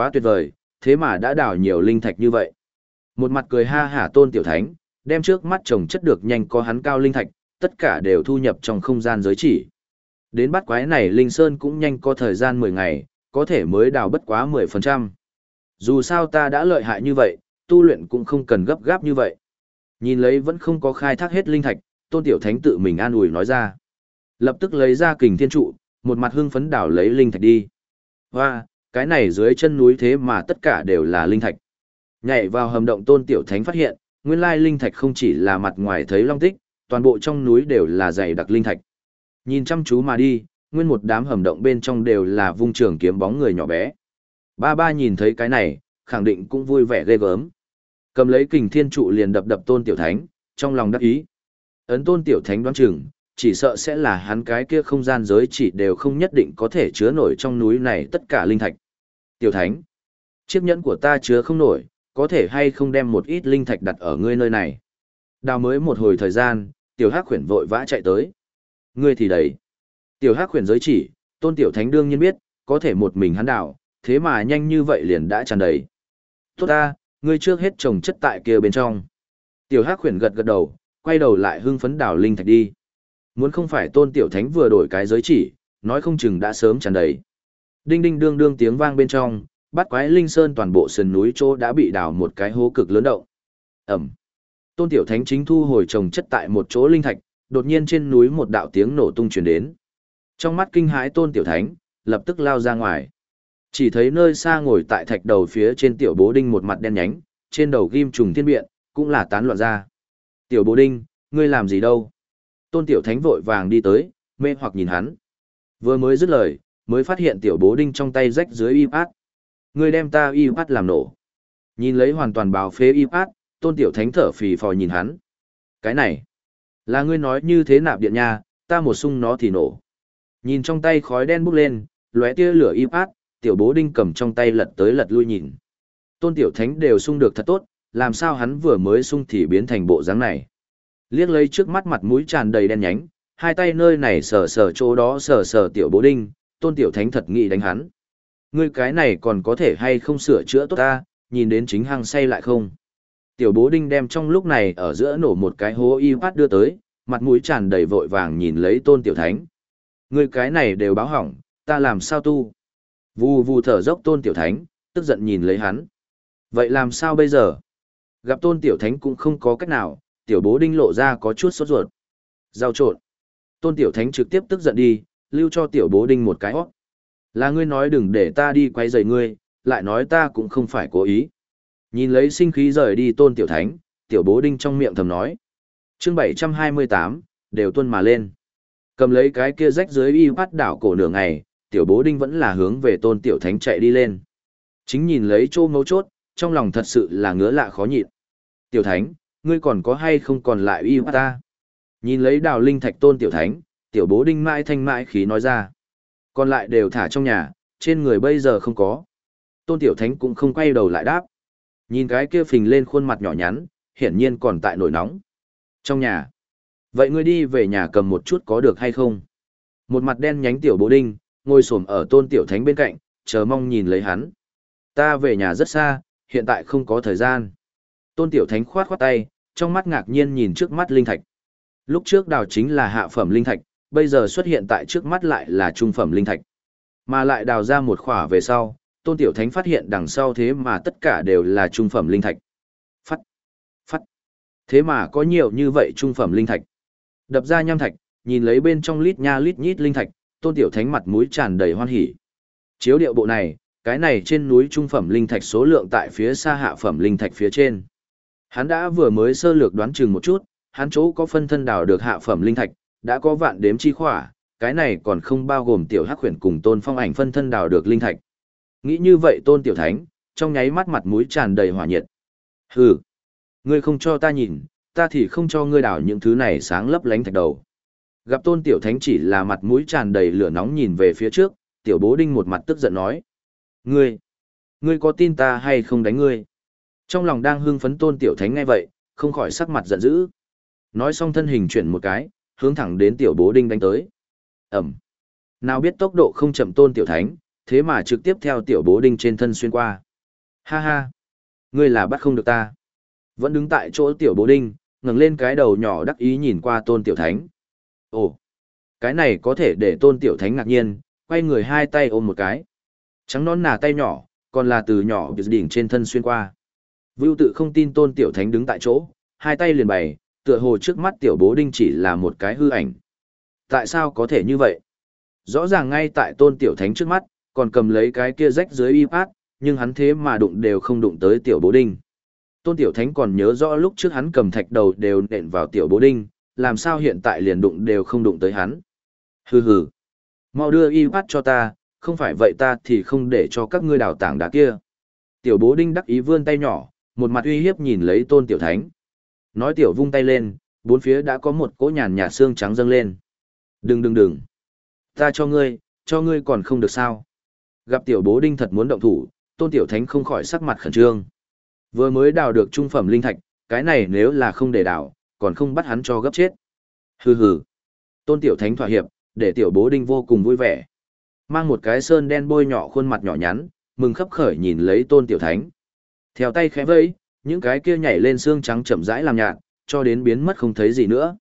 quá tuyệt vời, thế mà đã đào nhiều linh thạch như vậy. Một mặt cười ha hả tôn tiểu thánh, đem trước mắt chồng chất được nhanh có hắn cao linh thạch, tất cả đều thu nhập trong không gian giới chỉ. Đến bắt quái này Linh Sơn cũng nhanh có thời gian 10 ngày, có thể mới đào bất quá 10%. Dù sao ta đã lợi hại như vậy, tu luyện cũng không cần gấp gáp như vậy. Nhìn lấy vẫn không có khai thác hết linh thạch, tôn tiểu thánh tự mình an ủi nói ra. Lập tức lấy ra kình thiên trụ, một mặt hưng phấn đảo lấy linh thạch đi. Hoa, cái này dưới chân núi thế mà tất cả đều là linh thạch. Nhảy vào hầm động tôn tiểu thánh phát hiện, nguyên lai linh thạch không chỉ là mặt ngoài thấy long tích, toàn bộ trong núi đều là dày đặc linh thạch. Nhìn chăm chú mà đi, nguyên một đám hầm động bên trong đều là vung trường kiếm bóng người nhỏ bé. Ba ba nhìn thấy cái này, khẳng định cũng vui vẻ ghê gớm. Cầm lấy kình thiên trụ liền đập đập tôn tiểu thánh, trong lòng đắc ý. Ấn tôn tiểu thánh đoán chừng, chỉ sợ sẽ là hắn cái kia không gian giới chỉ đều không nhất định có thể chứa nổi trong núi này tất cả linh thạch. Tiểu thánh, chiếc nhẫn của ta chứa không nổi, có thể hay không đem một ít linh thạch đặt ở ngươi nơi này. Đào mới một hồi thời gian, tiểu hắc khuyển vội vã chạy tới. Ngươi thì đấy. Tiểu hắc khuyển giới chỉ, tôn tiểu thánh đương nhiên biết, có thể một mình hắn đào, thế mà nhanh như vậy liền đã tràn đầy. Tốt ta, ngươi trước hết trồng chất tại kia bên trong. Tiểu hắc khuyển gật gật đầu, quay đầu lại hưng phấn đào linh thạch đi. Muốn không phải tôn tiểu thánh vừa đổi cái giới chỉ, nói không chừng đã sớm tràn đầy. Đinh đinh đương đương tiếng vang bên trong, bắt quái linh sơn toàn bộ sườn núi chỗ đã bị đào một cái hố cực lớn động. Ẩm. Tôn tiểu thánh chính thu hồi trồng chất tại một chỗ linh thạch, đột nhiên trên núi một đạo tiếng nổ tung truyền đến. Trong mắt kinh hãi tôn tiểu thánh, lập tức lao ra ngoài. Chỉ thấy nơi xa ngồi tại thạch đầu phía trên tiểu bố đinh một mặt đen nhánh, trên đầu ghim trùng thiên biện, cũng là tán loạn ra. Tiểu bố đinh, ngươi làm gì đâu? Tôn tiểu thánh vội vàng đi tới, mê hoặc nhìn hắn. Vừa mới dứt lời, mới phát hiện tiểu bố đinh trong tay rách dưới y át. Người đem ta y át làm nổ. Nhìn lấy hoàn toàn bào phế y át, tôn tiểu thánh thở phì phò nhìn hắn. Cái này, là ngươi nói như thế nạp điện nha, ta một sung nó thì nổ. Nhìn trong tay khói đen bốc lên, lóe tia lửa y át, tiểu bố đinh cầm trong tay lật tới lật lui nhìn. Tôn tiểu thánh đều sung được thật tốt, làm sao hắn vừa mới sung thì biến thành bộ dáng này. Liếc lấy trước mắt mặt mũi tràn đầy đen nhánh, hai tay nơi này sờ sờ chỗ đó sờ sờ tiểu bố đinh, tôn tiểu thánh thật nghị đánh hắn. Ngươi cái này còn có thể hay không sửa chữa tốt ta, nhìn đến chính hăng say lại không. Tiểu bố đinh đem trong lúc này ở giữa nổ một cái hố y phát đưa tới, mặt mũi tràn đầy vội vàng nhìn lấy tôn tiểu thánh. Ngươi cái này đều báo hỏng, ta làm sao tu. Vù vù thở dốc tôn tiểu thánh, tức giận nhìn lấy hắn. Vậy làm sao bây giờ? Gặp tôn tiểu thánh cũng không có cách nào, tiểu bố đinh lộ ra có chút sốt ruột. Giao trộn. Tôn tiểu thánh trực tiếp tức giận đi, lưu cho tiểu bố đinh một cái hót. Là ngươi nói đừng để ta đi quay giày ngươi, lại nói ta cũng không phải cố ý. Nhìn lấy sinh khí rời đi tôn tiểu thánh, tiểu bố đinh trong miệng thầm nói. chương 728, đều tuân mà lên. Cầm lấy cái kia rách dưới y bắt đảo cổ nửa ngày, tiểu bố đinh vẫn là hướng về tôn tiểu thánh chạy đi lên. Chính nhìn lấy chô mấu chốt, trong lòng thật sự là ngứa lạ khó nhịn. Tiểu thánh, ngươi còn có hay không còn lại y ta? Nhìn lấy đào linh thạch tôn tiểu thánh, tiểu bố đinh mãi thanh mãi khí nói ra. Còn lại đều thả trong nhà, trên người bây giờ không có. Tôn tiểu thánh cũng không quay đầu lại đáp. Nhìn cái kia phình lên khuôn mặt nhỏ nhắn, hiển nhiên còn tại nổi nóng. Trong nhà. Vậy ngươi đi về nhà cầm một chút có được hay không? Một mặt đen nhánh tiểu bố đinh, ngồi xổm ở tôn tiểu thánh bên cạnh, chờ mong nhìn lấy hắn. Ta về nhà rất xa, hiện tại không có thời gian. Tôn tiểu thánh khoát khoát tay, trong mắt ngạc nhiên nhìn trước mắt linh thạch. Lúc trước đào chính là hạ phẩm linh thạch, bây giờ xuất hiện tại trước mắt lại là trung phẩm linh thạch. Mà lại đào ra một khỏa về sau, tôn tiểu thánh phát hiện đằng sau thế mà tất cả đều là trung phẩm linh thạch. Phát, phát. Thế mà có nhiều như vậy trung phẩm linh thạch. Đập ra nham thạch, nhìn lấy bên trong lít nha lít nhít linh thạch, tôn tiểu thánh mặt mũi tràn đầy hoan hỉ. Chiếu điệu bộ này, cái này trên núi trung phẩm linh thạch số lượng tại phía xa hạ phẩm linh thạch phía trên. Hắn đã vừa mới sơ lược đoán chừng một chút, hắn chỗ có phân thân đào được hạ phẩm linh thạch, đã có vạn đếm chi khỏa, cái này còn không bao gồm tiểu hắc huyền cùng tôn phong ảnh phân thân đào được linh thạch. Nghĩ như vậy tôn tiểu thánh, trong nháy mắt mặt mũi tràn đầy hỏa nhiệt. Hừ, ngươi không cho ta nhìn, ta thì không cho ngươi đào những thứ này sáng lấp lánh thạch đầu. Gặp tôn tiểu thánh chỉ là mặt mũi tràn đầy lửa nóng nhìn về phía trước, tiểu bố đinh một mặt tức giận nói. Ngươi, ngươi có tin ta hay không đánh ngươi? Trong lòng đang hưng phấn tôn tiểu thánh ngay vậy, không khỏi sắc mặt giận dữ. Nói xong thân hình chuyển một cái, hướng thẳng đến tiểu bố đinh đánh tới. Ẩm. Nào biết tốc độ không chậm tôn tiểu thánh, thế mà trực tiếp theo tiểu bố đinh trên thân xuyên qua. Ha ha, ngươi là bắt không được ta. Vẫn đứng tại chỗ tiểu bố đinh, ngẩng lên cái đầu nhỏ đắc ý nhìn qua tôn tiểu thánh. Ồ, cái này có thể để tôn tiểu thánh ngạc nhiên, quay người hai tay ôm một cái. Trắng nón nà tay nhỏ, còn là từ nhỏ bị đỉnh trên thân xuyên qua. Vưu tự không tin tôn tiểu thánh đứng tại chỗ, hai tay liền bày, tựa hồ trước mắt tiểu bố đinh chỉ là một cái hư ảnh. Tại sao có thể như vậy? Rõ ràng ngay tại tôn tiểu thánh trước mắt, còn cầm lấy cái kia rách dưới y phát, nhưng hắn thế mà đụng đều không đụng tới tiểu bố đinh. Tôn tiểu thánh còn nhớ rõ lúc trước hắn cầm thạch đầu đều nện vào tiểu bố đinh, làm sao hiện tại liền đụng đều không đụng tới hắn. Hừ hừ. Mau đưa y phát cho ta, không phải vậy ta thì không để cho các ngươi đào tảng đá kia. Tiểu bố đinh đắc ý vươn tay nhỏ, một mặt uy hiếp nhìn lấy tôn tiểu thánh. Nói tiểu vung tay lên, bốn phía đã có một cỗ nhàn nhạt xương trắng dâng lên. Đừng đừng đừng. Ta cho ngươi, cho ngươi còn không được sao. Gặp tiểu bố đinh thật muốn động thủ, tôn tiểu thánh không khỏi sắc mặt khẩn trương. Vừa mới đào được trung phẩm linh thạch, cái này nếu là không để đào, còn không bắt hắn cho gấp chết. Hừ hừ. Tôn tiểu thánh thỏa hiệp, để tiểu bố đinh vô cùng vui vẻ. Mang một cái sơn đen bôi nhỏ khuôn mặt nhỏ nhắn, mừng khấp khởi nhìn lấy tôn tiểu thánh. Theo tay khẽ vẫy, những cái kia nhảy lên xương trắng chậm rãi làm nhạt, cho đến biến mất không thấy gì nữa.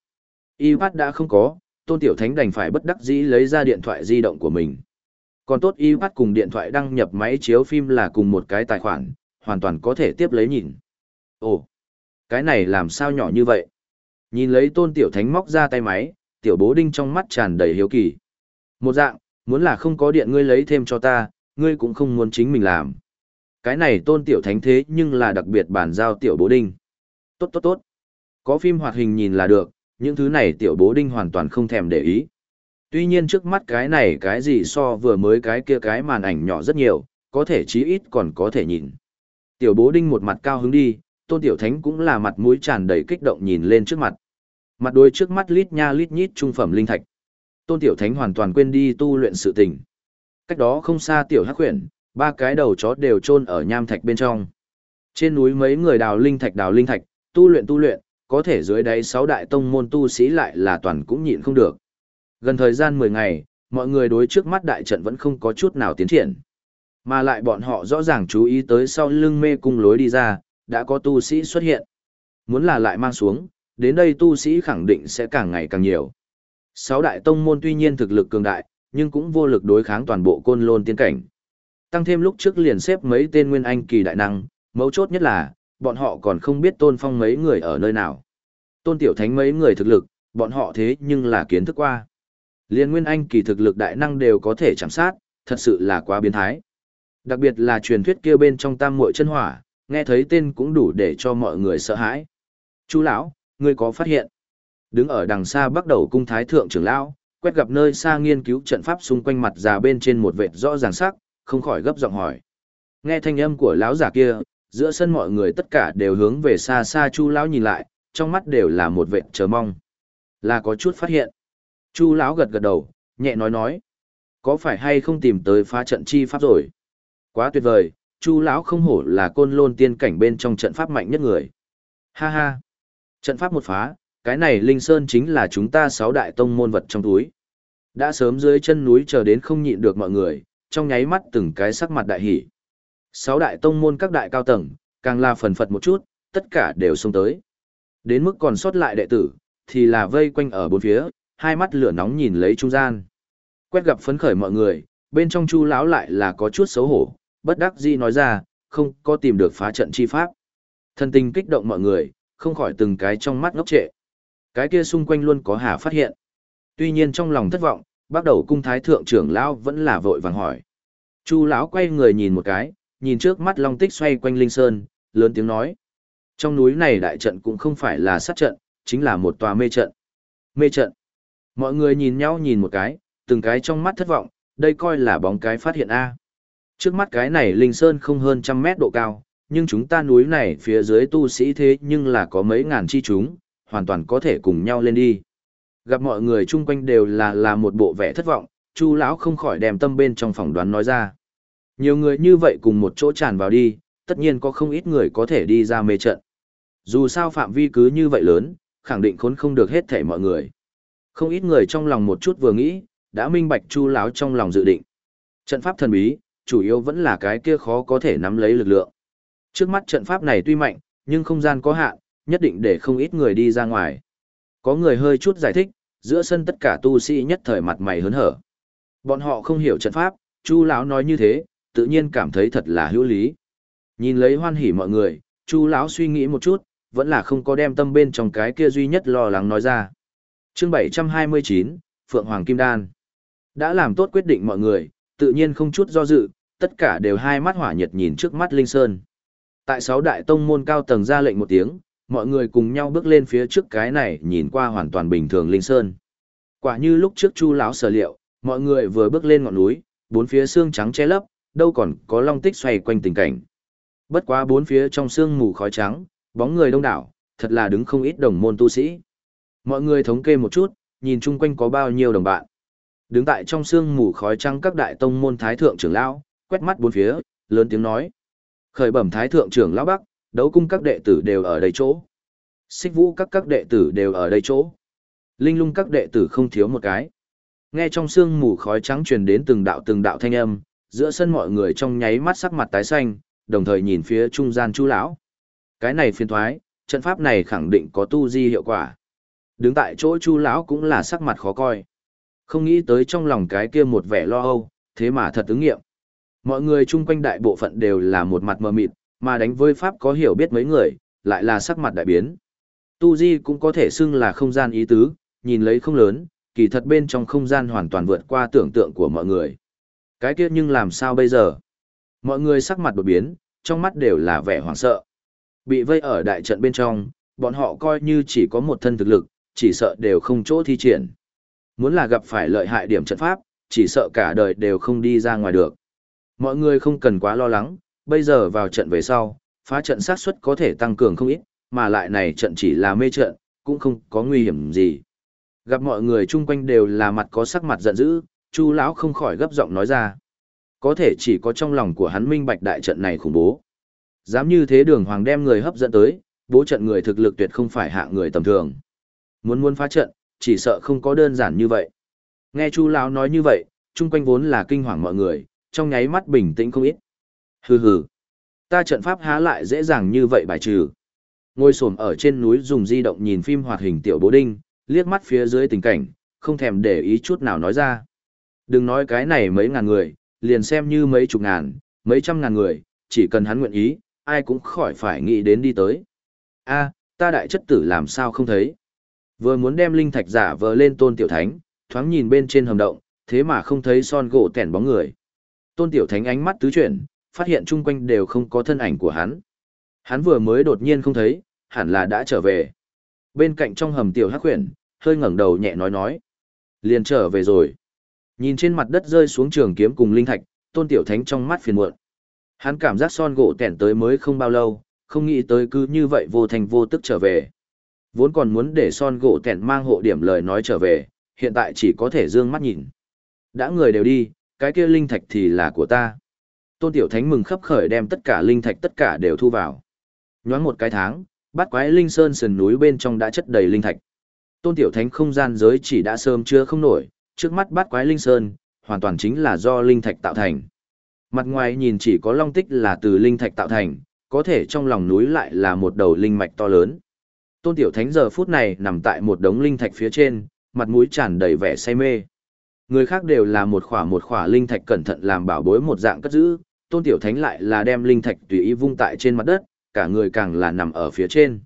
Y đã không có, tôn tiểu thánh đành phải bất đắc dĩ lấy ra điện thoại di động của mình. Còn tốt y cùng điện thoại đăng nhập máy chiếu phim là cùng một cái tài khoản, hoàn toàn có thể tiếp lấy nhìn. Ồ, cái này làm sao nhỏ như vậy? Nhìn lấy tôn tiểu thánh móc ra tay máy, tiểu bố đinh trong mắt tràn đầy hiếu kỳ. Một dạng, muốn là không có điện ngươi lấy thêm cho ta, ngươi cũng không muốn chính mình làm. Cái này tôn tiểu thánh thế nhưng là đặc biệt bản giao tiểu bố đinh. Tốt tốt tốt. Có phim hoạt hình nhìn là được, những thứ này tiểu bố đinh hoàn toàn không thèm để ý. Tuy nhiên trước mắt cái này cái gì so vừa mới cái kia cái màn ảnh nhỏ rất nhiều, có thể chí ít còn có thể nhìn. Tiểu bố đinh một mặt cao hứng đi, tôn tiểu thánh cũng là mặt mũi tràn đầy kích động nhìn lên trước mặt. Mặt đôi trước mắt lít nha lít nhít trung phẩm linh thạch. Tôn tiểu thánh hoàn toàn quên đi tu luyện sự tình. Cách đó không xa tiểu hắc huyền, ba cái đầu chó đều chôn ở nham thạch bên trong. Trên núi mấy người đào linh thạch đào linh thạch, tu luyện tu luyện, có thể dưới đáy sáu đại tông môn tu sĩ lại là toàn cũng nhịn không được. Gần thời gian 10 ngày, mọi người đối trước mắt đại trận vẫn không có chút nào tiến triển. Mà lại bọn họ rõ ràng chú ý tới sau lưng mê cung lối đi ra, đã có tu sĩ xuất hiện. Muốn là lại mang xuống, đến đây tu sĩ khẳng định sẽ càng ngày càng nhiều. Sáu đại tông môn tuy nhiên thực lực cường đại, nhưng cũng vô lực đối kháng toàn bộ côn lôn tiên cảnh. Tăng thêm lúc trước liền xếp mấy tên nguyên anh kỳ đại năng, mấu chốt nhất là, bọn họ còn không biết tôn phong mấy người ở nơi nào. Tôn tiểu thánh mấy người thực lực, bọn họ thế nhưng là kiến thức qua. Liên nguyên anh kỳ thực lực đại năng đều có thể chạm sát, thật sự là quá biến thái. Đặc biệt là truyền thuyết kia bên trong tam muội chân hỏa, nghe thấy tên cũng đủ để cho mọi người sợ hãi. Chú lão, ngươi có phát hiện? Đứng ở đằng xa bắt đầu cung thái thượng trưởng lão, quét gặp nơi xa nghiên cứu trận pháp xung quanh mặt già bên trên một vệt rõ ràng sắc, không khỏi gấp giọng hỏi. Nghe thanh âm của lão giả kia, giữa sân mọi người tất cả đều hướng về xa xa Chu lão nhìn lại, trong mắt đều là một vệt chờ mong. Là có chút phát hiện. Chu lão gật gật đầu, nhẹ nói nói, có phải hay không tìm tới phá trận chi pháp rồi? Quá tuyệt vời, Chu lão không hổ là côn lôn tiên cảnh bên trong trận pháp mạnh nhất người. Ha ha. Trận pháp một phá, cái này Linh Sơn chính là chúng ta sáu đại tông môn vật trong túi. Đã sớm dưới chân núi chờ đến không nhịn được mọi người, trong nháy mắt từng cái sắc mặt đại hỉ. Sáu đại tông môn các đại cao tầng, càng là phần phật một chút, tất cả đều xông tới. Đến mức còn sót lại đệ tử, thì là vây quanh ở bốn phía, hai mắt lửa nóng nhìn lấy trung gian. Quét gặp phấn khởi mọi người, bên trong chu lão lại là có chút xấu hổ, bất đắc dĩ nói ra, không có tìm được phá trận chi pháp. Thân tình kích động mọi người, không khỏi từng cái trong mắt ngốc trệ. Cái kia xung quanh luôn có hà phát hiện. Tuy nhiên trong lòng thất vọng, bắt đầu cung thái thượng trưởng lão vẫn là vội vàng hỏi. Chu lão quay người nhìn một cái, nhìn trước mắt long tích xoay quanh linh sơn, lớn tiếng nói. Trong núi này đại trận cũng không phải là sát trận, chính là một tòa mê trận. Mê trận. Mọi người nhìn nhau nhìn một cái, từng cái trong mắt thất vọng, đây coi là bóng cái phát hiện A. Trước mắt cái này linh sơn không hơn trăm mét độ cao, nhưng chúng ta núi này phía dưới tu sĩ thế nhưng là có mấy ngàn chi chúng, hoàn toàn có thể cùng nhau lên đi. Gặp mọi người chung quanh đều là là một bộ vẻ thất vọng, Chu lão không khỏi đem tâm bên trong phòng đoán nói ra. Nhiều người như vậy cùng một chỗ tràn vào đi, tất nhiên có không ít người có thể đi ra mê trận. Dù sao phạm vi cứ như vậy lớn, khẳng định khốn không được hết thể mọi người. Không ít người trong lòng một chút vừa nghĩ, đã minh bạch Chu lão trong lòng dự định. Trận pháp thần bí, chủ yếu vẫn là cái kia khó có thể nắm lấy lực lượng. Trước mắt trận pháp này tuy mạnh, nhưng không gian có hạn, nhất định để không ít người đi ra ngoài. Có người hơi chút giải thích, giữa sân tất cả tu sĩ nhất thời mặt mày hớn hở. Bọn họ không hiểu trận pháp, Chu lão nói như thế, tự nhiên cảm thấy thật là hữu lý. Nhìn lấy hoan hỉ mọi người, Chu lão suy nghĩ một chút, vẫn là không có đem tâm bên trong cái kia duy nhất lo lắng nói ra. Chương 729, Phượng Hoàng Kim Đan. Đã làm tốt quyết định mọi người, tự nhiên không chút do dự, tất cả đều hai mắt hỏa nhiệt nhìn trước mắt Linh Sơn. Tại sáu đại tông môn cao tầng ra lệnh một tiếng, mọi người cùng nhau bước lên phía trước cái này nhìn qua hoàn toàn bình thường Linh Sơn. Quả như lúc trước Chu lão sở liệu, mọi người vừa bước lên ngọn núi, bốn phía xương trắng che lấp, đâu còn có long tích xoay quanh tình cảnh. Bất quá bốn phía trong xương mù khói trắng, bóng người đông đảo, thật là đứng không ít đồng môn tu sĩ. Mọi người thống kê một chút, nhìn chung quanh có bao nhiêu đồng bạn. Đứng tại trong xương mù khói trắng các đại tông môn thái thượng trưởng lão, quét mắt bốn phía, lớn tiếng nói: Khởi bẩm thái thượng trưởng lão Bắc, đấu cung các đệ tử đều ở đây chỗ. Xích vũ các các đệ tử đều ở đây chỗ. Linh lung các đệ tử không thiếu một cái. Nghe trong sương mù khói trắng truyền đến từng đạo từng đạo thanh âm, giữa sân mọi người trong nháy mắt sắc mặt tái xanh, đồng thời nhìn phía trung gian chú lão. Cái này phiền thoái, trận pháp này khẳng định có tu di hiệu quả. Đứng tại chỗ chu lão cũng là sắc mặt khó coi. Không nghĩ tới trong lòng cái kia một vẻ lo âu, thế mà thật ứng nghiệm. Mọi người chung quanh đại bộ phận đều là một mặt mờ mịt, mà đánh với pháp có hiểu biết mấy người, lại là sắc mặt đại biến. Tu Di cũng có thể xưng là không gian ý tứ, nhìn lấy không lớn, kỳ thật bên trong không gian hoàn toàn vượt qua tưởng tượng của mọi người. Cái kia nhưng làm sao bây giờ? Mọi người sắc mặt đột biến, trong mắt đều là vẻ hoảng sợ. Bị vây ở đại trận bên trong, bọn họ coi như chỉ có một thân thực lực, chỉ sợ đều không chỗ thi triển. Muốn là gặp phải lợi hại điểm trận pháp, chỉ sợ cả đời đều không đi ra ngoài được. Mọi người không cần quá lo lắng, bây giờ vào trận về sau, phá trận xác suất có thể tăng cường không ít, mà lại này trận chỉ là mê trận, cũng không có nguy hiểm gì. Gặp mọi người chung quanh đều là mặt có sắc mặt giận dữ, Chu lão không khỏi gấp giọng nói ra. Có thể chỉ có trong lòng của hắn minh bạch đại trận này khủng bố. Dám như thế đường hoàng đem người hấp dẫn tới, bố trận người thực lực tuyệt không phải hạ người tầm thường. Muốn muốn phá trận, chỉ sợ không có đơn giản như vậy. Nghe Chu lão nói như vậy, chung quanh vốn là kinh hoàng mọi người, trong nháy mắt bình tĩnh không ít. Hừ hừ, ta trận pháp há lại dễ dàng như vậy bài trừ. Ngồi xổm ở trên núi dùng di động nhìn phim hoạt hình tiểu bố đinh, liếc mắt phía dưới tình cảnh, không thèm để ý chút nào nói ra. Đừng nói cái này mấy ngàn người, liền xem như mấy chục ngàn, mấy trăm ngàn người, chỉ cần hắn nguyện ý, ai cũng khỏi phải nghĩ đến đi tới. a ta đại chất tử làm sao không thấy. Vừa muốn đem linh thạch giả vờ lên tôn tiểu thánh, thoáng nhìn bên trên hầm động, thế mà không thấy son gỗ tẻn bóng người. Tôn tiểu thánh ánh mắt tứ chuyển, phát hiện chung quanh đều không có thân ảnh của hắn. Hắn vừa mới đột nhiên không thấy, hẳn là đã trở về. Bên cạnh trong hầm tiểu hắc huyền, hơi ngẩng đầu nhẹ nói nói. Liền trở về rồi. Nhìn trên mặt đất rơi xuống trường kiếm cùng linh thạch, tôn tiểu thánh trong mắt phiền muộn. Hắn cảm giác son gỗ tẻn tới mới không bao lâu, không nghĩ tới cứ như vậy vô thành vô tức trở về. Vốn còn muốn để son gỗ tẻn mang hộ điểm lời nói trở về, hiện tại chỉ có thể dương mắt nhìn. Đã người đều đi, cái kia linh thạch thì là của ta. Tôn tiểu thánh mừng khấp khởi đem tất cả linh thạch tất cả đều thu vào. Nhoáng một cái tháng, bát quái linh sơn sườn núi bên trong đã chất đầy linh thạch. Tôn Tiểu Thánh không gian giới chỉ đã sớm chưa không nổi, trước mắt bát quái linh sơn, hoàn toàn chính là do linh thạch tạo thành. Mặt ngoài nhìn chỉ có long tích là từ linh thạch tạo thành, có thể trong lòng núi lại là một đầu linh mạch to lớn. Tôn Tiểu Thánh giờ phút này nằm tại một đống linh thạch phía trên, mặt mũi tràn đầy vẻ say mê. Người khác đều là một khỏa một khỏa linh thạch cẩn thận làm bảo bối một dạng cất giữ, Tôn Tiểu Thánh lại là đem linh thạch tùy ý vung tại trên mặt đất, cả người càng là nằm ở phía trên.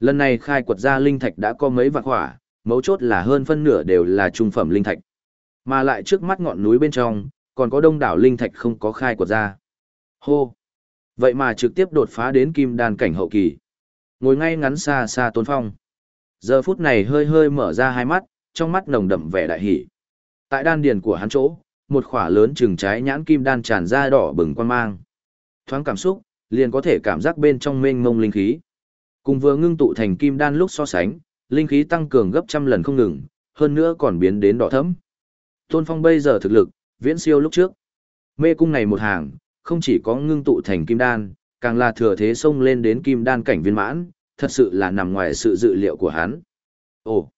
Lần này khai quật ra linh thạch đã có mấy vạn hỏa, mấu chốt là hơn phân nửa đều là trung phẩm linh thạch. Mà lại trước mắt ngọn núi bên trong, còn có đông đảo linh thạch không có khai quật ra. Hô! Vậy mà trực tiếp đột phá đến kim đan cảnh hậu kỳ. Ngồi ngay ngắn xa xa tôn phong. Giờ phút này hơi hơi mở ra hai mắt, trong mắt nồng đậm vẻ đại hỷ. Tại đan điền của hắn chỗ, một khỏa lớn chừng trái nhãn kim đan tràn ra đỏ bừng quan mang. Thoáng cảm xúc, liền có thể cảm giác bên trong mênh mông linh khí. Cùng vừa ngưng tụ thành kim đan lúc so sánh, linh khí tăng cường gấp trăm lần không ngừng, hơn nữa còn biến đến đỏ thẫm. Tôn Phong bây giờ thực lực, viễn siêu lúc trước. Mê cung này một hàng, không chỉ có ngưng tụ thành kim đan, càng là thừa thế xông lên đến kim đan cảnh viên mãn, thật sự là nằm ngoài sự dự liệu của hắn. Ồ,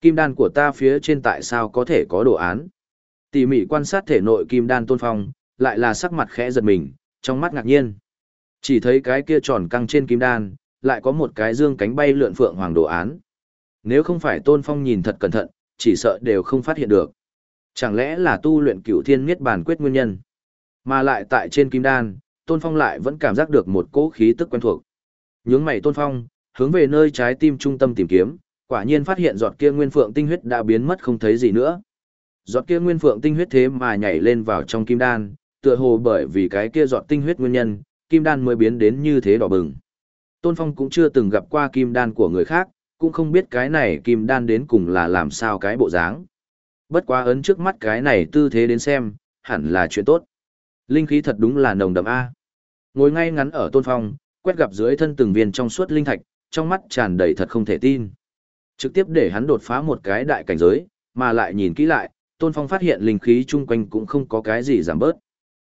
kim đan của ta phía trên tại sao có thể có đồ án? Tỉ mỉ quan sát thể nội kim đan tôn phong, lại là sắc mặt khẽ giật mình, trong mắt ngạc nhiên. Chỉ thấy cái kia tròn căng trên kim đan, lại có một cái dương cánh bay lượn phượng hoàng đồ án. Nếu không phải tôn phong nhìn thật cẩn thận, chỉ sợ đều không phát hiện được. Chẳng lẽ là tu luyện cửu thiên miết bàn quyết nguyên nhân? Mà lại tại trên kim đan, tôn phong lại vẫn cảm giác được một cỗ khí tức quen thuộc. Nhướng mày tôn phong, hướng về nơi trái tim trung tâm tìm kiếm, quả nhiên phát hiện giọt kia nguyên phượng tinh huyết đã biến mất không thấy gì nữa. Giọt kia nguyên phượng tinh huyết thế mà nhảy lên vào trong kim đan, tựa hồ bởi vì cái kia giọt tinh huyết nguyên nhân, kim đan mới biến đến như thế đỏ bừng. Tôn Phong cũng chưa từng gặp qua kim đan của người khác, cũng không biết cái này kim đan đến cùng là làm sao cái bộ dáng. Bất quá ấn trước mắt cái này tư thế đến xem, hẳn là chuyện tốt. Linh khí thật đúng là nồng đậm A. Ngồi ngay ngắn ở Tôn Phong, quét gặp dưới thân từng viên trong suốt linh thạch, trong mắt tràn đầy thật không thể tin. Trực tiếp để hắn đột phá một cái đại cảnh giới, mà lại nhìn kỹ lại, Tôn Phong phát hiện linh khí chung quanh cũng không có cái gì giảm bớt.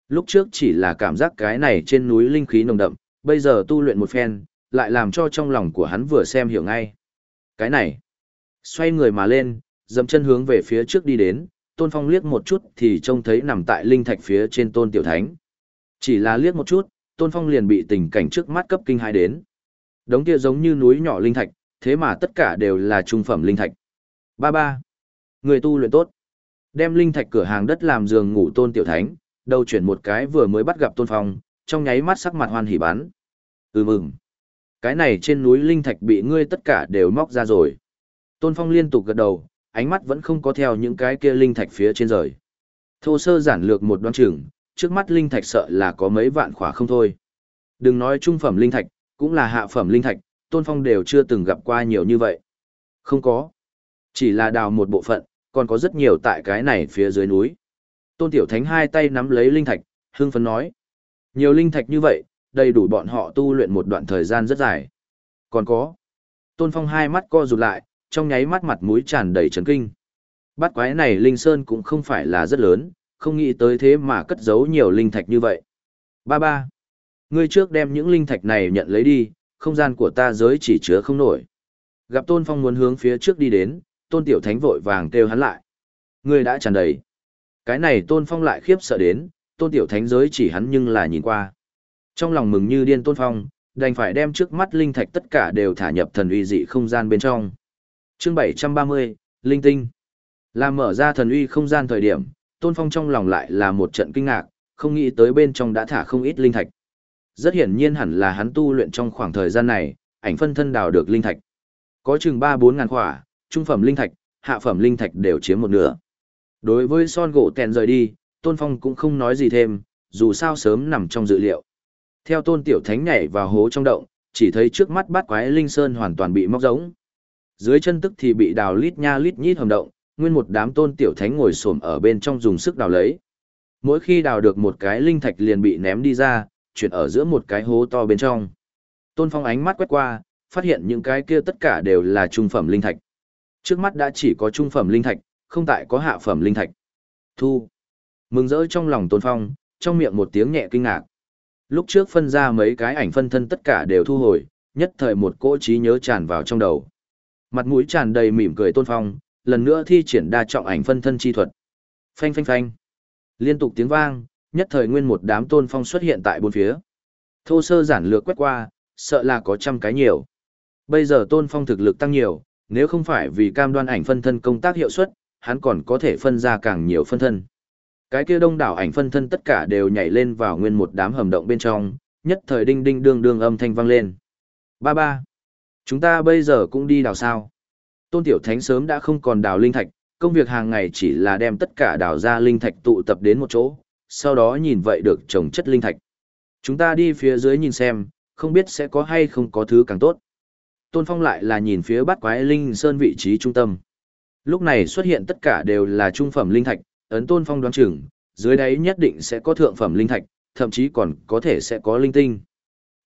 Lúc trước chỉ là cảm giác cái này trên núi linh khí nồng đậm, bây giờ tu luyện một phen, lại làm cho trong lòng của hắn vừa xem hiểu ngay. Cái này, xoay người mà lên, dậm chân hướng về phía trước đi đến, Tôn Phong liếc một chút thì trông thấy nằm tại linh thạch phía trên Tôn Tiểu Thánh. Chỉ là liếc một chút, Tôn Phong liền bị tình cảnh trước mắt cấp kinh hai đến. Đống kia giống như núi nhỏ linh thạch, thế mà tất cả đều là trung phẩm linh thạch. Ba ba. Người tu luyện tốt. Đem linh thạch cửa hàng đất làm giường ngủ Tôn Tiểu Thánh, đầu chuyển một cái vừa mới bắt gặp Tôn Phong, trong nháy mắt sắc mặt hoan hỉ bắn. Ừ mừng. Cái này trên núi linh thạch bị ngươi tất cả đều móc ra rồi. Tôn Phong liên tục gật đầu, ánh mắt vẫn không có theo những cái kia linh thạch phía trên rời. Thô sơ giản lược một đoan chừng, trước mắt linh thạch sợ là có mấy vạn khỏa không thôi. Đừng nói trung phẩm linh thạch, cũng là hạ phẩm linh thạch, Tôn Phong đều chưa từng gặp qua nhiều như vậy. Không có. Chỉ là đào một bộ phận, còn có rất nhiều tại cái này phía dưới núi. Tôn Tiểu Thánh hai tay nắm lấy linh thạch, hưng phấn nói. Nhiều linh thạch như vậy, đầy đủ bọn họ tu luyện một đoạn thời gian rất dài. Còn có. Tôn Phong hai mắt co rụt lại, trong nháy mắt mặt mũi tràn đầy chấn kinh. Bát quái này linh sơn cũng không phải là rất lớn, không nghĩ tới thế mà cất giấu nhiều linh thạch như vậy. Ba ba. Ngươi trước đem những linh thạch này nhận lấy đi, không gian của ta giới chỉ chứa không nổi. Gặp Tôn Phong muốn hướng phía trước đi đến, Tôn Tiểu Thánh vội vàng kêu hắn lại. Ngươi đã tràn đầy. Cái này Tôn Phong lại khiếp sợ đến, Tôn Tiểu Thánh giới chỉ hắn nhưng là nhìn qua. Trong lòng mừng như điên Tôn Phong, đành phải đem trước mắt linh thạch tất cả đều thả nhập thần uy dị không gian bên trong. Chương 730, Linh Tinh. Làm mở ra thần uy không gian thời điểm, Tôn Phong trong lòng lại là một trận kinh ngạc, không nghĩ tới bên trong đã thả không ít linh thạch. Rất hiển nhiên hẳn là hắn tu luyện trong khoảng thời gian này, ảnh phân thân đào được linh thạch. Có chừng 3-4 ngàn khỏa, trung phẩm linh thạch, hạ phẩm linh thạch đều chiếm một nửa. Đối với son gỗ tèn rời đi, Tôn Phong cũng không nói gì thêm, dù sao sớm nằm trong dự liệu. Theo Tôn Tiểu Thánh nhảy vào hố trong động, chỉ thấy trước mắt bát quái linh sơn hoàn toàn bị móc giống. Dưới chân tức thì bị đào lít nha lít nhít hầm động, nguyên một đám Tôn Tiểu Thánh ngồi xổm ở bên trong dùng sức đào lấy. Mỗi khi đào được một cái linh thạch liền bị ném đi ra, chuyển ở giữa một cái hố to bên trong. Tôn Phong ánh mắt quét qua, phát hiện những cái kia tất cả đều là trung phẩm linh thạch. Trước mắt đã chỉ có trung phẩm linh thạch, không tại có hạ phẩm linh thạch. Thu. Mừng rỡ trong lòng Tôn Phong, trong miệng một tiếng nhẹ kinh ngạc. Lúc trước phân ra mấy cái ảnh phân thân tất cả đều thu hồi, nhất thời một cỗ trí nhớ tràn vào trong đầu. Mặt mũi tràn đầy mỉm cười Tôn Phong, lần nữa thi triển đa trọng ảnh phân thân chi thuật. Phanh phanh phanh. Liên tục tiếng vang, nhất thời nguyên một đám Tôn Phong xuất hiện tại bốn phía. Thô sơ giản lược quét qua, sợ là có trăm cái nhiều. Bây giờ Tôn Phong thực lực tăng nhiều, nếu không phải vì cam đoan ảnh phân thân công tác hiệu suất, hắn còn có thể phân ra càng nhiều phân thân. Cái kia đông đảo ảnh phân thân tất cả đều nhảy lên vào nguyên một đám hầm động bên trong, nhất thời đinh đinh đương đương âm thanh vang lên. Ba ba. Chúng ta bây giờ cũng đi đào sao. Tôn Tiểu Thánh sớm đã không còn đào linh thạch, công việc hàng ngày chỉ là đem tất cả đào ra linh thạch tụ tập đến một chỗ, sau đó nhìn vậy được trồng chất linh thạch. Chúng ta đi phía dưới nhìn xem, không biết sẽ có hay không có thứ càng tốt. Tôn Phong lại là nhìn phía bát quái linh sơn vị trí trung tâm. Lúc này xuất hiện tất cả đều là trung phẩm linh thạch, ấn Tôn Phong đoán chừng, dưới đáy nhất định sẽ có thượng phẩm linh thạch, thậm chí còn có thể sẽ có linh tinh.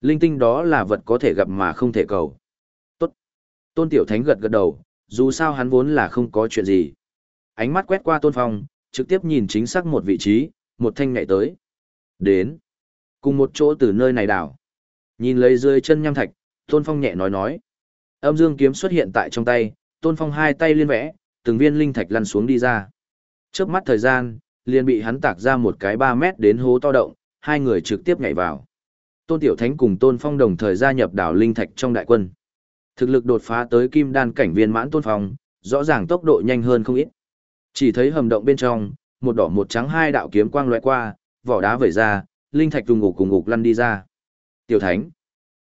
Linh tinh đó là vật có thể gặp mà không thể cầu. Tốt. Tôn Tiểu Thánh gật gật đầu, dù sao hắn vốn là không có chuyện gì. Ánh mắt quét qua Tôn Phong, trực tiếp nhìn chính xác một vị trí, một thanh nhảy tới. Đến. Cùng một chỗ từ nơi này đảo. Nhìn lấy dưới chân nham thạch, Tôn Phong nhẹ nói nói. Âm dương kiếm xuất hiện tại trong tay, Tôn Phong hai tay liên vẽ, từng viên linh thạch lăn xuống đi ra. Chớp mắt thời gian, liền bị hắn tạc ra một cái 3 mét đến hố to động, hai người trực tiếp nhảy vào. Tôn Tiểu Thánh cùng Tôn Phong đồng thời gia nhập đảo Linh Thạch trong đại quân. Thực lực đột phá tới kim đan cảnh viên mãn Tôn Phong, rõ ràng tốc độ nhanh hơn không ít. Chỉ thấy hầm động bên trong, một đỏ một trắng hai đạo kiếm quang lóe qua, vỏ đá vẩy ra, linh thạch cùng ngục cùng ngục lăn đi ra. Tiểu Thánh,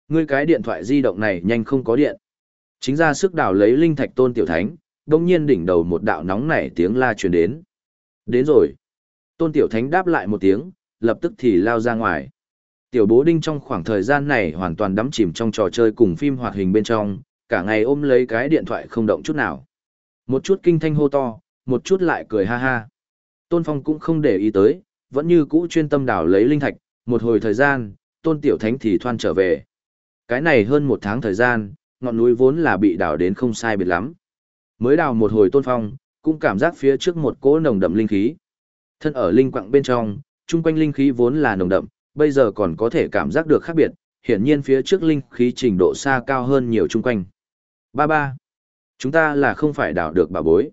ngươi cái điện thoại di động này nhanh không có điện. Chính ra sức đảo lấy linh thạch Tôn Tiểu Thánh, đông nhiên đỉnh đầu một đạo nóng nảy tiếng la truyền đến. Đến rồi. Tôn Tiểu Thánh đáp lại một tiếng, lập tức thì lao ra ngoài. Tiểu bố đinh trong khoảng thời gian này hoàn toàn đắm chìm trong trò chơi cùng phim hoạt hình bên trong, cả ngày ôm lấy cái điện thoại không động chút nào. Một chút kinh thanh hô to, một chút lại cười ha ha. Tôn Phong cũng không để ý tới, vẫn như cũ chuyên tâm đảo lấy linh thạch, một hồi thời gian, Tôn Tiểu Thánh thì thoan trở về. Cái này hơn một tháng thời gian, ngọn núi vốn là bị đào đến không sai biệt lắm. Mới đào một hồi Tôn Phong, cũng cảm giác phía trước một cỗ nồng đậm linh khí. Thân ở linh quặng bên trong, chung quanh linh khí vốn là nồng đậm, bây giờ còn có thể cảm giác được khác biệt, hiển nhiên phía trước linh khí trình độ xa cao hơn nhiều chung quanh. Ba ba. Chúng ta là không phải đào được bà bối.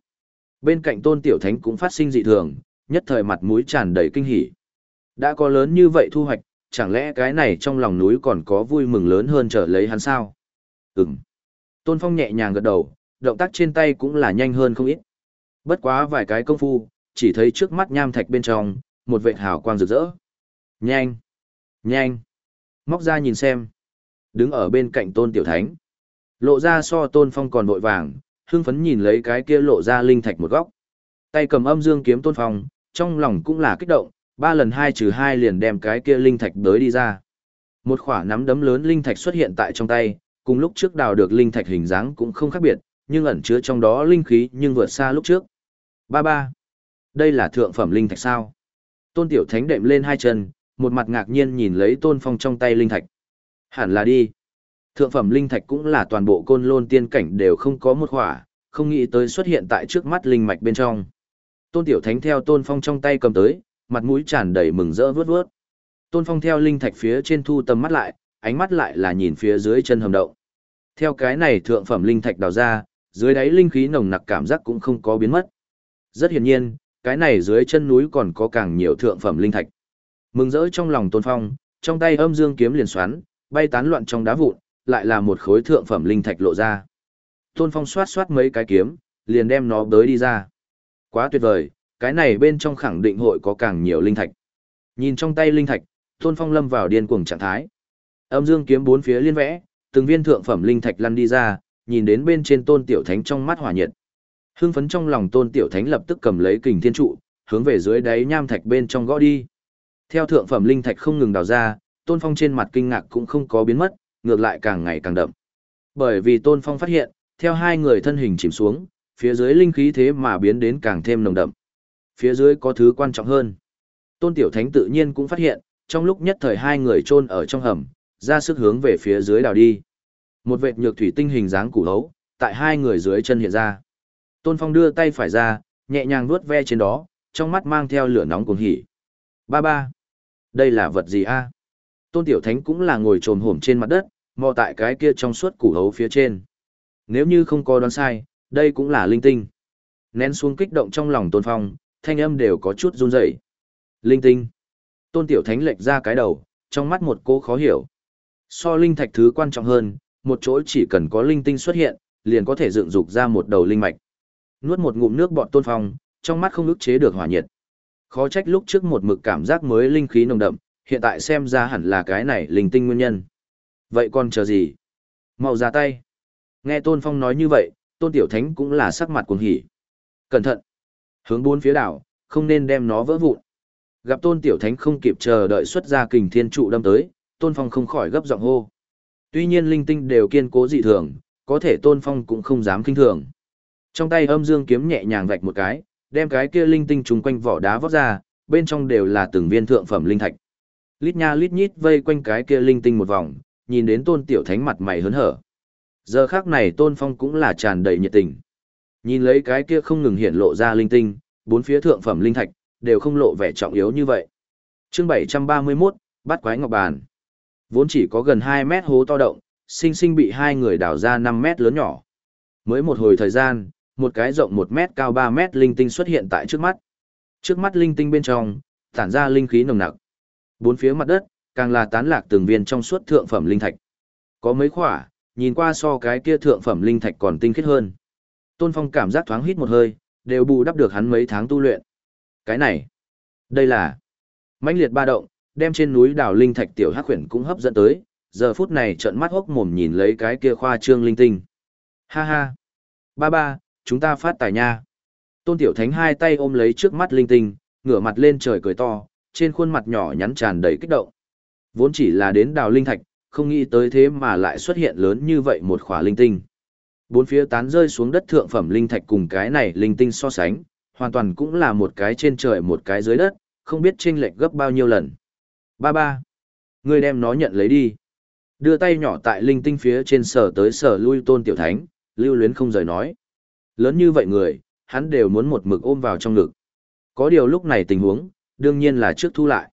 Bên cạnh tôn tiểu thánh cũng phát sinh dị thường, nhất thời mặt mũi tràn đầy kinh hỉ. Đã có lớn như vậy thu hoạch, chẳng lẽ cái này trong lòng núi còn có vui mừng lớn hơn trở lấy hắn sao? Ừm. Tôn Phong nhẹ nhàng gật đầu, động tác trên tay cũng là nhanh hơn không ít. Bất quá vài cái công phu, chỉ thấy trước mắt nham thạch bên trong, một vệt hào quang rực rỡ. Nhanh! Nhanh! Móc ra nhìn xem. Đứng ở bên cạnh tôn tiểu thánh. Lộ ra so tôn phong còn vội vàng, hưng phấn nhìn lấy cái kia lộ ra linh thạch một góc. Tay cầm âm dương kiếm tôn phong, trong lòng cũng là kích động, ba lần hai trừ hai liền đem cái kia linh thạch đới đi ra. Một khỏa nắm đấm lớn linh thạch xuất hiện tại trong tay, cùng lúc trước đào được linh thạch hình dáng cũng không khác biệt, nhưng ẩn chứa trong đó linh khí nhưng vượt xa lúc trước. Ba ba. Đây là thượng phẩm linh thạch sao? Tôn Tiểu Thánh đệm lên hai chân, một mặt ngạc nhiên nhìn lấy Tôn Phong trong tay linh thạch. Hẳn là đi. Thượng phẩm linh thạch cũng là toàn bộ côn lôn tiên cảnh đều không có một khỏa, không nghĩ tới xuất hiện tại trước mắt linh mạch bên trong. Tôn Tiểu Thánh theo Tôn Phong trong tay cầm tới, mặt mũi tràn đầy mừng rỡ vớt vớt. Tôn Phong theo linh thạch phía trên thu tầm mắt lại, ánh mắt lại là nhìn phía dưới chân hầm động. Theo cái này thượng phẩm linh thạch đào ra, dưới đáy linh khí nồng nặc cảm giác cũng không có biến mất. Rất hiển nhiên, cái này dưới chân núi còn có càng nhiều thượng phẩm linh thạch. Mừng rỡ trong lòng Tôn Phong, trong tay âm dương kiếm liền xoắn, bay tán loạn trong đá vụn, lại là một khối thượng phẩm linh thạch lộ ra. Tôn Phong xoát xoát mấy cái kiếm, liền đem nó tới đi ra. Quá tuyệt vời, cái này bên trong khẳng định hội có càng nhiều linh thạch. Nhìn trong tay linh thạch, Tôn Phong lâm vào điên cuồng trạng thái. Âm dương kiếm bốn phía liên vẽ, từng viên thượng phẩm linh thạch lăn đi ra, nhìn đến bên trên Tôn Tiểu Thánh trong mắt hỏa nhiệt. Hưng phấn trong lòng Tôn Tiểu Thánh lập tức cầm lấy kình thiên trụ, hướng về dưới đáy nham thạch bên trong gõ đi. Theo thượng phẩm linh thạch không ngừng đào ra, Tôn Phong trên mặt kinh ngạc cũng không có biến mất, ngược lại càng ngày càng đậm. Bởi vì Tôn Phong phát hiện, theo hai người thân hình chìm xuống, phía dưới linh khí thế mà biến đến càng thêm nồng đậm. Phía dưới có thứ quan trọng hơn. Tôn Tiểu Thánh tự nhiên cũng phát hiện, trong lúc nhất thời hai người chôn ở trong hầm, ra sức hướng về phía dưới đào đi. Một vệt nhược thủy tinh hình dáng củ hấu, tại hai người dưới chân hiện ra. Tôn Phong đưa tay phải ra, nhẹ nhàng vuốt ve trên đó, trong mắt mang theo lửa nóng cuồng hỉ. Ba ba, đây là vật gì a? Tôn Tiểu Thánh cũng là ngồi trồm hổm trên mặt đất, mò tại cái kia trong suốt củ hấu phía trên. Nếu như không có đoán sai, đây cũng là linh tinh. Nén xuống kích động trong lòng Tôn Phong, thanh âm đều có chút run rẩy. Linh tinh. Tôn Tiểu Thánh lệch ra cái đầu, trong mắt một cô khó hiểu. So linh thạch thứ quan trọng hơn, một chỗ chỉ cần có linh tinh xuất hiện, liền có thể dựng dục ra một đầu linh mạch. Nuốt một ngụm nước bọt Tôn Phong, trong mắt không ức chế được hỏa nhiệt. Khó trách lúc trước một mực cảm giác mới linh khí nồng đậm, hiện tại xem ra hẳn là cái này linh tinh nguyên nhân. Vậy còn chờ gì? Mau ra tay. Nghe Tôn Phong nói như vậy, Tôn Tiểu Thánh cũng là sắc mặt cuồng hỉ. Cẩn thận. Hướng bốn phía đảo, không nên đem nó vỡ vụn. Gặp Tôn Tiểu Thánh không kịp chờ đợi xuất ra kình thiên trụ đâm tới, Tôn Phong không khỏi gấp giọng hô. Tuy nhiên linh tinh đều kiên cố dị thường, có thể Tôn Phong cũng không dám kinh thường. Trong tay âm dương kiếm nhẹ nhàng vạch một cái, đem cái kia linh tinh trùng quanh vỏ đá vót ra, bên trong đều là từng viên thượng phẩm linh thạch. Lít nha lít nhít vây quanh cái kia linh tinh một vòng, nhìn đến Tôn Tiểu Thánh mặt mày hớn hở. Giờ khác này Tôn Phong cũng là tràn đầy nhiệt tình. Nhìn lấy cái kia không ngừng hiện lộ ra linh tinh, bốn phía thượng phẩm linh thạch, đều không lộ vẻ trọng yếu như vậy. chương 731, bắt quái ngọc bàn. Vốn chỉ có gần 2 mét hố to động, sinh sinh bị hai người đào ra 5 mét lớn nhỏ. Mới một hồi thời gian, một cái rộng 1 mét cao 3 mét linh tinh xuất hiện tại trước mắt. Trước mắt linh tinh bên trong, tản ra linh khí nồng nặc. Bốn phía mặt đất, càng là tán lạc từng viên trong suốt thượng phẩm linh thạch. Có mấy khỏa, nhìn qua so cái kia thượng phẩm linh thạch còn tinh khiết hơn. Tôn Phong cảm giác thoáng hít một hơi, đều bù đắp được hắn mấy tháng tu luyện. Cái này, đây là mãnh liệt ba động, đem trên núi đảo linh thạch tiểu hắc huyền cũng hấp dẫn tới, giờ phút này trợn mắt hốc mồm nhìn lấy cái kia khoa trương linh tinh. Ha ha, ba ba, chúng ta phát tài nha. Tôn Tiểu Thánh hai tay ôm lấy trước mắt linh tinh, ngửa mặt lên trời cười to, trên khuôn mặt nhỏ nhắn tràn đầy kích động. Vốn chỉ là đến đào linh thạch, không nghĩ tới thế mà lại xuất hiện lớn như vậy một khỏa linh tinh. Bốn phía tán rơi xuống đất thượng phẩm linh thạch cùng cái này linh tinh so sánh, hoàn toàn cũng là một cái trên trời một cái dưới đất, không biết chênh lệch gấp bao nhiêu lần. Ba ba, ngươi đem nó nhận lấy đi. Đưa tay nhỏ tại linh tinh phía trên sở tới sở lui tôn tiểu thánh, lưu luyến không rời nói. Lớn như vậy người, hắn đều muốn một mực ôm vào trong ngực. Có điều lúc này tình huống, đương nhiên là trước thu lại.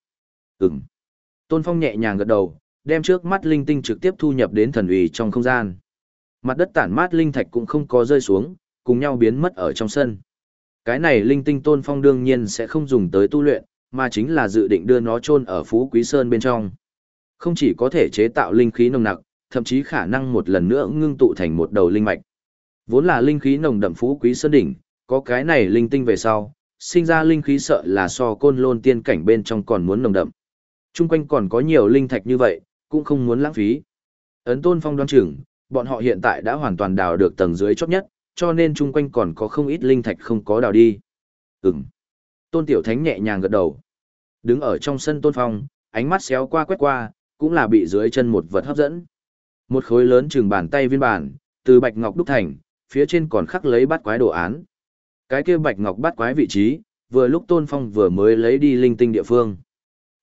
Ừm. Tôn Phong nhẹ nhàng gật đầu, đem trước mắt linh tinh trực tiếp thu nhập đến thần ủy trong không gian. Mặt đất tản mát linh thạch cũng không có rơi xuống, cùng nhau biến mất ở trong sân. Cái này linh tinh Tôn Phong đương nhiên sẽ không dùng tới tu luyện, mà chính là dự định đưa nó chôn ở Phú Quý Sơn bên trong. Không chỉ có thể chế tạo linh khí nồng nặc, thậm chí khả năng một lần nữa ngưng tụ thành một đầu linh mạch. Vốn là linh khí nồng đậm Phú Quý Sơn đỉnh, có cái này linh tinh về sau, sinh ra linh khí sợ là so côn lôn tiên cảnh bên trong còn muốn nồng đậm. Trung quanh còn có nhiều linh thạch như vậy, cũng không muốn lãng phí. Ấn tôn phong đoán chừng, bọn họ hiện tại đã hoàn toàn đào được tầng dưới chót nhất, cho nên chung quanh còn có không ít linh thạch không có đào đi. Ừm. Tôn Tiểu Thánh nhẹ nhàng gật đầu. Đứng ở trong sân tôn phong, ánh mắt xéo qua quét qua, cũng là bị dưới chân một vật hấp dẫn. Một khối lớn chừng bàn tay viên bản, từ bạch ngọc đúc thành, phía trên còn khắc lấy bát quái đồ án. Cái kia bạch ngọc bát quái vị trí, vừa lúc Tôn Phong vừa mới lấy đi linh tinh địa phương.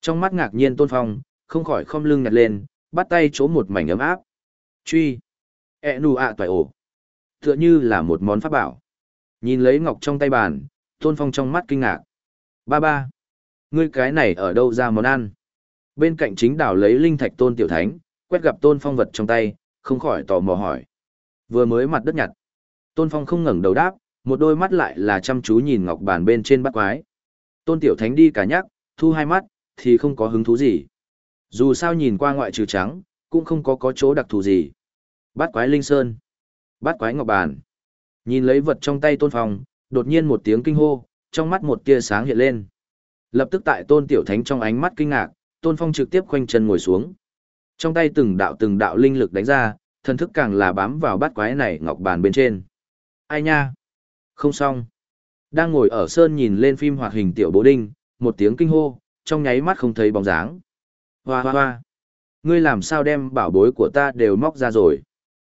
Trong mắt ngạc nhiên Tôn Phong, không khỏi không lưng nhặt lên, bắt tay chỗ một mảnh ấm áp. Truy. E nù ạ toại ổ. Tựa như là một món pháp bảo. Nhìn lấy ngọc trong tay bàn, Tôn Phong trong mắt kinh ngạc. Ba ba. Ngươi cái này ở đâu ra món ăn? Bên cạnh chính đảo lấy linh thạch Tôn Tiểu Thánh, quét gặp Tôn Phong vật trong tay, không khỏi tò mò hỏi. Vừa mới mặt đất nhặt. Tôn Phong không ngẩng đầu đáp, một đôi mắt lại là chăm chú nhìn ngọc bàn bên trên bắt quái. Tôn Tiểu Thánh đi cả nhắc, thu hai mắt, thì không có hứng thú gì. Dù sao nhìn qua ngoại trừ trắng, cũng không có có chỗ đặc thù gì. Bát quái linh sơn. Bát quái ngọc bàn. Nhìn lấy vật trong tay Tôn Phong, đột nhiên một tiếng kinh hô, trong mắt một tia sáng hiện lên. Lập tức tại Tôn Tiểu Thánh trong ánh mắt kinh ngạc, Tôn Phong trực tiếp khoanh chân ngồi xuống. Trong tay từng đạo từng đạo linh lực đánh ra, thần thức càng là bám vào bát quái này ngọc bàn bên trên. Ai nha? Không xong. Đang ngồi ở sơn nhìn lên phim hoạt hình tiểu bố đinh, một tiếng kinh hô, trong nháy mắt không thấy bóng dáng. Hoa hoa hoa. Ngươi làm sao đem bảo bối của ta đều móc ra rồi.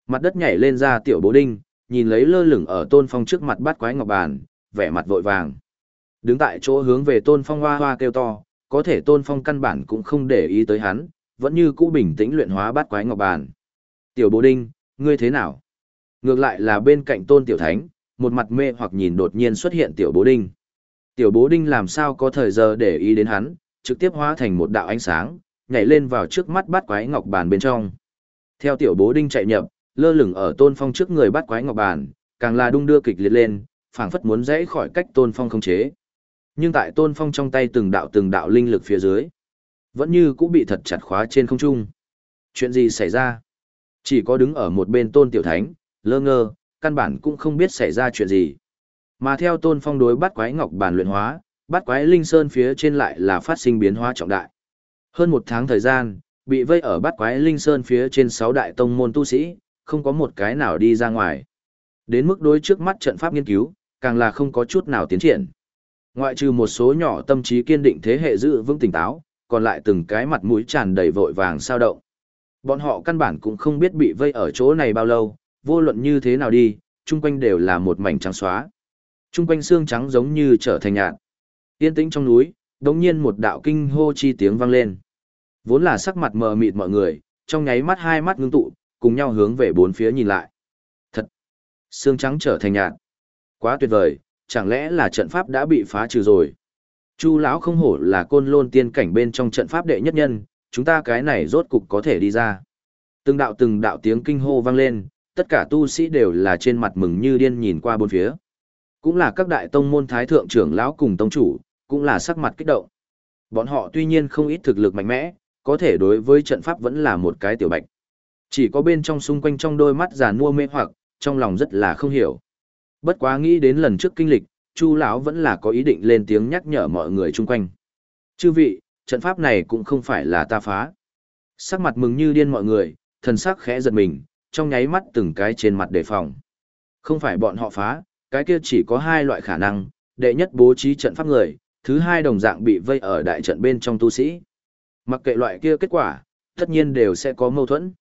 Mặt đất nhảy lên ra tiểu bố đinh, nhìn lấy lơ lửng ở tôn phong trước mặt bắt quái ngọc bàn, vẻ mặt vội vàng. Đứng tại chỗ hướng về tôn phong hoa hoa kêu to, có thể tôn phong căn bản cũng không để ý tới hắn, vẫn như cũ bình tĩnh luyện hóa bắt quái ngọc bàn. Tiểu bố đinh, ngươi thế nào? Ngược lại là bên cạnh tôn tiểu thánh, một mặt mê hoặc nhìn đột nhiên xuất hiện tiểu bố đinh. Tiểu bố đinh làm sao có thời giờ để ý đến hắn, trực tiếp hóa thành một đạo ánh sáng, nhảy lên vào trước mắt bắt quái ngọc bàn bên trong. Theo tiểu bố đinh chạy nhập, lơ lửng ở tôn phong trước người bắt quái ngọc bàn, càng là đung đưa kịch liệt lên, phảng phất muốn rẽ khỏi cách tôn phong không chế. Nhưng tại tôn phong trong tay từng đạo từng đạo linh lực phía dưới, vẫn như cũng bị thật chặt khóa trên không trung. Chuyện gì xảy ra? Chỉ có đứng ở một bên tôn tiểu thánh, lơ ngơ, căn bản cũng không biết xảy ra chuyện gì. Mà theo tôn phong đối bắt quái ngọc bản luyện hóa, bắt quái linh sơn phía trên lại là phát sinh biến hóa trọng đại. Hơn một tháng thời gian, bị vây ở bắt quái linh sơn phía trên sáu đại tông môn tu sĩ, không có một cái nào đi ra ngoài. Đến mức đối trước mắt trận pháp nghiên cứu, càng là không có chút nào tiến triển. Ngoại trừ một số nhỏ tâm trí kiên định thế hệ giữ vững tỉnh táo, còn lại từng cái mặt mũi tràn đầy vội vàng sao động. Bọn họ căn bản cũng không biết bị vây ở chỗ này bao lâu, vô luận như thế nào đi, chung quanh đều là một mảnh trắng xóa. Chung quanh xương trắng giống như trở thành nhạt. Yên tĩnh trong núi, đống nhiên một đạo kinh hô chi tiếng vang lên. Vốn là sắc mặt mờ mịt mọi người, trong nháy mắt hai mắt ngưng tụ, cùng nhau hướng về bốn phía nhìn lại. Thật! Xương trắng trở thành nhạt. Quá tuyệt vời, chẳng lẽ là trận pháp đã bị phá trừ rồi? Chu lão không hổ là côn lôn tiên cảnh bên trong trận pháp đệ nhất nhân, chúng ta cái này rốt cục có thể đi ra. Từng đạo từng đạo tiếng kinh hô vang lên, tất cả tu sĩ đều là trên mặt mừng như điên nhìn qua bốn phía. Cũng là các đại tông môn thái thượng trưởng lão cùng tông chủ, cũng là sắc mặt kích động. Bọn họ tuy nhiên không ít thực lực mạnh mẽ, có thể đối với trận pháp vẫn là một cái tiểu bạch. Chỉ có bên trong xung quanh trong đôi mắt già nua mê hoặc, trong lòng rất là không hiểu. Bất quá nghĩ đến lần trước kinh lịch, Chu lão vẫn là có ý định lên tiếng nhắc nhở mọi người chung quanh. Chư vị, trận pháp này cũng không phải là ta phá. Sắc mặt mừng như điên mọi người, thần sắc khẽ giật mình, trong nháy mắt từng cái trên mặt đề phòng. Không phải bọn họ phá, cái kia chỉ có hai loại khả năng, đệ nhất bố trí trận pháp người, thứ hai đồng dạng bị vây ở đại trận bên trong tu sĩ. Mặc kệ loại kia kết quả, tất nhiên đều sẽ có mâu thuẫn.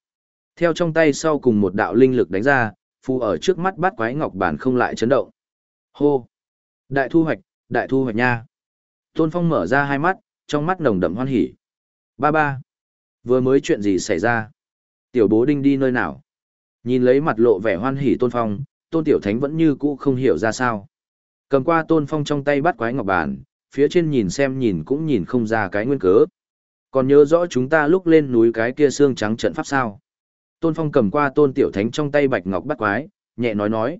Theo trong tay sau cùng một đạo linh lực đánh ra, phù ở trước mắt bát quái ngọc bản không lại chấn động. Hô! Đại thu hoạch, đại thu hoạch nha! Tôn Phong mở ra hai mắt, trong mắt nồng đậm hoan hỉ. Ba ba! Vừa mới chuyện gì xảy ra? Tiểu bố đinh đi nơi nào? Nhìn lấy mặt lộ vẻ hoan hỉ Tôn Phong, Tôn Tiểu Thánh vẫn như cũ không hiểu ra sao. Cầm qua Tôn Phong trong tay bắt quái ngọc bản, phía trên nhìn xem nhìn cũng nhìn không ra cái nguyên cớ. Còn nhớ rõ chúng ta lúc lên núi cái kia xương trắng trận pháp sao? Tôn Phong cầm qua Tôn Tiểu Thánh trong tay bạch ngọc bắt quái, nhẹ nói nói.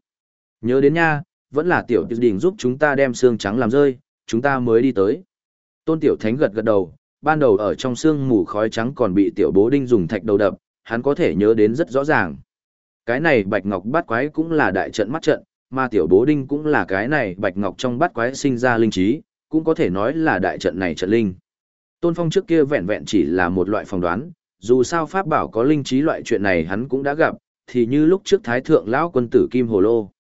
Nhớ đến nha, vẫn là Tiểu Đình giúp chúng ta đem xương trắng làm rơi, chúng ta mới đi tới. Tôn Tiểu Thánh gật gật đầu, ban đầu ở trong xương mù khói trắng còn bị Tiểu Bố Đinh dùng thạch đầu đập, hắn có thể nhớ đến rất rõ ràng. Cái này bạch ngọc bắt quái cũng là đại trận mắt trận, mà Tiểu Bố Đinh cũng là cái này bạch ngọc trong bắt quái sinh ra linh trí, cũng có thể nói là đại trận này trận linh. Tôn Phong trước kia vẹn vẹn chỉ là một loại phỏng đoán, dù sao pháp bảo có linh trí loại chuyện này hắn cũng đã gặp, thì như lúc trước Thái Thượng Lão quân tử Kim Hồ Lô.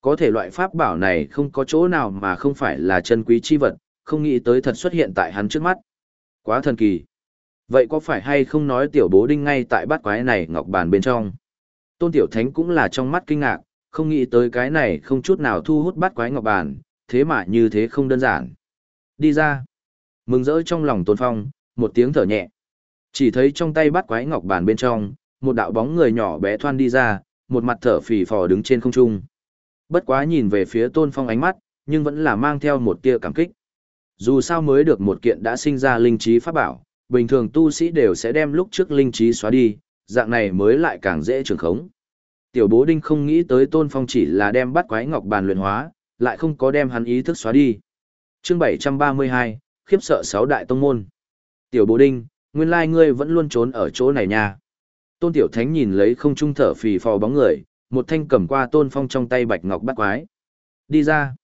Có thể loại pháp bảo này không có chỗ nào mà không phải là chân quý chi vật, không nghĩ tới thật xuất hiện tại hắn trước mắt. Quá thần kỳ. Vậy có phải hay không nói tiểu bố đinh ngay tại bát quái này ngọc bàn bên trong? Tôn tiểu thánh cũng là trong mắt kinh ngạc, không nghĩ tới cái này không chút nào thu hút bát quái ngọc bàn, thế mà như thế không đơn giản. Đi ra. Mừng rỡ trong lòng tôn phong, một tiếng thở nhẹ. Chỉ thấy trong tay bắt quái ngọc bàn bên trong, một đạo bóng người nhỏ bé thoan đi ra, một mặt thở phì phò đứng trên không trung. Bất quá nhìn về phía tôn phong ánh mắt, nhưng vẫn là mang theo một tia cảm kích. Dù sao mới được một kiện đã sinh ra linh trí pháp bảo, bình thường tu sĩ đều sẽ đem lúc trước linh trí xóa đi, dạng này mới lại càng dễ trường khống. Tiểu bố đinh không nghĩ tới tôn phong chỉ là đem bắt quái ngọc bàn luyện hóa, lại không có đem hắn ý thức xóa đi. chương 732, khiếp sợ sáu đại tông môn. Tiểu bố đinh, nguyên lai ngươi vẫn luôn trốn ở chỗ này nha. Tôn Tiểu Thánh nhìn lấy không trung thở phì phò bóng người, một thanh cầm qua Tôn Phong trong tay bạch ngọc bắt quái. Đi ra.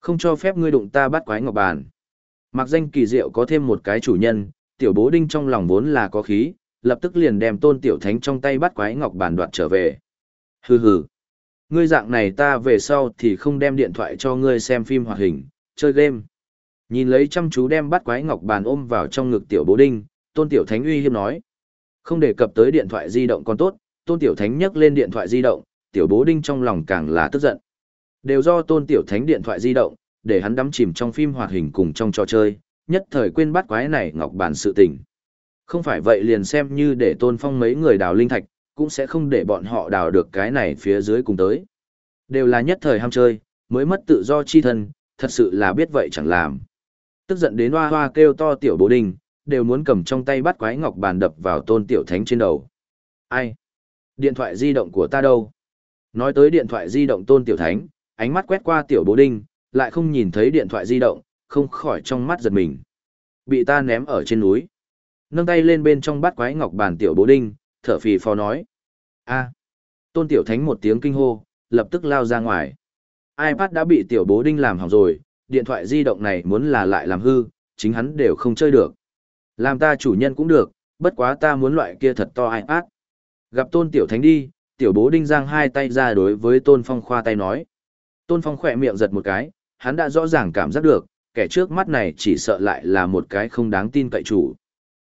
Không cho phép ngươi đụng ta bắt quái ngọc bàn. Mặc danh kỳ diệu có thêm một cái chủ nhân, Tiểu Bố Đinh trong lòng vốn là có khí, lập tức liền đem Tôn Tiểu Thánh trong tay bắt quái ngọc bàn đoạt trở về. Hừ hừ. Ngươi dạng này ta về sau thì không đem điện thoại cho ngươi xem phim hoạt hình, chơi game. Nhìn lấy chăm chú đem bắt quái ngọc bàn ôm vào trong ngực Tiểu Bố Đinh, Tôn Tiểu Thánh uy hiếp nói. Không đề cập tới điện thoại di động còn tốt, Tôn Tiểu Thánh nhấc lên điện thoại di động, Tiểu Bố Đinh trong lòng càng là tức giận. Đều do Tôn Tiểu Thánh điện thoại di động, để hắn đắm chìm trong phim hoạt hình cùng trong trò chơi, nhất thời quên bắt quái này ngọc bản sự tình. Không phải vậy liền xem như để Tôn Phong mấy người đào linh thạch, cũng sẽ không để bọn họ đào được cái này phía dưới cùng tới. Đều là nhất thời ham chơi, mới mất tự do chi thân, thật sự là biết vậy chẳng làm. Tức giận đến hoa hoa kêu to Tiểu Bố Đinh, đều muốn cầm trong tay bắt quái ngọc bàn đập vào tôn tiểu thánh trên đầu. Ai? Điện thoại di động của ta đâu? Nói tới điện thoại di động tôn tiểu thánh, ánh mắt quét qua tiểu bố đinh, lại không nhìn thấy điện thoại di động, không khỏi trong mắt giật mình. Bị ta ném ở trên núi. Nâng tay lên bên trong bắt quái ngọc bàn tiểu bố đinh, thở phì phò nói. a Tôn tiểu thánh một tiếng kinh hô, lập tức lao ra ngoài. iPad đã bị tiểu bố đinh làm hỏng rồi, điện thoại di động này muốn là lại làm hư, chính hắn đều không chơi được. Làm ta chủ nhân cũng được, bất quá ta muốn loại kia thật to ai ác. Gặp tôn tiểu thánh đi, tiểu bố đinh giang hai tay ra đối với tôn phong khoa tay nói. Tôn phong khỏe miệng giật một cái, hắn đã rõ ràng cảm giác được, kẻ trước mắt này chỉ sợ lại là một cái không đáng tin cậy chủ.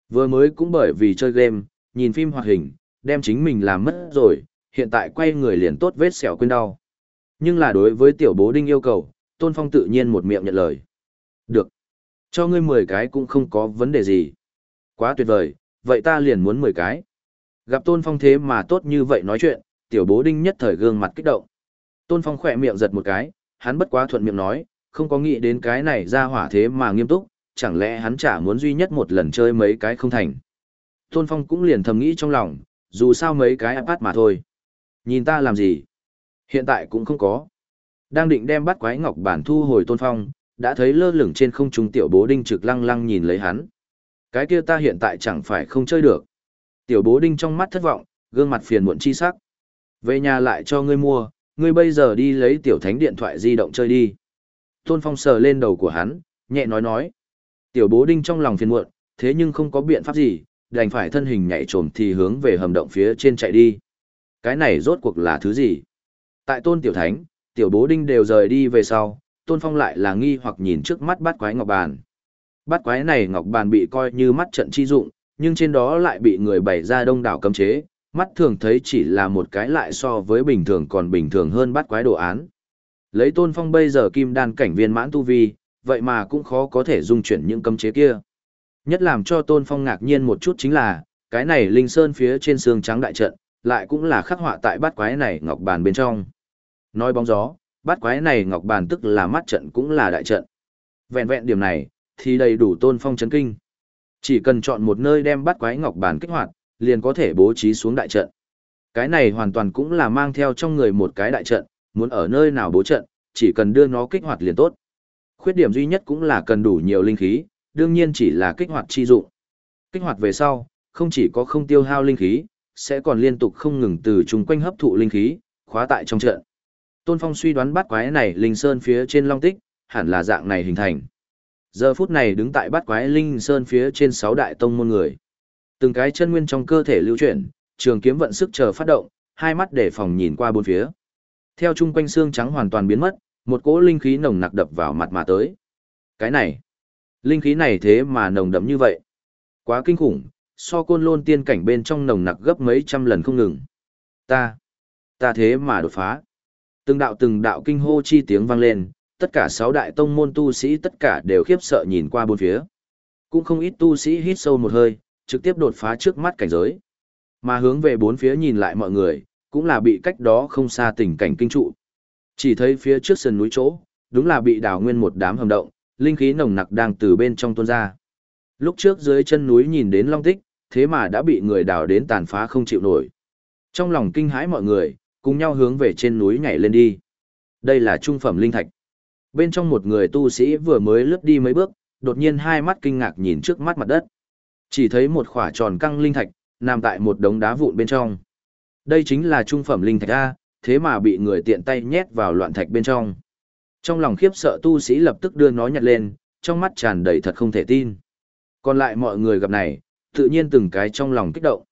Vừa mới cũng bởi vì chơi game, nhìn phim hoạt hình, đem chính mình làm mất rồi, hiện tại quay người liền tốt vết sẹo quên đau. Nhưng là đối với tiểu bố đinh yêu cầu, Tôn Phong tự nhiên một miệng nhận lời. Được. Cho ngươi 10 cái cũng không có vấn đề gì. Quá tuyệt vời, vậy ta liền muốn 10 cái. Gặp Tôn Phong thế mà tốt như vậy nói chuyện, tiểu bố đinh nhất thời gương mặt kích động. Tôn Phong khỏe miệng giật một cái, hắn bất quá thuận miệng nói, không có nghĩ đến cái này ra hỏa thế mà nghiêm túc, chẳng lẽ hắn chả muốn duy nhất một lần chơi mấy cái không thành. Tôn Phong cũng liền thầm nghĩ trong lòng, dù sao mấy cái iPad mà thôi. Nhìn ta làm gì? Hiện tại cũng không có. Đang định đem bắt quái ngọc bản thu hồi Tôn Phong, đã thấy lơ lửng trên không trung tiểu bố đinh trực lăng lăng nhìn lấy hắn. Cái kia ta hiện tại chẳng phải không chơi được. Tiểu bố đinh trong mắt thất vọng, gương mặt phiền muộn chi sắc. Về nhà lại cho ngươi mua, ngươi bây giờ đi lấy tiểu thánh điện thoại di động chơi đi. Tôn Phong sờ lên đầu của hắn, nhẹ nói nói. Tiểu bố đinh trong lòng phiền muộn, thế nhưng không có biện pháp gì, đành phải thân hình nhảy trồm thì hướng về hầm động phía trên chạy đi. Cái này rốt cuộc là thứ gì? Tại tôn tiểu thánh, tiểu bố đinh đều rời đi về sau, tôn phong lại là nghi hoặc nhìn trước mắt bát quái ngọc bàn. Bát quái này ngọc bàn bị coi như mắt trận chi dụng, nhưng trên đó lại bị người bày ra đông đảo cấm chế, mắt thường thấy chỉ là một cái lại so với bình thường còn bình thường hơn bát quái đồ án. Lấy tôn phong bây giờ kim đan cảnh viên mãn tu vi, vậy mà cũng khó có thể dung chuyển những cấm chế kia. Nhất làm cho tôn phong ngạc nhiên một chút chính là, cái này linh sơn phía trên xương trắng đại trận, lại cũng là khắc họa tại bát quái này ngọc bàn bên trong. Nói bóng gió, bát quái này ngọc bàn tức là mắt trận cũng là đại trận. Vẹn vẹn điểm này, thì đầy đủ tôn phong chấn kinh. Chỉ cần chọn một nơi đem bắt quái ngọc bản kích hoạt, liền có thể bố trí xuống đại trận. Cái này hoàn toàn cũng là mang theo trong người một cái đại trận, muốn ở nơi nào bố trận, chỉ cần đưa nó kích hoạt liền tốt. Khuyết điểm duy nhất cũng là cần đủ nhiều linh khí, đương nhiên chỉ là kích hoạt chi dụng. Kích hoạt về sau, không chỉ có không tiêu hao linh khí, sẽ còn liên tục không ngừng từ chung quanh hấp thụ linh khí, khóa tại trong trận. Tôn Phong suy đoán bắt quái này linh sơn phía trên long tích, hẳn là dạng này hình thành. Giờ phút này đứng tại bát quái linh sơn phía trên sáu đại tông môn người. Từng cái chân nguyên trong cơ thể lưu chuyển, trường kiếm vận sức chờ phát động, hai mắt để phòng nhìn qua bốn phía. Theo chung quanh xương trắng hoàn toàn biến mất, một cỗ linh khí nồng nặc đập vào mặt mà tới. Cái này, linh khí này thế mà nồng đậm như vậy. Quá kinh khủng, so côn lôn tiên cảnh bên trong nồng nặc gấp mấy trăm lần không ngừng. Ta, ta thế mà đột phá. Từng đạo từng đạo kinh hô chi tiếng vang lên, tất cả sáu đại tông môn tu sĩ tất cả đều khiếp sợ nhìn qua bốn phía. Cũng không ít tu sĩ hít sâu một hơi, trực tiếp đột phá trước mắt cảnh giới. Mà hướng về bốn phía nhìn lại mọi người, cũng là bị cách đó không xa tình cảnh kinh trụ. Chỉ thấy phía trước sườn núi chỗ, đúng là bị đào nguyên một đám hầm động, linh khí nồng nặc đang từ bên trong tuôn ra. Lúc trước dưới chân núi nhìn đến long tích, thế mà đã bị người đào đến tàn phá không chịu nổi. Trong lòng kinh hãi mọi người, cùng nhau hướng về trên núi nhảy lên đi. Đây là trung phẩm linh thạch. Bên trong một người tu sĩ vừa mới lướt đi mấy bước, đột nhiên hai mắt kinh ngạc nhìn trước mắt mặt đất. Chỉ thấy một khỏa tròn căng linh thạch, nằm tại một đống đá vụn bên trong. Đây chính là trung phẩm linh thạch A, thế mà bị người tiện tay nhét vào loạn thạch bên trong. Trong lòng khiếp sợ tu sĩ lập tức đưa nó nhặt lên, trong mắt tràn đầy thật không thể tin. Còn lại mọi người gặp này, tự nhiên từng cái trong lòng kích động.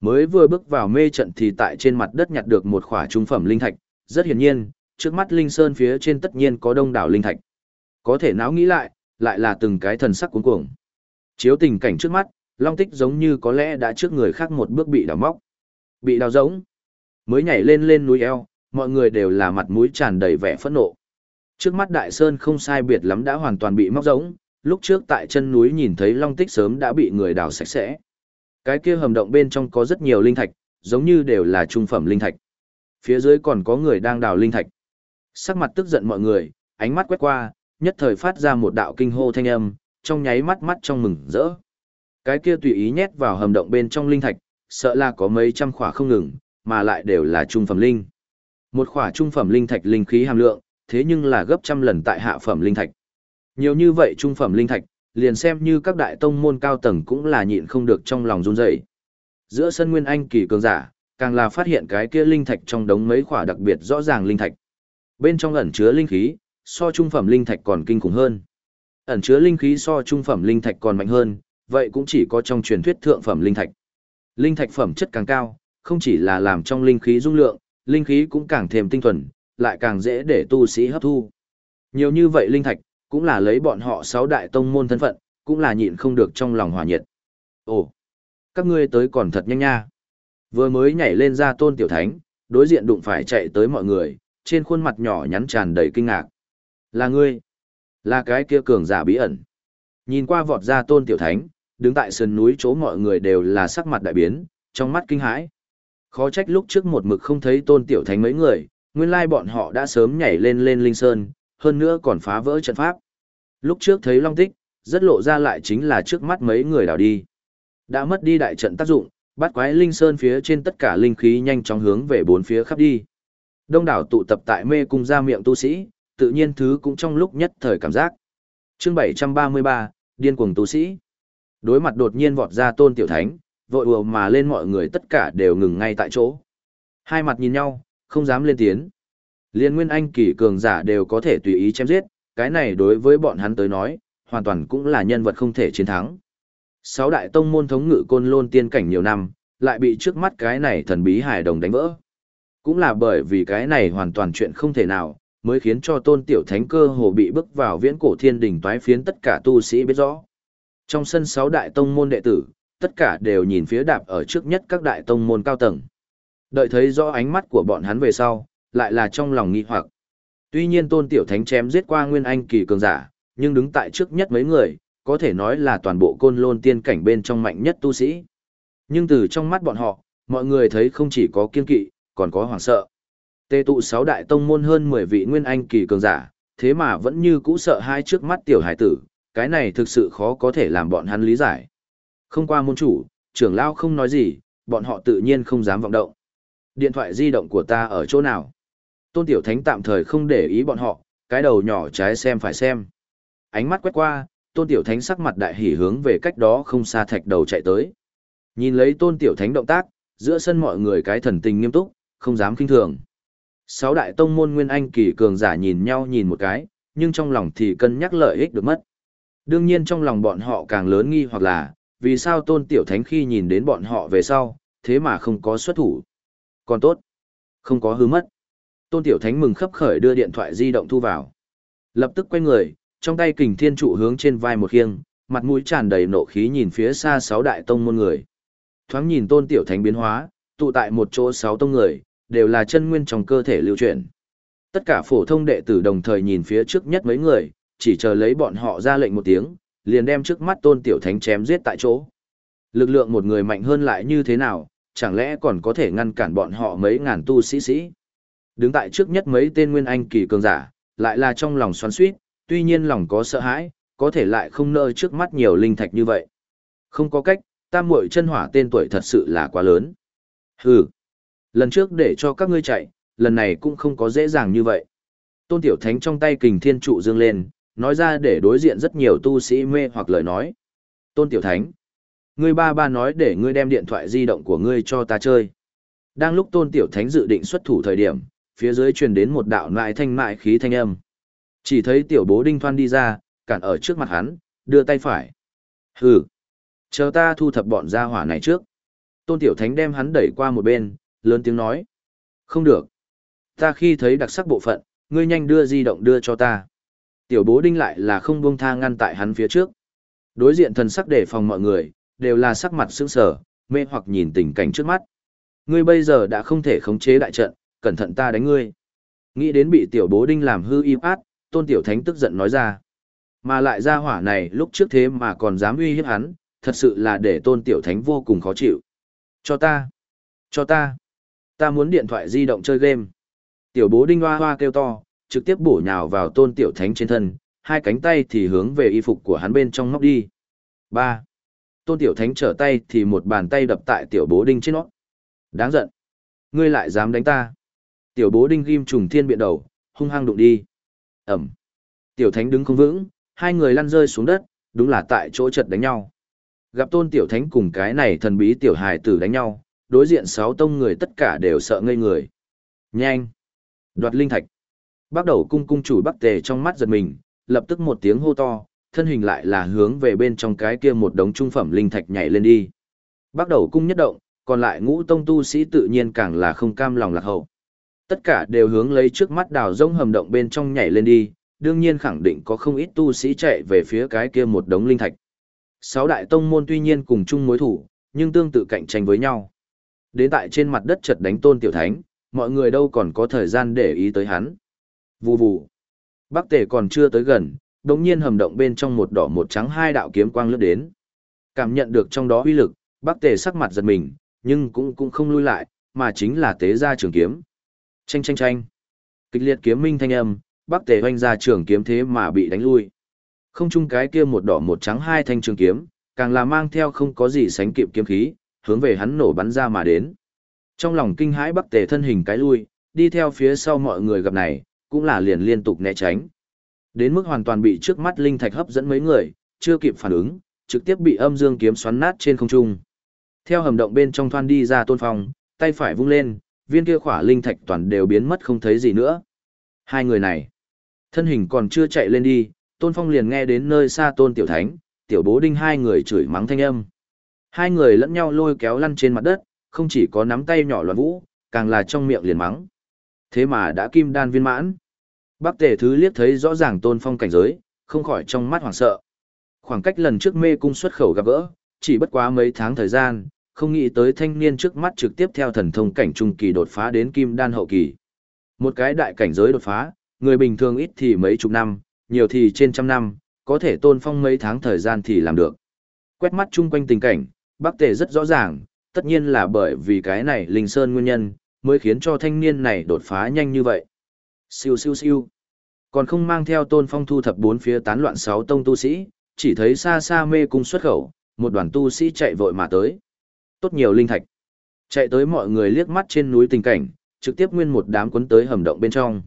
Mới vừa bước vào mê trận thì tại trên mặt đất nhặt được một khỏa trung phẩm linh thạch, rất hiển nhiên, trước mắt linh sơn phía trên tất nhiên có đông đảo linh thạch. Có thể não nghĩ lại, lại là từng cái thần sắc cuống cuồng. Chiếu tình cảnh trước mắt, Long Tích giống như có lẽ đã trước người khác một bước bị đào móc. Bị đào rỗng. Mới nhảy lên lên núi eo, mọi người đều là mặt mũi tràn đầy vẻ phẫn nộ. Trước mắt đại sơn không sai biệt lắm đã hoàn toàn bị móc rỗng, lúc trước tại chân núi nhìn thấy long tích sớm đã bị người đào sạch sẽ. Cái kia hầm động bên trong có rất nhiều linh thạch, giống như đều là trung phẩm linh thạch. Phía dưới còn có người đang đào linh thạch. Sắc mặt tức giận mọi người, ánh mắt quét qua, nhất thời phát ra một đạo kinh hô thanh âm, trong nháy mắt mắt trong mừng rỡ. Cái kia tùy ý nhét vào hầm động bên trong linh thạch, sợ là có mấy trăm khỏa không ngừng, mà lại đều là trung phẩm linh. Một khỏa trung phẩm linh thạch linh khí hàm lượng, thế nhưng là gấp trăm lần tại hạ phẩm linh thạch. Nhiều như vậy trung phẩm linh thạch, liền xem như các đại tông môn cao tầng cũng là nhịn không được trong lòng run rẩy. Giữa sân nguyên anh kỳ cường giả, càng là phát hiện cái kia linh thạch trong đống mấy khỏa đặc biệt rõ ràng linh thạch. Bên trong ẩn chứa linh khí, so trung phẩm linh thạch còn kinh khủng hơn. Ẩn chứa linh khí so trung phẩm linh thạch còn mạnh hơn, vậy cũng chỉ có trong truyền thuyết thượng phẩm linh thạch. Linh thạch phẩm chất càng cao, không chỉ là làm trong linh khí dung lượng, linh khí cũng càng thêm tinh thuần, lại càng dễ để tu sĩ hấp thu. Nhiều như vậy linh thạch, cũng là lấy bọn họ sáu đại tông môn thân phận, cũng là nhịn không được trong lòng hòa nhiệt. Ồ, các ngươi tới còn thật nhanh nha. Vừa mới nhảy lên ra tôn tiểu thánh, đối diện đụng phải chạy tới mọi người, trên khuôn mặt nhỏ nhắn tràn đầy kinh ngạc. Là ngươi, là cái kia cường giả bí ẩn. Nhìn qua vọt ra tôn tiểu thánh, đứng tại sườn núi chỗ mọi người đều là sắc mặt đại biến, trong mắt kinh hãi. Khó trách lúc trước một mực không thấy tôn tiểu thánh mấy người, nguyên lai bọn họ đã sớm nhảy lên lên linh sơn, hơn nữa còn phá vỡ trận pháp. Lúc trước thấy long tích, rất lộ ra lại chính là trước mắt mấy người đảo đi. Đã mất đi đại trận tác dụng, bắt quái linh sơn phía trên tất cả linh khí nhanh chóng hướng về bốn phía khắp đi. Đông đảo tụ tập tại mê cung ra miệng tu sĩ, tự nhiên thứ cũng trong lúc nhất thời cảm giác, chương 733, điên cuồng tu sĩ. Đối mặt đột nhiên vọt ra tôn tiểu thánh, vội ùa mà lên mọi người tất cả đều ngừng ngay tại chỗ. Hai mặt nhìn nhau, không dám lên tiếng. Liên nguyên anh kỳ cường giả đều có thể tùy ý chém giết, cái này đối với bọn hắn tới nói, hoàn toàn cũng là nhân vật không thể chiến thắng. Sáu đại tông môn thống ngự côn lôn tiên cảnh nhiều năm, lại bị trước mắt cái này thần bí hài đồng đánh vỡ. Cũng là bởi vì cái này hoàn toàn chuyện không thể nào, mới khiến cho tôn tiểu thánh cơ hồ bị bước vào viễn cổ thiên đỉnh toái phiến tất cả tu sĩ biết rõ. Trong sân sáu đại tông môn đệ tử, tất cả đều nhìn phía đạp ở trước nhất các đại tông môn cao tầng. Đợi thấy rõ ánh mắt của bọn hắn về sau, lại là trong lòng nghi hoặc. Tuy nhiên tôn tiểu thánh chém giết qua nguyên anh kỳ cường giả, nhưng đứng tại trước nhất mấy người, có thể nói là toàn bộ côn lôn tiên cảnh bên trong mạnh nhất tu sĩ. Nhưng từ trong mắt bọn họ, mọi người thấy không chỉ có kiên kỵ, còn có hoảng sợ. Tê tụ sáu đại tông môn hơn 10 vị nguyên anh kỳ cường giả, thế mà vẫn như cũ sợ hai trước mắt tiểu hải tử, cái này thực sự khó có thể làm bọn hắn lý giải. Không qua môn chủ, trưởng lao không nói gì, bọn họ tự nhiên không dám vọng động. Điện thoại di động của ta ở chỗ nào? Tôn Tiểu Thánh tạm thời không để ý bọn họ, cái đầu nhỏ trái xem phải xem. Ánh mắt quét qua, Tôn Tiểu Thánh sắc mặt đại hỉ hướng về cách đó không xa thạch đầu chạy tới. Nhìn lấy Tôn Tiểu Thánh động tác, giữa sân mọi người cái thần tình nghiêm túc, không dám kinh thường. Sáu đại tông môn nguyên anh kỳ cường giả nhìn nhau nhìn một cái, nhưng trong lòng thì cân nhắc lợi ích được mất. Đương nhiên trong lòng bọn họ càng lớn nghi hoặc là, vì sao tôn tiểu thánh khi nhìn đến bọn họ về sau, thế mà không có xuất thủ. Còn tốt, không có hư mất. Tôn tiểu thánh mừng khấp khởi đưa điện thoại di động thu vào. Lập tức quay người, trong tay kình thiên trụ hướng trên vai một khiêng, mặt mũi tràn đầy nộ khí nhìn phía xa sáu đại tông môn người. Thoáng nhìn tôn tiểu thánh biến hóa, tụ tại một chỗ sáu tông người, đều là chân nguyên trong cơ thể lưu chuyển. Tất cả phổ thông đệ tử đồng thời nhìn phía trước nhất mấy người, chỉ chờ lấy bọn họ ra lệnh một tiếng, liền đem trước mắt tôn tiểu thánh chém giết tại chỗ. Lực lượng một người mạnh hơn lại như thế nào, chẳng lẽ còn có thể ngăn cản bọn họ mấy ngàn tu sĩ sĩ. Đứng tại trước nhất mấy tên nguyên anh kỳ cường giả, lại là trong lòng xoắn xuýt, tuy nhiên lòng có sợ hãi, có thể lại không nỡ trước mắt nhiều linh thạch như vậy. Không có cách, tam muội chân hỏa tên tuổi thật sự là quá lớn. Hừ, lần trước để cho các ngươi chạy, lần này cũng không có dễ dàng như vậy. Tôn Tiểu Thánh trong tay kình thiên trụ dương lên, nói ra để đối diện rất nhiều tu sĩ mê hoặc lời nói. Tôn Tiểu Thánh, ngươi ba ba nói để ngươi đem điện thoại di động của ngươi cho ta chơi. Đang lúc Tôn Tiểu Thánh dự định xuất thủ thời điểm, phía dưới truyền đến một đạo nại thanh mại khí thanh âm. Chỉ thấy tiểu bố đinh thoan đi ra, cản ở trước mặt hắn, đưa tay phải. Hừ, chờ ta thu thập bọn gia hỏa này trước. Tôn Tiểu Thánh đem hắn đẩy qua một bên, lớn tiếng nói. Không được. Ta khi thấy đặc sắc bộ phận, ngươi nhanh đưa di động đưa cho ta. Tiểu bố đinh lại là không buông tha ngăn tại hắn phía trước. Đối diện thần sắc đề phòng mọi người, đều là sắc mặt sững sờ, mê hoặc nhìn tình cảnh trước mắt. Ngươi bây giờ đã không thể khống chế đại trận, cẩn thận ta đánh ngươi. Nghĩ đến bị tiểu bố đinh làm hư im át, tôn tiểu thánh tức giận nói ra. Mà lại ra hỏa này lúc trước thế mà còn dám uy hiếp hắn, thật sự là để tôn tiểu thánh vô cùng khó chịu. Cho ta! Cho ta! Ta muốn điện thoại di động chơi game. Tiểu bố đinh hoa hoa kêu to, trực tiếp bổ nhào vào tôn tiểu thánh trên thân, hai cánh tay thì hướng về y phục của hắn bên trong móc đi. ba Tôn tiểu thánh trở tay thì một bàn tay đập tại tiểu bố đinh trên nó. Đáng giận. Ngươi lại dám đánh ta. Tiểu bố đinh ghim trùng thiên biện đầu, hung hăng đụng đi. Ẩm. Tiểu thánh đứng không vững, hai người lăn rơi xuống đất, đúng là tại chỗ chật đánh nhau. Gặp tôn tiểu thánh cùng cái này thần bí tiểu hài tử đánh nhau, đối diện sáu tông người tất cả đều sợ ngây người. Nhanh! Đoạt linh thạch. Bắt đầu cung cung chủ bắc tề trong mắt giật mình, lập tức một tiếng hô to, thân hình lại là hướng về bên trong cái kia một đống trung phẩm linh thạch nhảy lên đi. Bắt đầu cung nhất động, còn lại ngũ tông tu sĩ tự nhiên càng là không cam lòng lạc hậu. Tất cả đều hướng lấy trước mắt đào rông hầm động bên trong nhảy lên đi, đương nhiên khẳng định có không ít tu sĩ chạy về phía cái kia một đống linh thạch. Sáu đại tông môn tuy nhiên cùng chung mối thủ, nhưng tương tự cạnh tranh với nhau. Đến tại trên mặt đất chật đánh tôn tiểu thánh, mọi người đâu còn có thời gian để ý tới hắn. Vù vù. Bắc tề còn chưa tới gần, đồng nhiên hầm động bên trong một đỏ một trắng hai đạo kiếm quang lướt đến. Cảm nhận được trong đó uy lực, Bắc tề sắc mặt giật mình, nhưng cũng cũng không lui lại, mà chính là tế ra trường kiếm. Chanh chanh chanh. Kịch liệt kiếm minh thanh âm, Bắc tề hoanh ra trường kiếm thế mà bị đánh lui. Không chung cái kia một đỏ một trắng hai thanh trường kiếm, càng là mang theo không có gì sánh kịp kiếm khí, hướng về hắn nổ bắn ra mà đến. Trong lòng kinh hãi Bắc Tề thân hình cái lui, đi theo phía sau mọi người gặp này, cũng là liền liên tục né tránh. Đến mức hoàn toàn bị trước mắt linh thạch hấp dẫn mấy người, chưa kịp phản ứng, trực tiếp bị âm dương kiếm xoắn nát trên không trung. Theo hầm động bên trong thoan đi ra Tôn Phong, tay phải vung lên, viên kia khỏa linh thạch toàn đều biến mất không thấy gì nữa. Hai người này, thân hình còn chưa chạy lên đi, Tôn Phong liền nghe đến nơi xa Tôn Tiểu Thánh, Tiểu Bố Đinh hai người chửi mắng thanh âm. Hai người lẫn nhau lôi kéo lăn trên mặt đất, không chỉ có nắm tay nhỏ loạn vũ, càng là trong miệng liền mắng. Thế mà đã kim đan viên mãn. Bác tề thứ liếc thấy rõ ràng Tôn Phong cảnh giới, không khỏi trong mắt hoảng sợ. Khoảng cách lần trước mê cung xuất khẩu gặp gỡ, chỉ bất quá mấy tháng thời gian, không nghĩ tới thanh niên trước mắt trực tiếp theo thần thông cảnh trung kỳ đột phá đến kim đan hậu kỳ. Một cái đại cảnh giới đột phá, người bình thường ít thì mấy chục năm, nhiều thì trên trăm năm, có thể tôn phong mấy tháng thời gian thì làm được. Quét mắt chung quanh tình cảnh, bác tề rất rõ ràng, tất nhiên là bởi vì cái này linh sơn nguyên nhân, mới khiến cho thanh niên này đột phá nhanh như vậy. Siêu siêu siêu. Còn không mang theo tôn phong thu thập bốn phía tán loạn sáu tông tu sĩ, chỉ thấy xa xa mê cung xuất khẩu, một đoàn tu sĩ chạy vội mà tới. Tốt nhiều linh thạch. Chạy tới mọi người liếc mắt trên núi tình cảnh, trực tiếp nguyên một đám cuốn tới hầm động bên trong.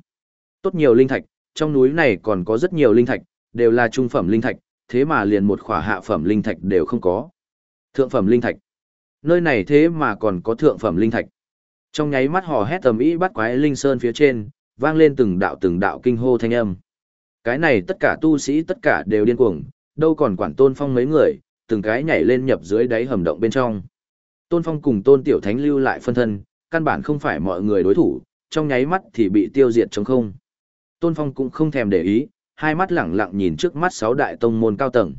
Tốt nhiều linh thạch, trong núi này còn có rất nhiều linh thạch, đều là trung phẩm linh thạch, thế mà liền một khỏa hạ phẩm linh thạch đều không có. Thượng phẩm linh thạch. Nơi này thế mà còn có thượng phẩm linh thạch. Trong nháy mắt hò hét tầm ý bắt quái linh sơn phía trên, vang lên từng đạo từng đạo kinh hô thanh âm. Cái này tất cả tu sĩ tất cả đều điên cuồng, đâu còn quản tôn phong mấy người, từng cái nhảy lên nhập dưới đáy hầm động bên trong. Tôn phong cùng tôn tiểu thánh lưu lại phân thân, căn bản không phải mọi người đối thủ, trong nháy mắt thì bị tiêu diệt trống không. Tôn phong cũng không thèm để ý, hai mắt lẳng lặng nhìn trước mắt sáu đại tông môn cao tầng.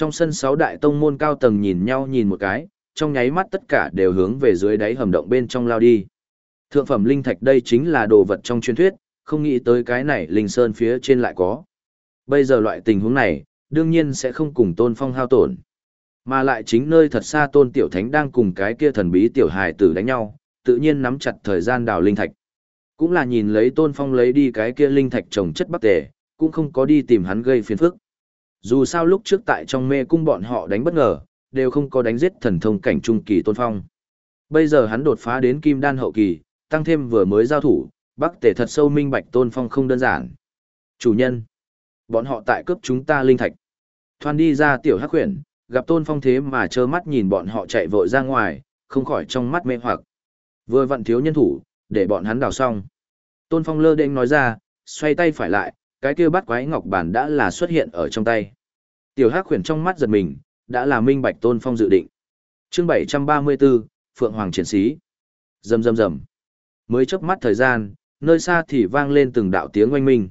Trong sân sáu đại tông môn cao tầng nhìn nhau nhìn một cái, trong nháy mắt tất cả đều hướng về dưới đáy hầm động bên trong lao đi. Thượng phẩm linh thạch đây chính là đồ vật trong truyền thuyết, không nghĩ tới cái này linh sơn phía trên lại có. Bây giờ loại tình huống này, đương nhiên sẽ không cùng tôn phong hao tổn. Mà lại chính nơi thật xa tôn tiểu thánh đang cùng cái kia thần bí tiểu hài tử đánh nhau, tự nhiên nắm chặt thời gian đào linh thạch. Cũng là nhìn lấy tôn phong lấy đi cái kia linh thạch trồng chất bắc tề, cũng không có đi tìm hắn gây phiền phức. Dù sao lúc trước tại trong mê cung bọn họ đánh bất ngờ, đều không có đánh giết thần thông cảnh trung kỳ tôn phong. Bây giờ hắn đột phá đến kim đan hậu kỳ, tăng thêm vừa mới giao thủ, bắc tề thật sâu minh bạch tôn phong không đơn giản. Chủ nhân, bọn họ tại cướp chúng ta linh thạch. Thoan đi ra tiểu hắc huyền, gặp tôn phong thế mà trơ mắt nhìn bọn họ chạy vội ra ngoài, không khỏi trong mắt mê hoặc. Vừa vặn thiếu nhân thủ, để bọn hắn đào xong. Tôn phong lơ đệnh nói ra, xoay tay phải lại, cái kia bắt quái ngọc bản đã là xuất hiện ở trong tay. Tiểu Hắc khuyển trong mắt giật mình, đã là minh bạch Tôn Phong dự định. Chương 734, Phượng Hoàng Chiến sĩ. Rầm rầm rầm. Mới chớp mắt thời gian, nơi xa thì vang lên từng đạo tiếng oanh minh.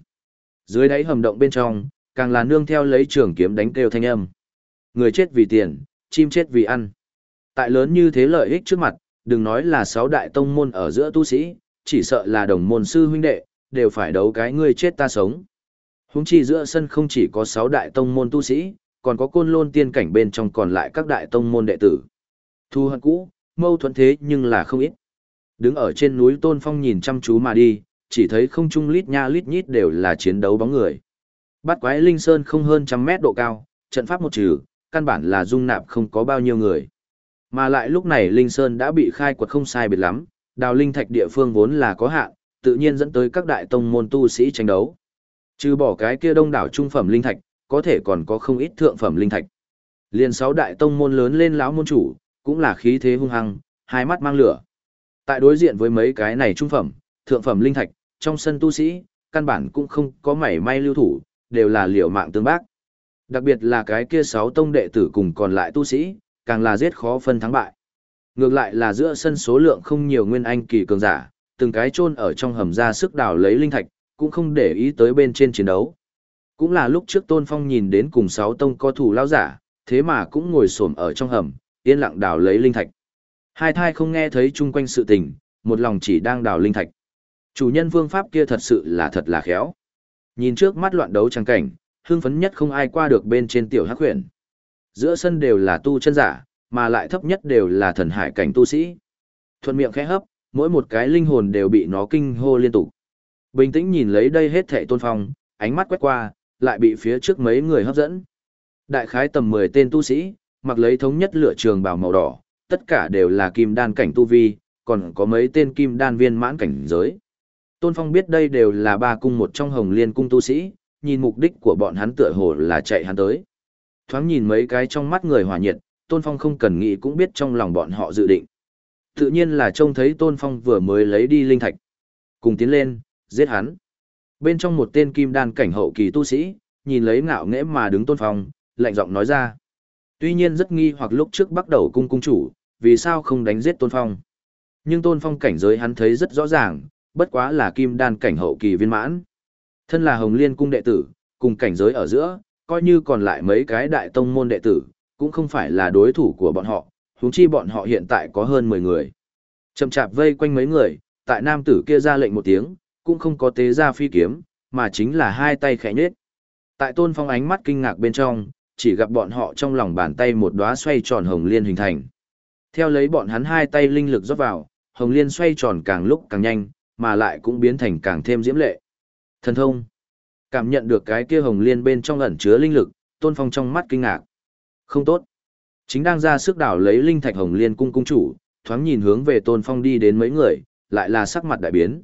Dưới đáy hầm động bên trong, càng là nương theo lấy trường kiếm đánh kêu thanh âm. Người chết vì tiền, chim chết vì ăn. Tại lớn như thế lợi ích trước mặt, đừng nói là sáu đại tông môn ở giữa tu sĩ, chỉ sợ là đồng môn sư huynh đệ, đều phải đấu cái ngươi chết ta sống. Húng chi giữa sân không chỉ có 6 đại tông môn tu sĩ, còn có côn lôn tiên cảnh bên trong còn lại các đại tông môn đệ tử. Thu hận cũ, mâu thuẫn thế nhưng là không ít. Đứng ở trên núi Tôn Phong nhìn chăm chú mà đi, chỉ thấy không trung lít nha lít nhít đều là chiến đấu bóng người. Bắt quái linh sơn không hơn trăm mét độ cao, trận pháp một trừ, căn bản là dung nạp không có bao nhiêu người. Mà lại lúc này linh sơn đã bị khai quật không sai biệt lắm, đào linh thạch địa phương vốn là có hạn, tự nhiên dẫn tới các đại tông môn tu sĩ tranh đấu. Trừ bỏ cái kia đông đảo trung phẩm linh thạch, có thể còn có không ít thượng phẩm linh thạch. Liên sáu đại tông môn lớn lên lão môn chủ, cũng là khí thế hung hăng, hai mắt mang lửa. Tại đối diện với mấy cái này trung phẩm, thượng phẩm linh thạch, trong sân tu sĩ, căn bản cũng không có mảy may lưu thủ, đều là liều mạng tương bác. Đặc biệt là cái kia sáu tông đệ tử cùng còn lại tu sĩ, càng là giết khó phân thắng bại. Ngược lại là giữa sân số lượng không nhiều nguyên anh kỳ cường giả, từng cái chôn ở trong hầm ra sức đào lấy linh thạch, cũng không để ý tới bên trên chiến đấu. Cũng là lúc trước Tôn Phong nhìn đến cùng sáu tông có thủ lao giả, thế mà cũng ngồi xổm ở trong hầm, yên lặng đào lấy linh thạch. Hai thai không nghe thấy chung quanh sự tình, một lòng chỉ đang đào linh thạch. Chủ nhân phương pháp kia thật sự là thật là khéo. Nhìn trước mắt loạn đấu trang cảnh, hưng phấn nhất không ai qua được bên trên tiểu hắc huyền. Giữa sân đều là tu chân giả, mà lại thấp nhất đều là thần hải cảnh tu sĩ. Thuận miệng khẽ hấp, mỗi một cái linh hồn đều bị nó kinh hô liên tục. Bình tĩnh nhìn lấy đây hết thệ tôn phong, ánh mắt quét qua, lại bị phía trước mấy người hấp dẫn. Đại khái tầm 10 tên tu sĩ, mặc lấy thống nhất lựa trường bào màu đỏ, tất cả đều là kim đan cảnh tu vi, còn có mấy tên kim đan viên mãn cảnh giới. Tôn Phong biết đây đều là ba cung một trong hồng liên cung tu sĩ, nhìn mục đích của bọn hắn tựa hồ là chạy hắn tới. Thoáng nhìn mấy cái trong mắt người hòa nhiệt, Tôn Phong không cần nghĩ cũng biết trong lòng bọn họ dự định. Tự nhiên là trông thấy Tôn Phong vừa mới lấy đi linh thạch. Cùng tiến lên, giết hắn. Bên trong một tên kim đan cảnh hậu kỳ tu sĩ, nhìn lấy ngạo nghễ mà đứng Tôn Phong, lạnh giọng nói ra. Tuy nhiên rất nghi hoặc lúc trước bắt đầu cung cung chủ, vì sao không đánh giết Tôn Phong. Nhưng Tôn Phong cảnh giới hắn thấy rất rõ ràng, bất quá là kim đan cảnh hậu kỳ viên mãn. Thân là Hồng Liên cung đệ tử, cùng cảnh giới ở giữa, coi như còn lại mấy cái đại tông môn đệ tử, cũng không phải là đối thủ của bọn họ, huống chi bọn họ hiện tại có hơn 10 người. Chậm chạp vây quanh mấy người, tại nam tử kia ra lệnh một tiếng, cũng không có tế ra phi kiếm, mà chính là hai tay khẽ nhết. Tại tôn phong ánh mắt kinh ngạc bên trong, chỉ gặp bọn họ trong lòng bàn tay một đóa xoay tròn hồng liên hình thành. Theo lấy bọn hắn hai tay linh lực rót vào, hồng liên xoay tròn càng lúc càng nhanh, mà lại cũng biến thành càng thêm diễm lệ. Thần thông. Cảm nhận được cái kia hồng liên bên trong ẩn chứa linh lực, tôn phong trong mắt kinh ngạc. Không tốt. Chính đang ra sức đảo lấy linh thạch hồng liên cung cung chủ, thoáng nhìn hướng về tôn phong đi đến mấy người, lại là sắc mặt đại biến.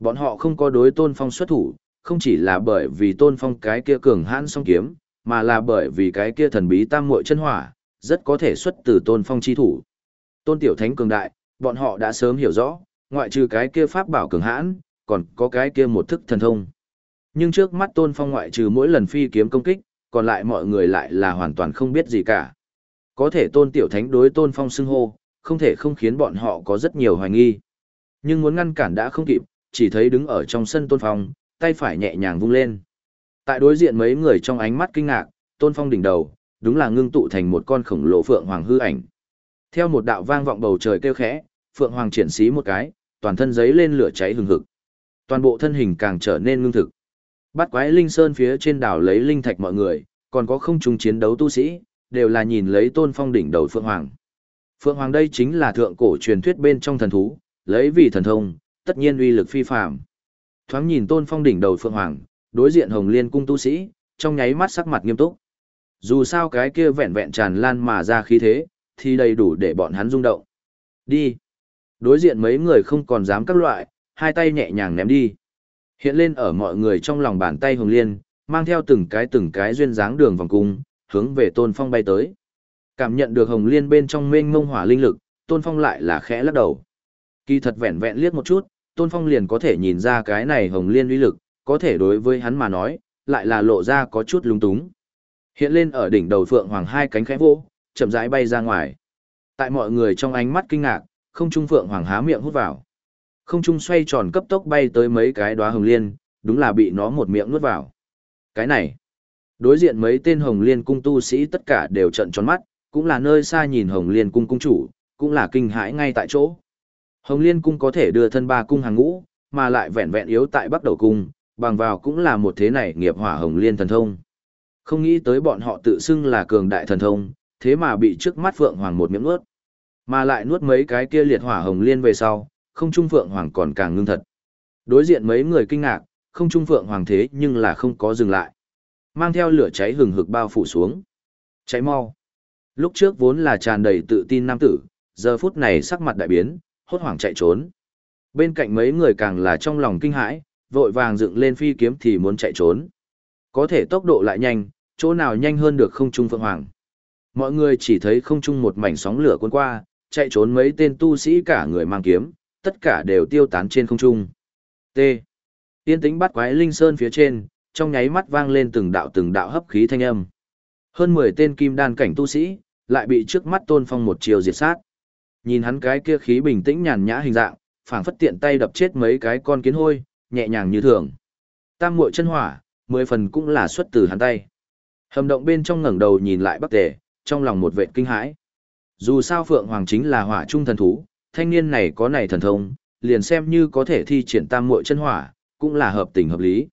Bọn họ không có đối tôn phong xuất thủ, không chỉ là bởi vì tôn phong cái kia cường hãn song kiếm, mà là bởi vì cái kia thần bí tam muội chân hỏa, rất có thể xuất từ tôn phong chi thủ. Tôn tiểu thánh cường đại, bọn họ đã sớm hiểu rõ, ngoại trừ cái kia pháp bảo cường hãn, còn có cái kia một thức thần thông. Nhưng trước mắt tôn phong ngoại trừ mỗi lần phi kiếm công kích, còn lại mọi người lại là hoàn toàn không biết gì cả. Có thể tôn tiểu thánh đối tôn phong xưng hô, không thể không khiến bọn họ có rất nhiều hoài nghi. Nhưng muốn ngăn cản đã không kịp, chỉ thấy đứng ở trong sân tôn phong, tay phải nhẹ nhàng vung lên. Tại đối diện mấy người trong ánh mắt kinh ngạc, tôn phong đỉnh đầu, đúng là ngưng tụ thành một con khổng lồ phượng hoàng hư ảnh. Theo một đạo vang vọng bầu trời kêu khẽ, phượng hoàng triển xí một cái, toàn thân giấy lên lửa cháy hừng hực. Toàn bộ thân hình càng trở nên ngưng thực. Bắt quái linh sơn phía trên đảo lấy linh thạch mọi người, còn có không trung chiến đấu tu sĩ, đều là nhìn lấy tôn phong đỉnh đầu Phượng Hoàng. Phượng Hoàng đây chính là thượng cổ truyền thuyết bên trong thần thú, lấy vì thần thông, tất nhiên uy lực phi phàm. Thoáng nhìn tôn phong đỉnh đầu Phượng Hoàng, đối diện Hồng Liên cung tu sĩ, trong nháy mắt sắc mặt nghiêm túc. Dù sao cái kia vẹn vẹn tràn lan mà ra khí thế, thì đầy đủ để bọn hắn rung động. Đi. Đối diện mấy người không còn dám các loại, hai tay nhẹ nhàng ném đi. Hiện lên ở mọi người trong lòng bàn tay Hồng Liên, mang theo từng cái từng cái duyên dáng đường vòng cung, hướng về Tôn Phong bay tới. Cảm nhận được Hồng Liên bên trong mênh mông hỏa linh lực, Tôn Phong lại là khẽ lắc đầu. Kỳ thật vẹn vẹn liếc một chút, Tôn Phong liền có thể nhìn ra cái này Hồng Liên uy lực, có thể đối với hắn mà nói, lại là lộ ra có chút lung túng. Hiện lên ở đỉnh đầu Phượng Hoàng hai cánh khẽ vỗ, chậm rãi bay ra ngoài. Tại mọi người trong ánh mắt kinh ngạc, không trung Phượng Hoàng há miệng hút vào. Không trung xoay tròn cấp tốc bay tới mấy cái đóa hồng liên, đúng là bị nó một miệng nuốt vào. Cái này, đối diện mấy tên hồng liên cung tu sĩ tất cả đều trận tròn mắt, cũng là nơi xa nhìn hồng liên cung cung chủ, cũng là kinh hãi ngay tại chỗ. Hồng liên cung có thể đưa thân ba cung hàng ngũ, mà lại vẹn vẹn yếu tại bắc đầu cung, bằng vào cũng là một thế này nghiệp hỏa hồng liên thần thông. Không nghĩ tới bọn họ tự xưng là cường đại thần thông, thế mà bị trước mắt Phượng Hoàng một miệng nuốt. Mà lại nuốt mấy cái kia liệt hỏa hồng liên về sau, không trung phượng hoàng còn càng ngưng thật. Đối diện mấy người kinh ngạc, không trung phượng hoàng thế nhưng là không có dừng lại. Mang theo lửa cháy hừng hực bao phủ xuống. Cháy mau. Lúc trước vốn là tràn đầy tự tin nam tử, giờ phút này sắc mặt đại biến, hốt hoảng chạy trốn. Bên cạnh mấy người càng là trong lòng kinh hãi, vội vàng dựng lên phi kiếm thì muốn chạy trốn. Có thể tốc độ lại nhanh, chỗ nào nhanh hơn được không trung phượng hoàng. Mọi người chỉ thấy không trung một mảnh sóng lửa cuốn qua, chạy trốn mấy tên tu sĩ cả người mang kiếm, tất cả đều tiêu tán trên không trung. T. Tiên tính bắt quái linh sơn phía trên, trong nháy mắt vang lên từng đạo từng đạo hấp khí thanh âm. Hơn 10 tên kim đan cảnh tu sĩ, lại bị trước mắt tôn phong một chiều diệt sát. Nhìn hắn cái kia khí bình tĩnh nhàn nhã hình dạng, phảng phất tiện tay đập chết mấy cái con kiến hôi, nhẹ nhàng như thường. Tam muội chân hỏa, mười phần cũng là xuất từ hắn tay. Hầm động bên trong ngẩng đầu nhìn lại Bắc Tề, trong lòng một vệt kinh hãi. Dù sao Phượng Hoàng chính là hỏa trung thần thú, thanh niên này có này thần thông, liền xem như có thể thi triển tam muội chân hỏa, cũng là hợp tình hợp lý.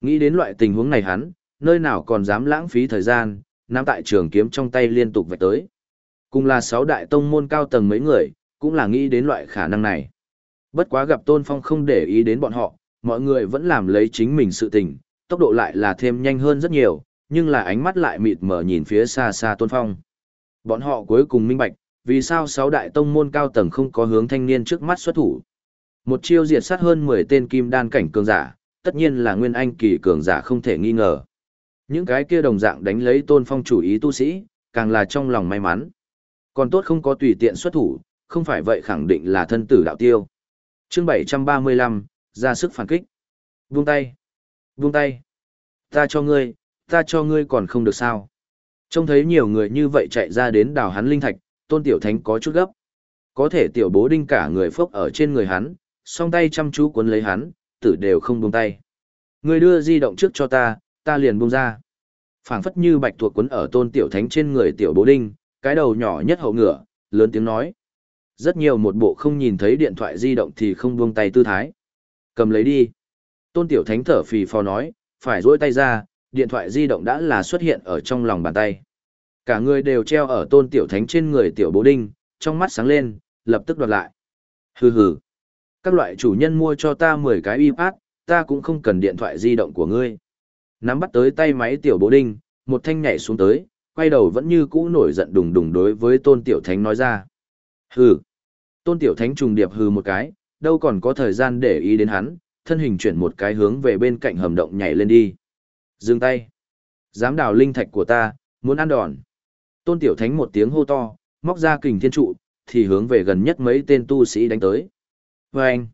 Nghĩ đến loại tình huống này hắn, nơi nào còn dám lãng phí thời gian, nắm tại trường kiếm trong tay liên tục vạch tới. Cùng là sáu đại tông môn cao tầng mấy người, cũng là nghĩ đến loại khả năng này. Bất quá gặp Tôn Phong không để ý đến bọn họ, mọi người vẫn làm lấy chính mình sự tình, tốc độ lại là thêm nhanh hơn rất nhiều, nhưng là ánh mắt lại mịt mờ nhìn phía xa xa Tôn Phong. Bọn họ cuối cùng minh bạch, vì sao sáu đại tông môn cao tầng không có hướng thanh niên trước mắt xuất thủ? Một chiêu diệt sát hơn 10 tên kim đan cảnh cường giả, tất nhiên là nguyên anh kỳ cường giả không thể nghi ngờ. Những cái kia đồng dạng đánh lấy tôn phong chủ ý tu sĩ, càng là trong lòng may mắn. Còn tốt không có tùy tiện xuất thủ, không phải vậy khẳng định là thân tử đạo tiêu. chương 735, ra sức phản kích. Buông tay. Buông tay. Ta cho ngươi, ta cho ngươi còn không được sao. Trông thấy nhiều người như vậy chạy ra đến đào hắn linh thạch, tôn tiểu thánh có chút gấp. Có thể tiểu bố đinh cả người phốc ở trên người hắn, song tay chăm chú cuốn lấy hắn, tử đều không buông tay. Ngươi đưa di động trước cho ta, ta liền buông ra. phảng phất như bạch thuộc cuốn ở tôn tiểu thánh trên người tiểu bố đinh, cái đầu nhỏ nhất hậu ngựa, lớn tiếng nói. Rất nhiều một bộ không nhìn thấy điện thoại di động thì không buông tay tư thái. Cầm lấy đi. Tôn tiểu thánh thở phì phò nói, phải duỗi tay ra, điện thoại di động đã là xuất hiện ở trong lòng bàn tay. Cả người đều treo ở tôn tiểu thánh trên người tiểu bố đinh, trong mắt sáng lên, lập tức đoạt lại. Hừ hừ. Các loại chủ nhân mua cho ta 10 cái iPad, ta cũng không cần điện thoại di động của ngươi. Nắm bắt tới tay máy tiểu bố đinh, một thanh nhảy xuống tới, quay đầu vẫn như cũ nổi giận đùng đùng đối với tôn tiểu thánh nói ra. Hừ. Tôn tiểu thánh trùng điệp hừ một cái, đâu còn có thời gian để ý đến hắn, thân hình chuyển một cái hướng về bên cạnh hầm động nhảy lên đi. Dừng tay. Dám đào linh thạch của ta, muốn ăn đòn. Tôn tiểu thánh một tiếng hô to, móc ra kình thiên trụ, thì hướng về gần nhất mấy tên tu sĩ đánh tới. Và anh.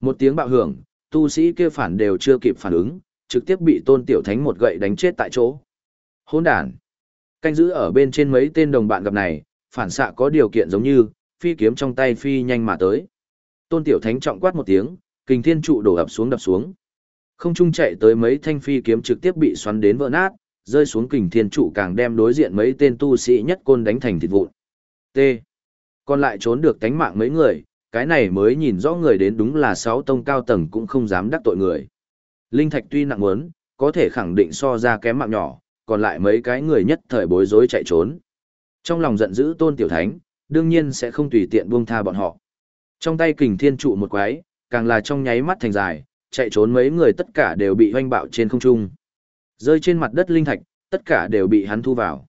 Một tiếng bạo hưởng, tu sĩ kia phản đều chưa kịp phản ứng, trực tiếp bị tôn tiểu thánh một gậy đánh chết tại chỗ. Hỗn đàn. Canh giữ ở bên trên mấy tên đồng bạn gặp này, phản xạ có điều kiện giống như, phi kiếm trong tay phi nhanh mà tới. Tôn tiểu thánh trọng quát một tiếng, kình thiên trụ đổ ập xuống đập xuống. Không trung chạy tới mấy thanh phi kiếm trực tiếp bị xoắn đến vỡ nát, rơi xuống kình thiên trụ càng đem đối diện mấy tên tu sĩ nhất côn đánh thành thịt vụn. T. Còn lại trốn được tánh mạng mấy người, cái này mới nhìn rõ người đến đúng là sáu tông cao tầng cũng không dám đắc tội người. Linh thạch tuy nặng muốn, có thể khẳng định so ra kém mạng nhỏ, còn lại mấy cái người nhất thời bối rối chạy trốn. Trong lòng giận dữ tôn tiểu thánh, đương nhiên sẽ không tùy tiện buông tha bọn họ. Trong tay kình thiên trụ một quái, càng là trong nháy mắt thành dài, chạy trốn mấy người tất cả đều bị hoanh bạo trên không trung. Rơi trên mặt đất linh thạch, tất cả đều bị hắn thu vào.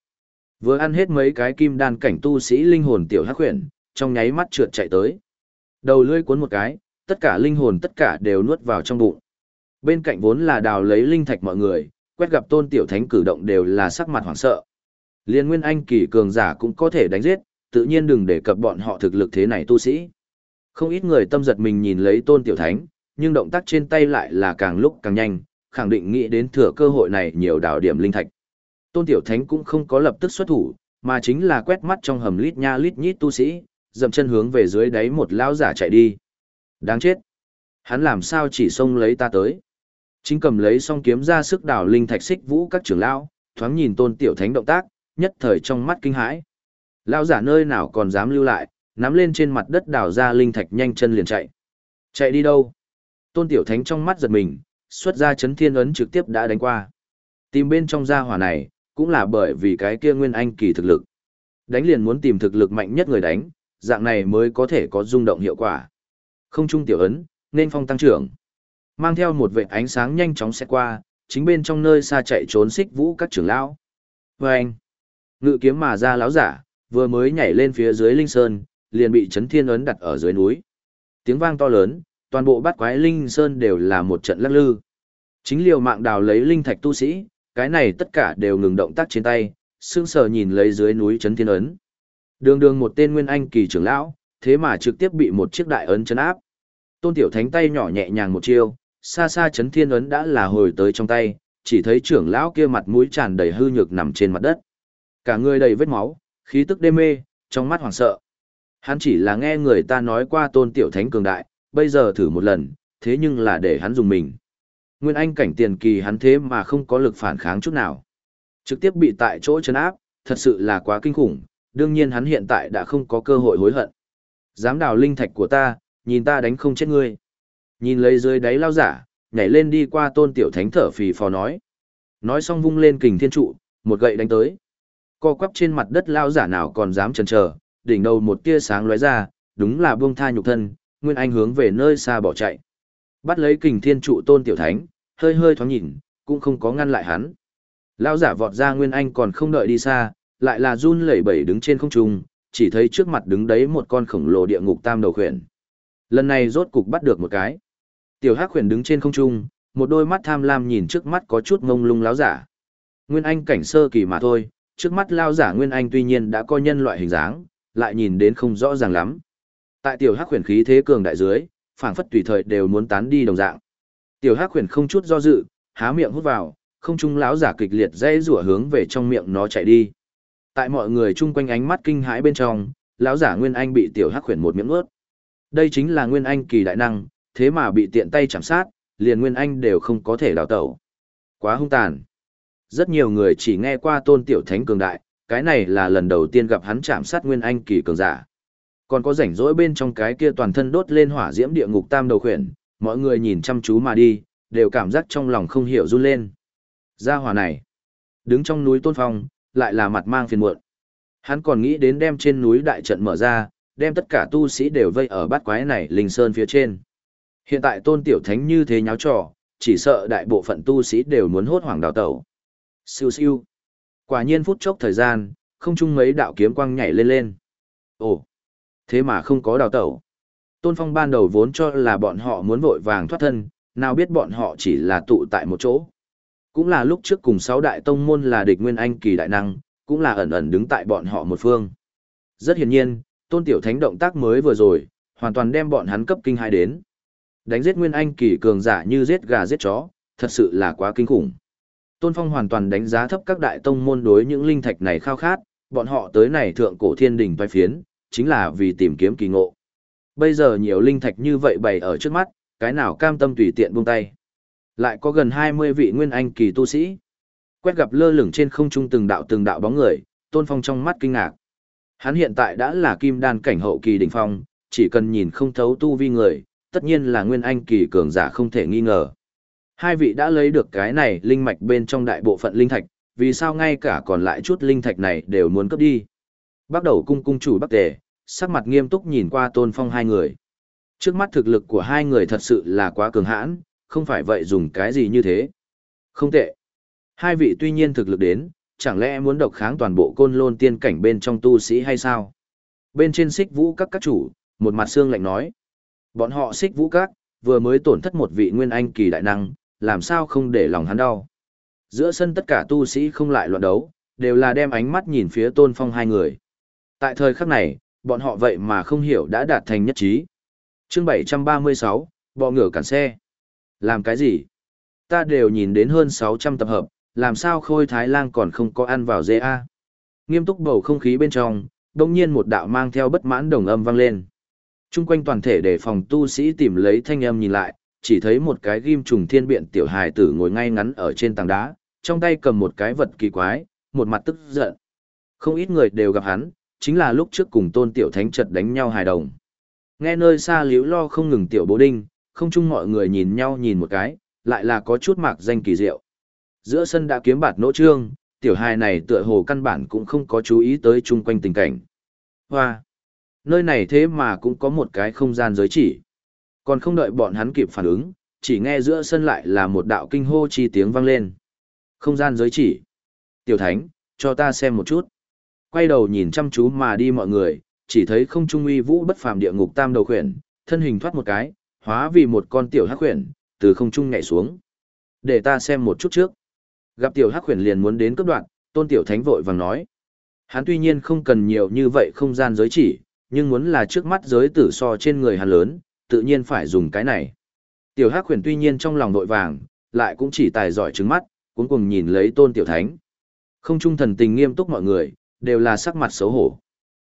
Vừa ăn hết mấy cái kim đan cảnh tu sĩ linh hồn tiểu hắc huyền, trong nháy mắt trượt chạy tới. Đầu lưỡi cuốn một cái, tất cả linh hồn tất cả đều nuốt vào trong bụng. Bên cạnh vốn là đào lấy linh thạch mọi người, quét gặp tôn tiểu thánh cử động đều là sắc mặt hoảng sợ. Liên nguyên anh kỳ cường giả cũng có thể đánh giết, tự nhiên đừng để cập bọn họ thực lực thế này tu sĩ. Không ít người tâm giật mình nhìn lấy tôn tiểu thánh, nhưng động tác trên tay lại là càng lúc càng nhanh, khẳng định nghĩ đến thừa cơ hội này nhiều đảo điểm linh thạch. Tôn tiểu thánh cũng không có lập tức xuất thủ, mà chính là quét mắt trong hầm lít nha lít nhít tu sĩ, dậm chân hướng về dưới đáy một lão giả chạy đi. Đáng chết! Hắn làm sao chỉ xông lấy ta tới? Chính cầm lấy song kiếm ra sức đảo linh thạch xích vũ các trưởng lão, thoáng nhìn tôn tiểu thánh động tác, nhất thời trong mắt kinh hãi. Lão giả nơi nào còn dám lưu lại, nắm lên trên mặt đất đảo ra linh thạch nhanh chân liền chạy. Chạy đi đâu? Tôn Tiểu Thánh trong mắt giật mình, xuất ra chấn thiên ấn trực tiếp đã đánh qua. Tìm bên trong gia hỏa này, cũng là bởi vì cái kia nguyên anh kỳ thực lực. Đánh liền muốn tìm thực lực mạnh nhất người đánh, dạng này mới có thể có rung động hiệu quả. Không trung tiểu ấn, nên phong tăng trưởng. Mang theo một vệ ánh sáng nhanh chóng xét qua, chính bên trong nơi xa chạy trốn xích vũ các trưởng lão. Và anh, ngự kiếm mà ra lão giả, vừa mới nhảy lên phía dưới linh sơn, liền bị chấn thiên ấn đặt ở dưới núi. Tiếng vang to lớn, toàn bộ bát quái linh sơn đều là một trận lắc lư. Chính liều mạng đào lấy linh thạch tu sĩ, cái này tất cả đều ngừng động tác trên tay, sương sờ nhìn lấy dưới núi chấn thiên ấn. Đường đường một tên nguyên anh kỳ trưởng lão, thế mà trực tiếp bị một chiếc đại ấn chấn áp. Tôn tiểu thánh tay nhỏ nhẹ nhàng một chiêu, xa xa chấn thiên ấn đã là hồi tới trong tay, chỉ thấy trưởng lão kia mặt mũi tràn đầy hư nhược nằm trên mặt đất. Cả người đầy vết máu, khí tức đê mê, trong mắt hoảng sợ. Hắn chỉ là nghe người ta nói qua tôn tiểu thánh cường đại, bây giờ thử một lần, thế nhưng là để hắn dùng mình. Nguyên Anh cảnh tiền kỳ hắn thế mà không có lực phản kháng chút nào. Trực tiếp bị tại chỗ chấn áp, thật sự là quá kinh khủng, đương nhiên hắn hiện tại đã không có cơ hội hối hận. Dám đào linh thạch của ta, nhìn ta đánh không chết ngươi. Nhìn lấy dưới đáy lao giả, nhảy lên đi qua tôn tiểu thánh thở phì phò nói. Nói xong vung lên kình thiên trụ, một gậy đánh tới. Co quắp trên mặt đất lao giả nào còn dám chần chờ, đỉnh đầu một tia sáng lóe ra, đúng là buông tha nhục thân, Nguyên Anh hướng về nơi xa bỏ chạy. Bắt lấy kình thiên trụ tôn tiểu thánh, hơi hơi thoáng nhìn, cũng không có ngăn lại hắn. lao giả vọt ra Nguyên Anh còn không đợi đi xa, lại là run lẩy bẩy đứng trên không trung, chỉ thấy trước mặt đứng đấy một con khổng lồ địa ngục tam đầu khuyển. Lần này rốt cục bắt được một cái. Tiểu Hắc khuyển đứng trên không trung, một đôi mắt tham lam nhìn trước mắt có chút ngông lung láo giả. Nguyên Anh cảnh sơ kỳ mà thôi, trước mắt lao giả Nguyên Anh tuy nhiên đã có nhân loại hình dáng, lại nhìn đến không rõ ràng lắm. Tại tiểu hắc huyền khí thế cường đại dưới, phảng phất tùy thời đều muốn tán đi đồng dạng. Tiểu hắc huyền không chút do dự, há miệng hút vào, không trung lão giả kịch liệt dây rủa hướng về trong miệng nó chạy đi. Tại mọi người chung quanh ánh mắt kinh hãi bên trong, lão giả Nguyên Anh bị tiểu hắc huyền một miệng ướt. Đây chính là Nguyên Anh kỳ đại năng, thế mà bị tiện tay chạm sát, liền Nguyên Anh đều không có thể đào tẩu. Quá hung tàn. Rất nhiều người chỉ nghe qua tôn tiểu thánh cường đại, cái này là lần đầu tiên gặp hắn chạm sát Nguyên Anh kỳ cường giả. Còn có rảnh rỗi bên trong cái kia toàn thân đốt lên hỏa diễm địa ngục tam đầu khuyển, mọi người nhìn chăm chú mà đi, đều cảm giác trong lòng không hiểu run lên. Gia hỏa này, đứng trong núi tôn phong, lại là mặt mang phiền muộn. Hắn còn nghĩ đến đem trên núi đại trận mở ra, đem tất cả tu sĩ đều vây ở bát quái này linh sơn phía trên. Hiện tại tôn tiểu thánh như thế nháo trò, chỉ sợ đại bộ phận tu sĩ đều muốn hốt hoảng đào tẩu. Siêu siêu. Quả nhiên phút chốc thời gian, không chung mấy đạo kiếm quang nhảy lên lên. Ồ, thế mà không có đào tẩu. Tôn Phong ban đầu vốn cho là bọn họ muốn vội vàng thoát thân, nào biết bọn họ chỉ là tụ tại một chỗ. Cũng là lúc trước cùng sáu đại tông môn là địch nguyên anh kỳ đại năng, cũng là ẩn ẩn đứng tại bọn họ một phương. Rất hiển nhiên, Tôn Tiểu Thánh động tác mới vừa rồi, hoàn toàn đem bọn hắn cấp kinh hai đến. Đánh giết nguyên anh kỳ cường giả như giết gà giết chó, thật sự là quá kinh khủng. Tôn Phong hoàn toàn đánh giá thấp các đại tông môn đối những linh thạch này khao khát, bọn họ tới này thượng cổ thiên đỉnh vai phiến, chính là vì tìm kiếm kỳ ngộ. Bây giờ nhiều linh thạch như vậy bày ở trước mắt, cái nào cam tâm tùy tiện buông tay. Lại có gần 20 vị nguyên anh kỳ tu sĩ. Quét gặp lơ lửng trên không trung từng đạo từng đạo bóng người, Tôn Phong trong mắt kinh ngạc. Hắn hiện tại đã là kim đan cảnh hậu kỳ đỉnh phong, chỉ cần nhìn không thấu tu vi người, tất nhiên là nguyên anh kỳ cường giả không thể nghi ngờ. Hai vị đã lấy được cái này linh mạch bên trong đại bộ phận linh thạch, vì sao ngay cả còn lại chút linh thạch này đều muốn cấp đi. Bắt đầu cung cung chủ bắc tề, sắc mặt nghiêm túc nhìn qua tôn phong hai người. Trước mắt thực lực của hai người thật sự là quá cường hãn, không phải vậy dùng cái gì như thế. Không tệ. Hai vị tuy nhiên thực lực đến, chẳng lẽ muốn độc kháng toàn bộ côn lôn tiên cảnh bên trong tu sĩ hay sao? Bên trên xích vũ các các chủ, một mặt xương lạnh nói. Bọn họ xích vũ các, vừa mới tổn thất một vị nguyên anh kỳ đại năng, làm sao không để lòng hắn đau. Giữa sân tất cả tu sĩ không lại loạn đấu, đều là đem ánh mắt nhìn phía tôn phong hai người. Tại thời khắc này, bọn họ vậy mà không hiểu đã đạt thành nhất trí. chương 736, bọ ngửa cản xe. Làm cái gì? Ta đều nhìn đến hơn 600 tập hợp, làm sao khôi thái lang còn không có ăn vào dê a Nghiêm túc bầu không khí bên trong, đông nhiên một đạo mang theo bất mãn đồng âm vang lên. Trung quanh toàn thể để phòng tu sĩ tìm lấy thanh âm nhìn lại, chỉ thấy một cái ghim trùng thiên biện tiểu hài tử ngồi ngay ngắn ở trên tảng đá, trong tay cầm một cái vật kỳ quái, một mặt tức giận. Không ít người đều gặp hắn, chính là lúc trước cùng tôn tiểu thánh trật đánh nhau hài đồng. Nghe nơi xa liễu lo không ngừng tiểu bố đinh, không chung mọi người nhìn nhau nhìn một cái, lại là có chút mạc danh kỳ diệu. Giữa sân đã kiếm bạt nỗ trương, tiểu hài này tựa hồ căn bản cũng không có chú ý tới chung quanh tình cảnh. Hoa! Nơi này thế mà cũng có một cái không gian giới chỉ. Còn không đợi bọn hắn kịp phản ứng, chỉ nghe giữa sân lại là một đạo kinh hô chi tiếng vang lên. Không gian giới chỉ. Tiểu thánh, cho ta xem một chút. Quay đầu nhìn chăm chú mà đi mọi người, chỉ thấy không trung uy vũ bất phàm địa ngục tam đầu khuyển, thân hình thoát một cái, hóa vì một con tiểu hắc khuyển, từ không trung nhảy xuống. Để ta xem một chút trước. Gặp tiểu hắc khuyển liền muốn đến cấp đoạn, tôn tiểu thánh vội vàng nói. Hắn tuy nhiên không cần nhiều như vậy không gian giới chỉ, nhưng muốn là trước mắt giới tử so trên người hắn lớn, tự nhiên phải dùng cái này. Tiểu Hắc Huyền tuy nhiên trong lòng nội vàng, lại cũng chỉ tài giỏi trứng mắt, cuống cùng nhìn lấy Tôn Tiểu Thánh. Không trung thần tình nghiêm túc mọi người, đều là sắc mặt xấu hổ.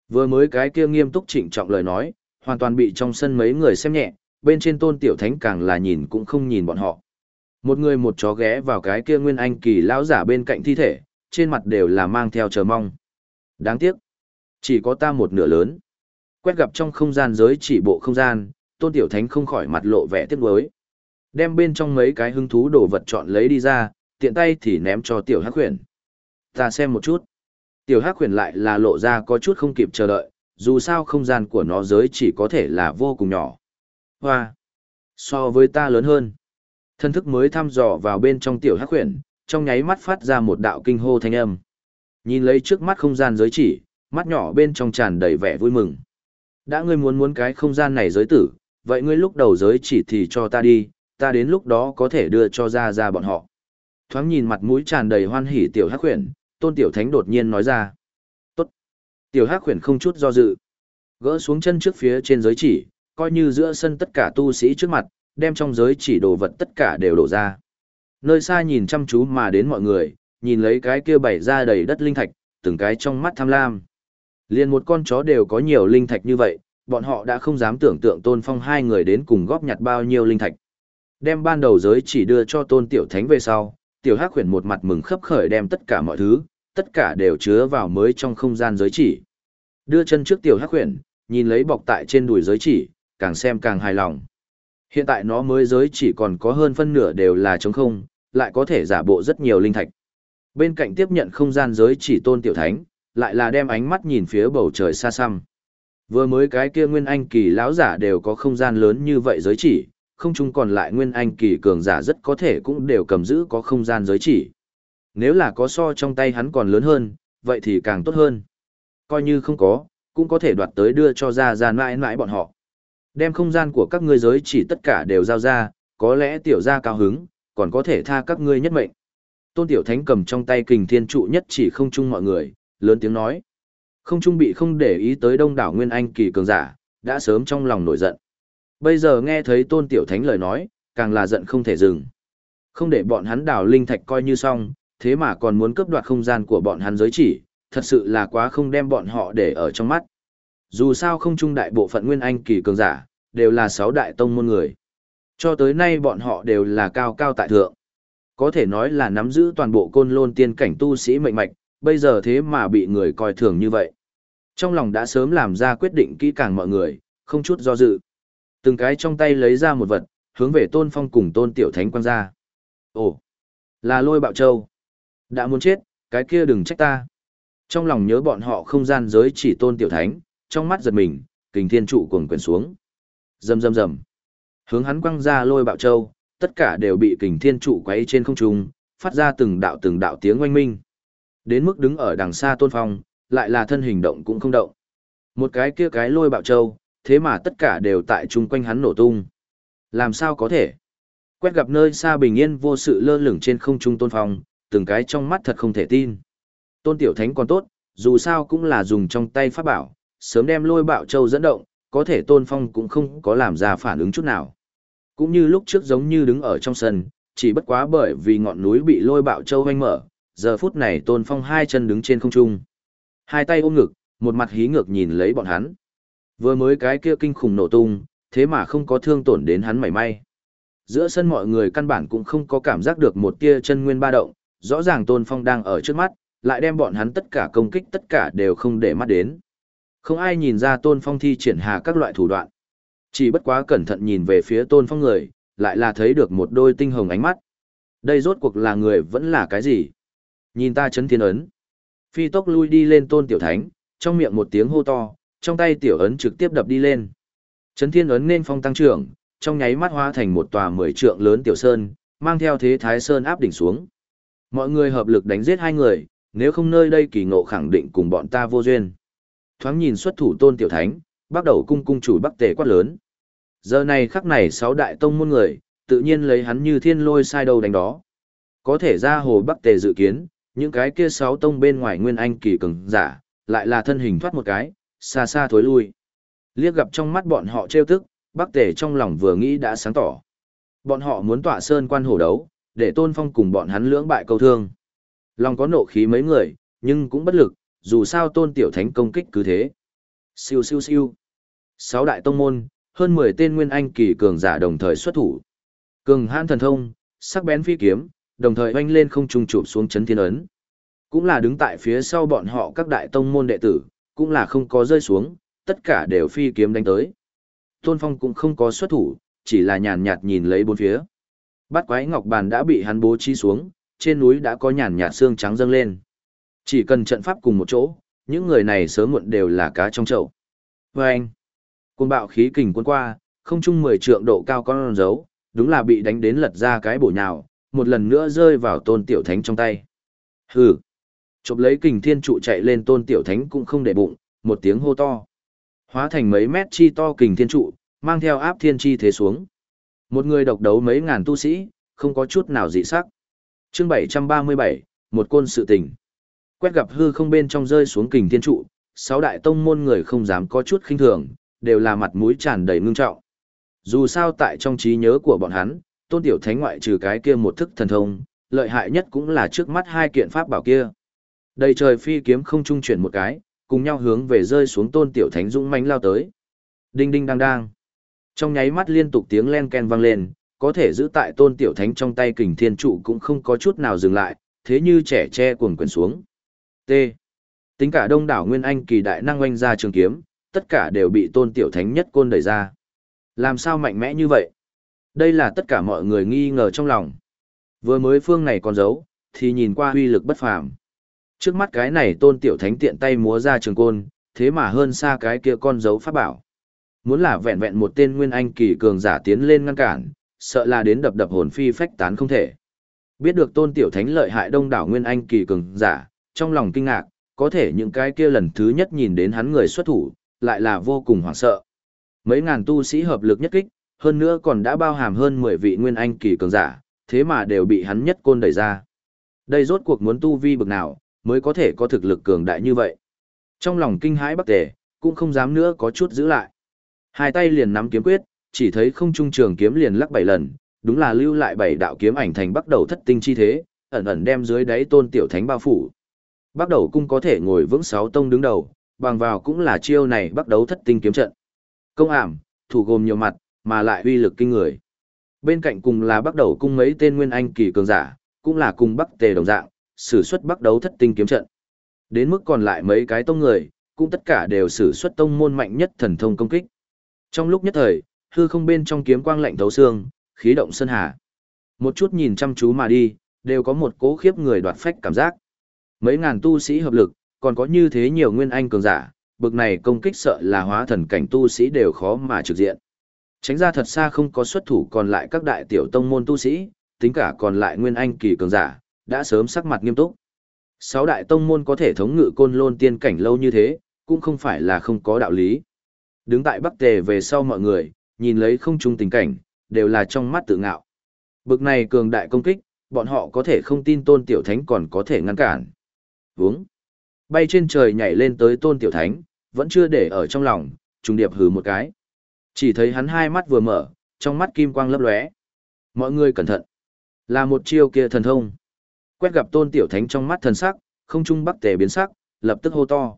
Vừa mới cái kia nghiêm túc trịnh trọng lời nói, hoàn toàn bị trong sân mấy người xem nhẹ, bên trên Tôn Tiểu Thánh càng là nhìn cũng không nhìn bọn họ. Một người một chó ghé vào cái kia nguyên anh kỳ lão giả bên cạnh thi thể, trên mặt đều là mang theo chờ mong. Đáng tiếc, chỉ có ta một nửa lớn. Quét gặp trong không gian giới chỉ bộ không gian, tôn tiểu thánh không khỏi mặt lộ vẻ tiếc nuối. Đem bên trong mấy cái hứng thú đồ vật chọn lấy đi ra, tiện tay thì ném cho tiểu hắc huyền. Ta xem một chút. Tiểu hắc huyền lại là lộ ra có chút không kịp chờ đợi, dù sao không gian của nó giới chỉ có thể là vô cùng nhỏ. Hoa! So với ta lớn hơn. Thân thức mới thăm dò vào bên trong tiểu hắc huyền, trong nháy mắt phát ra một đạo kinh hô thanh âm. Nhìn lấy trước mắt không gian giới chỉ, mắt nhỏ bên trong tràn đầy vẻ vui mừng. Đã ngươi muốn muốn cái không gian này giới tử, vậy ngươi lúc đầu giới chỉ thì cho ta đi, ta đến lúc đó có thể đưa cho ra ra bọn họ. Thoáng nhìn mặt mũi tràn đầy hoan hỉ tiểu hắc khuyển, tôn tiểu thánh đột nhiên nói ra. Tốt. Tiểu hắc khuyển không chút do dự. Gỡ xuống chân trước phía trên giới chỉ, coi như giữa sân tất cả tu sĩ trước mặt, đem trong giới chỉ đồ vật tất cả đều đổ ra. Nơi xa nhìn chăm chú mà đến mọi người, nhìn lấy cái kia bày ra đầy đất linh thạch, từng cái trong mắt tham lam. Liên một con chó đều có nhiều linh thạch như vậy, bọn họ đã không dám tưởng tượng tôn phong hai người đến cùng góp nhặt bao nhiêu linh thạch. Đem ban đầu giới chỉ đưa cho tôn tiểu thánh về sau, tiểu hắc huyền một mặt mừng khấp khởi đem tất cả mọi thứ, tất cả đều chứa vào mới trong không gian giới chỉ. Đưa chân trước tiểu hắc huyền, nhìn lấy bọc tại trên đùi giới chỉ, càng xem càng hài lòng. Hiện tại nó mới giới chỉ còn có hơn phân nửa đều là trống không, lại có thể giả bộ rất nhiều linh thạch. Bên cạnh tiếp nhận không gian giới chỉ tôn tiểu thánh, lại là đem ánh mắt nhìn phía bầu trời xa xăm. Vừa mới cái kia nguyên anh kỳ lão giả đều có không gian lớn như vậy giới chỉ, không chung còn lại nguyên anh kỳ cường giả rất có thể cũng đều cầm giữ có không gian giới chỉ. Nếu là có so trong tay hắn còn lớn hơn, vậy thì càng tốt hơn. Coi như không có, cũng có thể đoạt tới đưa cho ra ra mãi mãi bọn họ. Đem không gian của các ngươi giới chỉ tất cả đều giao ra, có lẽ tiểu gia cao hứng, còn có thể tha các ngươi nhất mệnh. Tôn Tiểu Thánh cầm trong tay kình thiên trụ nhất chỉ không chung mọi người, lớn tiếng nói. Không trung bị không để ý tới đông đảo Nguyên Anh kỳ cường giả, đã sớm trong lòng nổi giận. Bây giờ nghe thấy Tôn Tiểu Thánh lời nói, càng là giận không thể dừng. Không để bọn hắn đảo linh thạch coi như xong, thế mà còn muốn cướp đoạt không gian của bọn hắn giới chỉ, thật sự là quá không đem bọn họ để ở trong mắt. Dù sao không trung đại bộ phận Nguyên Anh kỳ cường giả, đều là sáu đại tông môn người. Cho tới nay bọn họ đều là cao cao tại thượng. Có thể nói là nắm giữ toàn bộ côn lôn tiên cảnh tu sĩ mệnh mạch, bây giờ thế mà bị người coi thường như vậy. Trong lòng đã sớm làm ra quyết định kỹ càng mọi người, không chút do dự. Từng cái trong tay lấy ra một vật, hướng về tôn phong cùng tôn tiểu thánh quang ra. Ồ, là lôi bạo châu. Đã muốn chết, cái kia đừng trách ta. Trong lòng nhớ bọn họ không gian giới chỉ tôn tiểu thánh, trong mắt giật mình, kình thiên trụ cuồng quyền xuống. Rầm rầm rầm. Hướng hắn quăng ra lôi bạo châu, tất cả đều bị kình thiên trụ quấy trên không trung, phát ra từng đạo từng đạo tiếng oanh minh. Đến mức đứng ở đằng xa tôn phong, lại là thân hình động cũng không động. Một cái kia cái lôi bạo châu, thế mà tất cả đều tại chung quanh hắn nổ tung. Làm sao có thể? Quét gặp nơi xa bình yên vô sự lơ lửng trên không trung tôn phong, từng cái trong mắt thật không thể tin. Tôn tiểu thánh còn tốt, dù sao cũng là dùng trong tay pháp bảo, sớm đem lôi bạo châu dẫn động, có thể tôn phong cũng không có làm ra phản ứng chút nào. Cũng như lúc trước giống như đứng ở trong sân, chỉ bất quá bởi vì ngọn núi bị lôi bạo châu hoanh mở, giờ phút này tôn phong hai chân đứng trên không trung. Hai tay ôm ngực, một mặt hí ngược nhìn lấy bọn hắn. Vừa mới cái kia kinh khủng nổ tung, thế mà không có thương tổn đến hắn mảy may. Giữa sân mọi người căn bản cũng không có cảm giác được một tia chân nguyên ba động, rõ ràng tôn phong đang ở trước mắt, lại đem bọn hắn tất cả công kích tất cả đều không để mắt đến. Không ai nhìn ra tôn phong thi triển hà các loại thủ đoạn. Chỉ bất quá cẩn thận nhìn về phía tôn phong người, lại là thấy được một đôi tinh hồng ánh mắt. Đây rốt cuộc là người vẫn là cái gì? Nhìn ta chấn thiên ấn. Phi tốc lui đi lên tôn tiểu thánh, trong miệng một tiếng hô to, trong tay tiểu ấn trực tiếp đập đi lên. Chấn thiên ấn nên phong tăng trưởng, trong nháy mắt hóa thành một tòa mười trượng lớn tiểu sơn, mang theo thế thái sơn áp đỉnh xuống. Mọi người hợp lực đánh giết hai người, nếu không nơi đây kỳ ngộ khẳng định cùng bọn ta vô duyên. Thoáng nhìn xuất thủ tôn tiểu thánh, bắt đầu cung cung chủ bắc tề quát lớn. Giờ này khắc này sáu đại tông môn người, tự nhiên lấy hắn như thiên lôi sai đầu đánh đó. Có thể ra hồ bắc tề dự kiến, những cái kia sáu tông bên ngoài nguyên anh kỳ cường giả, lại là thân hình thoát một cái, xa xa thối lui. Liếc gặp trong mắt bọn họ trêu tức, bắc tề trong lòng vừa nghĩ đã sáng tỏ. Bọn họ muốn tỏa sơn quan hổ đấu, để tôn phong cùng bọn hắn lưỡng bại câu thương. Lòng có nộ khí mấy người, nhưng cũng bất lực, dù sao tôn tiểu thánh công kích cứ thế. Siêu siêu siêu. Sáu đại tông môn, hơn 10 tên nguyên anh kỳ cường giả đồng thời xuất thủ. Cường hãn thần thông, sắc bén phi kiếm, đồng thời oanh lên không trung chụp xuống chấn thiên ấn. Cũng là đứng tại phía sau bọn họ các đại tông môn đệ tử, cũng là không có rơi xuống, tất cả đều phi kiếm đánh tới. Tôn Phong cũng không có xuất thủ, chỉ là nhàn nhạt nhìn lấy bốn phía. Bát quái ngọc bàn đã bị hắn bố trí xuống, trên núi đã có nhàn nhạt xương trắng dâng lên. Chỉ cần trận pháp cùng một chỗ, những người này sớm muộn đều là cá trong chậu. Và anh, cuồng bạo khí kình cuốn qua, không chung 10 trượng độ cao con dấu, đúng là bị đánh đến lật ra cái bổ nhào, một lần nữa rơi vào tôn tiểu thánh trong tay. Hừ, chộp lấy kình thiên trụ chạy lên tôn tiểu thánh cũng không để bụng, một tiếng hô to. Hóa thành mấy mét chi to kình thiên trụ, mang theo áp thiên chi thế xuống. Một người độc đấu mấy ngàn tu sĩ, không có chút nào dị sắc. Chương 737, một côn sự tình. Quét gặp hư không bên trong rơi xuống kình thiên trụ, sáu đại tông môn người không dám có chút khinh thường, đều là mặt mũi tràn đầy ngưng trọng. Dù sao tại trong trí nhớ của bọn hắn, tôn tiểu thánh ngoại trừ cái kia một thức thần thông, lợi hại nhất cũng là trước mắt hai kiện pháp bảo kia. Đầy trời phi kiếm không trung chuyển một cái, cùng nhau hướng về rơi xuống tôn tiểu thánh dũng mãnh lao tới. Đinh đinh đang đang. Trong nháy mắt liên tục tiếng len ken vang lên, có thể giữ tại tôn tiểu thánh trong tay kình thiên trụ cũng không có chút nào dừng lại, thế như trẻ tre cuồng quyền xuống. T. Tính cả đông đảo nguyên anh kỳ đại năng oanh ra trường kiếm, tất cả đều bị tôn tiểu thánh nhất côn đẩy ra. Làm sao mạnh mẽ như vậy? Đây là tất cả mọi người nghi ngờ trong lòng. Vừa mới phương này còn giấu, thì nhìn qua huy lực bất phàm. Trước mắt cái này tôn tiểu thánh tiện tay múa ra trường côn, thế mà hơn xa cái kia con dấu pháp bảo. Muốn là vẹn vẹn một tên nguyên anh kỳ cường giả tiến lên ngăn cản, sợ là đến đập đập hồn phi phách tán không thể. Biết được tôn tiểu thánh lợi hại đông đảo nguyên anh kỳ cường giả, trong lòng kinh ngạc, có thể những cái kia lần thứ nhất nhìn đến hắn người xuất thủ, lại là vô cùng hoảng sợ. Mấy ngàn tu sĩ hợp lực nhất kích, hơn nữa còn đã bao hàm hơn 10 vị nguyên anh kỳ cường giả, thế mà đều bị hắn nhất côn đẩy ra. Đây rốt cuộc muốn tu vi bực nào, mới có thể có thực lực cường đại như vậy. Trong lòng kinh hãi bắc tề, cũng không dám nữa có chút giữ lại. Hai tay liền nắm kiếm quyết, chỉ thấy không trung trường kiếm liền lắc bảy lần, đúng là lưu lại bảy đạo kiếm ảnh thành bắt đầu thất tinh chi thế, ẩn ẩn đem dưới đáy tôn tiểu thánh bao phủ. Bắt đầu cũng có thể ngồi vững sáu tông đứng đầu, bằng vào cũng là chiêu này bắt đầu thất tinh kiếm trận. Công ảm, thủ gồm nhiều mặt, mà lại uy lực kinh người. Bên cạnh cùng là bắt đầu cung mấy tên nguyên anh kỳ cường giả, cũng là cùng bắc tề đồng dạng, sử xuất bắt đấu thất tinh kiếm trận. Đến mức còn lại mấy cái tông người, cũng tất cả đều sử xuất tông môn mạnh nhất thần thông công kích. Trong lúc nhất thời, hư không bên trong kiếm quang lạnh thấu xương, khí động sơn hà. Một chút nhìn chăm chú mà đi, đều có một cố khiếp người đoạt phách cảm giác. Mấy ngàn tu sĩ hợp lực, còn có như thế nhiều nguyên anh cường giả, bực này công kích sợ là hóa thần cảnh tu sĩ đều khó mà trực diện. Tránh ra thật xa không có xuất thủ còn lại các đại tiểu tông môn tu sĩ, tính cả còn lại nguyên anh kỳ cường giả, đã sớm sắc mặt nghiêm túc. Sáu đại tông môn có thể thống ngự côn lôn tiên cảnh lâu như thế, cũng không phải là không có đạo lý. Đứng tại Bắc Tề về sau mọi người, nhìn lấy không chung tình cảnh, đều là trong mắt tự ngạo. Bực này cường đại công kích, bọn họ có thể không tin tôn tiểu thánh còn có thể ngăn cản. Vướng. Bay trên trời nhảy lên tới tôn tiểu thánh, vẫn chưa để ở trong lòng, trùng điệp hừ một cái. Chỉ thấy hắn hai mắt vừa mở, trong mắt kim quang lấp lóe. Mọi người cẩn thận. Là một chiêu kia thần thông. Quét gặp tôn tiểu thánh trong mắt thần sắc, không trung bắc tề biến sắc, lập tức hô to.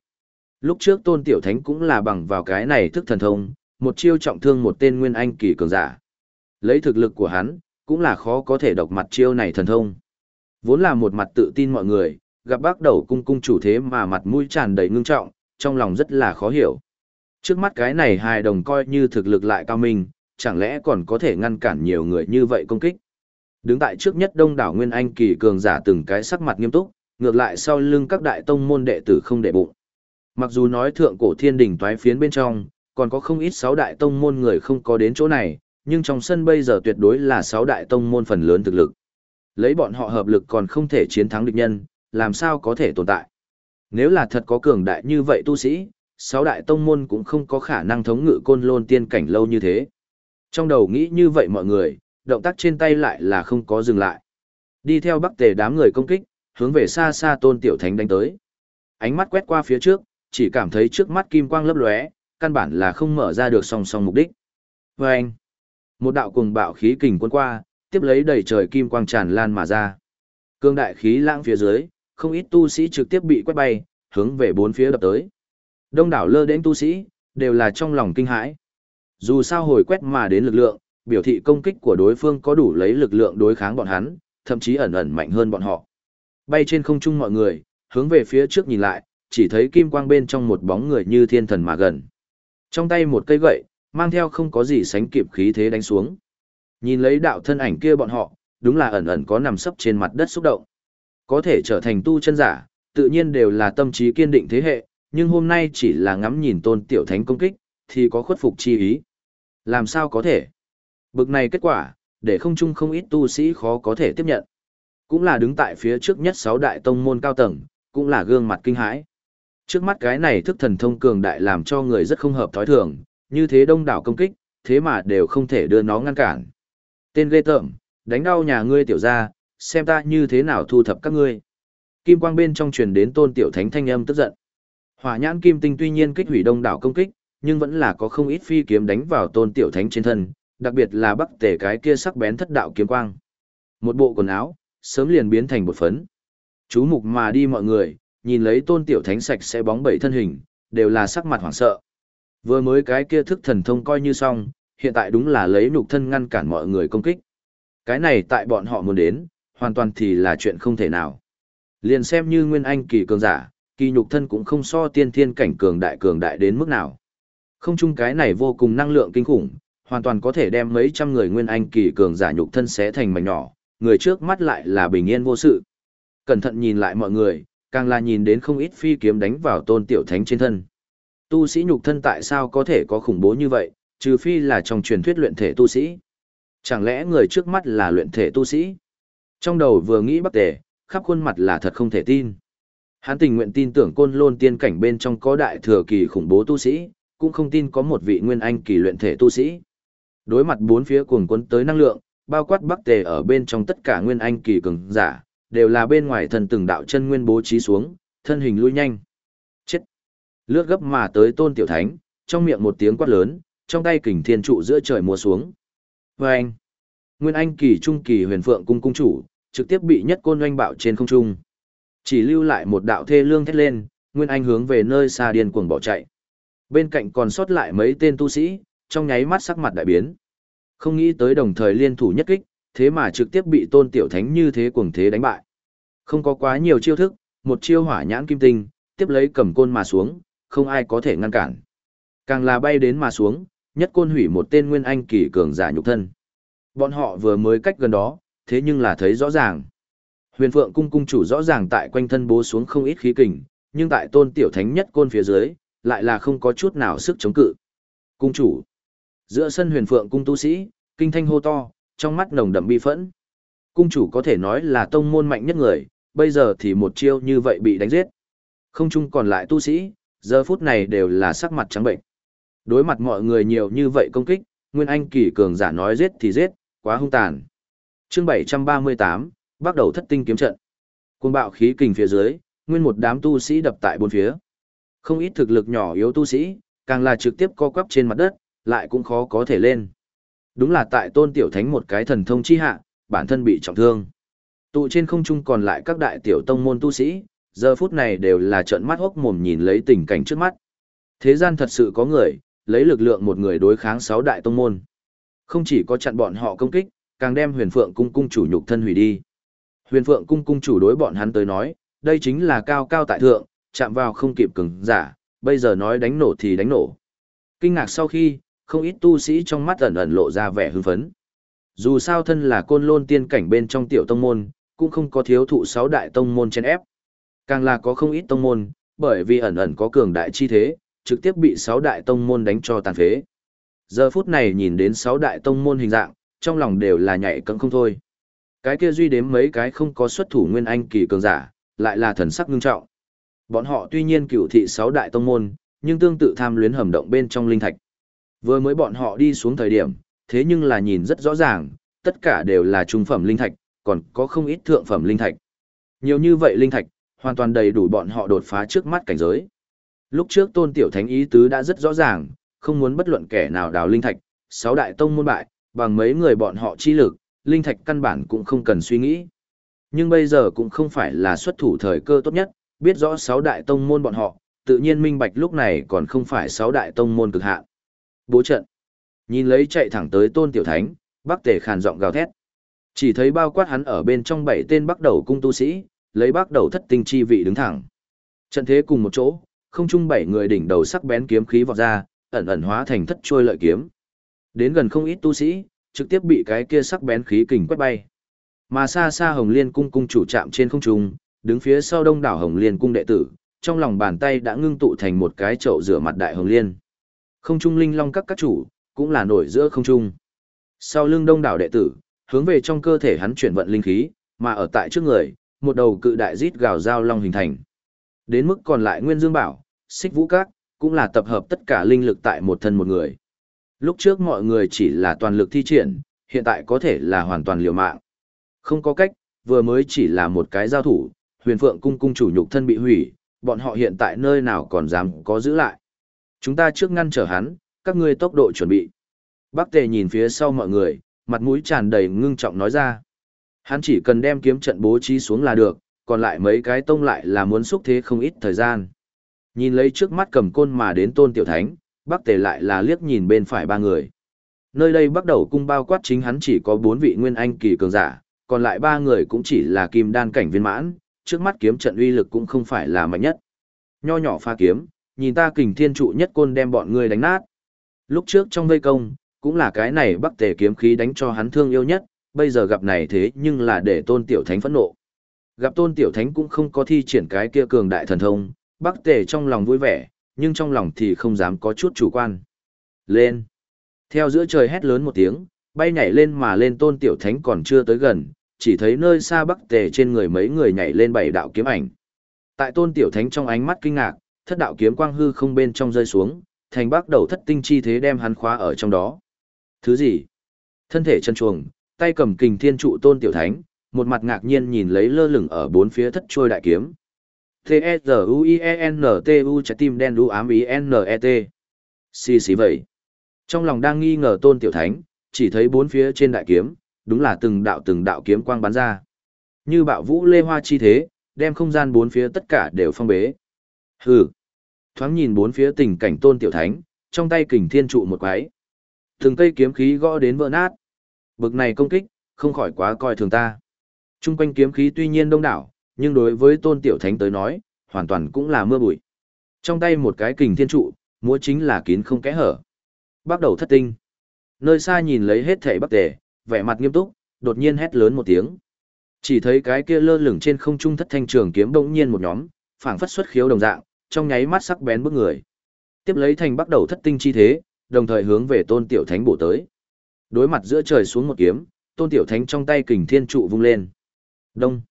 Lúc trước tôn tiểu thánh cũng là bằng vào cái này thức thần thông, một chiêu trọng thương một tên nguyên anh kỳ cường giả. Lấy thực lực của hắn, cũng là khó có thể độc mặt chiêu này thần thông. Vốn là một mặt tự tin mọi người, gặp bác đầu cung cung chủ thế mà mặt mũi tràn đầy ngưng trọng, trong lòng rất là khó hiểu. Trước mắt cái này hài đồng coi như thực lực lại cao minh, chẳng lẽ còn có thể ngăn cản nhiều người như vậy công kích. Đứng tại trước nhất đông đảo Nguyên Anh kỳ cường giả từng cái sắc mặt nghiêm túc, ngược lại sau lưng các đại tông môn đệ tử không đệ bụng. Mặc dù nói thượng cổ thiên đình toái phiến bên trong, còn có không ít sáu đại tông môn người không có đến chỗ này, nhưng trong sân bây giờ tuyệt đối là sáu đại tông môn phần lớn thực lực. Lấy bọn họ hợp lực còn không thể chiến thắng địch nhân, làm sao có thể tồn tại. Nếu là thật có cường đại như vậy tu sĩ, sáu đại tông môn cũng không có khả năng thống ngự côn lôn tiên cảnh lâu như thế. Trong đầu nghĩ như vậy mọi người, động tác trên tay lại là không có dừng lại. Đi theo bắc tề đám người công kích, hướng về xa xa tôn tiểu thánh đánh tới. Ánh mắt quét qua phía trước, chỉ cảm thấy trước mắt kim quang lấp lóe, căn bản là không mở ra được song song mục đích. Và anh, một đạo cùng bạo khí kình quân qua, tiếp lấy đầy trời kim quang tràn lan mà ra. Cương đại khí lãng phía dưới, không ít tu sĩ trực tiếp bị quét bay, hướng về bốn phía đập tới. Đông đảo lơ đến tu sĩ, đều là trong lòng kinh hãi. Dù sao hồi quét mà đến lực lượng, biểu thị công kích của đối phương có đủ lấy lực lượng đối kháng bọn hắn, thậm chí ẩn ẩn mạnh hơn bọn họ. Bay trên không trung mọi người, hướng về phía trước nhìn lại, chỉ thấy kim quang bên trong một bóng người như thiên thần mà gần. Trong tay một cây gậy, mang theo không có gì sánh kịp khí thế đánh xuống. Nhìn lấy đạo thân ảnh kia bọn họ, đúng là ẩn ẩn có nằm sấp trên mặt đất xúc động. Có thể trở thành tu chân giả, tự nhiên đều là tâm trí kiên định thế hệ, nhưng hôm nay chỉ là ngắm nhìn tôn tiểu thánh công kích, thì có khuất phục chi ý. Làm sao có thể? Bực này kết quả, để không chung không ít tu sĩ khó có thể tiếp nhận. Cũng là đứng tại phía trước nhất sáu đại tông môn cao tầng, cũng là gương mặt kinh hãi. Trước mắt cái này thức thần thông cường đại làm cho người rất không hợp thói thường, như thế đông đảo công kích, thế mà đều không thể đưa nó ngăn cản. Tên ghê tởm, đánh đau nhà ngươi tiểu ra, xem ta như thế nào thu thập các ngươi. Kim quang bên trong truyền đến tôn tiểu thánh thanh âm tức giận. Hỏa nhãn kim tinh tuy nhiên kích hủy đông đảo công kích, nhưng vẫn là có không ít phi kiếm đánh vào tôn tiểu thánh trên thân, đặc biệt là bắc tể cái kia sắc bén thất đạo kiếm quang. Một bộ quần áo, sớm liền biến thành bột phấn. Chú mục mà đi mọi người, nhìn lấy tôn tiểu thánh sạch sẽ bóng bẩy thân hình, đều là sắc mặt hoảng sợ. Vừa mới cái kia thức thần thông coi như xong, hiện tại đúng là lấy nhục thân ngăn cản mọi người công kích. Cái này tại bọn họ muốn đến, hoàn toàn thì là chuyện không thể nào. Liền xem như nguyên anh kỳ cường giả, kỳ nhục thân cũng không so tiên thiên cảnh cường đại cường đại đến mức nào. Không chung cái này vô cùng năng lượng kinh khủng, hoàn toàn có thể đem mấy trăm người nguyên anh kỳ cường giả nhục thân xé thành mảnh nhỏ, người trước mắt lại là bình yên vô sự. Cẩn thận nhìn lại mọi người, càng là nhìn đến không ít phi kiếm đánh vào tôn tiểu thánh trên thân. Tu sĩ nhục thân tại sao có thể có khủng bố như vậy, trừ phi là trong truyền thuyết luyện thể tu sĩ. Chẳng lẽ người trước mắt là luyện thể tu sĩ? Trong đầu vừa nghĩ bắc tề, khắp khuôn mặt là thật không thể tin. Hắn tình nguyện tin tưởng côn lôn tiên cảnh bên trong có đại thừa kỳ khủng bố tu sĩ, cũng không tin có một vị nguyên anh kỳ luyện thể tu sĩ. Đối mặt bốn phía cuồng quấn tới năng lượng, bao quát bắc tề ở bên trong tất cả nguyên anh kỳ cường giả, đều là bên ngoài thần từng đạo chân nguyên bố trí xuống, thân hình lui nhanh. Chết! Lướt gấp mà tới tôn tiểu thánh, trong miệng một tiếng quát lớn, trong tay kình thiên trụ giữa trời mùa xuống. Và anh! Nguyên anh kỳ trung kỳ huyền phượng cung cung chủ, trực tiếp bị nhất côn oanh bạo trên không trung. Chỉ lưu lại một đạo thê lương thét lên, Nguyên Anh hướng về nơi xa điên cuồng bỏ chạy. Bên cạnh còn sót lại mấy tên tu sĩ, trong nháy mắt sắc mặt đại biến. Không nghĩ tới đồng thời liên thủ nhất kích, thế mà trực tiếp bị tôn tiểu thánh như thế cuồng thế đánh bại. Không có quá nhiều chiêu thức, một chiêu hỏa nhãn kim tinh, tiếp lấy cầm côn mà xuống, không ai có thể ngăn cản. Càng là bay đến mà xuống, nhất côn hủy một tên nguyên anh kỳ cường giả nhục thân. Bọn họ vừa mới cách gần đó, thế nhưng là thấy rõ ràng. Huyền Phượng cung cung chủ rõ ràng tại quanh thân bố xuống không ít khí kình, nhưng tại tôn tiểu thánh nhất côn phía dưới, lại là không có chút nào sức chống cự. Cung chủ. Giữa sân Huyền Phượng cung tu sĩ, kinh thanh hô to, trong mắt nồng đậm bi phẫn. Cung chủ có thể nói là tông môn mạnh nhất người, bây giờ thì một chiêu như vậy bị đánh giết. Không chung còn lại tu sĩ, giờ phút này đều là sắc mặt trắng bệnh. Đối mặt mọi người nhiều như vậy công kích, Nguyên Anh kỳ cường giả nói giết thì giết, quá hung tàn. Chương 738, bắt đầu thất tinh kiếm trận. Cuồng bạo khí kình phía dưới, nguyên một đám tu sĩ đập tại bốn phía. Không ít thực lực nhỏ yếu tu sĩ, càng là trực tiếp co quắp trên mặt đất, lại cũng khó có thể lên. Đúng là tại tôn tiểu thánh một cái thần thông chi hạ, bản thân bị trọng thương. Tụ trên không trung còn lại các đại tiểu tông môn tu sĩ, giờ phút này đều là trợn mắt hốc mồm nhìn lấy tình cảnh trước mắt. Thế gian thật sự có người, lấy lực lượng một người đối kháng sáu đại tông môn. Không chỉ có chặn bọn họ công kích, càng đem huyền phượng cung cung chủ nhục thân hủy đi. Huyền phượng cung cung chủ đối bọn hắn tới nói, đây chính là cao cao tại thượng, chạm vào không kịp cứng giả, bây giờ nói đánh nổ thì đánh nổ. Kinh ngạc sau khi, không ít tu sĩ trong mắt ẩn ẩn lộ ra vẻ hưng phấn. Dù sao thân là côn lôn tiên cảnh bên trong tiểu tông môn, cũng không có thiếu thụ sáu đại tông môn trên ép. Càng là có không ít tông môn, bởi vì ẩn ẩn có cường đại chi thế, trực tiếp bị sáu đại tông môn đánh cho tàn phế. Giờ phút này nhìn đến sáu đại tông môn hình dạng, trong lòng đều là nhảy cẫng không thôi. Cái kia duy đếm mấy cái không có xuất thủ nguyên anh kỳ cường giả, lại là thần sắc ngưng trọng. Bọn họ tuy nhiên cửu thị sáu đại tông môn, nhưng tương tự tham luyến hầm động bên trong linh thạch. Vừa mới bọn họ đi xuống thời điểm, thế nhưng là nhìn rất rõ ràng, tất cả đều là trung phẩm linh thạch, còn có không ít thượng phẩm linh thạch. Nhiều như vậy linh thạch, hoàn toàn đầy đủ bọn họ đột phá trước mắt cảnh giới. Lúc trước tôn tiểu thánh ý tứ đã rất rõ ràng, không muốn bất luận kẻ nào đào linh thạch, sáu đại tông môn bại, bằng mấy người bọn họ chi lực, linh thạch căn bản cũng không cần suy nghĩ. Nhưng bây giờ cũng không phải là xuất thủ thời cơ tốt nhất, biết rõ sáu đại tông môn bọn họ, tự nhiên minh bạch lúc này còn không phải sáu đại tông môn cực hạn. Bố trận. Nhìn lấy chạy thẳng tới Tôn Tiểu Thánh, Bắc Tề khàn giọng gào thét. Chỉ thấy bao quát hắn ở bên trong bảy tên Bắc Đầu cung tu sĩ, lấy Bắc Đầu thất tinh chi vị đứng thẳng. Trận thế cùng một chỗ, không chung bảy người đỉnh đầu sắc bén kiếm khí vọt ra, ẩn ẩn hóa thành thất trôi lợi kiếm. Đến gần không ít tu sĩ, trực tiếp bị cái kia sắc bén khí kình quét bay. Mà xa xa Hồng Liên cung cung chủ chạm trên không trung, đứng phía sau đông đảo Hồng Liên cung đệ tử, trong lòng bàn tay đã ngưng tụ thành một cái chậu rửa mặt đại Hồng Liên. Không trung linh long các các chủ, cũng là nổi giữa không trung. Sau lưng đông đảo đệ tử, hướng về trong cơ thể hắn chuyển vận linh khí, mà ở tại trước người, một đầu cự đại rít gào giao long hình thành. Đến mức còn lại Nguyên Dương Bảo, Xích Vũ Các, cũng là tập hợp tất cả linh lực tại một thân một người. Lúc trước mọi người chỉ là toàn lực thi triển, hiện tại có thể là hoàn toàn liều mạng. Không có cách, vừa mới chỉ là một cái giao thủ, huyền phượng cung cung chủ nhục thân bị hủy, bọn họ hiện tại nơi nào còn dám có giữ lại. Chúng ta trước ngăn trở hắn, các ngươi tốc độ chuẩn bị. Bác tề nhìn phía sau mọi người, mặt mũi tràn đầy ngưng trọng nói ra. Hắn chỉ cần đem kiếm trận bố trí xuống là được, còn lại mấy cái tông lại là muốn xúc thế không ít thời gian. Nhìn lấy trước mắt cầm côn mà đến tôn tiểu thánh, Bắc tề lại là liếc nhìn bên phải ba người. Nơi đây bắt đầu cung bao quát chính hắn chỉ có bốn vị nguyên anh kỳ cường giả, còn lại ba người cũng chỉ là kim đan cảnh viên mãn, trước mắt kiếm trận uy lực cũng không phải là mạnh nhất. Nho nhỏ pha kiếm, nhìn ta kình thiên trụ nhất côn đem bọn ngươi đánh nát. Lúc trước trong vây công, cũng là cái này bắc tề kiếm khí đánh cho hắn thương yêu nhất, bây giờ gặp này thế nhưng là để tôn tiểu thánh phẫn nộ. Gặp tôn tiểu thánh cũng không có thi triển cái kia cường đại thần thông, bắc tề trong lòng vui vẻ, nhưng trong lòng thì không dám có chút chủ quan. Lên! Theo giữa trời hét lớn một tiếng, bay nhảy lên mà lên tôn tiểu thánh còn chưa tới gần, chỉ thấy nơi xa bắc tề trên người mấy người nhảy lên bảy đạo kiếm ảnh. Tại tôn tiểu thánh trong ánh mắt kinh ngạc, thất đạo kiếm quang hư không bên trong rơi xuống, thành bắc đầu thất tinh chi thế đem hắn khóa ở trong đó. Thứ gì? Thân thể chân chuồng, tay cầm kình thiên trụ tôn tiểu thánh, một mặt ngạc nhiên nhìn lấy lơ lửng ở bốn phía thất trôi đại kiếm. T-E-Z-U-I-E-N-T-U trái tim đen đu ám ý N-E-T. Xì xì vậy. Trong lòng đang nghi ngờ tôn tiểu thánh, chỉ thấy bốn phía trên đại kiếm, đúng là từng đạo từng đạo kiếm quang bắn ra. Như bạo vũ lê hoa chi thế, đem không gian bốn phía tất cả đều phong bế. Hừ. Thoáng nhìn bốn phía tình cảnh tôn tiểu thánh, trong tay kình thiên trụ một quái. Từng cây kiếm khí gõ đến vỡ nát. Bực này công kích, không khỏi quá coi thường ta. Trung quanh kiếm khí tuy nhiên đông đảo, nhưng đối với tôn tiểu thánh tới nói, hoàn toàn cũng là mưa bụi. Trong tay một cái kình thiên trụ, múa chính là kín không kẽ hở. Bắt đầu thất tinh. Nơi xa nhìn lấy hết thảy bắc tề, vẻ mặt nghiêm túc, đột nhiên hét lớn một tiếng. Chỉ thấy cái kia lơ lửng trên không trung thất thanh trường kiếm bỗng nhiên một nhóm, phảng phất xuất khiếu đồng dạng, trong nháy mắt sắc bén bước người. Tiếp lấy thành bắt đầu thất tinh chi thế, đồng thời hướng về Tôn Tiểu Thánh bổ tới. Đối mặt giữa trời xuống một kiếm, Tôn Tiểu Thánh trong tay kình thiên trụ vung lên. Đông.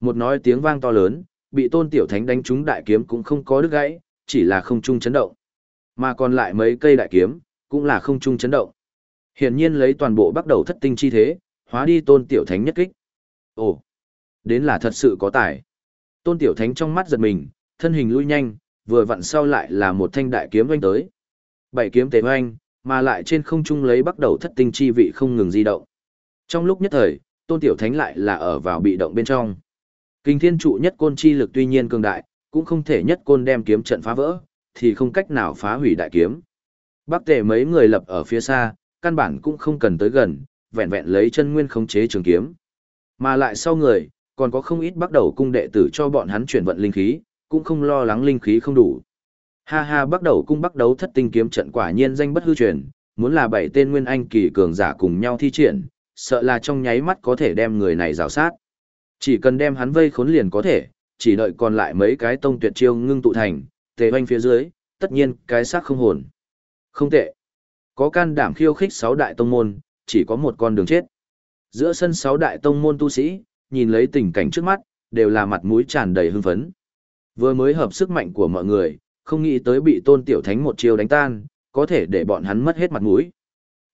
Một nói tiếng vang to lớn, bị Tôn Tiểu Thánh đánh trúng đại kiếm cũng không có đứt gãy, chỉ là không trung chấn động. Mà còn lại mấy cây đại kiếm, cũng là không trung chấn động. Hiển nhiên lấy toàn bộ bắt đầu thất tinh chi thế, hóa đi tôn tiểu thánh nhất kích. Ồ, đến là thật sự có tài. Tôn tiểu thánh trong mắt giật mình, thân hình lui nhanh, vừa vặn sau lại là một thanh đại kiếm vanh tới. Bảy kiếm tề oanh, mà lại trên không trung lấy bắt đầu thất tinh chi vị không ngừng di động. Trong lúc nhất thời, tôn tiểu thánh lại là ở vào bị động bên trong. Kinh thiên trụ nhất côn chi lực tuy nhiên cường đại, cũng không thể nhất côn đem kiếm trận phá vỡ, thì không cách nào phá hủy đại kiếm. Bắc tề mấy người lập ở phía xa, căn bản cũng không cần tới gần, vẹn vẹn lấy chân nguyên khống chế trường kiếm. Mà lại sau người, còn có không ít bắt đầu cung đệ tử cho bọn hắn chuyển vận linh khí, cũng không lo lắng linh khí không đủ. Ha ha bắt đầu cung bắt đấu thất tinh kiếm trận quả nhiên danh bất hư truyền, muốn là bảy tên nguyên anh kỳ cường giả cùng nhau thi triển, sợ là trong nháy mắt có thể đem người này rào sát. Chỉ cần đem hắn vây khốn liền có thể, chỉ đợi còn lại mấy cái tông tuyệt chiêu ngưng tụ thành, tề hoanh phía dưới, tất nhiên cái xác không hồn. Không tệ. Có can đảm khiêu khích sáu đại tông môn, chỉ có một con đường chết. Giữa sân sáu đại tông môn tu sĩ, nhìn lấy tình cảnh trước mắt, đều là mặt mũi tràn đầy hưng phấn. Vừa mới hợp sức mạnh của mọi người, không nghĩ tới bị tôn tiểu thánh một chiêu đánh tan, có thể để bọn hắn mất hết mặt mũi.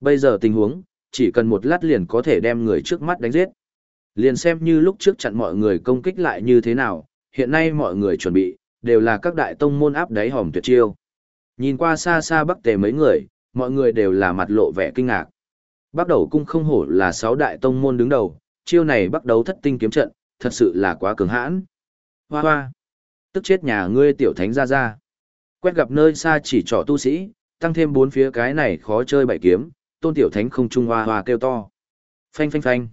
Bây giờ tình huống, chỉ cần một lát liền có thể đem người trước mắt đánh giết. Liền xem như lúc trước chặn mọi người công kích lại như thế nào, hiện nay mọi người chuẩn bị, đều là các đại tông môn áp đáy hòm tuyệt chiêu. Nhìn qua xa xa bắc tề mấy người, mọi người đều là mặt lộ vẻ kinh ngạc. Bắt đầu cung không hổ là sáu đại tông môn đứng đầu, chiêu này bắt đầu thất tinh kiếm trận, thật sự là quá cường hãn. Hoa hoa, tức chết nhà ngươi tiểu thánh ra ra. Quét gặp nơi xa chỉ trỏ tu sĩ, tăng thêm bốn phía cái này khó chơi bảy kiếm, tôn tiểu thánh không trung hoa hoa kêu to. Phanh phanh phanh.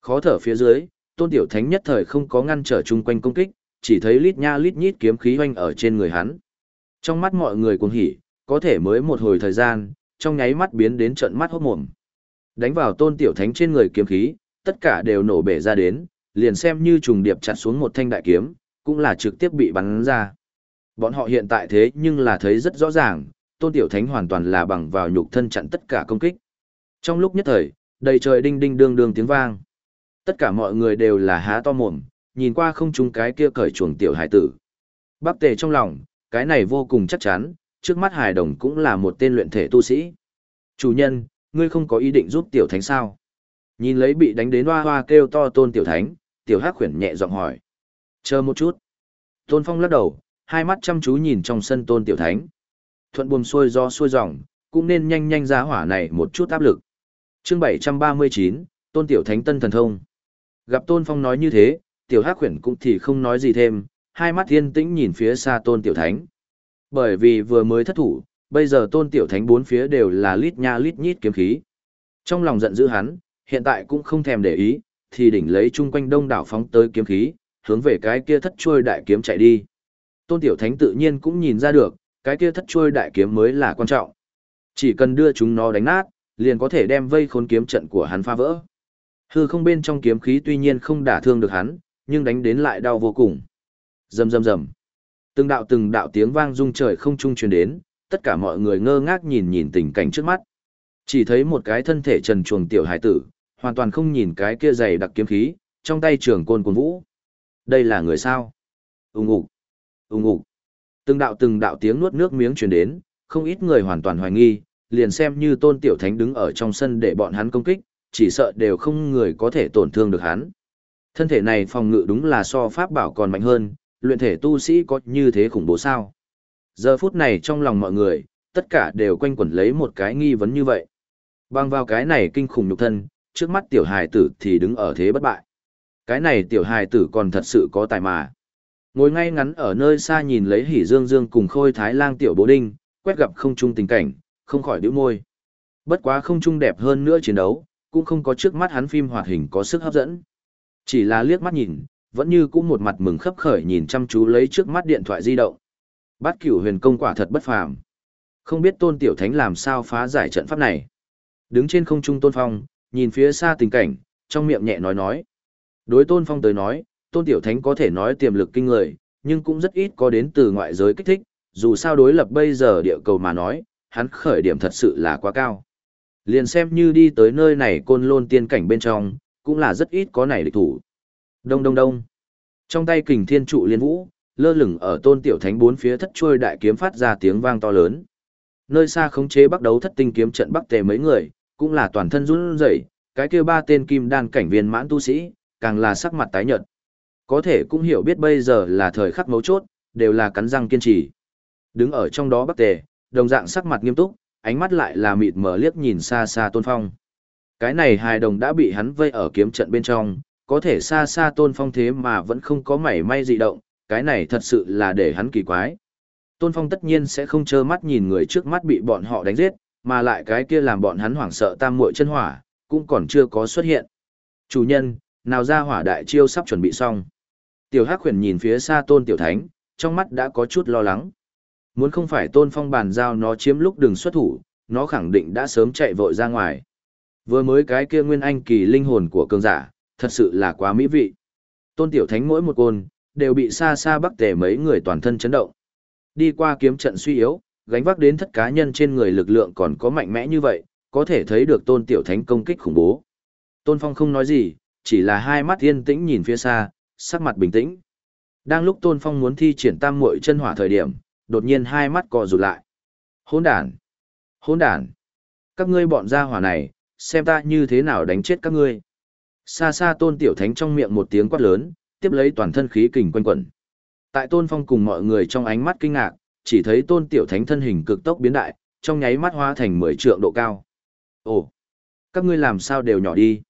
Khó thở phía dưới, tôn tiểu thánh nhất thời không có ngăn trở chung quanh công kích, chỉ thấy lít nha lít nhít kiếm khí hoanh ở trên người hắn. Trong mắt mọi người cuồng hỉ, có thể mới một hồi thời gian, trong nháy mắt biến đến trận mắt hốt mồm. Đánh vào tôn tiểu thánh trên người kiếm khí, tất cả đều nổ bể ra đến, liền xem như trùng điệp chặt xuống một thanh đại kiếm, cũng là trực tiếp bị bắn ra. Bọn họ hiện tại thế nhưng là thấy rất rõ ràng, tôn tiểu thánh hoàn toàn là bằng vào nhục thân chặn tất cả công kích. Trong lúc nhất thời, đầy trời đinh đinh đương đương tiếng vang. Tất cả mọi người đều là há to mồm, nhìn qua không trung cái kia cởi chuồng tiểu hải tử. Bác tề trong lòng, cái này vô cùng chắc chắn, trước mắt hải đồng cũng là một tên luyện thể tu sĩ. Chủ nhân, ngươi không có ý định giúp tiểu thánh sao? Nhìn lấy bị đánh đến hoa hoa kêu to tôn tiểu thánh, tiểu hắc khuyển nhẹ giọng hỏi. Chờ một chút. Tôn Phong lắc đầu, hai mắt chăm chú nhìn trong sân tôn tiểu thánh. Thuận buồm xuôi do xuôi dòng, cũng nên nhanh nhanh ra hỏa này một chút áp lực. chương 739, tôn tiểu thánh tân thần thông. Gặp tôn phong nói như thế, tiểu hắc khuyển cũng thì không nói gì thêm, hai mắt thiên tĩnh nhìn phía xa tôn tiểu thánh. Bởi vì vừa mới thất thủ, bây giờ tôn tiểu thánh bốn phía đều là lít nha lít nhít kiếm khí. Trong lòng giận dữ hắn, hiện tại cũng không thèm để ý, thì đỉnh lấy chung quanh đông đảo phóng tới kiếm khí, hướng về cái kia thất trôi đại kiếm chạy đi. Tôn tiểu thánh tự nhiên cũng nhìn ra được, cái kia thất trôi đại kiếm mới là quan trọng. Chỉ cần đưa chúng nó đánh nát, liền có thể đem vây khốn kiếm trận của hắn phá vỡ. Hư không bên trong kiếm khí tuy nhiên không đả thương được hắn, nhưng đánh đến lại đau vô cùng. Rầm rầm rầm. Từng đạo từng đạo tiếng vang rung trời không trung truyền đến, tất cả mọi người ngơ ngác nhìn nhìn tình cảnh trước mắt. Chỉ thấy một cái thân thể trần truồng tiểu hải tử, hoàn toàn không nhìn cái kia dày đặc kiếm khí, trong tay trường côn cuồng vũ. Đây là người sao? Ùng ục, ùng ục. Từng đạo từng đạo tiếng nuốt nước miếng truyền đến, không ít người hoàn toàn hoài nghi, liền xem như Tôn Tiểu Thánh đứng ở trong sân để bọn hắn công kích, chỉ sợ đều không người có thể tổn thương được hắn. Thân thể này phòng ngự đúng là so pháp bảo còn mạnh hơn, luyện thể tu sĩ có như thế khủng bố sao? Giờ phút này trong lòng mọi người, tất cả đều quanh quẩn lấy một cái nghi vấn như vậy. Bằng vào cái này kinh khủng nhục thân, trước mắt tiểu hài tử thì đứng ở thế bất bại. Cái này tiểu hài tử còn thật sự có tài mà. Ngồi ngay ngắn ở nơi xa nhìn lấy hỉ dương dương cùng khôi thái lang tiểu bố đinh, quét gặp không trung tình cảnh, không khỏi đứa môi. Bất quá không trung đẹp hơn nữa chiến đấu, cũng không có trước mắt hắn phim hoạt hình có sức hấp dẫn. Chỉ là liếc mắt nhìn, vẫn như cũng một mặt mừng khấp khởi nhìn chăm chú lấy trước mắt điện thoại di động. Bát cửu huyền công quả thật bất phàm. Không biết tôn tiểu thánh làm sao phá giải trận pháp này. Đứng trên không trung tôn phong, nhìn phía xa tình cảnh, trong miệng nhẹ nói nói. Đối tôn phong tới nói, tôn tiểu thánh có thể nói tiềm lực kinh người, nhưng cũng rất ít có đến từ ngoại giới kích thích, dù sao đối lập bây giờ địa cầu mà nói, hắn khởi điểm thật sự là quá cao. Liền xem như đi tới nơi này côn lôn tiên cảnh bên trong, cũng là rất ít có này địch thủ. Đông đông đông. Trong tay kình thiên trụ liên vũ, lơ lửng ở tôn tiểu thánh bốn phía thất trôi đại kiếm phát ra tiếng vang to lớn. Nơi xa khống chế bắt đấu thất tinh kiếm trận bắc tề mấy người, cũng là toàn thân run rẩy, cái kia ba tên kim đan cảnh viên mãn tu sĩ, càng là sắc mặt tái nhợt. Có thể cũng hiểu biết bây giờ là thời khắc mấu chốt, đều là cắn răng kiên trì. Đứng ở trong đó bắc tề, đồng dạng sắc mặt nghiêm túc, ánh mắt lại là mịt mờ liếc nhìn xa xa tôn phong. Cái này hài đồng đã bị hắn vây ở kiếm trận bên trong, có thể xa xa tôn phong thế mà vẫn không có mảy may dị động, cái này thật sự là để hắn kỳ quái. Tôn phong tất nhiên sẽ không trơ mắt nhìn người trước mắt bị bọn họ đánh giết, mà lại cái kia làm bọn hắn hoảng sợ tam muội chân hỏa, cũng còn chưa có xuất hiện. Chủ nhân, nào ra hỏa đại chiêu sắp chuẩn bị xong. Tiểu Hắc Huyền nhìn phía xa Tôn Tiểu Thánh, trong mắt đã có chút lo lắng. Muốn không phải Tôn Phong bàn giao nó chiếm lúc đường xuất thủ, nó khẳng định đã sớm chạy vội ra ngoài. Vừa mới cái kia nguyên anh kỳ linh hồn của cường giả, thật sự là quá mỹ vị. Tôn Tiểu Thánh mỗi một côn, đều bị xa xa bắc tề mấy người toàn thân chấn động. Đi qua kiếm trận suy yếu, gánh vác đến thất cá nhân trên người lực lượng còn có mạnh mẽ như vậy, có thể thấy được Tôn Tiểu Thánh công kích khủng bố. Tôn Phong không nói gì, chỉ là hai mắt yên tĩnh nhìn phía xa, sắc mặt bình tĩnh. Đang lúc Tôn Phong muốn thi triển tam muội chân hỏa thời điểm, đột nhiên hai mắt co rụt lại. Hỗn đản! Hỗn đản! Các ngươi bọn gia hỏa này, xem ta như thế nào đánh chết các ngươi. Xa xa Tôn Tiểu Thánh trong miệng một tiếng quát lớn, tiếp lấy toàn thân khí kình quanh quẩn. Tại Tôn Phong cùng mọi người trong ánh mắt kinh ngạc, chỉ thấy Tôn Tiểu Thánh thân hình cực tốc biến đại, trong nháy mắt hóa thành 10 trượng độ cao. Ồ! Các ngươi làm sao đều nhỏ đi?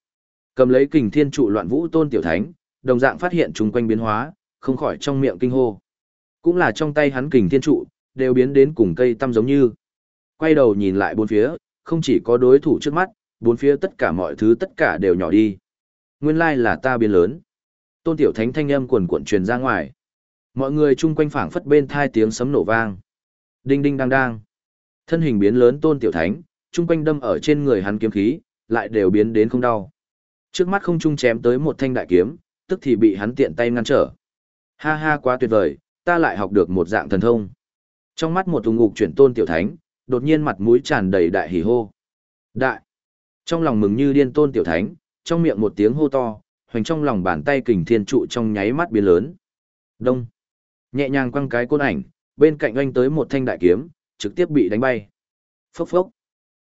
Cầm lấy kình thiên trụ loạn vũ Tôn Tiểu Thánh, đồng dạng phát hiện chung quanh biến hóa, không khỏi trong miệng kinh hô. Cũng là trong tay hắn kình thiên trụ, đều biến đến cùng cây tăm giống như. Quay đầu nhìn lại bốn phía, không chỉ có đối thủ trước mắt, bốn phía tất cả mọi thứ tất cả đều nhỏ đi. Nguyên lai là ta biến lớn. Tôn tiểu thánh thanh âm quần cuộn truyền ra ngoài. Mọi người chung quanh phảng phất bên thai tiếng sấm nổ vang. Đinh đinh đang đang. Thân hình biến lớn tôn tiểu thánh, chung quanh đâm ở trên người hắn kiếm khí, lại đều biến đến không đau. Trước mắt không trung chém tới một thanh đại kiếm, tức thì bị hắn tiện tay ngăn trở. Ha ha quá tuyệt vời, ta lại học được một dạng thần thông. Trong mắt một thùng ngục chuyển tôn tiểu thánh, đột nhiên mặt mũi tràn đầy đại hỉ hô. Đại! Trong lòng mừng như điên tôn tiểu thánh, trong miệng một tiếng hô to, hoành trong lòng bàn tay kình thiên trụ trong nháy mắt biến lớn. Đông! Nhẹ nhàng quăng cái côn ảnh, bên cạnh anh tới một thanh đại kiếm, trực tiếp bị đánh bay. Phốc phốc!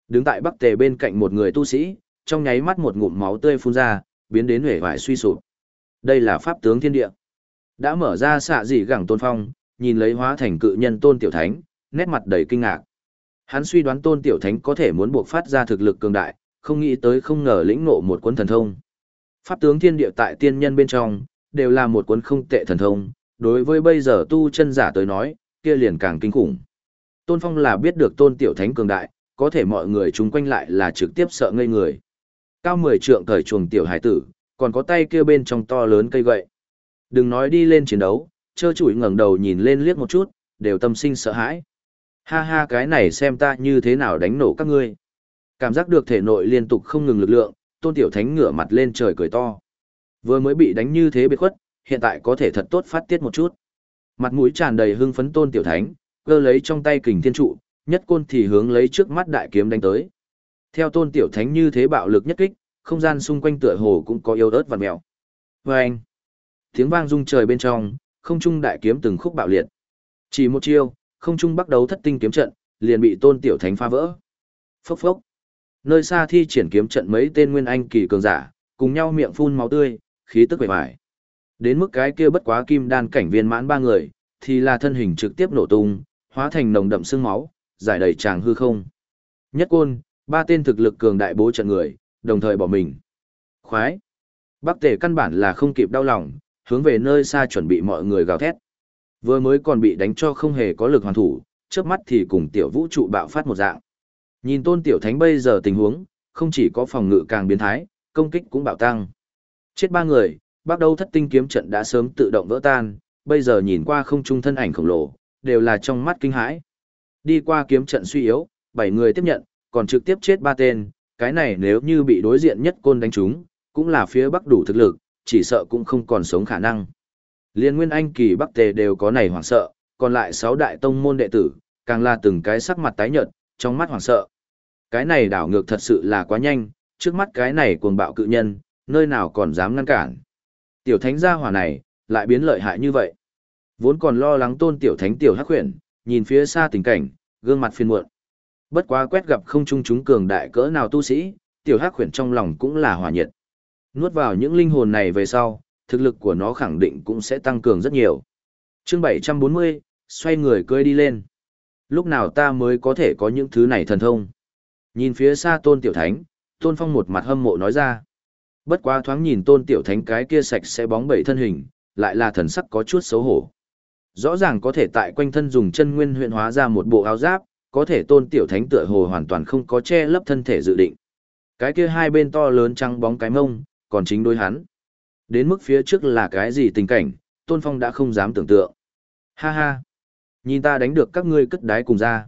Đứng tại bắc tề bên cạnh một người tu sĩ, trong nháy mắt một ngụm máu tươi phun ra, biến đến hể vải suy sụp. Đây là pháp tướng thiên địa. Đã mở ra xạ dị gẳng tôn phong, nhìn lấy hóa thành cự nhân tôn tiểu thánh, nét mặt đầy kinh ngạc. Hắn suy đoán tôn tiểu thánh có thể muốn buộc phát ra thực lực cường đại, không nghĩ tới không ngờ lĩnh ngộ một cuốn thần thông. Pháp tướng thiên địa tại tiên nhân bên trong, đều là một cuốn không tệ thần thông, đối với bây giờ tu chân giả tới nói, kia liền càng kinh khủng. Tôn Phong là biết được tôn tiểu thánh cường đại, có thể mọi người chung quanh lại là trực tiếp sợ ngây người. Cao mười trượng cởi chuồng tiểu hải tử, còn có tay kia bên trong to lớn cây gậy. Đừng nói đi lên chiến đấu, chơ chủi ngẩng đầu nhìn lên liếc một chút, đều tâm sinh sợ hãi. Ha ha cái này xem ta như thế nào đánh nổ các ngươi. Cảm giác được thể nội liên tục không ngừng lực lượng, tôn tiểu thánh ngửa mặt lên trời cười to. Vừa mới bị đánh như thế biệt khuất, hiện tại có thể thật tốt phát tiết một chút. Mặt mũi tràn đầy hưng phấn tôn tiểu thánh, cơ lấy trong tay kình thiên trụ, nhất côn thì hướng lấy trước mắt đại kiếm đánh tới. Theo tôn tiểu thánh như thế bạo lực nhất kích, không gian xung quanh tựa hồ cũng có yếu ớt vằn mèo. Vâng! anh, tiếng vang rung trời bên trong, không trung đại kiếm từng khúc bạo liệt. Chỉ một chiêu, không trung bắt đầu thất tinh kiếm trận, liền bị tôn tiểu thánh phá vỡ. Phốc phốc. Nơi xa thi triển kiếm trận mấy tên nguyên anh kỳ cường giả, cùng nhau miệng phun máu tươi, khí tức bề bại. Đến mức cái kia bất quá kim đan cảnh viên mãn ba người, thì là thân hình trực tiếp nổ tung, hóa thành nồng đậm xương máu, giải đầy tràng hư không. Nhất côn, ba tên thực lực cường đại bố trận người, đồng thời bỏ mình. Khoái. Bắc tể căn bản là không kịp đau lòng, hướng về nơi xa chuẩn bị mọi người gào thét. Vừa mới còn bị đánh cho không hề có lực hoàn thủ, trước mắt thì cùng tiểu vũ trụ bạo phát một dạng. Nhìn tôn tiểu thánh bây giờ tình huống, không chỉ có phòng ngự càng biến thái, công kích cũng bạo tăng. Chết ba người, bắt đầu thất tinh kiếm trận đã sớm tự động vỡ tan, bây giờ nhìn qua không trung thân ảnh khổng lồ, đều là trong mắt kinh hãi. Đi qua kiếm trận suy yếu, bảy người tiếp nhận, còn trực tiếp chết ba tên, cái này nếu như bị đối diện nhất côn đánh trúng, cũng là phía bắc đủ thực lực, chỉ sợ cũng không còn sống khả năng. Liên nguyên anh kỳ bắc tề đều có này hoảng sợ, còn lại sáu đại tông môn đệ tử, càng là từng cái sắc mặt tái nhợt, trong mắt hoảng sợ. Cái này đảo ngược thật sự là quá nhanh, trước mắt cái này cuồng bạo cự nhân, nơi nào còn dám ngăn cản. Tiểu thánh gia hỏa này, lại biến lợi hại như vậy. Vốn còn lo lắng tôn tiểu thánh tiểu hắc huyền, nhìn phía xa tình cảnh, gương mặt phiền muộn. Bất quá quét gặp không trung chúng cường đại cỡ nào tu sĩ, tiểu hắc huyền trong lòng cũng là hòa nhiệt. Nuốt vào những linh hồn này về sau, thực lực của nó khẳng định cũng sẽ tăng cường rất nhiều. Chương 740, xoay người cưỡi đi lên. Lúc nào ta mới có thể có những thứ này thần thông? Nhìn phía xa tôn tiểu thánh, tôn phong một mặt hâm mộ nói ra. Bất quá thoáng nhìn tôn tiểu thánh cái kia sạch sẽ bóng bẩy thân hình, lại là thần sắc có chút xấu hổ. Rõ ràng có thể tại quanh thân dùng chân nguyên huyện hóa ra một bộ áo giáp, có thể tôn tiểu thánh tựa hồ hoàn toàn không có che lấp thân thể dự định. Cái kia hai bên to lớn trăng bóng cái mông, còn chính đối hắn. Đến mức phía trước là cái gì tình cảnh, tôn phong đã không dám tưởng tượng. Ha ha! Nhìn ta đánh được các ngươi cất đái cùng ra.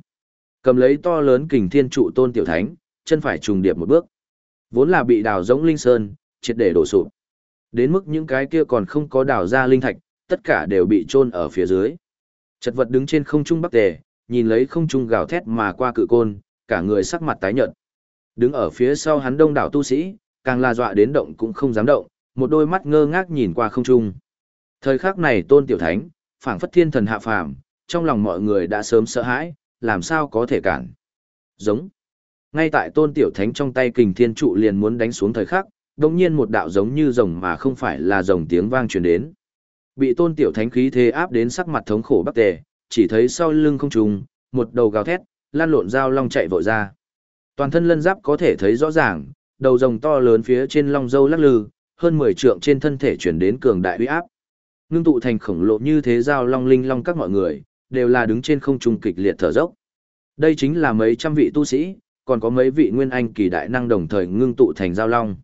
Cầm lấy to lớn kình thiên trụ tôn tiểu thánh, chân phải trùng điệp một bước. Vốn là bị đào giống linh sơn, triệt để đổ sụp. Đến mức những cái kia còn không có đào ra linh thạch, tất cả đều bị chôn ở phía dưới. Chật vật đứng trên không trung bắc tề, nhìn lấy không trung gào thét mà qua cự côn, cả người sắc mặt tái nhợt. Đứng ở phía sau hắn đông đảo tu sĩ, càng là dọa đến động cũng không dám động, một đôi mắt ngơ ngác nhìn qua không trung. Thời khắc này Tôn Tiểu Thánh, phảng phất thiên thần hạ phàm, trong lòng mọi người đã sớm sợ hãi, làm sao có thể cản. Giống. Ngay tại Tôn Tiểu Thánh trong tay kình thiên trụ liền muốn đánh xuống thời khắc, đồng nhiên một đạo giống như rồng mà không phải là rồng tiếng vang truyền đến. Bị tôn tiểu thánh khí thế áp đến sắc mặt thống khổ bắc tề, chỉ thấy sau lưng không trùng, một đầu gào thét, lan lộn dao long chạy vội ra. Toàn thân lân giáp có thể thấy rõ ràng, đầu rồng to lớn phía trên long dâu lắc lư, hơn 10 trượng trên thân thể chuyển đến cường đại uy áp. Ngưng tụ thành khổng lồ như thế giao long linh long các mọi người, đều là đứng trên không trung kịch liệt thở dốc. Đây chính là mấy trăm vị tu sĩ, còn có mấy vị nguyên anh kỳ đại năng đồng thời ngưng tụ thành giao long.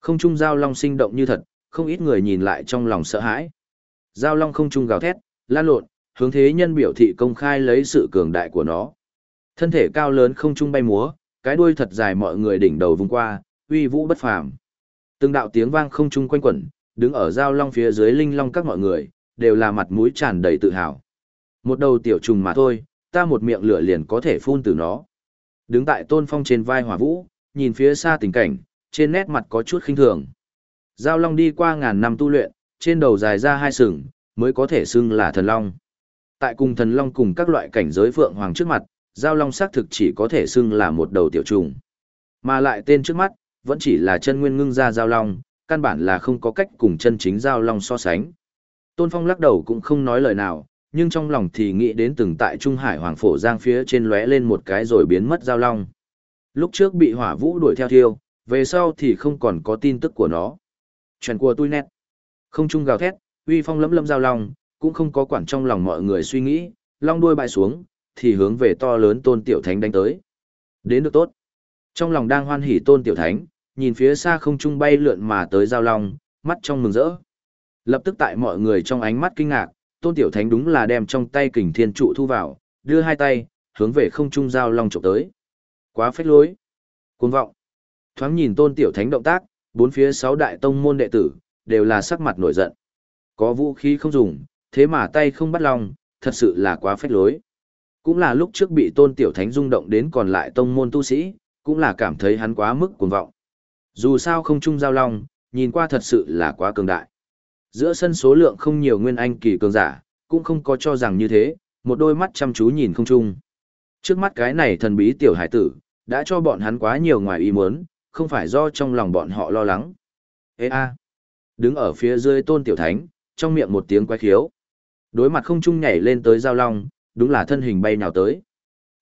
Không trung giao long sinh động như thật, không ít người nhìn lại trong lòng sợ hãi. Giao long không trung gào thét, lan lộn, hướng thế nhân biểu thị công khai lấy sự cường đại của nó. Thân thể cao lớn không trung bay múa, cái đuôi thật dài mọi người đỉnh đầu vùng qua, uy vũ bất phàm. Từng đạo tiếng vang không trung quanh quẩn, đứng ở giao long phía dưới linh long các mọi người, đều là mặt mũi tràn đầy tự hào. Một đầu tiểu trùng mà thôi, ta một miệng lửa liền có thể phun từ nó. Đứng tại tôn phong trên vai hỏa vũ, nhìn phía xa tình cảnh, trên nét mặt có chút khinh thường. Giao long đi qua ngàn năm tu luyện, trên đầu dài ra hai sừng, mới có thể xưng là thần long. Tại cùng thần long cùng các loại cảnh giới phượng hoàng trước mặt, giao long xác thực chỉ có thể xưng là một đầu tiểu trùng. Mà lại tên trước mắt, vẫn chỉ là chân nguyên ngưng ra giao long, căn bản là không có cách cùng chân chính giao long so sánh. Tôn Phong lắc đầu cũng không nói lời nào, nhưng trong lòng thì nghĩ đến từng tại Trung Hải Hoàng Phổ Giang phía trên lóe lên một cái rồi biến mất giao long. Lúc trước bị hỏa vũ đuổi theo thiêu, về sau thì không còn có tin tức của nó. Chuyện của tôi nét. Không trung gào thét, uy phong lấm lấm giao long, cũng không có quản trong lòng mọi người suy nghĩ, long đuôi bại xuống, thì hướng về to lớn tôn tiểu thánh đánh tới. Đến được tốt. Trong lòng đang hoan hỉ tôn tiểu thánh, nhìn phía xa không trung bay lượn mà tới giao long, mắt trong mừng rỡ. Lập tức tại mọi người trong ánh mắt kinh ngạc, tôn tiểu thánh đúng là đem trong tay kình thiên trụ thu vào, đưa hai tay, hướng về không trung giao long trộm tới. Quá phách lối. Cuồng vọng. Thoáng nhìn tôn tiểu thánh động tác, bốn phía sáu đại tông môn đệ tử, đều là sắc mặt nổi giận. Có vũ khí không dùng, thế mà tay không bắt long, thật sự là quá phách lối. Cũng là lúc trước bị tôn tiểu thánh rung động đến còn lại tông môn tu sĩ, cũng là cảm thấy hắn quá mức cuồng vọng. Dù sao không trung giao long, nhìn qua thật sự là quá cường đại. Giữa sân số lượng không nhiều nguyên anh kỳ cường giả, cũng không có cho rằng như thế, một đôi mắt chăm chú nhìn không trung Trước mắt cái này thần bí tiểu hải tử, đã cho bọn hắn quá nhiều ngoài ý muốn, không phải do trong lòng bọn họ lo lắng. Ê a! Đứng ở phía dưới tôn tiểu thánh, trong miệng một tiếng quái khiếu. Đối mặt không trung nhảy lên tới giao long, đúng là thân hình bay nào tới.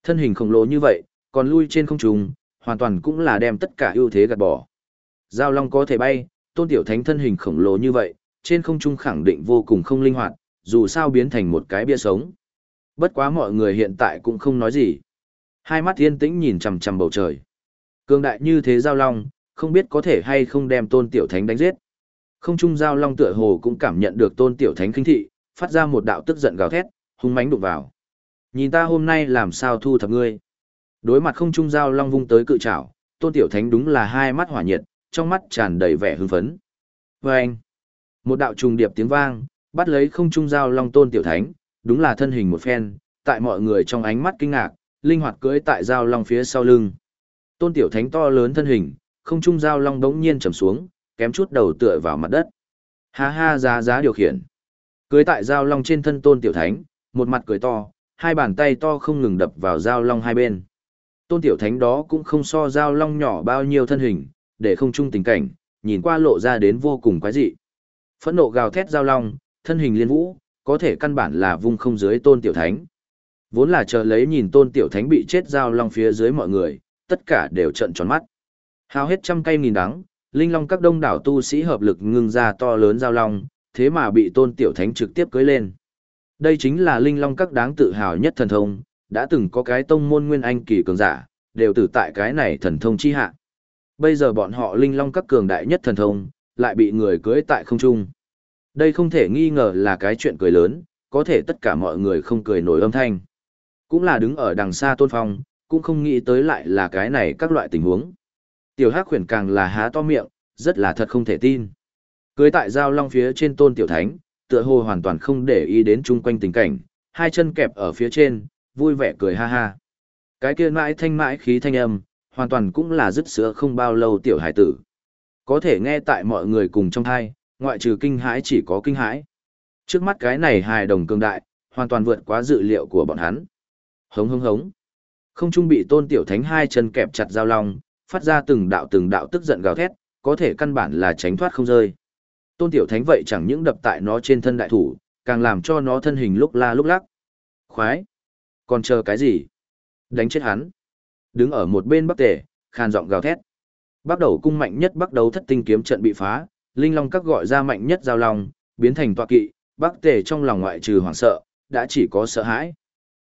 Thân hình khổng lồ như vậy, còn lui trên không trung, hoàn toàn cũng là đem tất cả ưu thế gạt bỏ. Giao long có thể bay, tôn tiểu thánh thân hình khổng lồ như vậy, trên không trung khẳng định vô cùng không linh hoạt, dù sao biến thành một cái bia sống. Bất quá mọi người hiện tại cũng không nói gì. Hai mắt yên tĩnh nhìn chằm chằm bầu trời. Cương đại như thế giao long, không biết có thể hay không đem tôn tiểu thánh đánh giết. Không trung giao long tựa hồ cũng cảm nhận được tôn tiểu thánh kinh thị, phát ra một đạo tức giận gào thét, hung mãnh đụng vào. Nhìn ta hôm nay làm sao thu thập ngươi. Đối mặt không trung giao long vung tới cự trảo, tôn tiểu thánh đúng là hai mắt hỏa nhiệt, trong mắt tràn đầy vẻ hưng phấn. Và anh, một đạo trùng điệp tiếng vang, bắt lấy không trung giao long tôn tiểu thánh, đúng là thân hình một phen, tại mọi người trong ánh mắt kinh ngạc, linh hoạt cưỡi tại giao long phía sau lưng. Tôn tiểu thánh to lớn thân hình, không trung giao long đống nhiên trầm xuống, kém chút đầu tựa vào mặt đất. Ha ha giá giá điều khiển. Cưới tại giao long trên thân tôn tiểu thánh, một mặt cười to, hai bàn tay to không ngừng đập vào giao long hai bên. Tôn tiểu thánh đó cũng không so giao long nhỏ bao nhiêu thân hình, để không chung tình cảnh, nhìn qua lộ ra đến vô cùng quái dị. Phẫn nộ gào thét giao long, thân hình liên vũ, có thể căn bản là vung không dưới tôn tiểu thánh. Vốn là chờ lấy nhìn tôn tiểu thánh bị chết giao long phía dưới mọi người, tất cả đều trận tròn mắt. Hao hết trăm cây nghìn đắng, linh long các đông đảo tu sĩ hợp lực ngưng ra to lớn giao long, thế mà bị tôn tiểu thánh trực tiếp cưới lên. Đây chính là linh long các đáng tự hào nhất thần thông, đã từng có cái tông môn nguyên anh kỳ cường giả, đều tử tại cái này thần thông chi hạ. Bây giờ bọn họ linh long các cường đại nhất thần thông, lại bị người cưới tại không trung. Đây không thể nghi ngờ là cái chuyện cười lớn, có thể tất cả mọi người không cười nổi âm thanh. Cũng là đứng ở đằng xa tôn phong, cũng không nghĩ tới lại là cái này các loại tình huống. Tiểu hắc khuyển càng là há to miệng, rất là thật không thể tin. Cưới tại giao long phía trên tôn tiểu thánh, tựa hồ hoàn toàn không để ý đến chung quanh tình cảnh, hai chân kẹp ở phía trên, vui vẻ cười ha ha. Cái kia mãi thanh mãi khí thanh âm, hoàn toàn cũng là dứt sữa không bao lâu tiểu hải tử. Có thể nghe tại mọi người cùng trong thai, ngoại trừ kinh hãi chỉ có kinh hãi. Trước mắt cái này hài đồng cường đại, hoàn toàn vượt quá dự liệu của bọn hắn. Hống hống hống. Không trung bị tôn tiểu thánh hai chân kẹp chặt giao long, phát ra từng đạo từng đạo tức giận gào thét, có thể căn bản là tránh thoát không rơi. Tôn tiểu thánh vậy chẳng những đập tại nó trên thân đại thủ, càng làm cho nó thân hình lúc la lúc lắc. Khoái! Còn chờ cái gì? Đánh chết hắn. Đứng ở một bên bắc tể, khàn giọng gào thét. Bắt đầu cung mạnh nhất bắt đầu thất tinh kiếm trận bị phá, linh long các gọi ra mạnh nhất giao long, biến thành tọa kỵ, bắc tể trong lòng ngoại trừ hoảng sợ, đã chỉ có sợ hãi.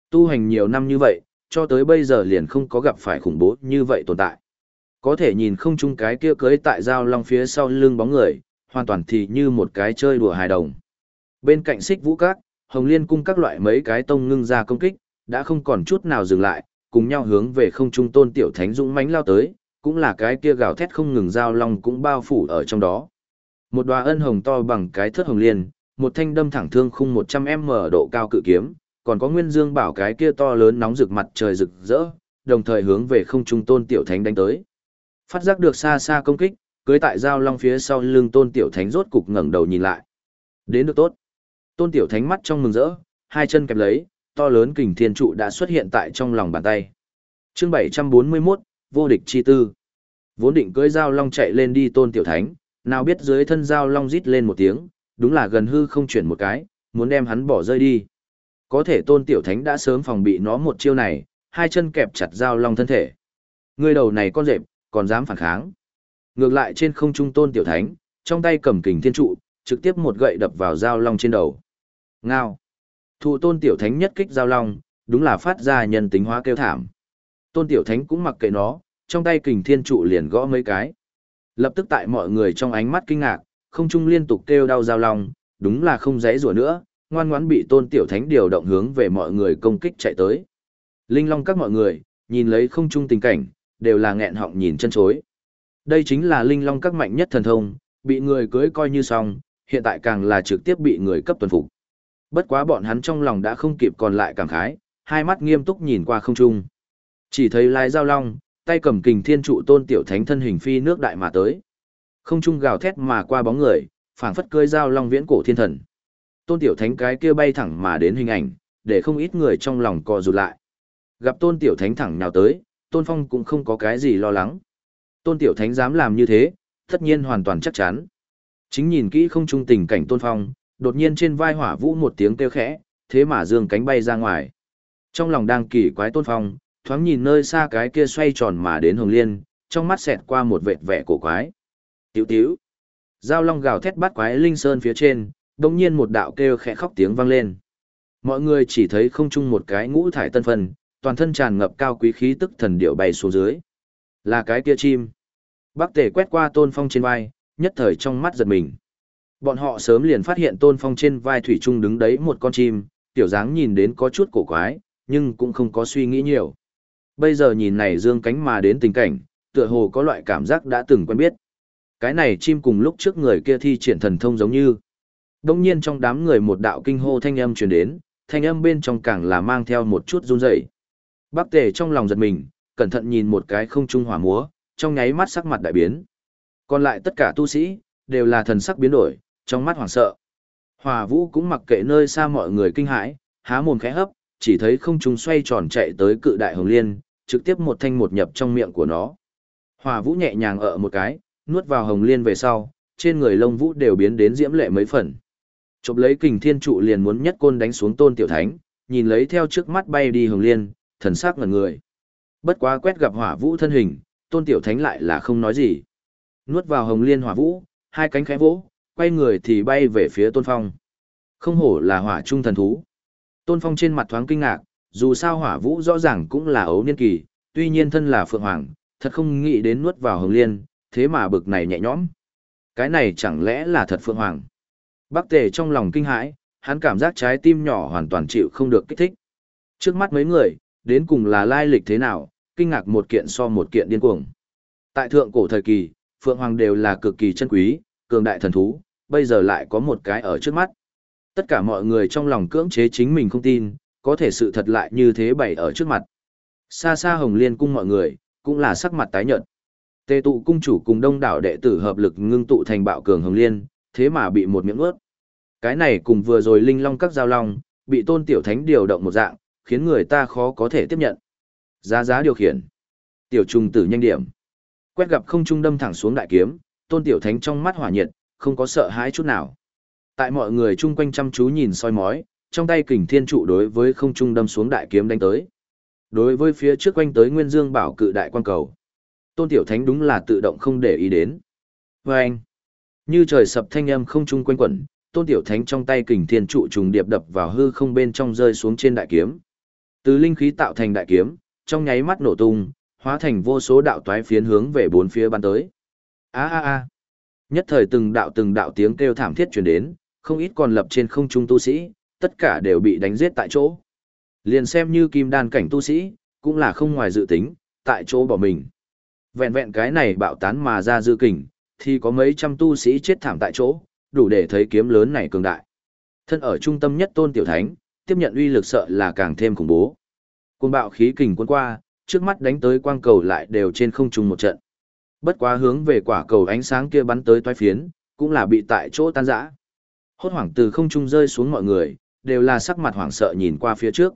Tu hành nhiều năm như vậy, cho tới bây giờ liền không có gặp phải khủng bố như vậy tồn tại. Có thể nhìn không chung cái kia cưới tại giao long phía sau lưng bóng người, hoàn toàn thì như một cái chơi đùa hài đồng. Bên cạnh xích vũ các, hồng liên cung các loại mấy cái tông ngưng ra công kích, đã không còn chút nào dừng lại, cùng nhau hướng về không trung tôn tiểu thánh dũng mãnh lao tới, cũng là cái kia gào thét không ngừng giao long cũng bao phủ ở trong đó. Một đóa ân hồng to bằng cái thất hồng liên, một thanh đâm thẳng thương khung 100m độ cao cự kiếm, còn có nguyên dương bảo cái kia to lớn nóng rực mặt trời rực rỡ, đồng thời hướng về không trung tôn tiểu thánh đánh tới. Phát giác được xa xa công kích, cưới tại giao long phía sau lưng tôn tiểu thánh rốt cục ngẩng đầu nhìn lại. Đến được tốt. Tôn tiểu thánh mắt trong mừng rỡ, hai chân kẹp lấy, to lớn kình thiên trụ đã xuất hiện tại trong lòng bàn tay. Chương 741, vô địch chi tư. Vốn định cưỡi giao long chạy lên đi tôn tiểu thánh, nào biết dưới thân giao long rít lên một tiếng, đúng là gần hư không chuyển một cái, muốn đem hắn bỏ rơi đi. Có thể tôn tiểu thánh đã sớm phòng bị nó một chiêu này, hai chân kẹp chặt dao long thân thể. Người đầu này con rệp, còn dám phản kháng. Ngược lại trên không trung tôn tiểu thánh, trong tay cầm kình thiên trụ, trực tiếp một gậy đập vào dao long trên đầu. Ngao. Thụ tôn tiểu thánh nhất kích dao long, đúng là phát ra nhân tính hóa kêu thảm. Tôn tiểu thánh cũng mặc kệ nó, trong tay kình thiên trụ liền gõ mấy cái. Lập tức tại mọi người trong ánh mắt kinh ngạc, không trung liên tục kêu đau dao long, đúng là không dễ rủa nữa, ngoan ngoãn bị tôn tiểu thánh điều động hướng về mọi người công kích chạy tới. Linh long các mọi người, nhìn lấy không trung tình cảnh, đều là nghẹn họng nhìn chân chối. Đây chính là linh long các mạnh nhất thần thông, bị người cưới coi như xong, hiện tại càng là trực tiếp bị người cấp tuần phục. Bất quá bọn hắn trong lòng đã không kịp còn lại cảm khái, hai mắt nghiêm túc nhìn qua không trung. Chỉ thấy lái dao long, tay cầm kình thiên trụ tôn tiểu thánh thân hình phi nước đại mà tới. Không trung gào thét mà qua bóng người, phảng phất cưỡi dao long viễn cổ thiên thần. Tôn tiểu thánh cái kia bay thẳng mà đến hình ảnh, để không ít người trong lòng co rụt lại. Gặp tôn tiểu thánh thẳng nào tới, tôn phong cũng không có cái gì lo lắng. Tôn tiểu thánh dám làm như thế, tất nhiên hoàn toàn chắc chắn. Chính nhìn kỹ không trung tình cảnh tôn phong, đột nhiên trên vai hỏa vũ một tiếng kêu khẽ, thế mà dương cánh bay ra ngoài. Trong lòng đang kỳ quái tôn phong, thoáng nhìn nơi xa cái kia xoay tròn mà đến hồng liên, trong mắt xẹt qua một vệt vẻ cổ quái. Tiểu tiểu. Giao long gào thét bắt quái linh sơn phía trên, đồng nhiên một đạo kêu khẽ khóc tiếng vang lên. Mọi người chỉ thấy không chung một cái ngũ thải tân phân, toàn thân tràn ngập cao quý khí tức thần điệu bay xuống dưới. Là cái kia chim. Bác Tề quét qua tôn phong trên vai, nhất thời trong mắt giật mình. Bọn họ sớm liền phát hiện tôn phong trên vai thủy trung đứng đấy một con chim, tiểu dáng nhìn đến có chút cổ quái, nhưng cũng không có suy nghĩ nhiều. Bây giờ nhìn này dương cánh mà đến tình cảnh, tựa hồ có loại cảm giác đã từng quen biết. Cái này chim cùng lúc trước người kia thi triển thần thông giống như. Đông nhiên trong đám người một đạo kinh hô thanh âm truyền đến, thanh âm bên trong càng là mang theo một chút run rẩy. Bác tề trong lòng giật mình, cẩn thận nhìn một cái không trung hỏa múa, trong nháy mắt sắc mặt đại biến. Còn lại tất cả tu sĩ, đều là thần sắc biến đổi, trong mắt hoảng sợ. Hòa vũ cũng mặc kệ nơi xa mọi người kinh hãi, há mồm khẽ hấp, chỉ thấy không trung xoay tròn chạy tới cự đại hồng liên, trực tiếp một thanh một nhập trong miệng của nó. Hòa vũ nhẹ nhàng ở một cái, nuốt vào hồng liên về sau, trên người lông vũ đều biến đến diễm lệ mấy phần. Chộp lấy kình thiên trụ liền muốn nhất côn đánh xuống tôn tiểu thánh, nhìn lấy theo trước mắt bay đi hồng liên, thần sắc ngẩn người. Bất quá quét gặp hỏa vũ thân hình, tôn tiểu thánh lại là không nói gì. Nuốt vào hồng liên hỏa vũ, hai cánh khẽ vỗ, quay người thì bay về phía tôn phong. Không hổ là hỏa trung thần thú. Tôn phong trên mặt thoáng kinh ngạc, dù sao hỏa vũ rõ ràng cũng là ấu niên kỳ, tuy nhiên thân là phượng hoàng, thật không nghĩ đến nuốt vào hồng liên, thế mà bực này nhẹ nhõm. Cái này chẳng lẽ là thật phượng hoàng? Bác tề trong lòng kinh hãi, hắn cảm giác trái tim nhỏ hoàn toàn chịu không được kích thích. Trước mắt mấy người, đến cùng là lai lịch thế nào, kinh ngạc một kiện so một kiện điên cuồng. Tại thượng cổ thời kỳ, Phượng Hoàng đều là cực kỳ chân quý, cường đại thần thú, bây giờ lại có một cái ở trước mắt. Tất cả mọi người trong lòng cưỡng chế chính mình không tin, có thể sự thật lại như thế bày ở trước mặt. Xa xa Hồng Liên cung mọi người, cũng là sắc mặt tái nhợt. Tề tụ cung chủ cùng đông đảo đệ tử hợp lực ngưng tụ thành bạo cường Hồng Liên, thế mà bị một miệng ướt. Cái này cùng vừa rồi linh long các giao long, bị tôn tiểu thánh điều động một dạng, khiến người ta khó có thể tiếp nhận. Giá giá điều khiển. Tiểu trùng tử nhanh điểm. Quét gặp không trung đâm thẳng xuống đại kiếm, tôn tiểu thánh trong mắt hỏa nhiệt, không có sợ hãi chút nào. Tại mọi người chung quanh chăm chú nhìn soi mói, trong tay kình thiên trụ đối với không trung đâm xuống đại kiếm đánh tới. Đối với phía trước quanh tới Nguyên Dương bảo cự đại quan cầu. Tôn tiểu thánh đúng là tự động không để ý đến. Và anh, như trời sập thanh âm không trung quanh quẩn, tôn tiểu thánh trong tay kình thiên trụ trùng điệp đập vào hư không bên trong rơi xuống trên đại kiếm. Từ linh khí tạo thành đại kiếm, trong nháy mắt nổ tung, hóa thành vô số đạo toái phiến hướng về bốn phía bắn tới. A a a. Nhất thời từng đạo từng đạo tiếng kêu thảm thiết truyền đến, không ít còn lập trên không trung tu sĩ, tất cả đều bị đánh giết tại chỗ. Liền xem như kim đan cảnh tu sĩ, cũng là không ngoài dự tính, tại chỗ bỏ mình. Vẹn vẹn cái này bạo tán mà ra dư kình, thì có mấy trăm tu sĩ chết thảm tại chỗ, đủ để thấy kiếm lớn này cường đại. Thân ở trung tâm nhất tôn tiểu thánh, tiếp nhận uy lực sợ là càng thêm khủng bố. Cuồng bạo khí kình cuốn qua, trước mắt đánh tới quang cầu lại đều trên không trung một trận. Bất quá hướng về quả cầu ánh sáng kia bắn tới toái phiến, cũng là bị tại chỗ tan rã. Hốt hoảng từ không trung rơi xuống mọi người, đều là sắc mặt hoảng sợ nhìn qua phía trước.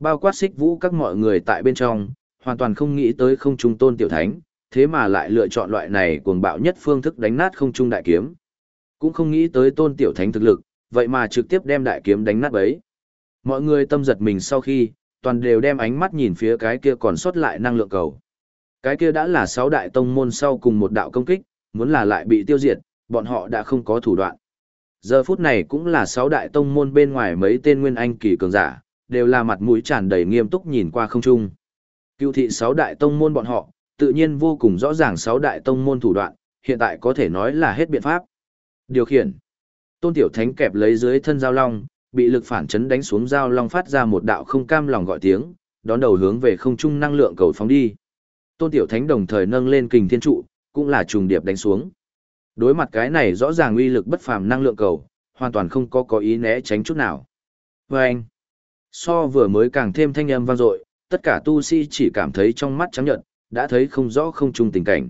Bao quát xích vũ các mọi người tại bên trong, hoàn toàn không nghĩ tới không trung tôn tiểu thánh, thế mà lại lựa chọn loại này cuồng bạo nhất phương thức đánh nát không trung đại kiếm. Cũng không nghĩ tới tôn tiểu thánh thực lực, vậy mà trực tiếp đem đại kiếm đánh nát bấy. Mọi người tâm giật mình sau khi, toàn đều đem ánh mắt nhìn phía cái kia còn sót lại năng lượng cầu. Cái kia đã là sáu đại tông môn sau cùng một đạo công kích, muốn là lại bị tiêu diệt, bọn họ đã không có thủ đoạn. Giờ phút này cũng là sáu đại tông môn bên ngoài mấy tên nguyên anh kỳ cường giả, đều là mặt mũi tràn đầy nghiêm túc nhìn qua không trung. Cựu thị sáu đại tông môn bọn họ, tự nhiên vô cùng rõ ràng sáu đại tông môn thủ đoạn, hiện tại có thể nói là hết biện pháp. Điều khiển. Tôn Tiểu Thánh kẹp lấy dưới thân giao long, bị lực phản chấn đánh xuống giao long phát ra một đạo không cam lòng gọi tiếng, đón đầu hướng về không trung năng lượng cầu phóng đi. Tôn Tiểu Thánh đồng thời nâng lên kình thiên trụ, cũng là trùng điệp đánh xuống. Đối mặt cái này rõ ràng uy lực bất phàm năng lượng cầu, hoàn toàn không có có ý né tránh chút nào. Và anh, so vừa mới càng thêm thanh âm vang dội, tất cả tu sĩ chỉ cảm thấy trong mắt trắng nhợt, đã thấy không rõ không trung tình cảnh.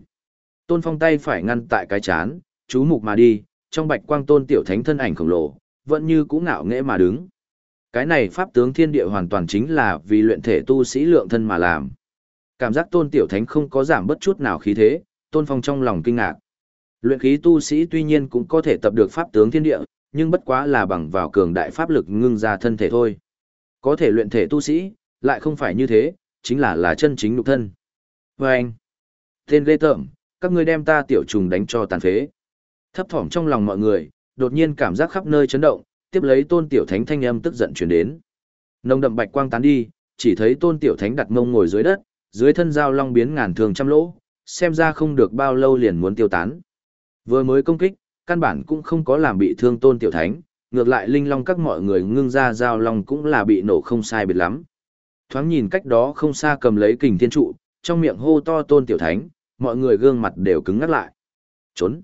Tôn Phong tay phải ngăn tại cái chán, chú mục mà đi, trong bạch quang tôn tiểu thánh thân ảnh khổng lồ, vẫn như cũng ngạo nghễ mà đứng. Cái này pháp tướng thiên địa hoàn toàn chính là vì luyện thể tu sĩ lượng thân mà làm. Cảm giác tôn tiểu thánh không có giảm bất chút nào khí thế, tôn phong trong lòng kinh ngạc. Luyện khí tu sĩ tuy nhiên cũng có thể tập được pháp tướng thiên địa, nhưng bất quá là bằng vào cường đại pháp lực ngưng ra thân thể thôi. Có thể luyện thể tu sĩ, lại không phải như thế, chính là là chân chính nhục thân. Và anh, tên ghê tởm, các ngươi đem ta tiểu trùng đánh cho tàn phế. Thấp thỏm trong lòng mọi người, đột nhiên cảm giác khắp nơi chấn động, tiếp lấy tôn tiểu thánh thanh âm tức giận truyền đến. Nông đậm bạch quang tán đi, chỉ thấy tôn tiểu thánh đặt mông ngồi dưới đất, dưới thân dao long biến ngàn thường trăm lỗ, xem ra không được bao lâu liền muốn tiêu tán. Vừa mới công kích, căn bản cũng không có làm bị thương tôn tiểu thánh, ngược lại linh long các mọi người ngưng ra dao long cũng là bị nổ không sai biệt lắm. Thoáng nhìn cách đó không xa cầm lấy kình thiên trụ, trong miệng hô to tôn tiểu thánh, mọi người gương mặt đều cứng ngắt lại. Trốn.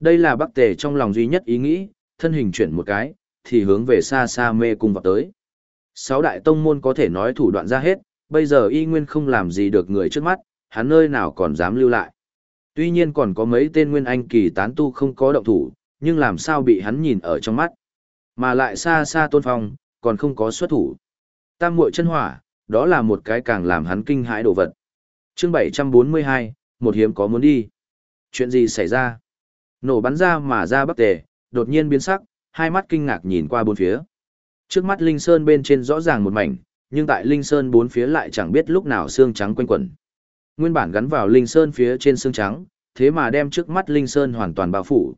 Đây là bắc tề trong lòng duy nhất ý nghĩ, thân hình chuyển một cái, thì hướng về xa xa mê cung vào tới. Sáu đại tông môn có thể nói thủ đoạn ra hết, bây giờ y nguyên không làm gì được người trước mắt, hắn nơi nào còn dám lưu lại. Tuy nhiên còn có mấy tên nguyên anh kỳ tán tu không có động thủ, nhưng làm sao bị hắn nhìn ở trong mắt. Mà lại xa xa tôn phong, còn không có xuất thủ. Tam muội chân hỏa, đó là một cái càng làm hắn kinh hãi đồ vật. chương 742, một hiếm có muốn đi. Chuyện gì xảy ra? Nổ bắn ra mà ra bắc tề, đột nhiên biến sắc, hai mắt kinh ngạc nhìn qua bốn phía. Trước mắt Linh Sơn bên trên rõ ràng một mảnh, nhưng tại Linh Sơn bốn phía lại chẳng biết lúc nào xương trắng quanh quẩn. Nguyên bản gắn vào Linh Sơn phía trên xương trắng, thế mà đem trước mắt Linh Sơn hoàn toàn bao phủ.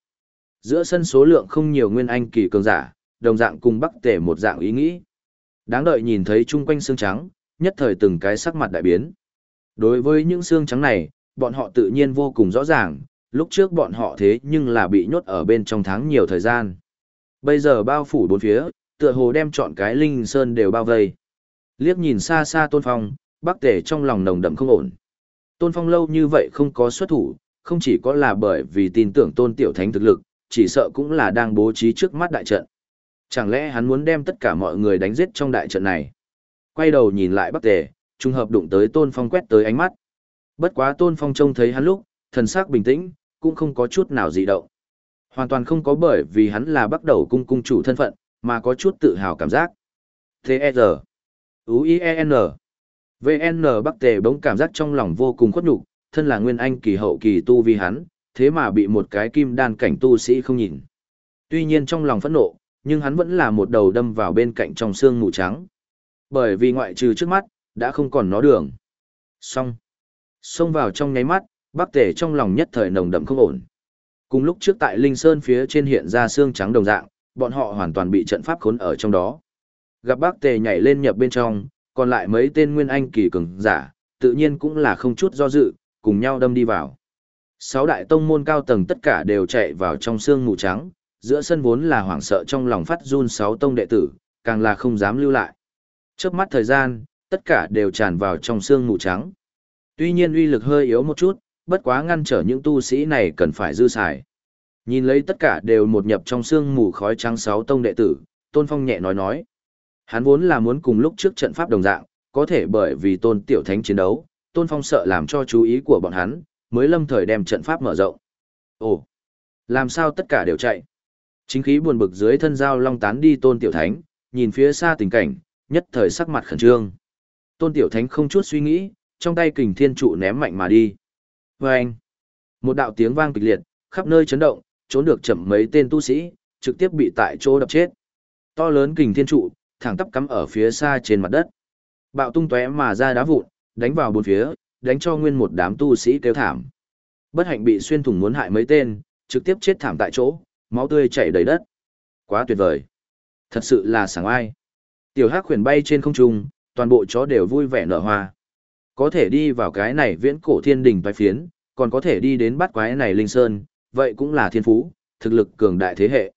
Giữa sân số lượng không nhiều nguyên anh kỳ cường giả, đồng dạng cùng bắc tề một dạng ý nghĩ. Đáng đợi nhìn thấy chung quanh xương trắng, nhất thời từng cái sắc mặt đại biến. Đối với những xương trắng này, bọn họ tự nhiên vô cùng rõ ràng, lúc trước bọn họ thế nhưng là bị nhốt ở bên trong tháng nhiều thời gian. Bây giờ bao phủ bốn phía, tựa hồ đem chọn cái linh sơn đều bao vây. Liếc nhìn xa xa Tôn Phong, Bắc Tề trong lòng nồng đậm không ổn. Tôn Phong lâu như vậy không có xuất thủ, không chỉ có là bởi vì tin tưởng Tôn Tiểu Thánh thực lực, chỉ sợ cũng là đang bố trí trước mắt đại trận. Chẳng lẽ hắn muốn đem tất cả mọi người đánh giết trong đại trận này? Quay đầu nhìn lại Bắc Tề, trùng hợp đụng tới Tôn Phong quét tới ánh mắt. Bất quá Tôn Phong trông thấy hắn lúc, thần sắc bình tĩnh, cũng không có chút nào dị động. Hoàn toàn không có bởi vì hắn là bắt đầu cung cung chủ thân phận, mà có chút tự hào cảm giác. T.E.G. U.I.E.N. VN Bắc Tề bỗng cảm giác trong lòng vô cùng khuất nhục, thân là nguyên anh kỳ hậu kỳ tu vi hắn, thế mà bị một cái kim đan cảnh tu sĩ không nhìn. Tuy nhiên trong lòng phẫn nộ, nhưng hắn vẫn là một đầu đâm vào bên cạnh trong xương mù trắng. Bởi vì ngoại trừ trước mắt, đã không còn nó đường. Xong. Xông vào trong nháy mắt, Bắc Tề trong lòng nhất thời nồng đậm không ổn. Cùng lúc trước tại Linh Sơn phía trên hiện ra xương trắng đồng dạng, bọn họ hoàn toàn bị trận pháp khốn ở trong đó. Gặp Bắc Tề nhảy lên nhập bên trong, còn lại mấy tên nguyên anh kỳ cường giả, tự nhiên cũng là không chút do dự, cùng nhau đâm đi vào. Sáu đại tông môn cao tầng tất cả đều chạy vào trong xương mù trắng, giữa sân vốn là hoảng sợ trong lòng phát run sáu tông đệ tử, càng là không dám lưu lại. Chớp mắt thời gian, tất cả đều tràn vào trong xương mù trắng. Tuy nhiên uy lực hơi yếu một chút, bất quá ngăn trở những tu sĩ này cần phải dư xài. Nhìn lấy tất cả đều một nhập trong xương mù khói trắng sáu tông đệ tử, Tôn Phong nhẹ nói nói. Hắn vốn là muốn cùng lúc trước trận pháp đồng dạng, có thể bởi vì Tôn Tiểu Thánh chiến đấu, Tôn Phong sợ làm cho chú ý của bọn hắn, mới lâm thời đem trận pháp mở rộng. Ồ, làm sao tất cả đều chạy? Chính khí buồn bực dưới thân giao long tán đi Tôn Tiểu Thánh, nhìn phía xa tình cảnh, nhất thời sắc mặt khẩn trương. Tôn Tiểu Thánh không chút suy nghĩ, trong tay kình thiên trụ ném mạnh mà đi. Vâng! Một đạo tiếng vang kịch liệt, khắp nơi chấn động, trốn được chậm mấy tên tu sĩ, trực tiếp bị tại chỗ đập chết. To lớn kình thiên trụ, thẳng tắp cắm ở phía xa trên mặt đất. Bạo tung tóe mà ra đá vụn, đánh vào bốn phía, đánh cho nguyên một đám tu sĩ kêu thảm. Bất hạnh bị xuyên thủng muốn hại mấy tên, trực tiếp chết thảm tại chỗ, máu tươi chảy đầy đất. Quá tuyệt vời. Thật sự là sảng ai. Tiểu Hắc khuyển bay trên không trung, toàn bộ chó đều vui vẻ nở hoa. Có thể đi vào cái này viễn cổ thiên đình toái phiến, còn có thể đi đến bắt quái này linh sơn, vậy cũng là thiên phú, thực lực cường đại thế hệ.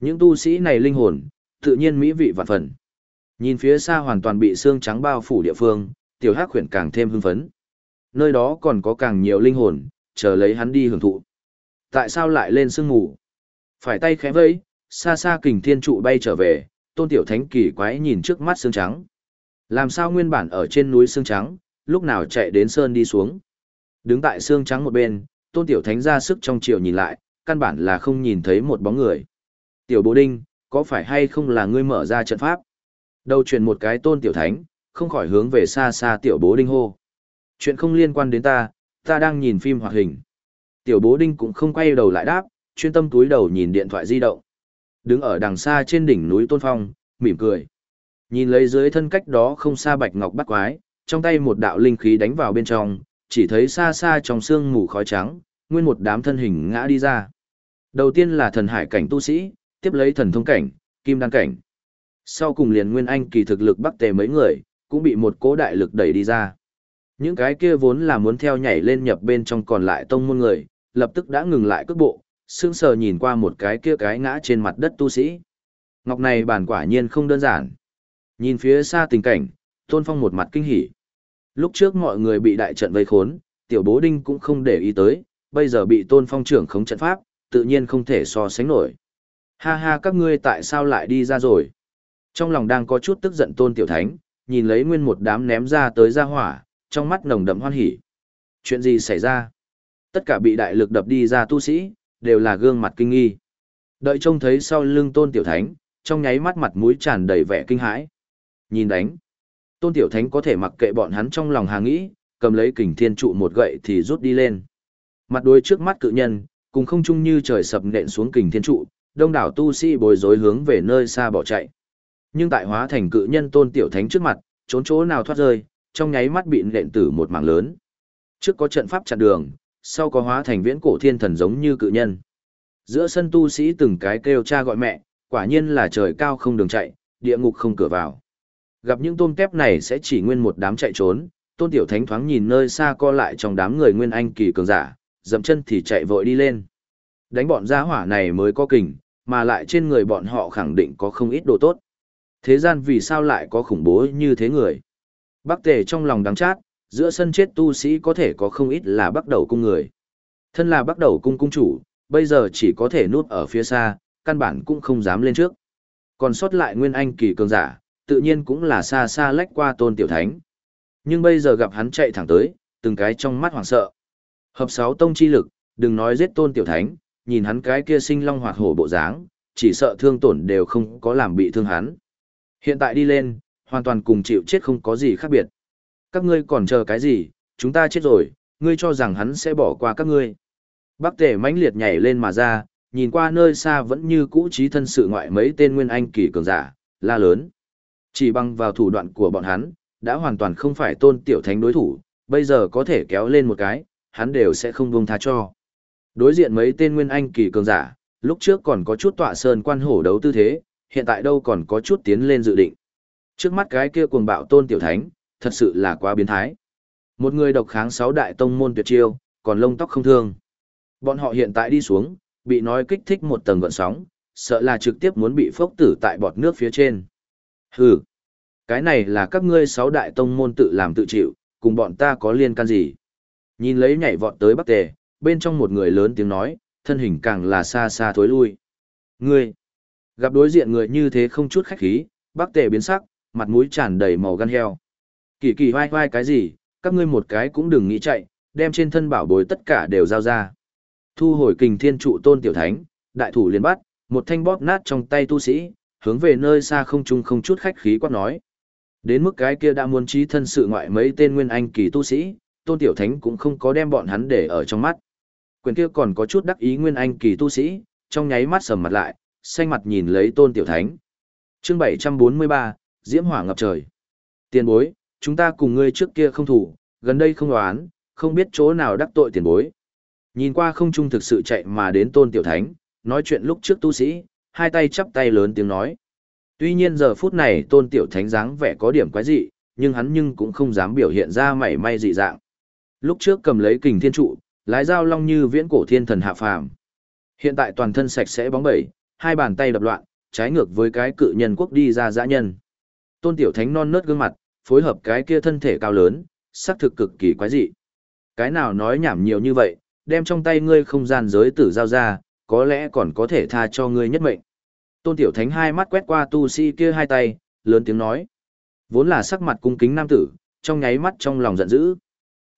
Những tu sĩ này linh hồn, tự nhiên mỹ vị vạn phần. Nhìn phía xa hoàn toàn bị xương trắng bao phủ địa phương, tiểu hắc khuyển càng thêm hưng phấn. Nơi đó còn có càng nhiều linh hồn, chờ lấy hắn đi hưởng thụ. Tại sao lại lên sương ngủ? Phải tay khẽ vẫy, xa xa kình thiên trụ bay trở về, tôn tiểu thánh kỳ quái nhìn trước mắt xương trắng. Làm sao nguyên bản ở trên núi xương trắng, lúc nào chạy đến sơn đi xuống. Đứng tại xương trắng một bên, tôn tiểu thánh ra sức trong chiều nhìn lại, căn bản là không nhìn thấy một bóng người. Tiểu bố đinh, có phải hay không là ngươi mở ra trận pháp? Đầu chuyển một cái tôn tiểu thánh, không khỏi hướng về xa xa tiểu bố đinh hô. Chuyện không liên quan đến ta, ta đang nhìn phim hoạt hình. Tiểu bố đinh cũng không quay đầu lại đáp, chuyên tâm túi đầu nhìn điện thoại di động. Đứng ở đằng xa trên đỉnh núi Tôn Phong, mỉm cười. Nhìn lấy dưới thân cách đó không xa bạch ngọc bắt quái, trong tay một đạo linh khí đánh vào bên trong, chỉ thấy xa xa trong sương mù khói trắng, nguyên một đám thân hình ngã đi ra. Đầu tiên là thần hải cảnh tu sĩ, tiếp lấy thần thông cảnh, kim đan cảnh. Sau cùng liền nguyên anh kỳ thực lực bắc tề mấy người, cũng bị một cố đại lực đẩy đi ra. Những cái kia vốn là muốn theo nhảy lên nhập bên trong còn lại tông môn người, lập tức đã ngừng lại cước bộ, sững sờ nhìn qua một cái kia cái ngã trên mặt đất tu sĩ. Ngọc này bản quả nhiên không đơn giản. Nhìn phía xa tình cảnh, Tôn Phong một mặt kinh hỉ. Lúc trước mọi người bị đại trận vây khốn, tiểu bố đinh cũng không để ý tới, bây giờ bị Tôn Phong trưởng khống trận pháp, tự nhiên không thể so sánh nổi. Ha ha các ngươi tại sao lại đi ra rồi? Trong lòng đang có chút tức giận Tôn Tiểu Thánh, nhìn lấy nguyên một đám ném ra tới ra hỏa, trong mắt nồng đậm hoan hỉ. Chuyện gì xảy ra? Tất cả bị đại lực đập đi ra tu sĩ, đều là gương mặt kinh nghi. Đợi trông thấy sau lưng Tôn Tiểu Thánh, trong nháy mắt mặt mũi tràn đầy vẻ kinh hãi. Nhìn đánh. Tôn Tiểu Thánh có thể mặc kệ bọn hắn trong lòng hàng nghĩ, cầm lấy kình thiên trụ một gậy thì rút đi lên. Mặt đuôi trước mắt cự nhân, cùng không chung như trời sập nện xuống kình thiên trụ, đông đảo tu sĩ bồi rối hướng về nơi xa bỏ chạy. Nhưng tại hóa thành cự nhân Tôn Tiểu Thánh trước mặt, trốn chỗ nào thoát rơi, trong nháy mắt bị nện tử một mảng lớn. Trước có trận pháp chặn đường, sau có hóa thành viễn cổ thiên thần giống như cự nhân. Giữa sân tu sĩ từng cái kêu cha gọi mẹ, quả nhiên là trời cao không đường chạy, địa ngục không cửa vào. Gặp những tôm tép này sẽ chỉ nguyên một đám chạy trốn, tôn tiểu thánh thoáng nhìn nơi xa co lại trong đám người nguyên anh kỳ cường giả, dậm chân thì chạy vội đi lên. Đánh bọn gia hỏa này mới có kình, mà lại trên người bọn họ khẳng định có không ít đồ tốt. Thế gian vì sao lại có khủng bố như thế người? Bắc tề trong lòng đắng chát, giữa sân chết tu sĩ có thể có không ít là bắt đầu cung người. Thân là bắt đầu cung cung chủ, bây giờ chỉ có thể núp ở phía xa, căn bản cũng không dám lên trước. Còn sót lại nguyên anh kỳ cường giả, tự nhiên cũng là xa xa lách qua tôn tiểu thánh. Nhưng bây giờ gặp hắn chạy thẳng tới, từng cái trong mắt hoảng sợ. Hợp sáu tông chi lực, đừng nói giết tôn tiểu thánh, nhìn hắn cái kia sinh long hoạt hổ bộ dáng, chỉ sợ thương tổn đều không có làm bị thương hắn. Hiện tại đi lên, hoàn toàn cùng chịu chết không có gì khác biệt. Các ngươi còn chờ cái gì, chúng ta chết rồi, ngươi cho rằng hắn sẽ bỏ qua các ngươi. Bác tể mãnh liệt nhảy lên mà ra, nhìn qua nơi xa vẫn như cũ trí thân sự ngoại mấy tên nguyên anh kỳ cường giả, la lớn. Chỉ bằng vào thủ đoạn của bọn hắn, đã hoàn toàn không phải tôn tiểu thánh đối thủ, bây giờ có thể kéo lên một cái, hắn đều sẽ không buông tha cho. Đối diện mấy tên nguyên anh kỳ cường giả, lúc trước còn có chút tọa sơn quan hổ đấu tư thế, hiện tại đâu còn có chút tiến lên dự định. Trước mắt cái kia cuồng bạo tôn tiểu thánh, thật sự là quá biến thái. Một người độc kháng sáu đại tông môn tuyệt chiêu, còn lông tóc không thương. Bọn họ hiện tại đi xuống, bị nói kích thích một tầng gợn sóng, sợ là trực tiếp muốn bị phốc tử tại bọt nước phía trên. Hừ, cái này là các ngươi sáu đại tông môn tự làm tự chịu, cùng bọn ta có liên can gì? Nhìn lấy nhảy vọt tới Bắc Tề, bên trong một người lớn tiếng nói, thân hình càng là xa xa thối lui. Ngươi, gặp đối diện người như thế không chút khách khí, Bắc Tề biến sắc, mặt mũi tràn đầy màu gan heo. Kỳ kỳ vai vai cái gì, các ngươi một cái cũng đừng nghĩ chạy, đem trên thân bảo bối tất cả đều giao ra. Thu hồi kình thiên trụ tôn tiểu thánh, đại thủ liền bắt, một thanh bóp nát trong tay tu sĩ, hướng về nơi xa không trung không chút khách khí quát nói. Đến mức cái kia đã muốn trí thân sự ngoại mấy tên nguyên anh kỳ tu sĩ, Tôn Tiểu Thánh cũng không có đem bọn hắn để ở trong mắt. Quyền kia còn có chút đắc ý nguyên anh kỳ tu sĩ, trong nháy mắt sầm mặt lại, xanh mặt nhìn lấy Tôn Tiểu Thánh. Chương 743, Diễm Hỏa ngập trời. Tiền bối, chúng ta cùng ngươi trước kia không thủ, gần đây không đoán, không biết chỗ nào đắc tội tiền bối. Nhìn qua không trung thực sự chạy mà đến Tôn Tiểu Thánh, nói chuyện lúc trước tu sĩ, hai tay chắp tay lớn tiếng nói. Tuy nhiên giờ phút này Tôn Tiểu Thánh dáng vẻ có điểm quái dị, nhưng hắn nhưng cũng không dám biểu hiện ra mảy may dị dạng. Lúc trước cầm lấy kình thiên trụ, lái dao long như viễn cổ thiên thần hạ phàm. Hiện tại toàn thân sạch sẽ bóng bẩy, hai bàn tay đập loạn, trái ngược với cái cự nhân quốc đi ra dã nhân. Tôn Tiểu Thánh non nớt gương mặt, phối hợp cái kia thân thể cao lớn, sắc thực cực kỳ quái dị. Cái nào nói nhảm nhiều như vậy, đem trong tay ngươi không gian giới tử giao ra, có lẽ còn có thể tha cho ngươi nhất mệnh. Tôn Tiểu Thánh hai mắt quét qua tu sĩ kia hai tay, lớn tiếng nói. Vốn là sắc mặt cung kính nam tử, trong nháy mắt trong lòng giận dữ.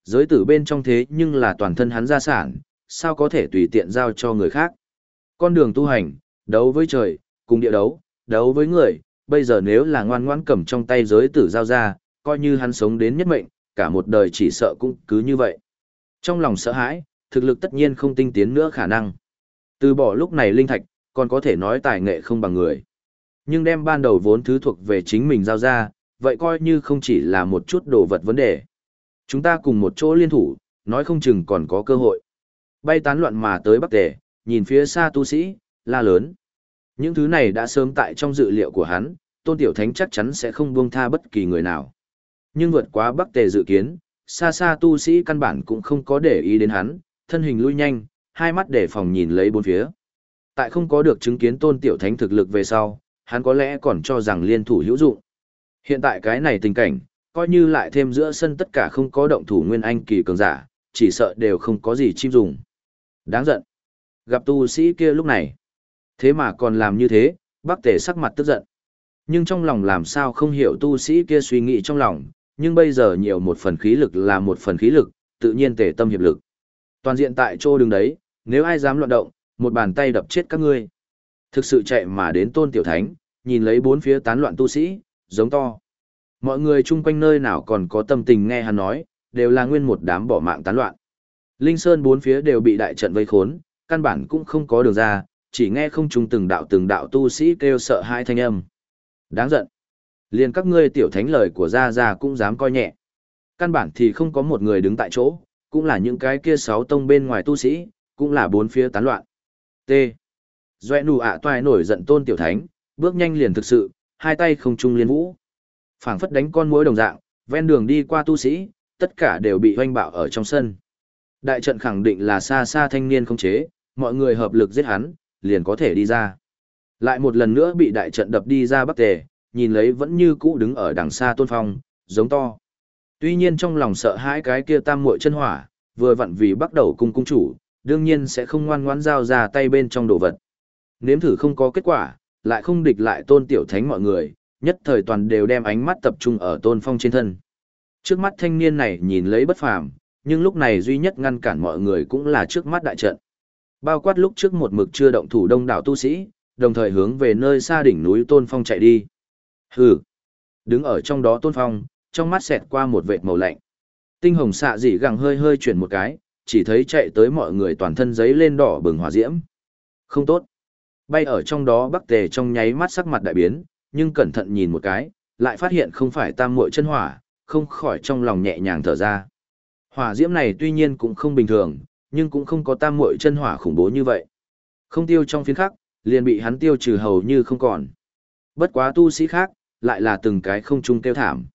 Giới tử bên trong thế nhưng là toàn thân hắn gia sản, sao có thể tùy tiện giao cho người khác. Con đường tu hành, đấu với trời, cùng địa đấu, đấu với người, bây giờ nếu là ngoan ngoãn cầm trong tay giới tử giao ra, coi như hắn sống đến nhất mệnh, cả một đời chỉ sợ cũng cứ như vậy. Trong lòng sợ hãi, thực lực tất nhiên không tinh tiến nữa khả năng. Từ bỏ lúc này linh thạch, còn có thể nói tài nghệ không bằng người. Nhưng đem ban đầu vốn thứ thuộc về chính mình giao ra, vậy coi như không chỉ là một chút đồ vật vấn đề. Chúng ta cùng một chỗ liên thủ, nói không chừng còn có cơ hội. Bay tán loạn mà tới Bắc Tề, nhìn phía xa tu sĩ, la lớn. Những thứ này đã sớm tại trong dự liệu của hắn, Tôn Tiểu Thánh chắc chắn sẽ không buông tha bất kỳ người nào. Nhưng vượt quá Bắc Tề dự kiến, xa xa tu sĩ căn bản cũng không có để ý đến hắn, thân hình lui nhanh, hai mắt để phòng nhìn lấy bốn phía. Tại không có được chứng kiến Tôn Tiểu Thánh thực lực về sau, hắn có lẽ còn cho rằng liên thủ hữu dụng. Hiện tại cái này tình cảnh, coi như lại thêm giữa sân tất cả không có động thủ nguyên anh kỳ cường giả, chỉ sợ đều không có gì chim dùng. Đáng giận. Gặp tu sĩ kia lúc này. Thế mà còn làm như thế, bác tể sắc mặt tức giận. Nhưng trong lòng làm sao không hiểu tu sĩ kia suy nghĩ trong lòng, nhưng bây giờ nhiều một phần khí lực là một phần khí lực, tự nhiên tể tâm hiệp lực. Toàn diện tại chỗ đường đấy, nếu ai dám loạn động, một bàn tay đập chết các ngươi. Thực sự chạy mà đến tôn tiểu thánh, nhìn lấy bốn phía tán loạn tu sĩ, giống to. Mọi người chung quanh nơi nào còn có tâm tình nghe hắn nói, đều là nguyên một đám bỏ mạng tán loạn. Linh Sơn bốn phía đều bị đại trận vây khốn, căn bản cũng không có đường ra, chỉ nghe không trùng từng đạo từng đạo tu sĩ kêu sợ hai thanh âm. Đáng giận. Liền các ngươi tiểu thánh lời của Gia Gia cũng dám coi nhẹ. Căn bản thì không có một người đứng tại chỗ, cũng là những cái kia sáu tông bên ngoài tu sĩ, cũng là bốn phía tán loạn. T. Doe nụ ạ toài nổi giận tôn tiểu thánh, bước nhanh liền thực sự, hai tay không trung liên vũ phảng phất đánh con muỗi đồng dạng, ven đường đi qua tu sĩ, tất cả đều bị hoanh bạo ở trong sân. Đại trận khẳng định là xa xa thanh niên không chế, mọi người hợp lực giết hắn, liền có thể đi ra. Lại một lần nữa bị đại trận đập đi ra bắc tề, nhìn lấy vẫn như cũ đứng ở đằng xa tôn phong, giống to. Tuy nhiên trong lòng sợ hãi cái kia tam muội chân hỏa, vừa vặn vì bắt đầu cung cung chủ, đương nhiên sẽ không ngoan ngoãn giao ra tay bên trong đồ vật. Nếm thử không có kết quả, lại không địch lại tôn tiểu thánh mọi người, nhất thời toàn đều đem ánh mắt tập trung ở tôn phong trên thân. Trước mắt thanh niên này nhìn lấy bất phàm, nhưng lúc này duy nhất ngăn cản mọi người cũng là trước mắt đại trận. Bao quát lúc trước một mực chưa động thủ đông đảo tu sĩ, đồng thời hướng về nơi xa đỉnh núi tôn phong chạy đi. Hừ! Đứng ở trong đó tôn phong, trong mắt xẹt qua một vệt màu lạnh. Tinh hồng xạ dị gẳng hơi hơi chuyển một cái, chỉ thấy chạy tới mọi người toàn thân giấy lên đỏ bừng hỏa diễm. Không tốt. Bay ở trong đó bắc tề trong nháy mắt sắc mặt đại biến, nhưng cẩn thận nhìn một cái, lại phát hiện không phải tam muội chân hỏa, không khỏi trong lòng nhẹ nhàng thở ra. Hỏa diễm này tuy nhiên cũng không bình thường, nhưng cũng không có tam muội chân hỏa khủng bố như vậy. Không tiêu trong phiến khắc, liền bị hắn tiêu trừ hầu như không còn. Bất quá tu sĩ khác, lại là từng cái không chung tiêu thảm.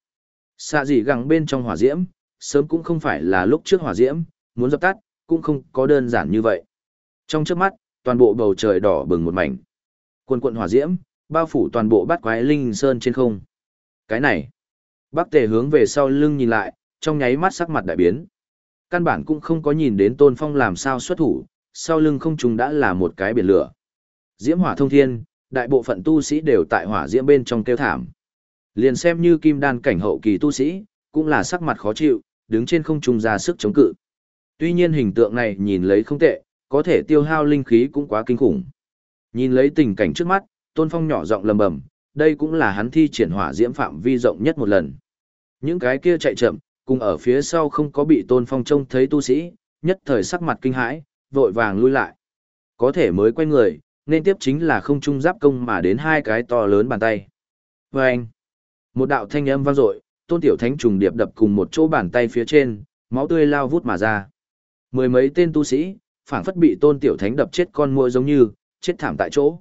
Xạ gì găng bên trong hỏa diễm, sớm cũng không phải là lúc trước hỏa diễm, muốn dập tắt, cũng không có đơn giản như vậy. Trong trước mắt, toàn bộ bầu trời đỏ bừng một mảnh. Quần quận hỏa diễm, bao phủ toàn bộ bát quái linh sơn trên không. Cái này, bác tề hướng về sau lưng nhìn lại, trong nháy mắt sắc mặt đại biến. Căn bản cũng không có nhìn đến tôn phong làm sao xuất thủ, sau lưng không trùng đã là một cái biển lửa. Diễm hỏa thông thiên, đại bộ phận tu sĩ đều tại hỏa diễm bên trong kêu thảm. Liền xem như kim đan cảnh hậu kỳ tu sĩ, cũng là sắc mặt khó chịu, đứng trên không trung ra sức chống cự. Tuy nhiên hình tượng này nhìn lấy không tệ, có thể tiêu hao linh khí cũng quá kinh khủng. Nhìn lấy tình cảnh trước mắt, Tôn Phong nhỏ giọng lầm bầm, đây cũng là hắn thi triển hỏa diễm phạm vi rộng nhất một lần. Những cái kia chạy chậm, cùng ở phía sau không có bị Tôn Phong trông thấy tu sĩ, nhất thời sắc mặt kinh hãi, vội vàng lui lại. Có thể mới quay người, nên tiếp chính là không trung giáp công mà đến hai cái to lớn bàn tay. Và anh, một đạo thanh âm vang dội, tôn tiểu thánh trùng điệp đập cùng một chỗ bàn tay phía trên, máu tươi lao vút mà ra. Mười mấy tên tu sĩ, phảng phất bị tôn tiểu thánh đập chết con muỗi giống như, chết thảm tại chỗ.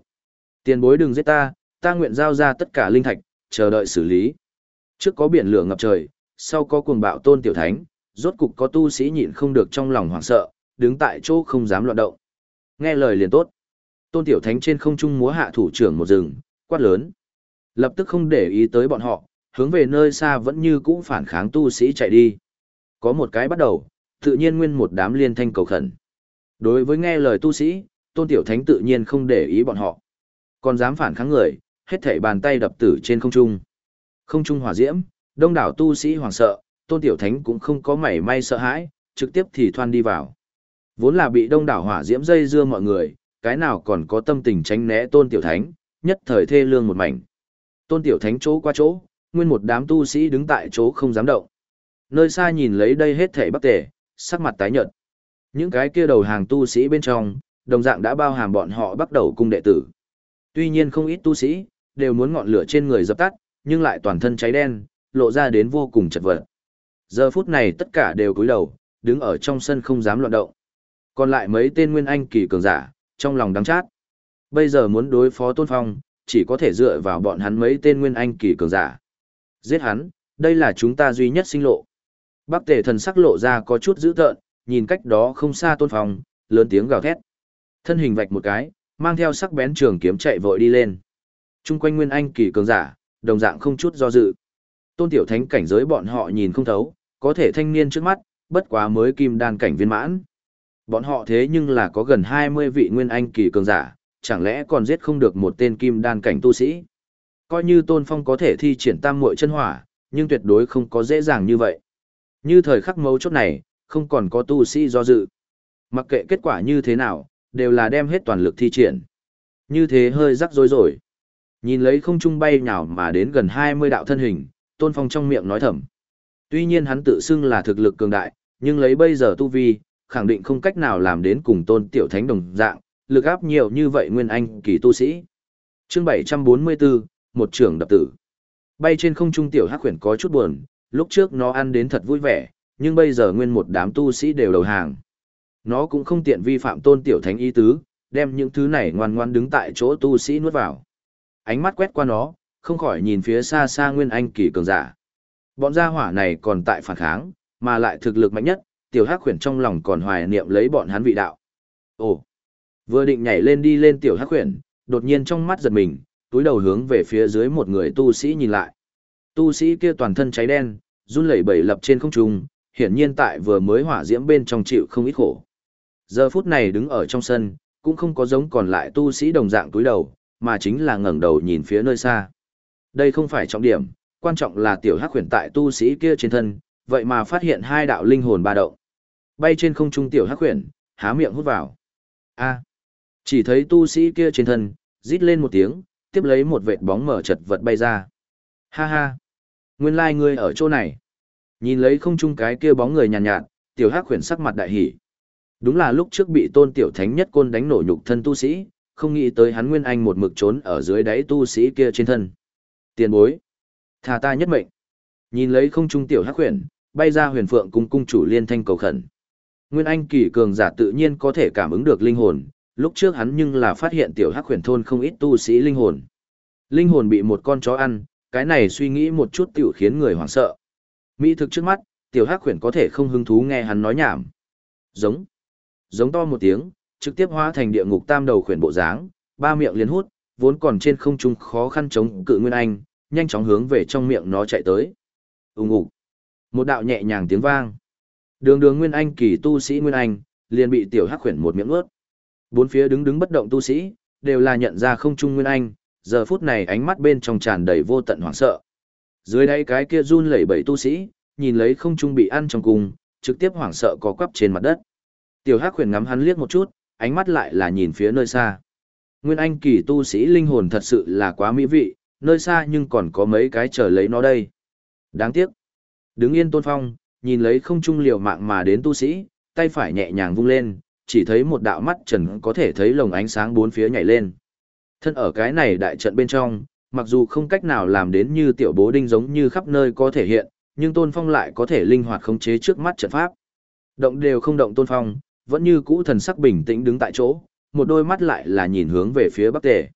Tiền bối đừng giết ta, ta nguyện giao ra tất cả linh thạch, chờ đợi xử lý. Trước có biển lửa ngập trời, sau có cuồng bạo tôn tiểu thánh, rốt cục có tu sĩ nhịn không được trong lòng hoảng sợ, đứng tại chỗ không dám loạn động. Nghe lời liền tốt. Tôn tiểu thánh trên không trung múa hạ thủ trưởng một rừng, quát lớn. Lập tức không để ý tới bọn họ, hướng về nơi xa vẫn như cũ phản kháng tu sĩ chạy đi. Có một cái bắt đầu, tự nhiên nguyên một đám liên thanh cầu khẩn. Đối với nghe lời tu sĩ, tôn tiểu thánh tự nhiên không để ý bọn họ. Còn dám phản kháng người, hết thảy bàn tay đập tử trên không trung. Không trung hỏa diễm, đông đảo tu sĩ hoảng sợ, tôn tiểu thánh cũng không có mảy may sợ hãi, trực tiếp thì thoan đi vào. Vốn là bị đông đảo hỏa diễm dây dưa mọi người, cái nào còn có tâm tình tránh né tôn tiểu thánh, nhất thời thê lương một mảnh. Tôn tiểu thánh chỗ qua chỗ, nguyên một đám tu sĩ đứng tại chỗ không dám động. Nơi xa nhìn lấy đây hết thảy bắc tể, sắc mặt tái nhợt. Những cái kia đầu hàng tu sĩ bên trong, đồng dạng đã bao hàm bọn họ bắt đầu cung đệ tử. Tuy nhiên không ít tu sĩ, đều muốn ngọn lửa trên người dập tắt, nhưng lại toàn thân cháy đen, lộ ra đến vô cùng chật vật. Giờ phút này tất cả đều cúi đầu, đứng ở trong sân không dám loạn động. Còn lại mấy tên nguyên anh kỳ cường giả, trong lòng đắng chát. Bây giờ muốn đối phó Tôn Phong, chỉ có thể dựa vào bọn hắn mấy tên nguyên anh kỳ cường giả. Giết hắn, đây là chúng ta duy nhất sinh lộ. Bắc tề thần sắc lộ ra có chút dữ tợn, nhìn cách đó không xa Tôn Phong, lớn tiếng gào thét. Thân hình vạch một cái, mang theo sắc bén trường kiếm chạy vội đi lên. Trung quanh nguyên anh kỳ cường giả, đồng dạng không chút do dự. Tôn tiểu thánh cảnh giới bọn họ nhìn không thấu, có thể thanh niên trước mắt, bất quá mới kim đan cảnh viên mãn. Bọn họ thế nhưng là có gần 20 vị nguyên anh kỳ cường giả, chẳng lẽ còn giết không được một tên kim đan cảnh tu sĩ. Coi như Tôn Phong có thể thi triển tam muội chân hỏa, nhưng tuyệt đối không có dễ dàng như vậy. Như thời khắc mấu chốt này, không còn có tu sĩ do dự. Mặc kệ kết quả như thế nào, đều là đem hết toàn lực thi triển. Như thế hơi rắc rối rồi. Nhìn lấy không trung bay nhào mà đến gần 20 đạo thân hình, Tôn Phong trong miệng nói thầm. Tuy nhiên hắn tự xưng là thực lực cường đại, nhưng lấy bây giờ tu vi, khẳng định không cách nào làm đến cùng tôn tiểu thánh đồng dạng, lực áp nhiều như vậy nguyên anh kỳ tu sĩ. Chương 744, một trưởng đập tử. Bay trên không trung tiểu hắc huyền có chút buồn, lúc trước nó ăn đến thật vui vẻ, nhưng bây giờ nguyên một đám tu sĩ đều đầu hàng. Nó cũng không tiện vi phạm tôn tiểu thánh ý tứ, đem những thứ này ngoan ngoan đứng tại chỗ tu sĩ nuốt vào. Ánh mắt quét qua nó, không khỏi nhìn phía xa xa nguyên anh kỳ cường giả. Bọn gia hỏa này còn tại phản kháng, mà lại thực lực mạnh nhất, tiểu hắc khuyển trong lòng còn hoài niệm lấy bọn hắn vị đạo. Ồ, vừa định nhảy lên đi lên tiểu hắc khuyển, đột nhiên trong mắt giật mình, túi đầu hướng về phía dưới một người tu sĩ nhìn lại. Tu sĩ kia toàn thân cháy đen, run lẩy bẩy lập trên không trung, hiển nhiên tại vừa mới hỏa diễm bên trong chịu không ít khổ. Giờ phút này đứng ở trong sân, cũng không có giống còn lại tu sĩ đồng dạng túi đầu, mà chính là ngẩng đầu nhìn phía nơi xa. Đây không phải trọng điểm, quan trọng là tiểu hắc huyền tại tu sĩ kia trên thân, vậy mà phát hiện hai đạo linh hồn ba động. Bay trên không trung tiểu hắc huyền, há miệng hút vào. A. chỉ thấy tu sĩ kia trên thân, rít lên một tiếng, tiếp lấy một vệt bóng mở chật vật bay ra. Ha ha. Nguyên lai like ngươi ở chỗ này. Nhìn lấy không trung cái kia bóng người nhàn nhạt, nhạt, tiểu hắc huyền sắc mặt đại hỉ. Đúng là lúc trước bị tôn tiểu thánh nhất côn đánh nổ nhục thân tu sĩ, không nghĩ tới hắn nguyên anh một mực trốn ở dưới đáy tu sĩ kia trên thân. Tiền bối. Thà ta nhất mệnh. Nhìn lấy không trung tiểu hắc huyền, bay ra huyền phượng cùng cung chủ liên thanh cầu khẩn. Nguyên Anh kỳ cường giả tự nhiên có thể cảm ứng được linh hồn, lúc trước hắn nhưng là phát hiện tiểu hắc huyền thôn không ít tu sĩ linh hồn. Linh hồn bị một con chó ăn, cái này suy nghĩ một chút tiểu khiến người hoảng sợ. Mỹ thực trước mắt, tiểu hắc huyền có thể không hứng thú nghe hắn nói nhảm. Giống. Giống to một tiếng, trực tiếp hóa thành địa ngục tam đầu khuyển bộ dáng, ba miệng liên hút, vốn còn trên không trung khó khăn chống cự Nguyên Anh, nhanh chóng hướng về trong miệng nó chạy tới. Ùng ục. Một đạo nhẹ nhàng tiếng vang. Đường đường Nguyên Anh kỳ tu sĩ Nguyên Anh, liền bị tiểu hắc khuyển một miệng ướt. Bốn phía đứng đứng bất động tu sĩ, đều là nhận ra không trung Nguyên Anh, giờ phút này ánh mắt bên trong tràn đầy vô tận hoảng sợ. Dưới đây cái kia run lẩy bẩy tu sĩ, nhìn lấy không trung bị ăn trong cùng, trực tiếp hoảng sợ có quắp trên mặt đất. Tiểu Hắc huyền ngắm hắn liếc một chút, ánh mắt lại là nhìn phía nơi xa. Nguyên Anh kỳ tu sĩ linh hồn thật sự là quá mỹ vị, nơi xa nhưng còn có mấy cái chờ lấy nó đây. Đáng tiếc. Đứng yên tôn phong, nhìn lấy không trung liều mạng mà đến tu sĩ, tay phải nhẹ nhàng vung lên, chỉ thấy một đạo mắt trần có thể thấy lồng ánh sáng bốn phía nhảy lên. Thân ở cái này đại trận bên trong, mặc dù không cách nào làm đến như tiểu bố đinh giống như khắp nơi có thể hiện, nhưng Tôn Phong lại có thể linh hoạt khống chế trước mắt trận pháp. Động đều không động Tôn Phong, vẫn như cũ thần sắc bình tĩnh đứng tại chỗ, một đôi mắt lại là nhìn hướng về phía Bắc Tề.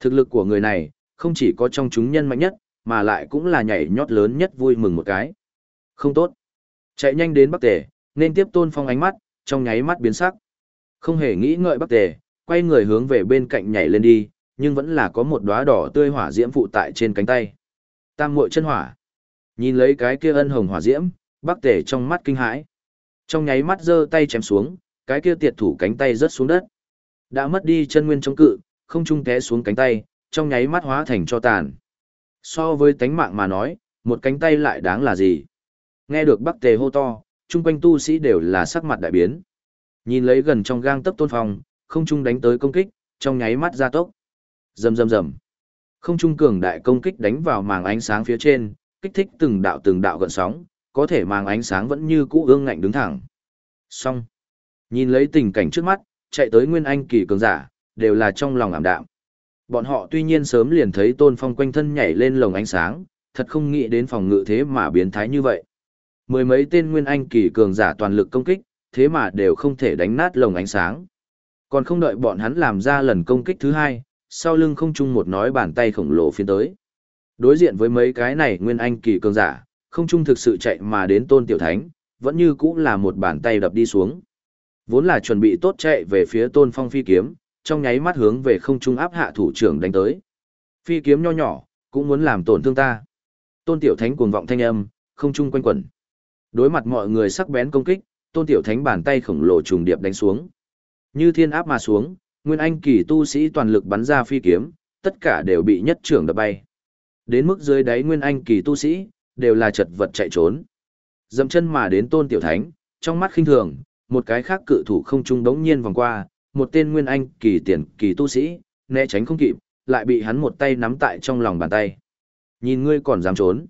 Thực lực của người này, không chỉ có trong chúng nhân mạnh nhất, mà lại cũng là nhảy nhót lớn nhất vui mừng một cái. Không tốt. Chạy nhanh đến Bắc Tề, nên tiếp Tôn Phong ánh mắt, trong nháy mắt biến sắc. Không hề nghĩ ngợi Bắc Tề, quay người hướng về bên cạnh nhảy lên đi, nhưng vẫn là có một đóa đỏ tươi hỏa diễm phụ tại trên cánh tay. Tam muội chân hỏa. Nhìn lấy cái kia ân hồng hỏa diễm, Bắc Tề trong mắt kinh hãi. Trong nháy mắt giơ tay chém xuống, cái kia tiệt thủ cánh tay rớt xuống đất. Đã mất đi chân nguyên chống cự, không trung té xuống cánh tay, trong nháy mắt hóa thành cho tàn. So với tánh mạng mà nói, một cánh tay lại đáng là gì? Nghe được Bắc Tề hô to, chung quanh tu sĩ đều là sắc mặt đại biến. Nhìn lấy gần trong gang tấc tôn phong, không trung đánh tới công kích, trong nháy mắt ra tốc. Rầm rầm rầm. Không trung cường đại công kích đánh vào màng ánh sáng phía trên, kích thích từng đạo từng đạo gợn sóng, có thể màng ánh sáng vẫn như cũ ương ngạnh đứng thẳng. Xong. Nhìn lấy tình cảnh trước mắt, chạy tới Nguyên Anh kỳ cường giả, đều là trong lòng ảm đạm. Bọn họ tuy nhiên sớm liền thấy Tôn Phong quanh thân nhảy lên lồng ánh sáng, thật không nghĩ đến phòng ngự thế mà biến thái như vậy. Mười mấy tên Nguyên Anh kỳ cường giả toàn lực công kích, thế mà đều không thể đánh nát lồng ánh sáng. Còn không đợi bọn hắn làm ra lần công kích thứ hai, sau lưng không chung một nói bàn tay khổng lồ phiến tới. Đối diện với mấy cái này Nguyên Anh kỳ cường giả, không chung thực sự chạy mà đến Tôn Tiểu Thánh, vẫn như cũng là một bàn tay đập đi xuống. Vốn là chuẩn bị tốt chạy về phía Tôn Phong phi kiếm, trong nháy mắt hướng về không trung áp hạ thủ trưởng đánh tới. Phi kiếm nho nhỏ, cũng muốn làm tổn thương ta. Tôn Tiểu Thánh cuồng vọng thanh âm, không trung quanh quẩn. Đối mặt mọi người sắc bén công kích, Tôn Tiểu Thánh bàn tay khổng lồ trùng điệp đánh xuống. Như thiên áp mà xuống, Nguyên Anh kỳ tu sĩ toàn lực bắn ra phi kiếm, tất cả đều bị nhất trưởng đập bay. Đến mức dưới đáy Nguyên Anh kỳ tu sĩ, đều là chật vật chạy trốn. Dậm chân mà đến Tôn Tiểu Thánh, trong mắt khinh thường, một cái khác cự thủ không trung đống nhiên vòng qua, một tên nguyên anh kỳ tiền kỳ tu sĩ, né tránh không kịp, lại bị hắn một tay nắm tại trong lòng bàn tay. Nhìn ngươi còn dám trốn.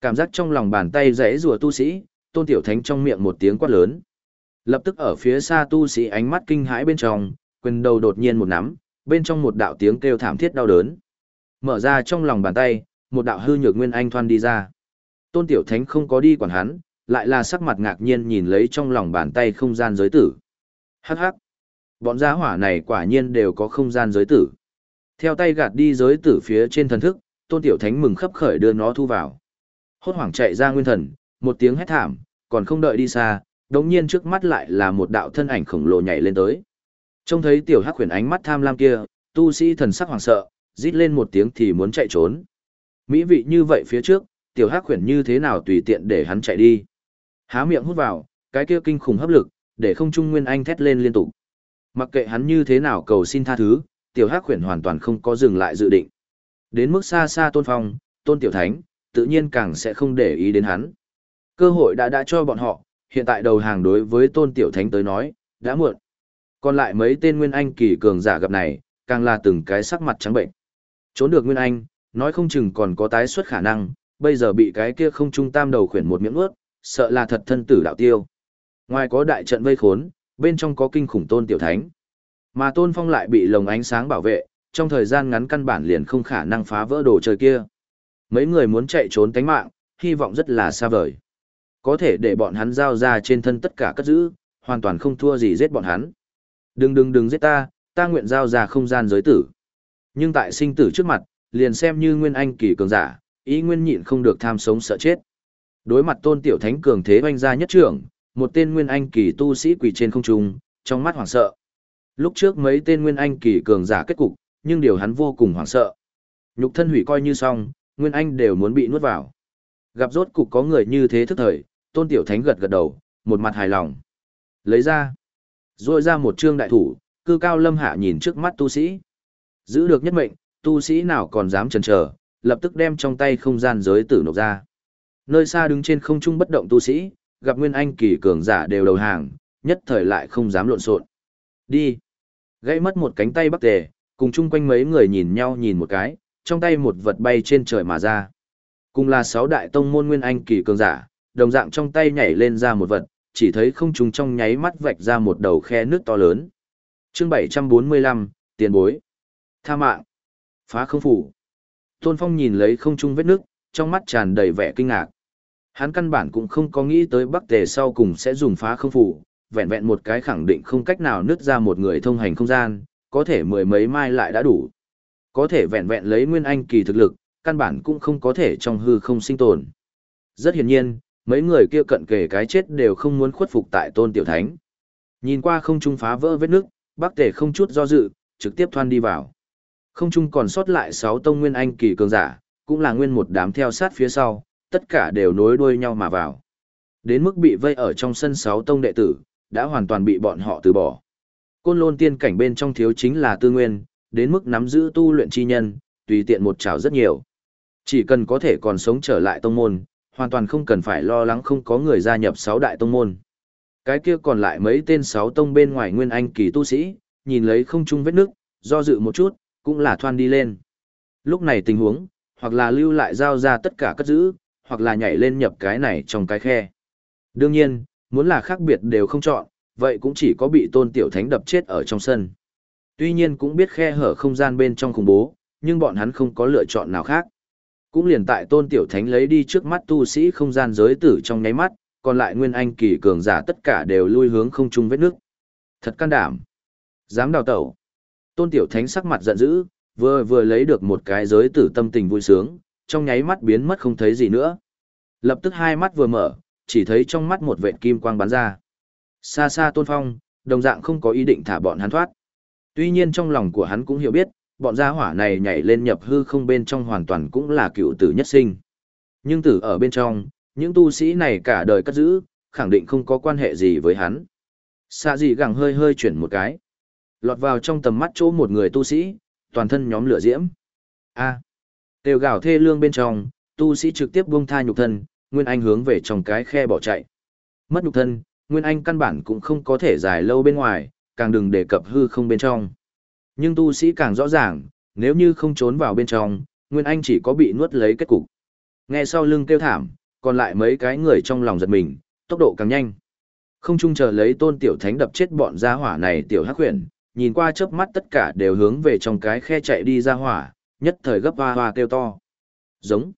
Cảm giác trong lòng bàn tay rẽ rùa tu sĩ, tôn tiểu thánh trong miệng một tiếng quát lớn. Lập tức ở phía xa tu sĩ ánh mắt kinh hãi bên trong, quyền đầu đột nhiên một nắm, bên trong một đạo tiếng kêu thảm thiết đau đớn. Mở ra trong lòng bàn tay, một đạo hư nhược nguyên anh thoan đi ra. Tôn tiểu thánh không có đi quản hắn, lại là sắc mặt ngạc nhiên nhìn lấy trong lòng bàn tay không gian giới tử. Hắc hắc. Bọn gia hỏa này quả nhiên đều có không gian giới tử. Theo tay gạt đi giới tử phía trên thần thức, tôn tiểu thánh mừng khấp khởi đưa nó thu vào. Hốt hoảng chạy ra nguyên thần, một tiếng hét thảm, còn không đợi đi xa, đống nhiên trước mắt lại là một đạo thân ảnh khổng lồ nhảy lên tới. Trông thấy tiểu hắc huyền ánh mắt tham lam kia, tu sĩ thần sắc hoảng sợ, rít lên một tiếng thì muốn chạy trốn. Mỹ vị như vậy phía trước, tiểu hắc huyền như thế nào tùy tiện để hắn chạy đi. Há miệng hút vào, cái kia kinh khủng hấp lực, để không trung nguyên anh thét lên liên tục. Mặc kệ hắn như thế nào cầu xin tha thứ, tiểu hắc khuyển hoàn toàn không có dừng lại dự định. Đến mức xa xa tôn phong, tôn tiểu thánh, tự nhiên càng sẽ không để ý đến hắn. Cơ hội đã đã cho bọn họ, hiện tại đầu hàng đối với tôn tiểu thánh tới nói, đã muộn. Còn lại mấy tên nguyên anh kỳ cường giả gặp này, càng là từng cái sắc mặt trắng bệnh. Trốn được nguyên anh, nói không chừng còn có tái xuất khả năng, bây giờ bị cái kia không trung tam đầu khuyển một miệng ướt, sợ là thật thân tử đạo tiêu. Ngoài có đại trận vây khốn, bên trong có kinh khủng tôn tiểu thánh. Mà tôn phong lại bị lồng ánh sáng bảo vệ, trong thời gian ngắn căn bản liền không khả năng phá vỡ đồ chơi kia. Mấy người muốn chạy trốn tánh mạng, hy vọng rất là xa vời. Có thể để bọn hắn giao ra trên thân tất cả cất giữ, hoàn toàn không thua gì giết bọn hắn. Đừng đừng đừng giết ta, ta nguyện giao ra không gian giới tử. Nhưng tại sinh tử trước mặt, liền xem như nguyên anh kỳ cường giả, ý nguyên nhịn không được tham sống sợ chết. Đối mặt tôn tiểu thánh cường thế oanh ra nhất trưởng, một tên nguyên anh kỳ tu sĩ quỳ trên không trung, trong mắt hoảng sợ. Lúc trước mấy tên nguyên anh kỳ cường giả kết cục, nhưng điều hắn vô cùng hoảng sợ. Nhục thân hủy coi như xong, nguyên anh đều muốn bị nuốt vào. Gặp rốt cục có người như thế thức thời, tôn tiểu thánh gật gật đầu, một mặt hài lòng. Lấy ra, rồi ra một trương đại thủ, cư cao lâm hạ nhìn trước mắt tu sĩ. Giữ được nhất mệnh, tu sĩ nào còn dám chần chờ, lập tức đem trong tay không gian giới tử nộp ra. Nơi xa đứng trên không trung bất động tu sĩ, gặp nguyên anh kỳ cường giả đều đầu hàng, nhất thời lại không dám lộn xộn. Đi. Gãy mất một cánh tay bắc tề, cùng chung quanh mấy người nhìn nhau nhìn một cái, trong tay một vật bay trên trời mà ra. Cùng là sáu đại tông môn nguyên anh kỳ cường giả, đồng dạng trong tay nhảy lên ra một vật, chỉ thấy không trung trong nháy mắt vạch ra một đầu khe nước to lớn. Chương 745, tiền bối. Tha mạng. Phá không phủ. Tôn Phong nhìn lấy không trung vết nước, trong mắt tràn đầy vẻ kinh ngạc. Hắn căn bản cũng không có nghĩ tới Bắc Tề sau cùng sẽ dùng phá không phủ, vẹn vẹn một cái khẳng định không cách nào nứt ra một người thông hành không gian, có thể mười mấy mai lại đã đủ. Có thể vẹn vẹn lấy nguyên anh kỳ thực lực, căn bản cũng không có thể trong hư không sinh tồn. Rất hiển nhiên, mấy người kia cận kề cái chết đều không muốn khuất phục tại tôn tiểu thánh. Nhìn qua không trung phá vỡ vết nước, Bắc Tề không chút do dự, trực tiếp thoan đi vào. Không trung còn sót lại 6 tông nguyên anh kỳ cường giả, cũng là nguyên một đám theo sát phía sau, tất cả đều nối đuôi nhau mà vào. Đến mức bị vây ở trong sân 6 tông đệ tử, đã hoàn toàn bị bọn họ từ bỏ. Côn lôn tiên cảnh bên trong thiếu chính là tư nguyên, đến mức nắm giữ tu luyện chi nhân, tùy tiện một trào rất nhiều. Chỉ cần có thể còn sống trở lại tông môn, hoàn toàn không cần phải lo lắng không có người gia nhập sáu đại tông môn. Cái kia còn lại mấy tên sáu tông bên ngoài nguyên anh kỳ tu sĩ, nhìn lấy không chung vết nước, do dự một chút, cũng là thoan đi lên. Lúc này tình huống, hoặc là lưu lại giao ra tất cả cất giữ, hoặc là nhảy lên nhập cái này trong cái khe. Đương nhiên, muốn là khác biệt đều không chọn, vậy cũng chỉ có bị tôn tiểu thánh đập chết ở trong sân. Tuy nhiên cũng biết khe hở không gian bên trong khủng bố, nhưng bọn hắn không có lựa chọn nào khác. Cũng liền tại tôn tiểu thánh lấy đi trước mắt tu sĩ không gian giới tử trong nháy mắt, còn lại nguyên anh kỳ cường giả tất cả đều lui hướng không chung vết nước. Thật can đảm. Dám đào tẩu. Tôn tiểu thánh sắc mặt giận dữ, vừa vừa lấy được một cái giới tử tâm tình vui sướng, trong nháy mắt biến mất không thấy gì nữa. Lập tức hai mắt vừa mở, chỉ thấy trong mắt một vệt kim quang bắn ra. Xa xa tôn phong, đồng dạng không có ý định thả bọn hắn thoát. Tuy nhiên trong lòng của hắn cũng hiểu biết, bọn gia hỏa này nhảy lên nhập hư không bên trong hoàn toàn cũng là cựu tử nhất sinh. Nhưng tử ở bên trong, những tu sĩ này cả đời cất giữ, khẳng định không có quan hệ gì với hắn. Xa gì gẳng hơi hơi chuyển một cái. Lọt vào trong tầm mắt chỗ một người tu sĩ, toàn thân nhóm lửa diễm. A. À. gào gạo thê lương bên trong, tu sĩ trực tiếp buông tha nhục thân, Nguyên Anh hướng về trong cái khe bỏ chạy. Mất nhục thân, Nguyên Anh căn bản cũng không có thể dài lâu bên ngoài, càng đừng đề cập hư không bên trong. Nhưng tu sĩ càng rõ ràng, nếu như không trốn vào bên trong, Nguyên Anh chỉ có bị nuốt lấy kết cục. Nghe sau lưng kêu thảm, còn lại mấy cái người trong lòng giật mình, tốc độ càng nhanh. Không chung chờ lấy tôn tiểu thánh đập chết bọn gia hỏa này tiểu hắc huyền, nhìn qua chớp mắt tất cả đều hướng về trong cái khe chạy đi ra hỏa, nhất thời gấp hoa hoa kêu to. Giống.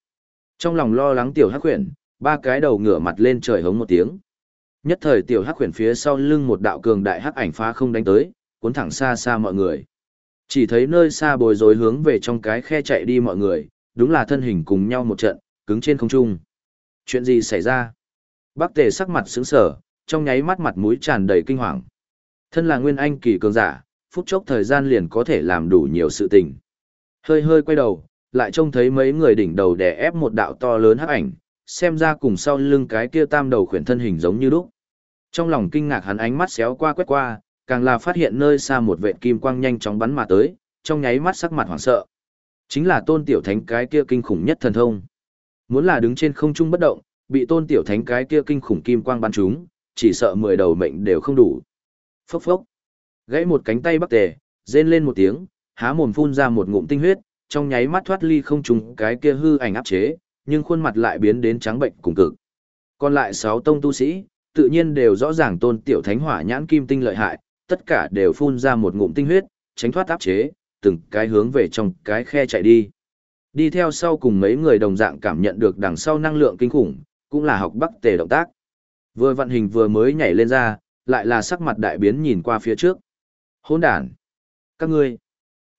Trong lòng lo lắng tiểu hắc huyền, ba cái đầu ngửa mặt lên trời hống một tiếng. Nhất thời tiểu hắc huyền phía sau lưng một đạo cường đại hắc ảnh phá không đánh tới, cuốn thẳng xa xa mọi người. Chỉ thấy nơi xa bồi rối hướng về trong cái khe chạy đi mọi người, đúng là thân hình cùng nhau một trận, cứng trên không trung. Chuyện gì xảy ra? Bác tề sắc mặt sững sờ, trong nháy mắt mặt mũi tràn đầy kinh hoàng. Thân là nguyên anh kỳ cường giả, phút chốc thời gian liền có thể làm đủ nhiều sự tình. Hơi hơi quay đầu, lại trông thấy mấy người đỉnh đầu đè ép một đạo to lớn hắc ảnh, xem ra cùng sau lưng cái kia tam đầu khuyển thân hình giống như lúc. Trong lòng kinh ngạc hắn ánh mắt xéo qua quét qua, càng là phát hiện nơi xa một vệt kim quang nhanh chóng bắn mà tới, trong nháy mắt sắc mặt hoảng sợ. Chính là tôn tiểu thánh cái kia kinh khủng nhất thần thông. Muốn là đứng trên không trung bất động, bị tôn tiểu thánh cái kia kinh khủng kim quang bắn trúng, chỉ sợ mười đầu mệnh đều không đủ. Phốc phốc. Gãy một cánh tay bắc tề, rên lên một tiếng, há mồm phun ra một ngụm tinh huyết, trong nháy mắt thoát ly không trung cái kia hư ảnh áp chế, nhưng khuôn mặt lại biến đến trắng bệnh cùng cực. Còn lại sáu tông tu sĩ, tự nhiên đều rõ ràng tôn tiểu thánh hỏa nhãn kim tinh lợi hại, tất cả đều phun ra một ngụm tinh huyết, tránh thoát áp chế, từng cái hướng về trong cái khe chạy đi. Đi theo sau cùng mấy người đồng dạng cảm nhận được đằng sau năng lượng kinh khủng, cũng là học bắc tề động tác. Vừa vận hình vừa mới nhảy lên ra, lại là sắc mặt đại biến nhìn qua phía trước. Hỗn đàn! Các ngươi!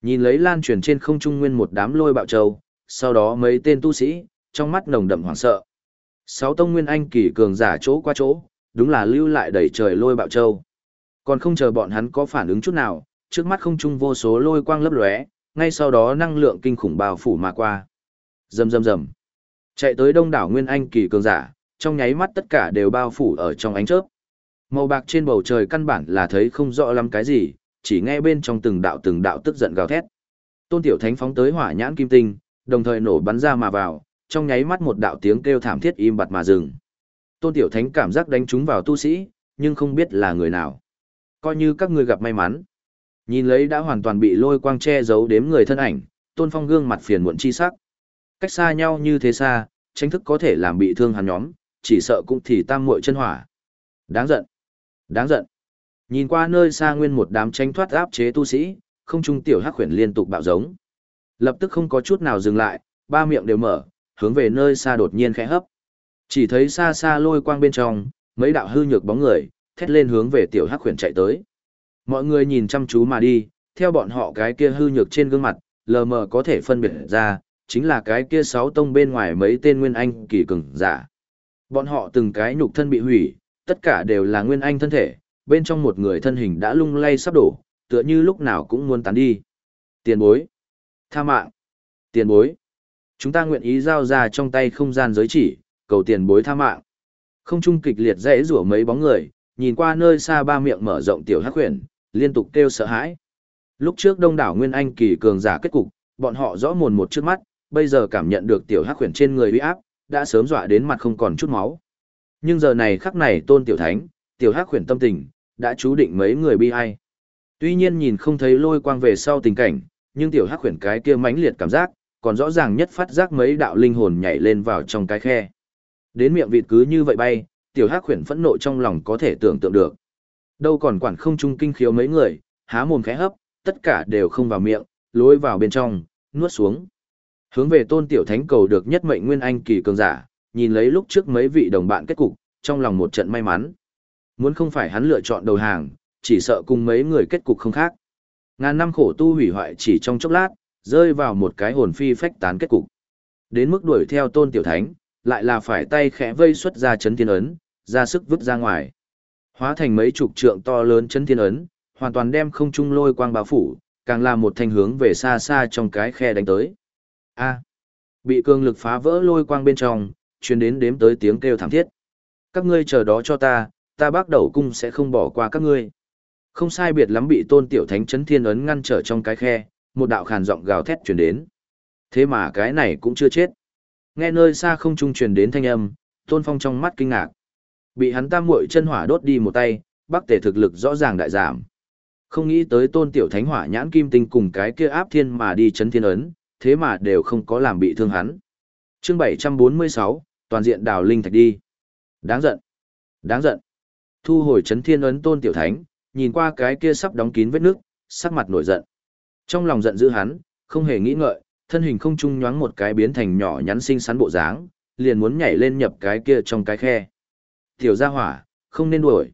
Nhìn lấy lan truyền trên không trung nguyên một đám lôi bạo châu, sau đó mấy tên tu sĩ, trong mắt nồng đậm hoảng sợ. Sáu tông nguyên anh kỳ cường giả chỗ qua chỗ, đúng là lưu lại đẩy trời lôi bạo châu. Còn không chờ bọn hắn có phản ứng chút nào, trước mắt không trung vô số lôi quang lấp lóe, ngay sau đó năng lượng kinh khủng bao phủ mà qua. Rầm rầm rầm. Chạy tới đông đảo nguyên anh kỳ cường giả, trong nháy mắt tất cả đều bao phủ ở trong ánh chớp. Màu bạc trên bầu trời căn bản là thấy không rõ lắm cái gì, chỉ nghe bên trong từng đạo từng đạo tức giận gào thét. Tôn Tiểu Thánh phóng tới hỏa nhãn kim tinh, đồng thời nổ bắn ra mà vào, trong nháy mắt một đạo tiếng kêu thảm thiết im bặt mà dừng. Tôn Tiểu Thánh cảm giác đánh trúng vào tu sĩ, nhưng không biết là người nào. Coi như các ngươi gặp may mắn. Nhìn lấy đã hoàn toàn bị lôi quang che giấu đếm người thân ảnh, Tôn Phong gương mặt phiền muộn chi sắc. Cách xa nhau như thế xa, tránh thức có thể làm bị thương hắn nhóm, chỉ sợ cũng thì tam muội chân hỏa. Đáng giận. Đáng giận. Nhìn qua nơi xa nguyên một đám tranh thoát áp chế tu sĩ, không trung tiểu hắc huyền liên tục bạo giống. Lập tức không có chút nào dừng lại, ba miệng đều mở, hướng về nơi xa đột nhiên khẽ hấp. Chỉ thấy xa xa lôi quang bên trong, mấy đạo hư nhược bóng người, thét lên hướng về tiểu hắc khuyển chạy tới. Mọi người nhìn chăm chú mà đi, theo bọn họ cái kia hư nhược trên gương mặt, lờ mờ có thể phân biệt ra, chính là cái kia sáu tông bên ngoài mấy tên nguyên anh kỳ cường giả. Bọn họ từng cái nhục thân bị hủy, tất cả đều là nguyên anh thân thể, bên trong một người thân hình đã lung lay sắp đổ, tựa như lúc nào cũng muốn tán đi. Tiền bối. Tha mạng. Tiền bối. Chúng ta nguyện ý giao ra trong tay không gian giới chỉ, cầu tiền bối tha mạng. Không trung kịch liệt rẽ rủa mấy bóng người, nhìn qua nơi xa ba miệng mở rộng tiểu hắc huyền, liên tục kêu sợ hãi. Lúc trước đông đảo Nguyên Anh kỳ cường giả kết cục, bọn họ rõ mồn một trước mắt, bây giờ cảm nhận được tiểu hắc huyền trên người uy áp, đã sớm dọa đến mặt không còn chút máu. Nhưng giờ này khắc này tôn tiểu thánh, tiểu hắc huyền tâm tình, đã chú định mấy người bi ai. Tuy nhiên nhìn không thấy lôi quang về sau tình cảnh, nhưng tiểu hắc huyền cái kia mãnh liệt cảm giác, còn rõ ràng nhất phát giác mấy đạo linh hồn nhảy lên vào trong cái khe. Đến miệng vịt cứ như vậy bay, tiểu hắc huyền phẫn nộ trong lòng có thể tưởng tượng được. Đâu còn quản không trung kinh khiếu mấy người, há mồm khẽ hấp, tất cả đều không vào miệng, lối vào bên trong, nuốt xuống. Hướng về tôn tiểu thánh cầu được nhất mệnh nguyên anh kỳ cường giả, nhìn lấy lúc trước mấy vị đồng bạn kết cục, trong lòng một trận may mắn. Muốn không phải hắn lựa chọn đầu hàng, chỉ sợ cùng mấy người kết cục không khác. Ngàn năm khổ tu hủy hoại chỉ trong chốc lát, rơi vào một cái hồn phi phách tán kết cục. Đến mức đuổi theo tôn tiểu thánh, lại là phải tay khẽ vây xuất ra chấn thiên ấn, ra sức vứt ra ngoài. Hóa thành mấy chục trượng to lớn chấn thiên ấn, hoàn toàn đem không trung lôi quang bao phủ, càng là một thanh hướng về xa xa trong cái khe đánh tới. A. bị cường lực phá vỡ lôi quang bên trong, truyền đến đếm tới tiếng kêu thảm thiết. Các ngươi chờ đó cho ta, ta bác đầu cung sẽ không bỏ qua các ngươi. Không sai biệt lắm bị tôn tiểu thánh chấn thiên ấn ngăn trở trong cái khe, một đạo khàn giọng gào thét truyền đến. Thế mà cái này cũng chưa chết. Nghe nơi xa không trung truyền đến thanh âm, tôn phong trong mắt kinh ngạc. Bị hắn tam muội chân hỏa đốt đi một tay, bắc tề thực lực rõ ràng đại giảm. Không nghĩ tới tôn tiểu thánh hỏa nhãn kim tinh cùng cái kia áp thiên mà đi chấn thiên ấn, thế mà đều không có làm bị thương hắn. chương 746, toàn diện đào linh thạch đi. Đáng giận. Đáng giận. Thu hồi chấn thiên ấn tôn tiểu thánh, nhìn qua cái kia sắp đóng kín vết nước, sắc mặt nổi giận. Trong lòng giận dữ hắn, không hề nghĩ ngợi, thân hình không trung nhoáng một cái biến thành nhỏ nhắn xinh xắn bộ dáng, liền muốn nhảy lên nhập cái kia trong cái khe. Tiểu gia hỏa, không nên đuổi.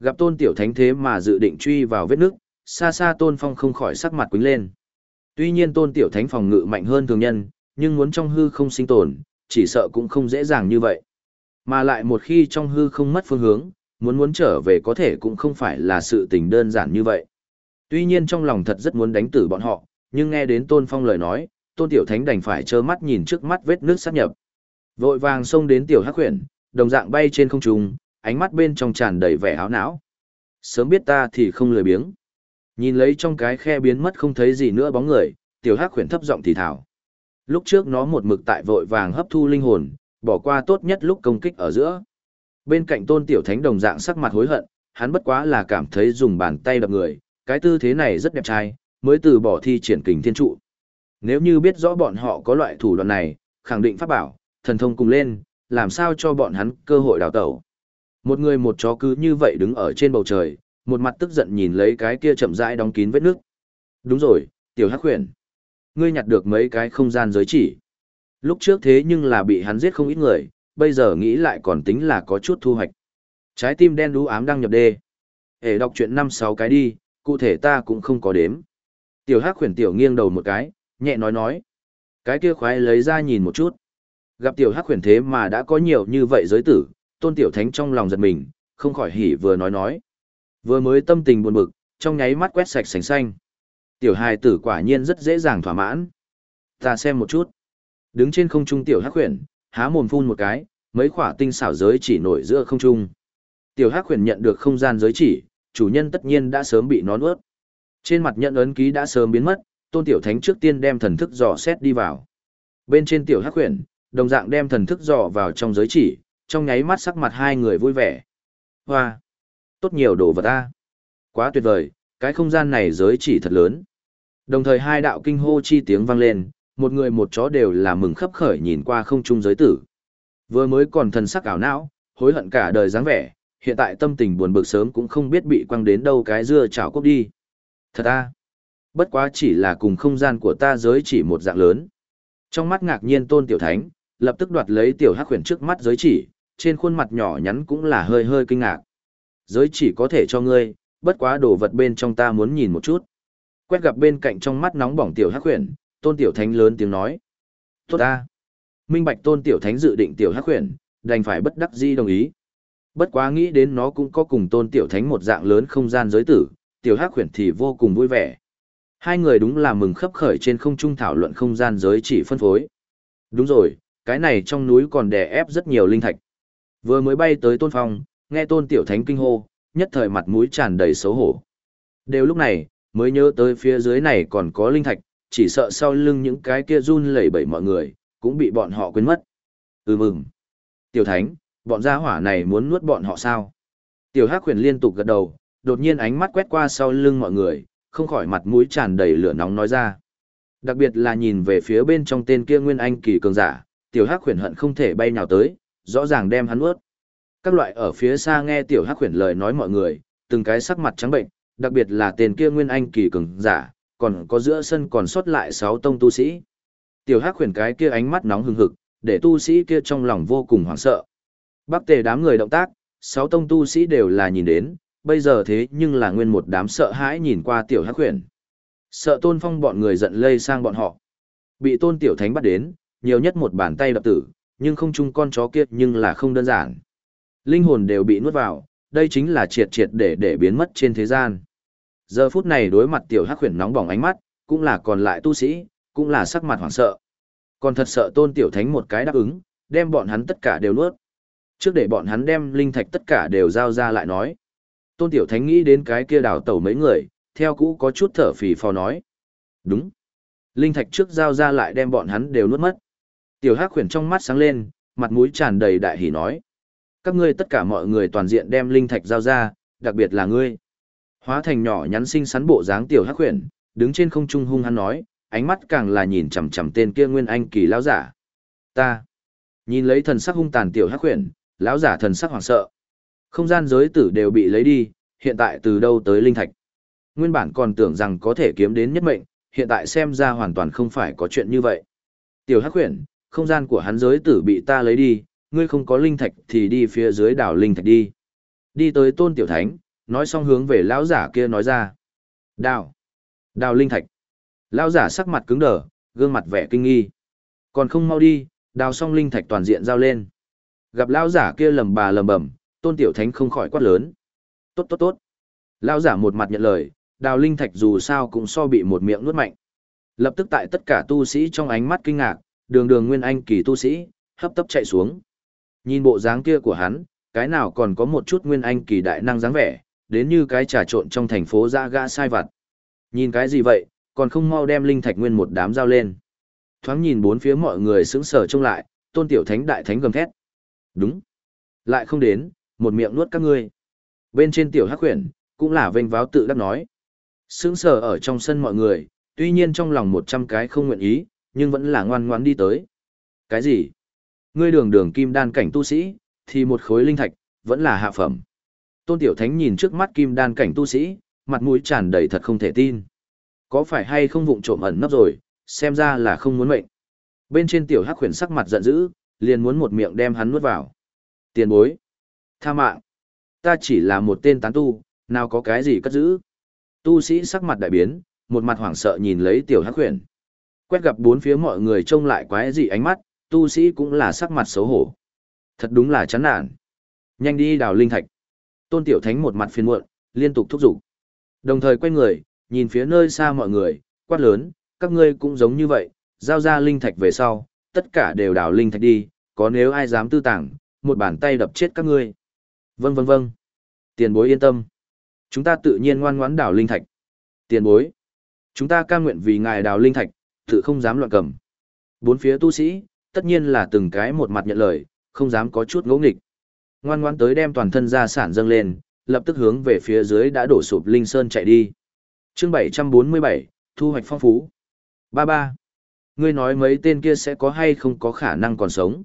Gặp tôn tiểu thánh thế mà dự định truy vào vết nước, xa xa tôn phong không khỏi sắc mặt quính lên. Tuy nhiên tôn tiểu thánh phòng ngự mạnh hơn thường nhân, nhưng muốn trong hư không sinh tồn, chỉ sợ cũng không dễ dàng như vậy. Mà lại một khi trong hư không mất phương hướng, muốn muốn trở về có thể cũng không phải là sự tình đơn giản như vậy. Tuy nhiên trong lòng thật rất muốn đánh tử bọn họ, nhưng nghe đến tôn phong lời nói, tôn tiểu thánh đành phải trơ mắt nhìn trước mắt vết nước sát nhập. Vội vàng xông đến tiểu hắc huyền, đồng dạng bay trên không trung, ánh mắt bên trong tràn đầy vẻ háo não. Sớm biết ta thì không lười biếng. Nhìn lấy trong cái khe biến mất không thấy gì nữa bóng người, tiểu hắc khuyển thấp giọng thì thào. Lúc trước nó một mực tại vội vàng hấp thu linh hồn, bỏ qua tốt nhất lúc công kích ở giữa. Bên cạnh tôn tiểu thánh đồng dạng sắc mặt hối hận, hắn bất quá là cảm thấy dùng bàn tay đập người, cái tư thế này rất đẹp trai, mới từ bỏ thi triển kình thiên trụ. Nếu như biết rõ bọn họ có loại thủ đoạn này, khẳng định pháp bảo, thần thông cùng lên, làm sao cho bọn hắn cơ hội đào tẩu. Một người một chó cứ như vậy đứng ở trên bầu trời, một mặt tức giận nhìn lấy cái kia chậm rãi đóng kín vết nước. Đúng rồi, tiểu hắc khuyển. Ngươi nhặt được mấy cái không gian giới chỉ. Lúc trước thế nhưng là bị hắn giết không ít người, bây giờ nghĩ lại còn tính là có chút thu hoạch. Trái tim đen đú ám đang nhập đê. Hề đọc chuyện năm sáu cái đi, cụ thể ta cũng không có đếm. Tiểu hắc khuyển tiểu nghiêng đầu một cái, nhẹ nói nói. Cái kia khoái lấy ra nhìn một chút. Gặp tiểu hắc huyền thế mà đã có nhiều như vậy giới tử, tôn tiểu thánh trong lòng giật mình, không khỏi hỉ vừa nói nói. Vừa mới tâm tình buồn bực, trong nháy mắt quét sạch sành xanh. Tiểu hài tử quả nhiên rất dễ dàng thỏa mãn. Ta xem một chút. Đứng trên không trung tiểu hắc huyền, há mồm phun một cái, mấy khỏa tinh xảo giới chỉ nổi giữa không trung. Tiểu hắc huyền nhận được không gian giới chỉ, chủ nhân tất nhiên đã sớm bị nó nuốt. Trên mặt nhận ấn ký đã sớm biến mất, tôn tiểu thánh trước tiên đem thần thức dò xét đi vào. Bên trên tiểu hắc huyền, đồng dạng đem thần thức dò vào trong giới chỉ, trong nháy mắt sắc mặt hai người vui vẻ. Hoa! Tốt nhiều đồ vật ta! Quá tuyệt vời, cái không gian này giới chỉ thật lớn. Đồng thời hai đạo kinh hô chi tiếng vang lên, một người một chó đều là mừng khấp khởi nhìn qua không trung giới tử. Vừa mới còn thần sắc ảo não, hối hận cả đời dáng vẻ, hiện tại tâm tình buồn bực sớm cũng không biết bị quăng đến đâu cái dưa chảo cốc đi. Thật à? Bất quá chỉ là cùng không gian của ta giới chỉ một dạng lớn. Trong mắt ngạc nhiên tôn tiểu thánh, lập tức đoạt lấy tiểu hắc huyền trước mắt giới chỉ, trên khuôn mặt nhỏ nhắn cũng là hơi hơi kinh ngạc. Giới chỉ có thể cho ngươi, bất quá đồ vật bên trong ta muốn nhìn một chút. Quét gặp bên cạnh trong mắt nóng bỏng tiểu hắc huyền, tôn tiểu thánh lớn tiếng nói. Tốt ta. Minh bạch tôn tiểu thánh dự định tiểu hắc huyền, đành phải bất đắc di đồng ý. Bất quá nghĩ đến nó cũng có cùng tôn tiểu thánh một dạng lớn không gian giới tử, tiểu hắc huyền thì vô cùng vui vẻ. Hai người đúng là mừng khấp khởi trên không trung thảo luận không gian giới chỉ phân phối. Đúng rồi, cái này trong núi còn đè ép rất nhiều linh thạch. Vừa mới bay tới tôn phong, nghe tôn tiểu thánh kinh hô, nhất thời mặt mũi tràn đầy xấu hổ. Đều lúc này, mới nhớ tới phía dưới này còn có linh thạch, chỉ sợ sau lưng những cái kia run lẩy bẩy mọi người, cũng bị bọn họ quên mất. Ừ mừng. Tiểu thánh, bọn gia hỏa này muốn nuốt bọn họ sao? Tiểu hắc huyền liên tục gật đầu, đột nhiên ánh mắt quét qua sau lưng mọi người, không khỏi mặt mũi tràn đầy lửa nóng nói ra. Đặc biệt là nhìn về phía bên trong tên kia Nguyên Anh kỳ cường giả, tiểu hắc khuyển hận không thể bay nhào tới, rõ ràng đem hắn ướt. Các loại ở phía xa nghe tiểu hắc khuyển lời nói mọi người, từng cái sắc mặt trắng bệnh, đặc biệt là tên kia Nguyên Anh kỳ cường giả, còn có giữa sân còn sót lại sáu tông tu sĩ. Tiểu hắc khuyển cái kia ánh mắt nóng hừng hực, để tu sĩ kia trong lòng vô cùng hoảng sợ. Bắc tề đám người động tác, sáu tông tu sĩ đều là nhìn đến, bây giờ thế nhưng là nguyên một đám sợ hãi nhìn qua tiểu hắc khuyển. Sợ tôn phong bọn người giận lây sang bọn họ. Bị tôn tiểu thánh bắt đến, nhiều nhất một bàn tay đập tử, nhưng không chung con chó kia nhưng là không đơn giản. Linh hồn đều bị nuốt vào, đây chính là triệt triệt để để biến mất trên thế gian. Giờ phút này đối mặt tiểu hắc huyền nóng bỏng ánh mắt, cũng là còn lại tu sĩ, cũng là sắc mặt hoảng sợ. Còn thật sợ tôn tiểu thánh một cái đáp ứng, đem bọn hắn tất cả đều nuốt. Trước để bọn hắn đem linh thạch tất cả đều giao ra lại nói. Tôn tiểu thánh nghĩ đến cái kia đào tẩu mấy người, theo cũ có chút thở phì phò nói. Đúng. Linh thạch trước giao ra lại đem bọn hắn đều nuốt mất. Tiểu Hắc khuyển trong mắt sáng lên, mặt mũi tràn đầy đại hỉ nói. Các ngươi tất cả mọi người toàn diện đem linh thạch giao ra, đặc biệt là ngươi. Hóa thành nhỏ nhắn xinh xắn bộ dáng tiểu Hắc khuyển, đứng trên không trung hung hăng nói, ánh mắt càng là nhìn chằm chằm tên kia Nguyên Anh kỳ lão giả. Ta. Nhìn lấy thần sắc hung tàn tiểu Hắc khuyển, lão giả thần sắc hoảng sợ. Không gian giới tử đều bị lấy đi, hiện tại từ đâu tới linh thạch. Nguyên bản còn tưởng rằng có thể kiếm đến nhất mệnh, hiện tại xem ra hoàn toàn không phải có chuyện như vậy. Tiểu Hắc Huyền, không gian của hắn giới tử bị ta lấy đi, ngươi không có linh thạch thì đi phía dưới đảo linh thạch đi. Đi tới tôn tiểu thánh, nói xong hướng về lão giả kia nói ra. Đào. Đào linh thạch. Lão giả sắc mặt cứng đờ, gương mặt vẻ kinh nghi. Còn không mau đi, đào xong linh thạch toàn diện giao lên. Gặp lão giả kia lầm bà lầm bẩm, tôn tiểu thánh không khỏi quát lớn. Tốt tốt tốt. Lão giả một mặt nhận lời, đào linh thạch dù sao cũng so bị một miệng nuốt mạnh. Lập tức tại tất cả tu sĩ trong ánh mắt kinh ngạc, đường đường nguyên anh kỳ tu sĩ, hấp tấp chạy xuống. Nhìn bộ dáng kia của hắn, cái nào còn có một chút nguyên anh kỳ đại năng dáng vẻ, đến như cái trà trộn trong thành phố ra gã sai vặt. Nhìn cái gì vậy, còn không mau đem linh thạch nguyên một đám giao lên. Thoáng nhìn bốn phía mọi người sững sờ trông lại, tôn tiểu thánh đại thánh gầm thét. Đúng. Lại không đến, một miệng nuốt các ngươi. Bên trên tiểu hắc huyền, cũng là vênh váo tự đắc nói. Sững sờ ở trong sân mọi người, tuy nhiên trong lòng một trăm cái không nguyện ý, nhưng vẫn là ngoan ngoãn đi tới. Cái gì? Ngươi đường đường kim đan cảnh tu sĩ, thì một khối linh thạch, vẫn là hạ phẩm. Tôn Tiểu Thánh nhìn trước mắt kim đan cảnh tu sĩ, mặt mũi tràn đầy thật không thể tin. Có phải hay không vụng trộm ẩn nấp rồi, xem ra là không muốn mệnh. Bên trên Tiểu Hắc khuyển sắc mặt giận dữ, liền muốn một miệng đem hắn nuốt vào. Tiền bối. Tha mạng. Ta chỉ là một tên tán tu, nào có cái gì cất giữ. Tu sĩ sắc mặt đại biến, một mặt hoảng sợ nhìn lấy Tiểu Hắc khuyển. Quét gặp bốn phía mọi người trông lại quái dị ánh mắt, tu sĩ cũng là sắc mặt xấu hổ. Thật đúng là chán nản. Nhanh đi đào linh thạch. Tôn Tiểu Thánh một mặt phiền muộn, liên tục thúc giục. Đồng thời quay người, nhìn phía nơi xa mọi người, quát lớn, các ngươi cũng giống như vậy, giao ra linh thạch về sau, tất cả đều đào linh thạch đi, có nếu ai dám tư tàng, một bàn tay đập chết các ngươi. Vâng vâng vâng. Tiền bối yên tâm. Chúng ta tự nhiên ngoan ngoãn đào linh thạch. Tiền bối. Chúng ta cam nguyện vì ngài đào linh thạch, tự không dám loạn cầm. Bốn phía tu sĩ, tất nhiên là từng cái một mặt nhận lời, không dám có chút ngỗ nghịch. Ngoan ngoan tới đem toàn thân gia sản dâng lên, lập tức hướng về phía dưới đã đổ sụp Linh Sơn chạy đi. chương 747, thu hoạch phong phú. Ba ba. Ngươi nói mấy tên kia sẽ có hay không có khả năng còn sống.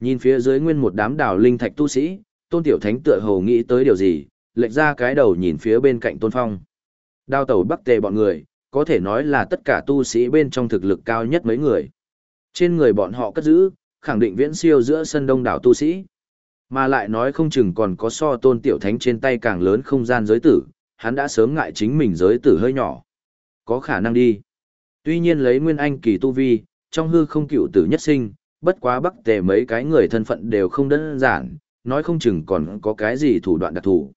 Nhìn phía dưới nguyên một đám đảo linh thạch tu sĩ, tôn tiểu thánh tựa hồ nghĩ tới điều gì, lệch ra cái đầu nhìn phía bên cạnh tôn phong. Đao tẩu bắc tề bọn người, có thể nói là tất cả tu sĩ bên trong thực lực cao nhất mấy người. Trên người bọn họ cất giữ, khẳng định viễn siêu giữa sân đông đảo tu sĩ. Mà lại nói không chừng còn có so tôn tiểu thánh trên tay càng lớn không gian giới tử, hắn đã sớm ngại chính mình giới tử hơi nhỏ. Có khả năng đi. Tuy nhiên lấy nguyên anh kỳ tu vi, trong hư không cựu tử nhất sinh, bất quá bắc tề mấy cái người thân phận đều không đơn giản, nói không chừng còn có cái gì thủ đoạn đặc thù.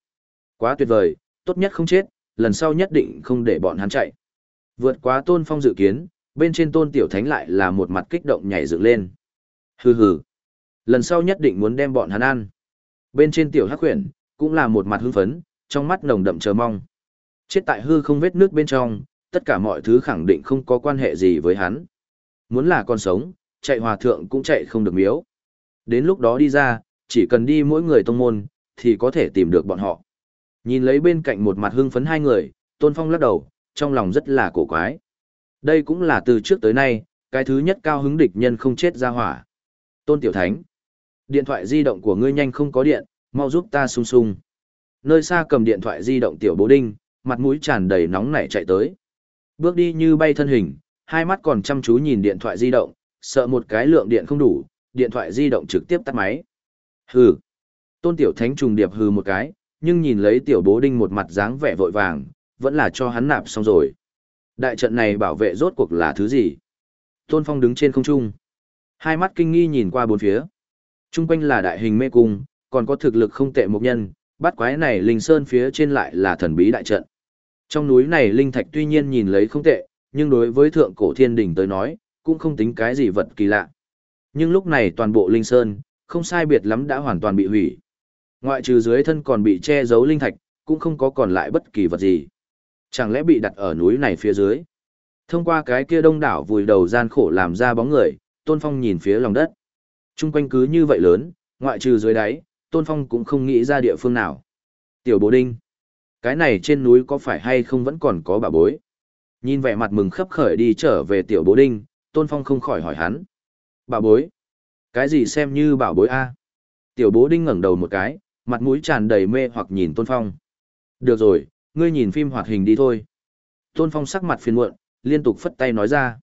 Quá tuyệt vời, tốt nhất không chết, lần sau nhất định không để bọn hắn chạy. Vượt quá tôn phong dự kiến, bên trên tôn tiểu thánh lại là một mặt kích động nhảy dựng lên. Hừ hừ, lần sau nhất định muốn đem bọn hắn ăn. Bên trên tiểu hắc khuyển, cũng là một mặt hưng phấn, trong mắt nồng đậm chờ mong. Chết tại hư không vết nước bên trong, tất cả mọi thứ khẳng định không có quan hệ gì với hắn. Muốn là con sống, chạy hòa thượng cũng chạy không được miếu. Đến lúc đó đi ra, chỉ cần đi mỗi người tông môn, thì có thể tìm được bọn họ. Nhìn lấy bên cạnh một mặt hưng phấn hai người, Tôn Phong lắc đầu, trong lòng rất là cổ quái. Đây cũng là từ trước tới nay, cái thứ nhất cao hứng địch nhân không chết ra hỏa. Tôn Tiểu Thánh, điện thoại di động của ngươi nhanh không có điện, mau giúp ta sung sung. Nơi xa cầm điện thoại di động Tiểu Bố Đinh, mặt mũi tràn đầy nóng nảy chạy tới. Bước đi như bay thân hình, hai mắt còn chăm chú nhìn điện thoại di động, sợ một cái lượng điện không đủ, điện thoại di động trực tiếp tắt máy. Hừ. Tôn Tiểu Thánh trùng điệp hừ một cái, nhưng nhìn lấy Tiểu Bố Đinh một mặt dáng vẻ vội vàng, vẫn là cho hắn nạp xong rồi. Đại trận này bảo vệ rốt cuộc là thứ gì? Tôn Phong đứng trên không trung. Hai mắt kinh nghi nhìn qua bốn phía. Trung quanh là đại hình mê cung, còn có thực lực không tệ một nhân, bắt quái này linh sơn phía trên lại là thần bí đại trận. Trong núi này linh thạch tuy nhiên nhìn lấy không tệ, nhưng đối với thượng cổ thiên đỉnh tới nói, cũng không tính cái gì vật kỳ lạ. Nhưng lúc này toàn bộ linh sơn, không sai biệt lắm đã hoàn toàn bị hủy. Ngoại trừ dưới thân còn bị che giấu linh thạch, cũng không có còn lại bất kỳ vật gì. Chẳng lẽ bị đặt ở núi này phía dưới? Thông qua cái kia đông đảo vùi đầu gian khổ làm ra bóng người, Tôn Phong nhìn phía lòng đất. Trung quanh cứ như vậy lớn, ngoại trừ dưới đáy, Tôn Phong cũng không nghĩ ra địa phương nào. Tiểu Bố Đinh, cái này trên núi có phải hay không vẫn còn có bà bối? Nhìn vẻ mặt mừng khấp khởi đi trở về Tiểu Bố Đinh, Tôn Phong không khỏi hỏi hắn. Bà bối? Cái gì xem như bảo bối a? Tiểu Bố Đinh ngẩng đầu một cái, mặt mũi tràn đầy mê hoặc nhìn Tôn Phong. Được rồi, ngươi nhìn phim hoạt hình đi thôi. Tôn Phong sắc mặt phiền muộn, liên tục phất tay nói ra.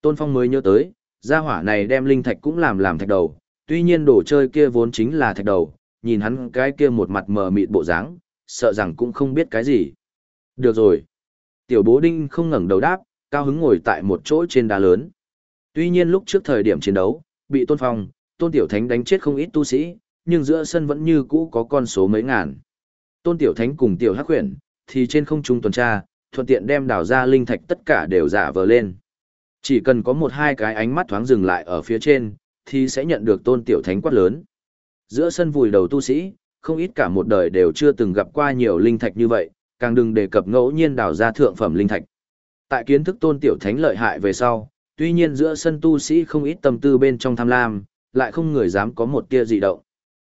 Tôn Phong mới nhớ tới, gia hỏa này đem linh thạch cũng làm làm thạch đầu, tuy nhiên đồ chơi kia vốn chính là thạch đầu, nhìn hắn cái kia một mặt mờ mịt bộ dáng, sợ rằng cũng không biết cái gì. Được rồi. Tiểu bố đinh không ngẩng đầu đáp, cao hứng ngồi tại một chỗ trên đá lớn. Tuy nhiên lúc trước thời điểm chiến đấu, bị Tôn Phong, Tôn Tiểu Thánh đánh chết không ít tu sĩ, nhưng giữa sân vẫn như cũ có con số mấy ngàn. Tôn Tiểu Thánh cùng Tiểu Hắc Huyền, thì trên không trung tuần tra, thuận tiện đem đào ra linh thạch tất cả đều giả vờ lên. Chỉ cần có một hai cái ánh mắt thoáng dừng lại ở phía trên, thì sẽ nhận được tôn tiểu thánh quát lớn. Giữa sân vùi đầu tu sĩ, không ít cả một đời đều chưa từng gặp qua nhiều linh thạch như vậy, càng đừng đề cập ngẫu nhiên đào ra thượng phẩm linh thạch. Tại kiến thức tôn tiểu thánh lợi hại về sau, tuy nhiên giữa sân tu sĩ không ít tâm tư bên trong tham lam, lại không người dám có một tia dị động.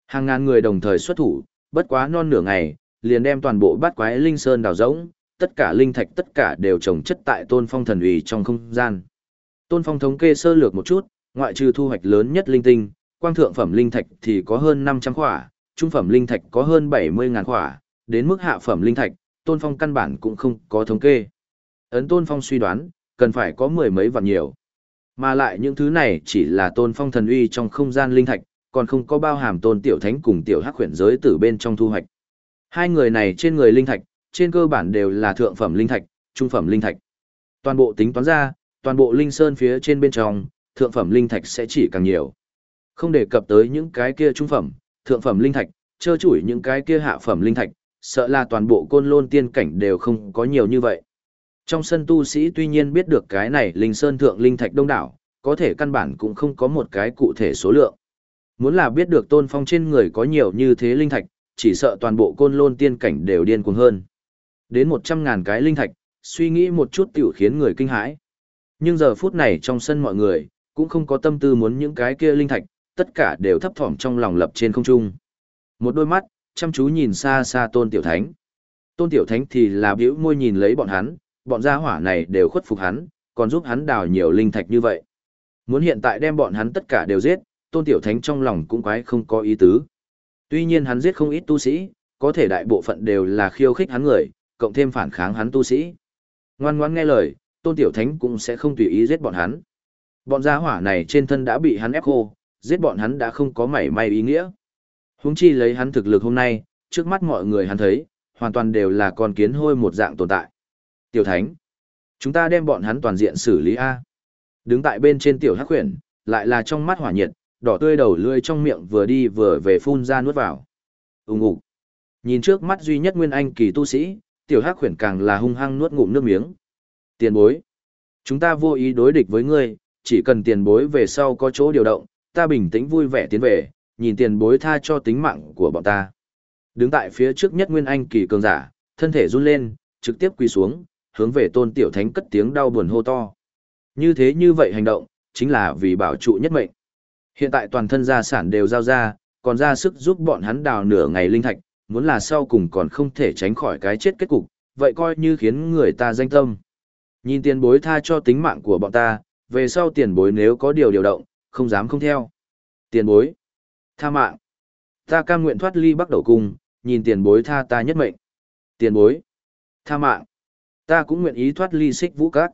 Hàng ngàn người đồng thời xuất thủ, bất quá non nửa ngày, liền đem toàn bộ bát quái linh sơn đào rỗng, tất cả linh thạch tất cả đều trồng chất tại tôn phong thần ủy trong không gian. Tôn phong thống kê sơ lược một chút, ngoại trừ thu hoạch lớn nhất linh tinh, quang thượng phẩm linh thạch thì có hơn 500 khỏa, trung phẩm linh thạch có hơn 70 ngàn khỏa, đến mức hạ phẩm linh thạch, tôn phong căn bản cũng không có thống kê. Ấn tôn phong suy đoán, cần phải có mười mấy vạn nhiều. Mà lại những thứ này chỉ là tôn phong thần uy trong không gian linh thạch, còn không có bao hàm tôn tiểu thánh cùng tiểu hắc huyền giới từ bên trong thu hoạch. Hai người này trên người linh thạch, trên cơ bản đều là thượng phẩm linh thạch, trung phẩm linh thạch. Toàn bộ tính toán ra, toàn bộ linh sơn phía trên bên trong, thượng phẩm linh thạch sẽ chỉ càng nhiều. Không đề cập tới những cái kia trung phẩm, thượng phẩm linh thạch, chơ chủi những cái kia hạ phẩm linh thạch, sợ là toàn bộ côn lôn tiên cảnh đều không có nhiều như vậy. Trong sân tu sĩ tuy nhiên biết được cái này linh sơn thượng linh thạch đông đảo, có thể căn bản cũng không có một cái cụ thể số lượng. Muốn là biết được tôn phong trên người có nhiều như thế linh thạch, chỉ sợ toàn bộ côn lôn tiên cảnh đều điên cuồng hơn. Đến một trăm ngàn cái linh thạch, suy nghĩ một chút tiểu khiến người kinh hãi. Nhưng giờ phút này trong sân mọi người, cũng không có tâm tư muốn những cái kia linh thạch, tất cả đều thấp thỏm trong lòng lập trên không trung. Một đôi mắt, chăm chú nhìn xa xa tôn tiểu thánh. Tôn tiểu thánh thì là biểu môi nhìn lấy bọn hắn, bọn gia hỏa này đều khuất phục hắn, còn giúp hắn đào nhiều linh thạch như vậy. Muốn hiện tại đem bọn hắn tất cả đều giết, tôn tiểu thánh trong lòng cũng quái không có ý tứ. Tuy nhiên hắn giết không ít tu sĩ, có thể đại bộ phận đều là khiêu khích hắn người, cộng thêm phản kháng hắn tu sĩ. Ngoan ngoãn nghe lời, tôn tiểu thánh cũng sẽ không tùy ý giết bọn hắn. Bọn gia hỏa này trên thân đã bị hắn ép khô, giết bọn hắn đã không có mảy may ý nghĩa. Huống chi lấy hắn thực lực hôm nay, trước mắt mọi người hắn thấy, hoàn toàn đều là con kiến hôi một dạng tồn tại. Tiểu Thánh, chúng ta đem bọn hắn toàn diện xử lý A. Đứng tại bên trên tiểu hắc Huyền, lại là trong mắt hỏa nhiệt, đỏ tươi đầu lươi trong miệng vừa đi vừa về phun ra nuốt vào. Ùng ục. Nhìn trước mắt duy nhất nguyên anh kỳ tu sĩ, tiểu hắc khuyển càng là hung hăng nuốt ngụm nước miếng. Tiền bối. Chúng ta vô ý đối địch với ngươi, chỉ cần tiền bối về sau có chỗ điều động, ta bình tĩnh vui vẻ tiến về, nhìn tiền bối tha cho tính mạng của bọn ta. Đứng tại phía trước nhất Nguyên Anh kỳ cường giả, thân thể run lên, trực tiếp quỳ xuống, hướng về tôn tiểu thánh cất tiếng đau buồn hô to. Như thế như vậy hành động, chính là vì bảo trụ nhất mệnh. Hiện tại toàn thân gia sản đều giao ra, còn ra sức giúp bọn hắn đào nửa ngày linh thạch, muốn là sau cùng còn không thể tránh khỏi cái chết kết cục, vậy coi như khiến người ta danh tâm. Nhìn tiền bối tha cho tính mạng của bọn ta, về sau tiền bối nếu có điều điều động, không dám không theo. Tiền bối, tha mạng. Ta cam nguyện thoát ly bắt đầu cung, nhìn tiền bối tha ta nhất mệnh. Tiền bối, tha mạng. Ta cũng nguyện ý thoát ly xích vũ các.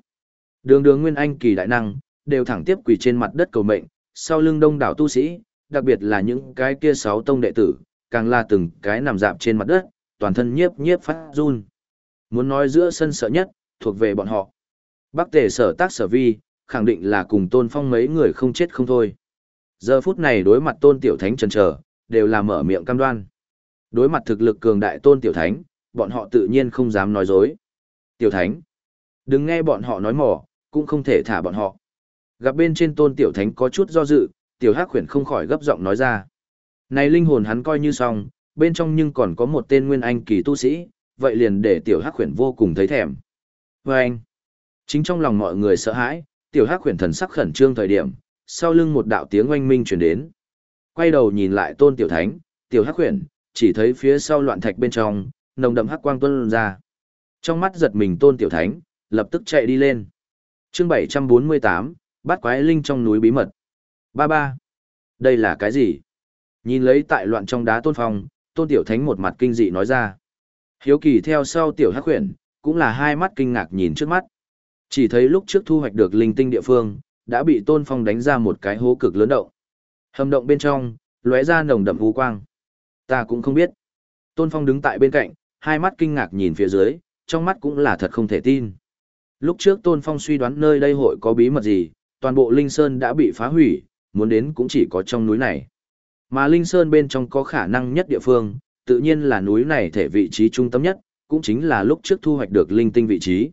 Đường đường nguyên anh kỳ đại năng, đều thẳng tiếp quỷ trên mặt đất cầu mệnh, sau lưng đông đảo tu sĩ, đặc biệt là những cái kia sáu tông đệ tử, càng là từng cái nằm dạp trên mặt đất, toàn thân nhiếp nhiếp phát run. Muốn nói giữa sân sợ nhất, thuộc về bọn họ. Bắc tề sở tác sở vi, khẳng định là cùng tôn phong mấy người không chết không thôi. Giờ phút này đối mặt tôn tiểu thánh trần trở, đều là mở miệng cam đoan. Đối mặt thực lực cường đại tôn tiểu thánh, bọn họ tự nhiên không dám nói dối. Tiểu thánh, đừng nghe bọn họ nói mỏ, cũng không thể thả bọn họ. Gặp bên trên tôn tiểu thánh có chút do dự, tiểu hắc khuyển không khỏi gấp giọng nói ra. Này linh hồn hắn coi như xong, bên trong nhưng còn có một tên nguyên anh kỳ tu sĩ, vậy liền để tiểu hắc khuyển vô cùng thấy thèm. Và anh, chính trong lòng mọi người sợ hãi, tiểu hắc khuyển thần sắc khẩn trương thời điểm, sau lưng một đạo tiếng oanh minh truyền đến. Quay đầu nhìn lại tôn tiểu thánh, tiểu hắc khuyển, chỉ thấy phía sau loạn thạch bên trong, nồng đậm hắc quang tuôn ra. Trong mắt giật mình tôn tiểu thánh, lập tức chạy đi lên. chương 748, bắt quái linh trong núi bí mật. Ba ba. Đây là cái gì? Nhìn lấy tại loạn trong đá tôn phong, tôn tiểu thánh một mặt kinh dị nói ra. Hiếu kỳ theo sau tiểu hắc khuyển, cũng là hai mắt kinh ngạc nhìn trước mắt. Chỉ thấy lúc trước thu hoạch được linh tinh địa phương, đã bị tôn phong đánh ra một cái hố cực lớn động. Hầm động bên trong, lóe ra nồng đậm vũ quang. Ta cũng không biết. Tôn phong đứng tại bên cạnh, hai mắt kinh ngạc nhìn phía dưới, trong mắt cũng là thật không thể tin. Lúc trước tôn phong suy đoán nơi đây hội có bí mật gì, toàn bộ Linh Sơn đã bị phá hủy, muốn đến cũng chỉ có trong núi này. Mà Linh Sơn bên trong có khả năng nhất địa phương, tự nhiên là núi này thể vị trí trung tâm nhất, cũng chính là lúc trước thu hoạch được linh tinh vị trí.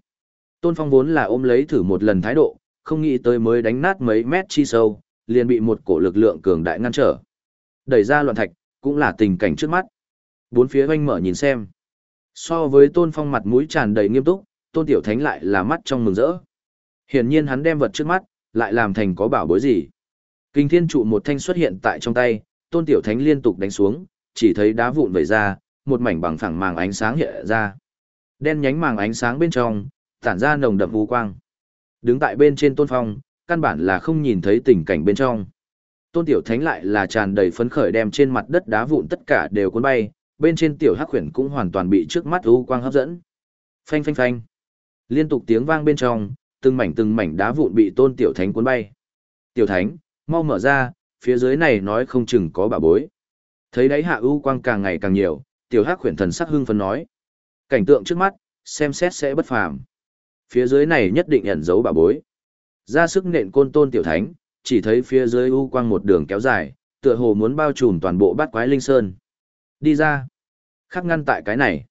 Tôn Phong vốn là ôm lấy thử một lần thái độ, không nghĩ tới mới đánh nát mấy mét chi sâu, liền bị một cổ lực lượng cường đại ngăn trở. Đẩy ra loạn thạch, cũng là tình cảnh trước mắt. Bốn phía oanh mở nhìn xem. So với Tôn Phong mặt mũi tràn đầy nghiêm túc, Tôn Tiểu Thánh lại là mắt trong mừng rỡ. Hiển nhiên hắn đem vật trước mắt, lại làm thành có bảo bối gì. Kinh thiên trụ một thanh xuất hiện tại trong tay, Tôn Tiểu Thánh liên tục đánh xuống, chỉ thấy đá vụn vẩy ra, một mảnh bằng phẳng màng ánh sáng hiện ra. Đen nhánh màng ánh sáng bên trong, tản ra nồng đậm vũ quang. Đứng tại bên trên tôn phong, căn bản là không nhìn thấy tình cảnh bên trong. Tôn tiểu thánh lại là tràn đầy phấn khởi đem trên mặt đất đá vụn tất cả đều cuốn bay, bên trên tiểu hắc huyền cũng hoàn toàn bị trước mắt u quang hấp dẫn. Phanh phanh phanh. Liên tục tiếng vang bên trong, từng mảnh từng mảnh đá vụn bị tôn tiểu thánh cuốn bay. Tiểu thánh, mau mở ra, phía dưới này nói không chừng có bà bối. Thấy đáy hạ ưu quang càng ngày càng nhiều, tiểu hắc huyền thần sắc hưng phấn nói. Cảnh tượng trước mắt, xem xét sẽ bất phàm phía dưới này nhất định ẩn giấu bà bối. Ra sức nện côn tôn tiểu thánh, chỉ thấy phía dưới ưu quang một đường kéo dài, tựa hồ muốn bao trùm toàn bộ bát quái linh sơn. Đi ra. Khắc ngăn tại cái này.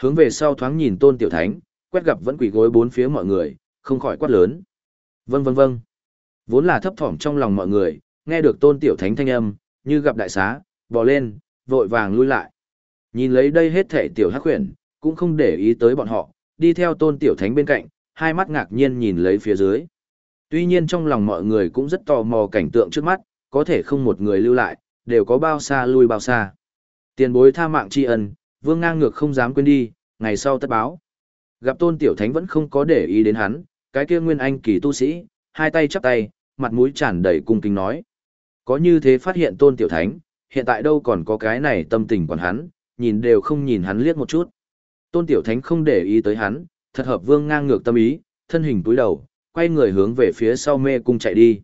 Hướng về sau thoáng nhìn tôn tiểu thánh, quét gặp vẫn quỳ gối bốn phía mọi người, không khỏi quát lớn. Vâng vâng vâng. Vốn là thấp thỏm trong lòng mọi người, nghe được tôn tiểu thánh thanh âm, như gặp đại xá, bò lên, vội vàng lui lại. Nhìn lấy đây hết thể tiểu hắc khuyển, cũng không để ý tới bọn họ, đi theo tôn tiểu thánh bên cạnh, hai mắt ngạc nhiên nhìn lấy phía dưới. Tuy nhiên trong lòng mọi người cũng rất tò mò cảnh tượng trước mắt, có thể không một người lưu lại, đều có bao xa lui bao xa. Tiền bối tha mạng tri ân, vương ngang ngược không dám quên đi, ngày sau tất báo. Gặp tôn tiểu thánh vẫn không có để ý đến hắn, cái kia nguyên anh kỳ tu sĩ, hai tay chắp tay, mặt mũi tràn đầy cung kính nói. Có như thế phát hiện tôn tiểu thánh, hiện tại đâu còn có cái này tâm tình còn hắn, nhìn đều không nhìn hắn liếc một chút. Tôn tiểu thánh không để ý tới hắn, thật hợp vương ngang ngược tâm ý, thân hình túi đầu, quay người hướng về phía sau mê cung chạy đi.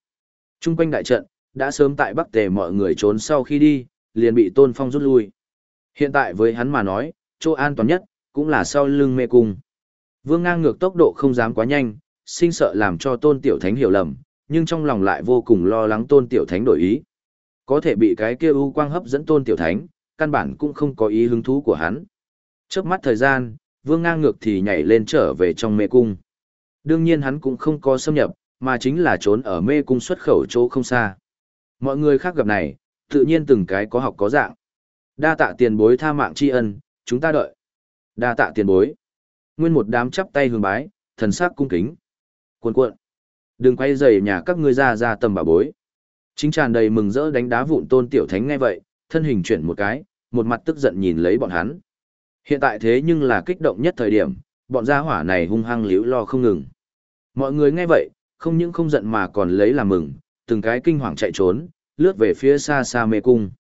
Trung quanh đại trận, đã sớm tại Bắc Tề mọi người trốn sau khi đi, liền bị Tôn Phong rút lui. Hiện tại với hắn mà nói, chỗ an toàn nhất, cũng là sau lưng mê cung. Vương ngang ngược tốc độ không dám quá nhanh, sinh sợ làm cho Tôn Tiểu Thánh hiểu lầm, nhưng trong lòng lại vô cùng lo lắng Tôn Tiểu Thánh đổi ý. Có thể bị cái kia u quang hấp dẫn Tôn Tiểu Thánh, căn bản cũng không có ý hứng thú của hắn. trước mắt thời gian, Vương ngang ngược thì nhảy lên trở về trong mê cung. Đương nhiên hắn cũng không có xâm nhập, mà chính là trốn ở mê cung xuất khẩu chỗ không xa. Mọi người khác gặp này, tự nhiên từng cái có học có dạng. Đa tạ tiền bối tha mạng tri ân, chúng ta đợi. Đa tạ tiền bối. Nguyên một đám chắp tay hướng bái, thần sắc cung kính. Cuộn cuộn. Đừng quay rầy nhà các ngươi ra ra tầm bà bối. Chính tràn đầy mừng rỡ đánh đá vụn tôn tiểu thánh ngay vậy, thân hình chuyển một cái, một mặt tức giận nhìn lấy bọn hắn. Hiện tại thế nhưng là kích động nhất thời điểm, bọn gia hỏa này hung hăng liễu lo không ngừng. Mọi người nghe vậy, không những không giận mà còn lấy làm mừng, từng cái kinh hoàng chạy trốn, lướt về phía xa xa mê cung.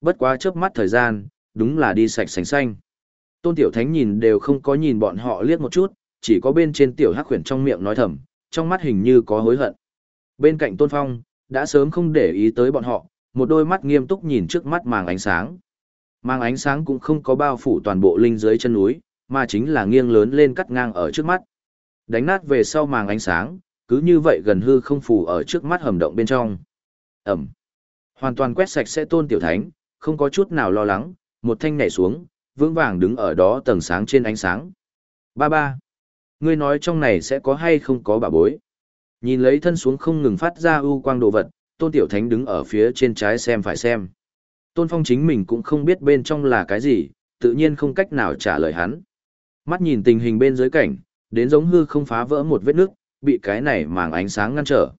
Bất quá chớp mắt thời gian, đúng là đi sạch sành xanh. Tôn Tiểu Thánh nhìn đều không có nhìn bọn họ liếc một chút, chỉ có bên trên Tiểu Hắc Huyền trong miệng nói thầm, trong mắt hình như có hối hận. Bên cạnh Tôn Phong, đã sớm không để ý tới bọn họ, một đôi mắt nghiêm túc nhìn trước mắt màng ánh sáng. Màng ánh sáng cũng không có bao phủ toàn bộ linh dưới chân núi, mà chính là nghiêng lớn lên cắt ngang ở trước mắt. Đánh nát về sau màng ánh sáng, cứ như vậy gần hư không phủ ở trước mắt hầm động bên trong. Ẩm. Hoàn toàn quét sạch sẽ tôn tiểu thánh, không có chút nào lo lắng, một thanh nhảy xuống, vững vàng đứng ở đó tầng sáng trên ánh sáng. Ba ba. Ngươi nói trong này sẽ có hay không có bà bối. Nhìn lấy thân xuống không ngừng phát ra ưu quang đồ vật, tôn tiểu thánh đứng ở phía trên trái xem phải xem. Tôn phong chính mình cũng không biết bên trong là cái gì, tự nhiên không cách nào trả lời hắn. Mắt nhìn tình hình bên dưới cảnh, đến giống hư không phá vỡ một vết nước, bị cái này màng ánh sáng ngăn trở.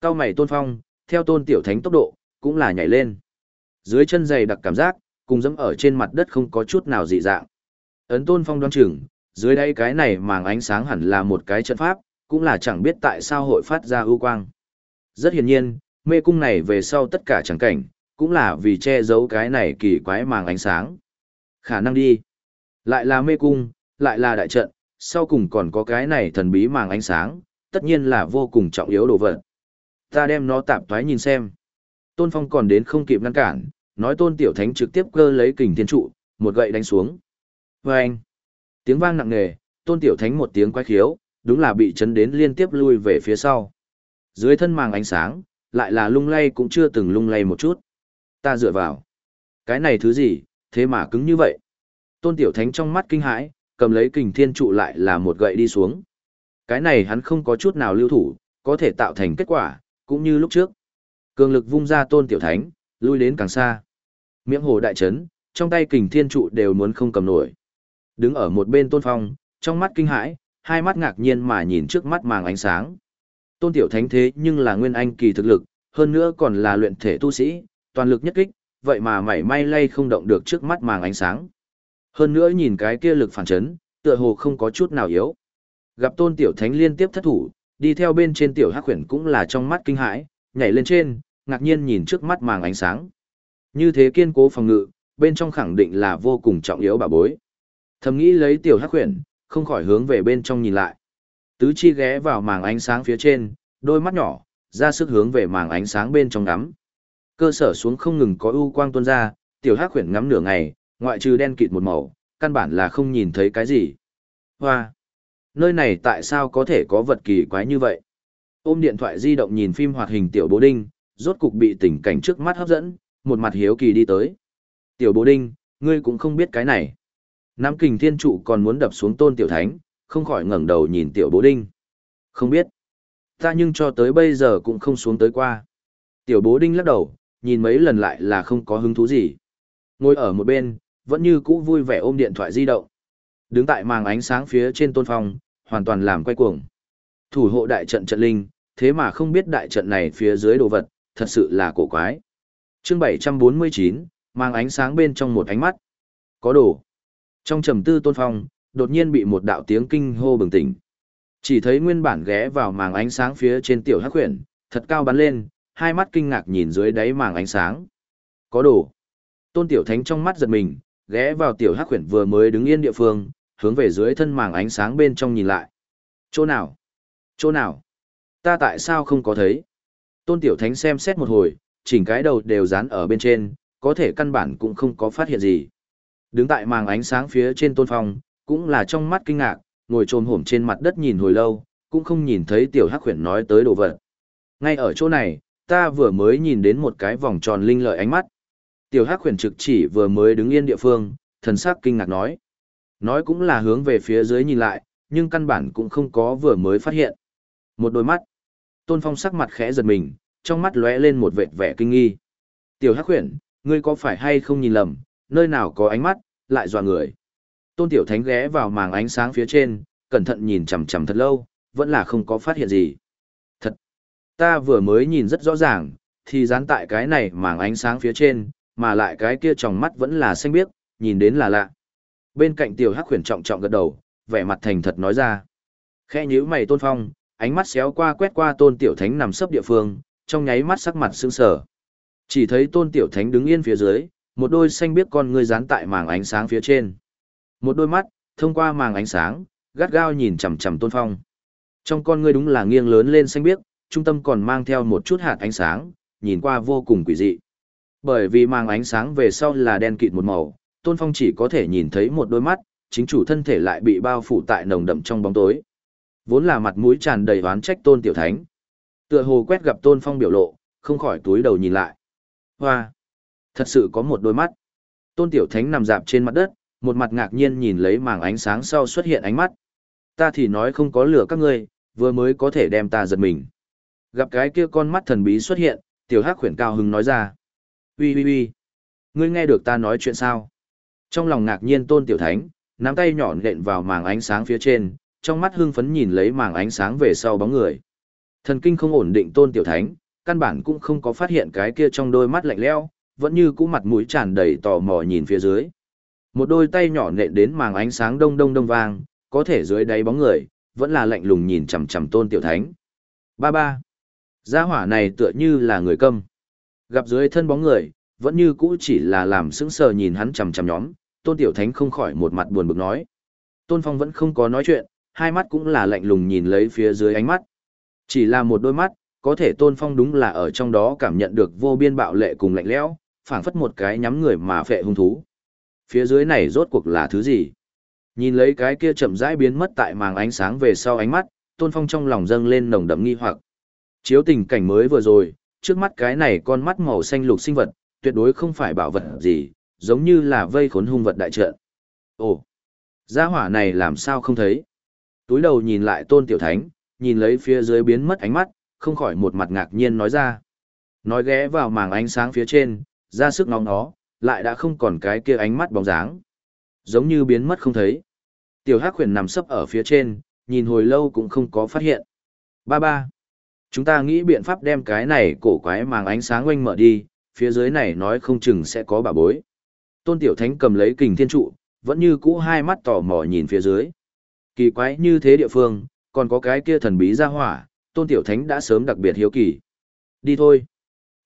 Cao mày tôn phong, theo tôn tiểu thánh tốc độ, cũng là nhảy lên. Dưới chân dày đặc cảm giác, cùng dẫm ở trên mặt đất không có chút nào dị dạng. Ấn tôn phong đoan chừng, dưới đây cái này màng ánh sáng hẳn là một cái trận pháp, cũng là chẳng biết tại sao hội phát ra ưu quang. Rất hiển nhiên, mê cung này về sau tất cả chẳng cảnh, cũng là vì che giấu cái này kỳ quái màng ánh sáng. Khả năng đi. Lại là mê cung, lại là đại trận, sau cùng còn có cái này thần bí màng ánh sáng, tất nhiên là vô cùng trọng yếu đồ vật. Ta đem nó tạm thoái nhìn xem. Tôn Phong còn đến không kịp ngăn cản, nói Tôn Tiểu Thánh trực tiếp cơ lấy kình thiên trụ, một gậy đánh xuống. Vâng! anh, tiếng vang nặng nề, Tôn Tiểu Thánh một tiếng quái khiếu, đúng là bị chấn đến liên tiếp lui về phía sau. Dưới thân màng ánh sáng, lại là lung lay cũng chưa từng lung lay một chút. Ta dựa vào. Cái này thứ gì, thế mà cứng như vậy. Tôn Tiểu Thánh trong mắt kinh hãi, cầm lấy kình thiên trụ lại là một gậy đi xuống. Cái này hắn không có chút nào lưu thủ, có thể tạo thành kết quả, cũng như lúc trước. Cường lực vung ra tôn tiểu thánh, lui đến càng xa. Miệng hồ đại chấn, trong tay kình thiên trụ đều muốn không cầm nổi. Đứng ở một bên tôn phong, trong mắt kinh hãi, hai mắt ngạc nhiên mà nhìn trước mắt màng ánh sáng. Tôn tiểu thánh thế nhưng là nguyên anh kỳ thực lực, hơn nữa còn là luyện thể tu sĩ, toàn lực nhất kích, vậy mà mảy may lay không động được trước mắt màng ánh sáng. Hơn nữa nhìn cái kia lực phản chấn, tựa hồ không có chút nào yếu. Gặp tôn tiểu thánh liên tiếp thất thủ, đi theo bên trên tiểu hắc khuyển cũng là trong mắt kinh hãi, nhảy lên trên, ngạc nhiên nhìn trước mắt màng ánh sáng. Như thế kiên cố phòng ngự, bên trong khẳng định là vô cùng trọng yếu bà bối. Thầm nghĩ lấy tiểu hắc khuyển, không khỏi hướng về bên trong nhìn lại. Tứ chi ghé vào màng ánh sáng phía trên, đôi mắt nhỏ, ra sức hướng về màng ánh sáng bên trong ngắm. Cơ sở xuống không ngừng có ưu quang tuôn ra, tiểu hắc khuyển ngắm nửa ngày, ngoại trừ đen kịt một màu, căn bản là không nhìn thấy cái gì. Hoa! Nơi này tại sao có thể có vật kỳ quái như vậy? Ôm điện thoại di động nhìn phim hoạt hình tiểu bố đinh, rốt cục bị tình cảnh trước mắt hấp dẫn, một mặt hiếu kỳ đi tới. Tiểu bố đinh, ngươi cũng không biết cái này. Nam kình thiên trụ còn muốn đập xuống tôn tiểu thánh, không khỏi ngẩng đầu nhìn tiểu bố đinh. Không biết. Ta nhưng cho tới bây giờ cũng không xuống tới qua. Tiểu bố đinh lắc đầu, nhìn mấy lần lại là không có hứng thú gì. Ngồi ở một bên, vẫn như cũ vui vẻ ôm điện thoại di động. Đứng tại màng ánh sáng phía trên tôn phong, hoàn toàn làm quay cuồng. Thủ hộ đại trận trận linh, thế mà không biết đại trận này phía dưới đồ vật, thật sự là cổ quái. Chương 749, mang ánh sáng bên trong một ánh mắt. Có đồ. Trong trầm tư tôn phong, đột nhiên bị một đạo tiếng kinh hô bừng tỉnh. Chỉ thấy nguyên bản ghé vào màng ánh sáng phía trên tiểu hắc huyền, thật cao bắn lên, hai mắt kinh ngạc nhìn dưới đáy màng ánh sáng. Có đồ. Tôn Tiểu Thánh trong mắt giật mình, ghé vào Tiểu Hắc Huyền vừa mới đứng yên địa phương, hướng về dưới thân màng ánh sáng bên trong nhìn lại. Chỗ nào? Chỗ nào? Ta tại sao không có thấy? Tôn Tiểu Thánh xem xét một hồi, chỉnh cái đầu đều dán ở bên trên, có thể căn bản cũng không có phát hiện gì. Đứng tại màng ánh sáng phía trên Tôn Phong, cũng là trong mắt kinh ngạc, ngồi trồm hổm trên mặt đất nhìn hồi lâu, cũng không nhìn thấy Tiểu Hắc khuyển nói tới đồ vật. Ngay ở chỗ này, ta vừa mới nhìn đến một cái vòng tròn linh lợi ánh mắt. Tiểu Hắc khuyển trực chỉ vừa mới đứng yên địa phương, thần sắc kinh ngạc nói. Nói cũng là hướng về phía dưới nhìn lại, nhưng căn bản cũng không có vừa mới phát hiện. Một đôi mắt. Tôn Phong sắc mặt khẽ giật mình, trong mắt lóe lên một vệt vẻ kinh nghi. Tiểu Hắc khuyển, ngươi có phải hay không nhìn lầm, nơi nào có ánh mắt, lại dọa người. Tôn Tiểu Thánh ghé vào màng ánh sáng phía trên, cẩn thận nhìn chằm chằm thật lâu, vẫn là không có phát hiện gì. Thật, ta vừa mới nhìn rất rõ ràng, thì dán tại cái này màng ánh sáng phía trên, mà lại cái kia trong mắt vẫn là xanh biếc, nhìn đến là lạ. Bên cạnh Tiểu Hắc Huyền trọng trọng gật đầu, vẻ mặt thành thật nói ra. Khẽ nhíu mày Tôn Phong, ánh mắt xéo qua quét qua Tôn Tiểu Thánh nằm sấp địa phương, trong nháy mắt sắc mặt sững sờ. Chỉ thấy Tôn Tiểu Thánh đứng yên phía dưới, một đôi xanh biếc con ngươi dán tại màng ánh sáng phía trên. Một đôi mắt, thông qua màng ánh sáng, gắt gao nhìn chằm chằm Tôn Phong. Trong con ngươi đúng là nghiêng lớn lên xanh biếc, trung tâm còn mang theo một chút hạt ánh sáng, nhìn qua vô cùng quỷ dị. Bởi vì màng ánh sáng về sau là đen kịt một màu, Tôn Phong chỉ có thể nhìn thấy một đôi mắt, chính chủ thân thể lại bị bao phủ tại nồng đậm trong bóng tối. Vốn là mặt mũi tràn đầy oán trách Tôn Tiểu Thánh. Tựa hồ quét gặp Tôn Phong biểu lộ, không khỏi túi đầu nhìn lại. Hoa! Thật sự có một đôi mắt. Tôn Tiểu Thánh nằm dạp trên mặt đất, một mặt ngạc nhiên nhìn lấy mảng ánh sáng sau xuất hiện ánh mắt. Ta thì nói không có lửa các ngươi, vừa mới có thể đem ta giật mình. Gặp cái kia con mắt thần bí xuất hiện, Tiểu Hắc khuyển cao hứng nói ra. Ui ui ui! Ngươi nghe được ta nói chuyện sao? Trong lòng ngạc nhiên Tôn Tiểu Thánh, nắm tay nhỏ nện vào mảng ánh sáng phía trên, trong mắt hưng phấn nhìn lấy mảng ánh sáng về sau bóng người. Thần kinh không ổn định tôn tiểu thánh, căn bản cũng không có phát hiện cái kia trong đôi mắt lạnh lẽo, vẫn như cũ mặt mũi tràn đầy tò mò nhìn phía dưới. Một đôi tay nhỏ nện đến màng ánh sáng đông đông đông vang, có thể dưới đáy bóng người, vẫn là lạnh lùng nhìn chằm chằm tôn tiểu thánh. Ba ba. Gia hỏa này tựa như là người câm. Gặp dưới thân bóng người, vẫn như cũ chỉ là làm sững sờ nhìn hắn chằm chằm nhóm, tôn tiểu thánh không khỏi một mặt buồn bực nói. Tôn phong vẫn không có nói chuyện, hai mắt cũng là lạnh lùng nhìn lấy phía dưới ánh mắt. Chỉ là một đôi mắt, có thể tôn phong đúng là ở trong đó cảm nhận được vô biên bạo lệ cùng lạnh lẽo, phảng phất một cái nhắm người mà phệ hung thú. Phía dưới này rốt cuộc là thứ gì? Nhìn lấy cái kia chậm rãi biến mất tại màng ánh sáng về sau ánh mắt, tôn phong trong lòng dâng lên nồng đậm nghi hoặc. Chiếu tình cảnh mới vừa rồi, trước mắt cái này con mắt màu xanh lục sinh vật, tuyệt đối không phải bảo vật gì, giống như là vây khốn hung vật đại trận. Ồ, gia hỏa này làm sao không thấy? Túi đầu nhìn lại tôn tiểu thánh, nhìn lấy phía dưới biến mất ánh mắt, không khỏi một mặt ngạc nhiên nói ra. Nói ghé vào màng ánh sáng phía trên, ra sức ngóng nó, lại đã không còn cái kia ánh mắt bóng dáng. Giống như biến mất không thấy. Tiểu Hắc Huyền nằm sấp ở phía trên, nhìn hồi lâu cũng không có phát hiện. Ba ba. Chúng ta nghĩ biện pháp đem cái này cổ quái màng ánh sáng quanh mở đi, phía dưới này nói không chừng sẽ có bà bối. Tôn Tiểu Thánh cầm lấy kình thiên trụ, vẫn như cũ hai mắt tò mò nhìn phía dưới. Kỳ quái như thế địa phương, còn có cái kia thần bí ra hỏa, tôn tiểu thánh đã sớm đặc biệt hiếu kỳ. Đi thôi.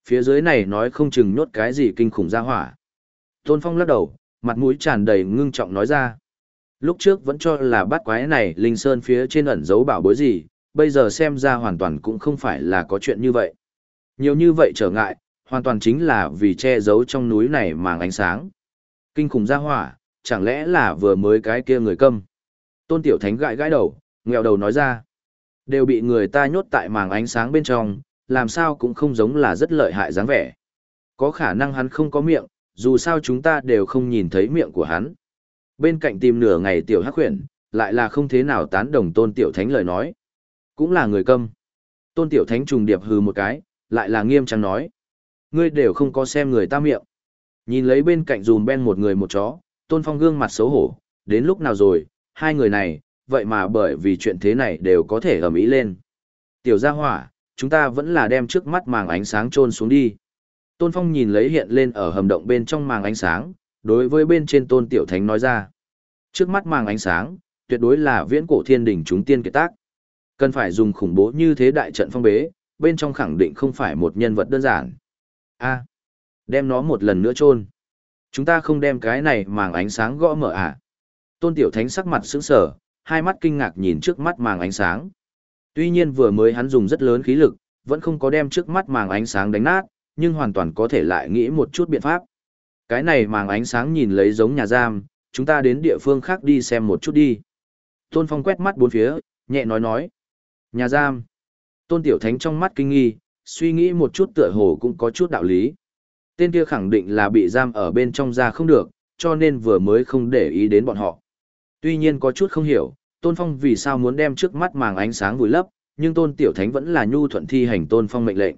Phía dưới này nói không chừng nhốt cái gì kinh khủng ra hỏa. Tôn Phong lắc đầu, mặt mũi tràn đầy ngưng trọng nói ra. Lúc trước vẫn cho là bắt quái này Linh Sơn phía trên ẩn giấu bảo bối gì, bây giờ xem ra hoàn toàn cũng không phải là có chuyện như vậy. Nhiều như vậy trở ngại, hoàn toàn chính là vì che giấu trong núi này màng ánh sáng. Kinh khủng ra hỏa, chẳng lẽ là vừa mới cái kia người câm. Tôn Tiểu Thánh gãi gãi đầu, nghèo đầu nói ra. Đều bị người ta nhốt tại màng ánh sáng bên trong, làm sao cũng không giống là rất lợi hại dáng vẻ. Có khả năng hắn không có miệng, dù sao chúng ta đều không nhìn thấy miệng của hắn. Bên cạnh tìm nửa ngày tiểu hắc huyền, lại là không thế nào tán đồng tôn tiểu thánh lời nói. Cũng là người câm. Tôn tiểu thánh trùng điệp hừ một cái, lại là nghiêm trang nói. Ngươi đều không có xem người ta miệng. Nhìn lấy bên cạnh dùm ben một người một chó, tôn phong gương mặt xấu hổ, đến lúc nào rồi, hai người này, vậy mà bởi vì chuyện thế này đều có thể ầm ĩ lên. Tiểu gia hỏa, chúng ta vẫn là đem trước mắt màng ánh sáng trôn xuống đi. Tôn Phong nhìn lấy hiện lên ở hầm động bên trong màng ánh sáng, đối với bên trên Tôn Tiểu Thánh nói ra. Trước mắt màng ánh sáng, tuyệt đối là viễn cổ thiên đỉnh chúng tiên kiệt tác. Cần phải dùng khủng bố như thế đại trận phong bế, bên trong khẳng định không phải một nhân vật đơn giản. A, đem nó một lần nữa chôn. Chúng ta không đem cái này màng ánh sáng gõ mở à? Tôn Tiểu Thánh sắc mặt sững sờ, hai mắt kinh ngạc nhìn trước mắt màng ánh sáng. Tuy nhiên vừa mới hắn dùng rất lớn khí lực, vẫn không có đem trước mắt màng ánh sáng đánh nát, nhưng hoàn toàn có thể lại nghĩ một chút biện pháp. Cái này màng ánh sáng nhìn lấy giống nhà giam, chúng ta đến địa phương khác đi xem một chút đi. Tôn Phong quét mắt bốn phía, nhẹ nói nói. Nhà giam. Tôn Tiểu Thánh trong mắt kinh nghi, suy nghĩ một chút tựa hồ cũng có chút đạo lý. Tên kia khẳng định là bị giam ở bên trong ra không được, cho nên vừa mới không để ý đến bọn họ. Tuy nhiên có chút không hiểu, Tôn Phong vì sao muốn đem trước mắt màng ánh sáng vùi lấp, nhưng Tôn Tiểu Thánh vẫn là nhu thuận thi hành Tôn Phong mệnh lệnh.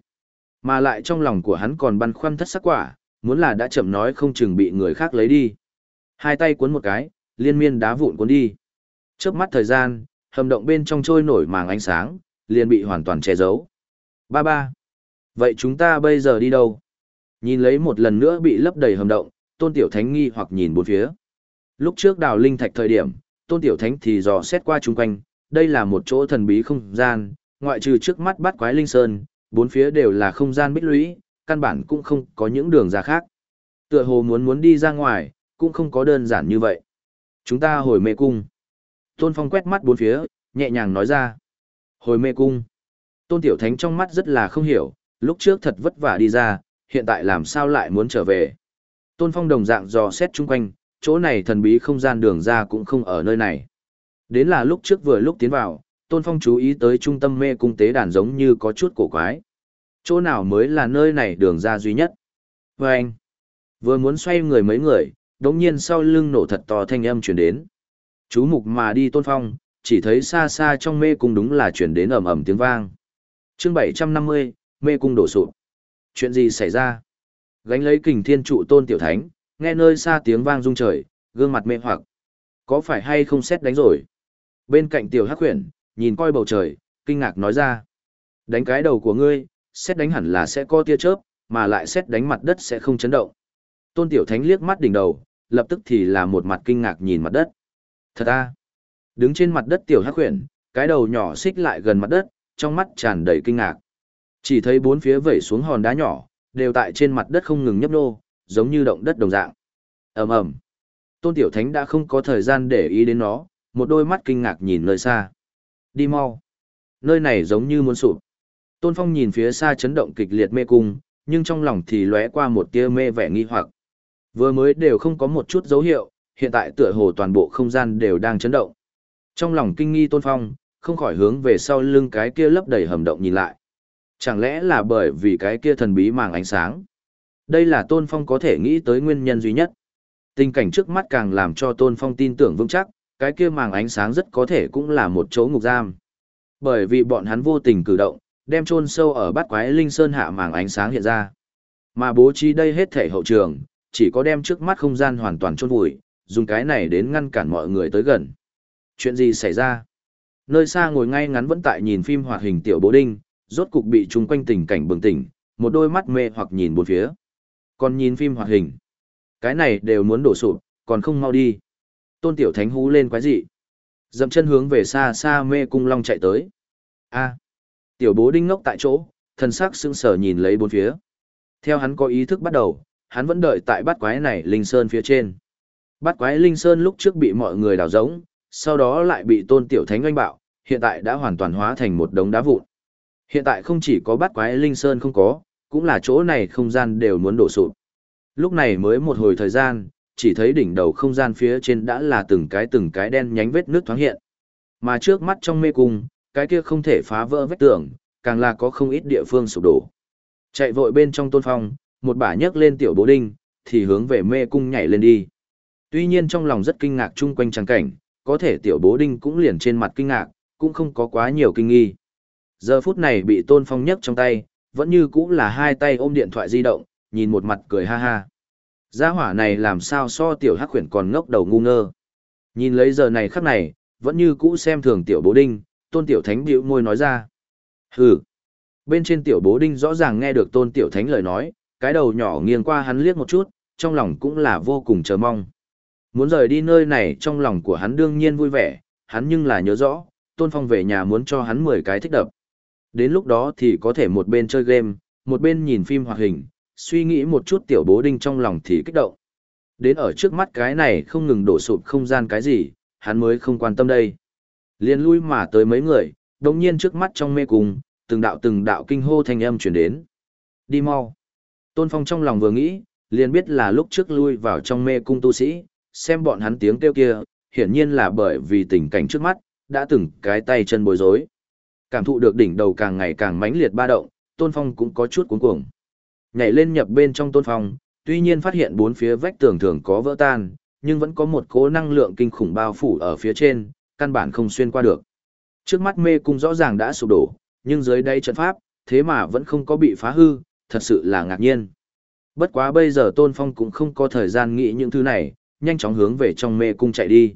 Mà lại trong lòng của hắn còn băn khoăn thất sắc quả, muốn là đã chậm nói không chừng bị người khác lấy đi. Hai tay cuốn một cái, liên miên đá vụn cuốn đi. Chớp mắt thời gian, hầm động bên trong trôi nổi màng ánh sáng, liền bị hoàn toàn che giấu. Ba ba. Vậy chúng ta bây giờ đi đâu? Nhìn lấy một lần nữa bị lấp đầy hầm động, Tôn Tiểu Thánh nghi hoặc nhìn bốn phía. Lúc trước đào linh thạch thời điểm, Tôn Tiểu Thánh thì dò xét qua chung quanh, đây là một chỗ thần bí không gian, ngoại trừ trước mắt bắt quái linh sơn, bốn phía đều là không gian bích lũy, căn bản cũng không có những đường ra khác. Tựa hồ muốn muốn đi ra ngoài, cũng không có đơn giản như vậy. Chúng ta hồi mê cung. Tôn Phong quét mắt bốn phía, nhẹ nhàng nói ra. Hồi mê cung. Tôn Tiểu Thánh trong mắt rất là không hiểu, lúc trước thật vất vả đi ra, hiện tại làm sao lại muốn trở về. Tôn Phong đồng dạng dò xét chung quanh, chỗ này thần bí không gian đường ra cũng không ở nơi này. Đến là lúc trước vừa lúc tiến vào, Tôn Phong chú ý tới trung tâm mê cung tế đàn giống như có chút cổ quái. Chỗ nào mới là nơi này đường ra duy nhất. Và anh, vừa muốn xoay người mấy người, đống nhiên sau lưng nổ thật to thanh âm chuyển đến. Chú mục mà đi Tôn Phong, chỉ thấy xa xa trong mê cung đúng là chuyển đến ầm ầm tiếng vang. chương 750, mê cung đổ sụp. Chuyện gì xảy ra? Gánh lấy kình thiên trụ tôn tiểu thánh, nghe nơi xa tiếng vang rung trời, gương mặt mê hoặc. Có phải hay không xét đánh rồi? Bên cạnh tiểu hắc huyền, nhìn coi bầu trời, kinh ngạc nói ra. Đánh cái đầu của ngươi, xét đánh hẳn là sẽ có tia chớp, mà lại xét đánh mặt đất sẽ không chấn động. Tôn tiểu thánh liếc mắt đỉnh đầu, lập tức thì là một mặt kinh ngạc nhìn mặt đất. Thật à? Đứng trên mặt đất tiểu hắc huyền, cái đầu nhỏ xích lại gần mặt đất, trong mắt tràn đầy kinh ngạc. Chỉ thấy bốn phía vẩy xuống hòn đá nhỏ, đều tại trên mặt đất không ngừng nhấp nô, giống như động đất đồng dạng. ầm ầm Tôn Tiểu Thánh đã không có thời gian để ý đến nó, một đôi mắt kinh ngạc nhìn nơi xa. Đi mau. Nơi này giống như muốn sụp. Tôn Phong nhìn phía xa chấn động kịch liệt mê cung, nhưng trong lòng thì lóe qua một tia mê vẻ nghi hoặc. Vừa mới đều không có một chút dấu hiệu, hiện tại tựa hồ toàn bộ không gian đều đang chấn động. Trong lòng kinh nghi Tôn Phong, không khỏi hướng về sau lưng cái kia lấp đầy hầm động nhìn lại. Chẳng lẽ là bởi vì cái kia thần bí màng ánh sáng? Đây là Tôn Phong có thể nghĩ tới nguyên nhân duy nhất. Tình cảnh trước mắt càng làm cho Tôn Phong tin tưởng vững chắc, cái kia màng ánh sáng rất có thể cũng là một chỗ ngục giam. Bởi vì bọn hắn vô tình cử động, đem chôn sâu ở bát quái linh sơn hạ màng ánh sáng hiện ra. Mà bố trí đây hết thể hậu trường, chỉ có đem trước mắt không gian hoàn toàn chôn vùi, dùng cái này đến ngăn cản mọi người tới gần. Chuyện gì xảy ra? Nơi xa ngồi ngay ngắn vẫn tại nhìn phim hoạt hình tiểu bố đinh, rốt cục bị chung quanh tình cảnh bừng tỉnh, một đôi mắt mê hoặc nhìn bốn phía. Còn nhìn phim hoạt hình. Cái này đều muốn đổ sụp, còn không mau đi. Tôn Tiểu Thánh hú lên quái dị. Dậm chân hướng về xa xa mê cung long chạy tới. A. Tiểu bố đinh ngốc tại chỗ, thân sắc sững sờ nhìn lấy bốn phía. Theo hắn có ý thức bắt đầu, hắn vẫn đợi tại bát quái này linh sơn phía trên. Bát quái linh sơn lúc trước bị mọi người đào giống, sau đó lại bị tôn tiểu thánh oanh bạo, hiện tại đã hoàn toàn hóa thành một đống đá vụn. Hiện tại không chỉ có bát quái linh sơn không có, cũng là chỗ này không gian đều muốn đổ sụp. Lúc này mới một hồi thời gian, chỉ thấy đỉnh đầu không gian phía trên đã là từng cái từng cái đen nhánh vết nước thoáng hiện. Mà trước mắt trong mê cung, cái kia không thể phá vỡ vết tường, càng là có không ít địa phương sụp đổ. Chạy vội bên trong tôn phong, một bả nhấc lên tiểu bố đinh, thì hướng về mê cung nhảy lên đi. Tuy nhiên trong lòng rất kinh ngạc chung quanh trang cảnh, có thể tiểu bố đinh cũng liền trên mặt kinh ngạc, cũng không có quá nhiều kinh nghi. Giờ phút này bị tôn phong nhấc trong tay, vẫn như cũng là hai tay ôm điện thoại di động, nhìn một mặt cười ha ha. Gia hỏa này làm sao so tiểu hắc khuyển còn ngốc đầu ngu ngơ. Nhìn lấy giờ này khắc này, vẫn như cũ xem thường tiểu bố đinh, tôn tiểu thánh bĩu môi nói ra. Hừ. Bên trên tiểu bố đinh rõ ràng nghe được tôn tiểu thánh lời nói, cái đầu nhỏ nghiêng qua hắn liếc một chút, trong lòng cũng là vô cùng chờ mong. Muốn rời đi nơi này trong lòng của hắn đương nhiên vui vẻ, hắn nhưng là nhớ rõ, tôn phong về nhà muốn cho hắn 10 cái thích đập đến lúc đó thì có thể một bên chơi game, một bên nhìn phim hoạt hình, suy nghĩ một chút tiểu bố đinh trong lòng thì kích động. Đến ở trước mắt cái này không ngừng đổ sụp không gian cái gì, hắn mới không quan tâm đây. Liên lui mà tới mấy người, đồng nhiên trước mắt trong mê cung, từng đạo từng đạo kinh hô thanh âm chuyển đến. Đi mau. Tôn Phong trong lòng vừa nghĩ, liền biết là lúc trước lui vào trong mê cung tu sĩ, xem bọn hắn tiếng kêu kia, hiển nhiên là bởi vì tình cảnh trước mắt, đã từng cái tay chân bối rối. Cảm thụ được đỉnh đầu càng ngày càng mãnh liệt ba động, Tôn Phong cũng có chút cuống cuồng. Nhảy lên nhập bên trong Tôn Phong, tuy nhiên phát hiện bốn phía vách tường thường có vỡ tan, nhưng vẫn có một cố năng lượng kinh khủng bao phủ ở phía trên, căn bản không xuyên qua được. Trước mắt mê cung rõ ràng đã sụp đổ, nhưng dưới đây trận pháp, thế mà vẫn không có bị phá hư, thật sự là ngạc nhiên. Bất quá bây giờ Tôn Phong cũng không có thời gian nghĩ những thứ này, nhanh chóng hướng về trong mê cung chạy đi.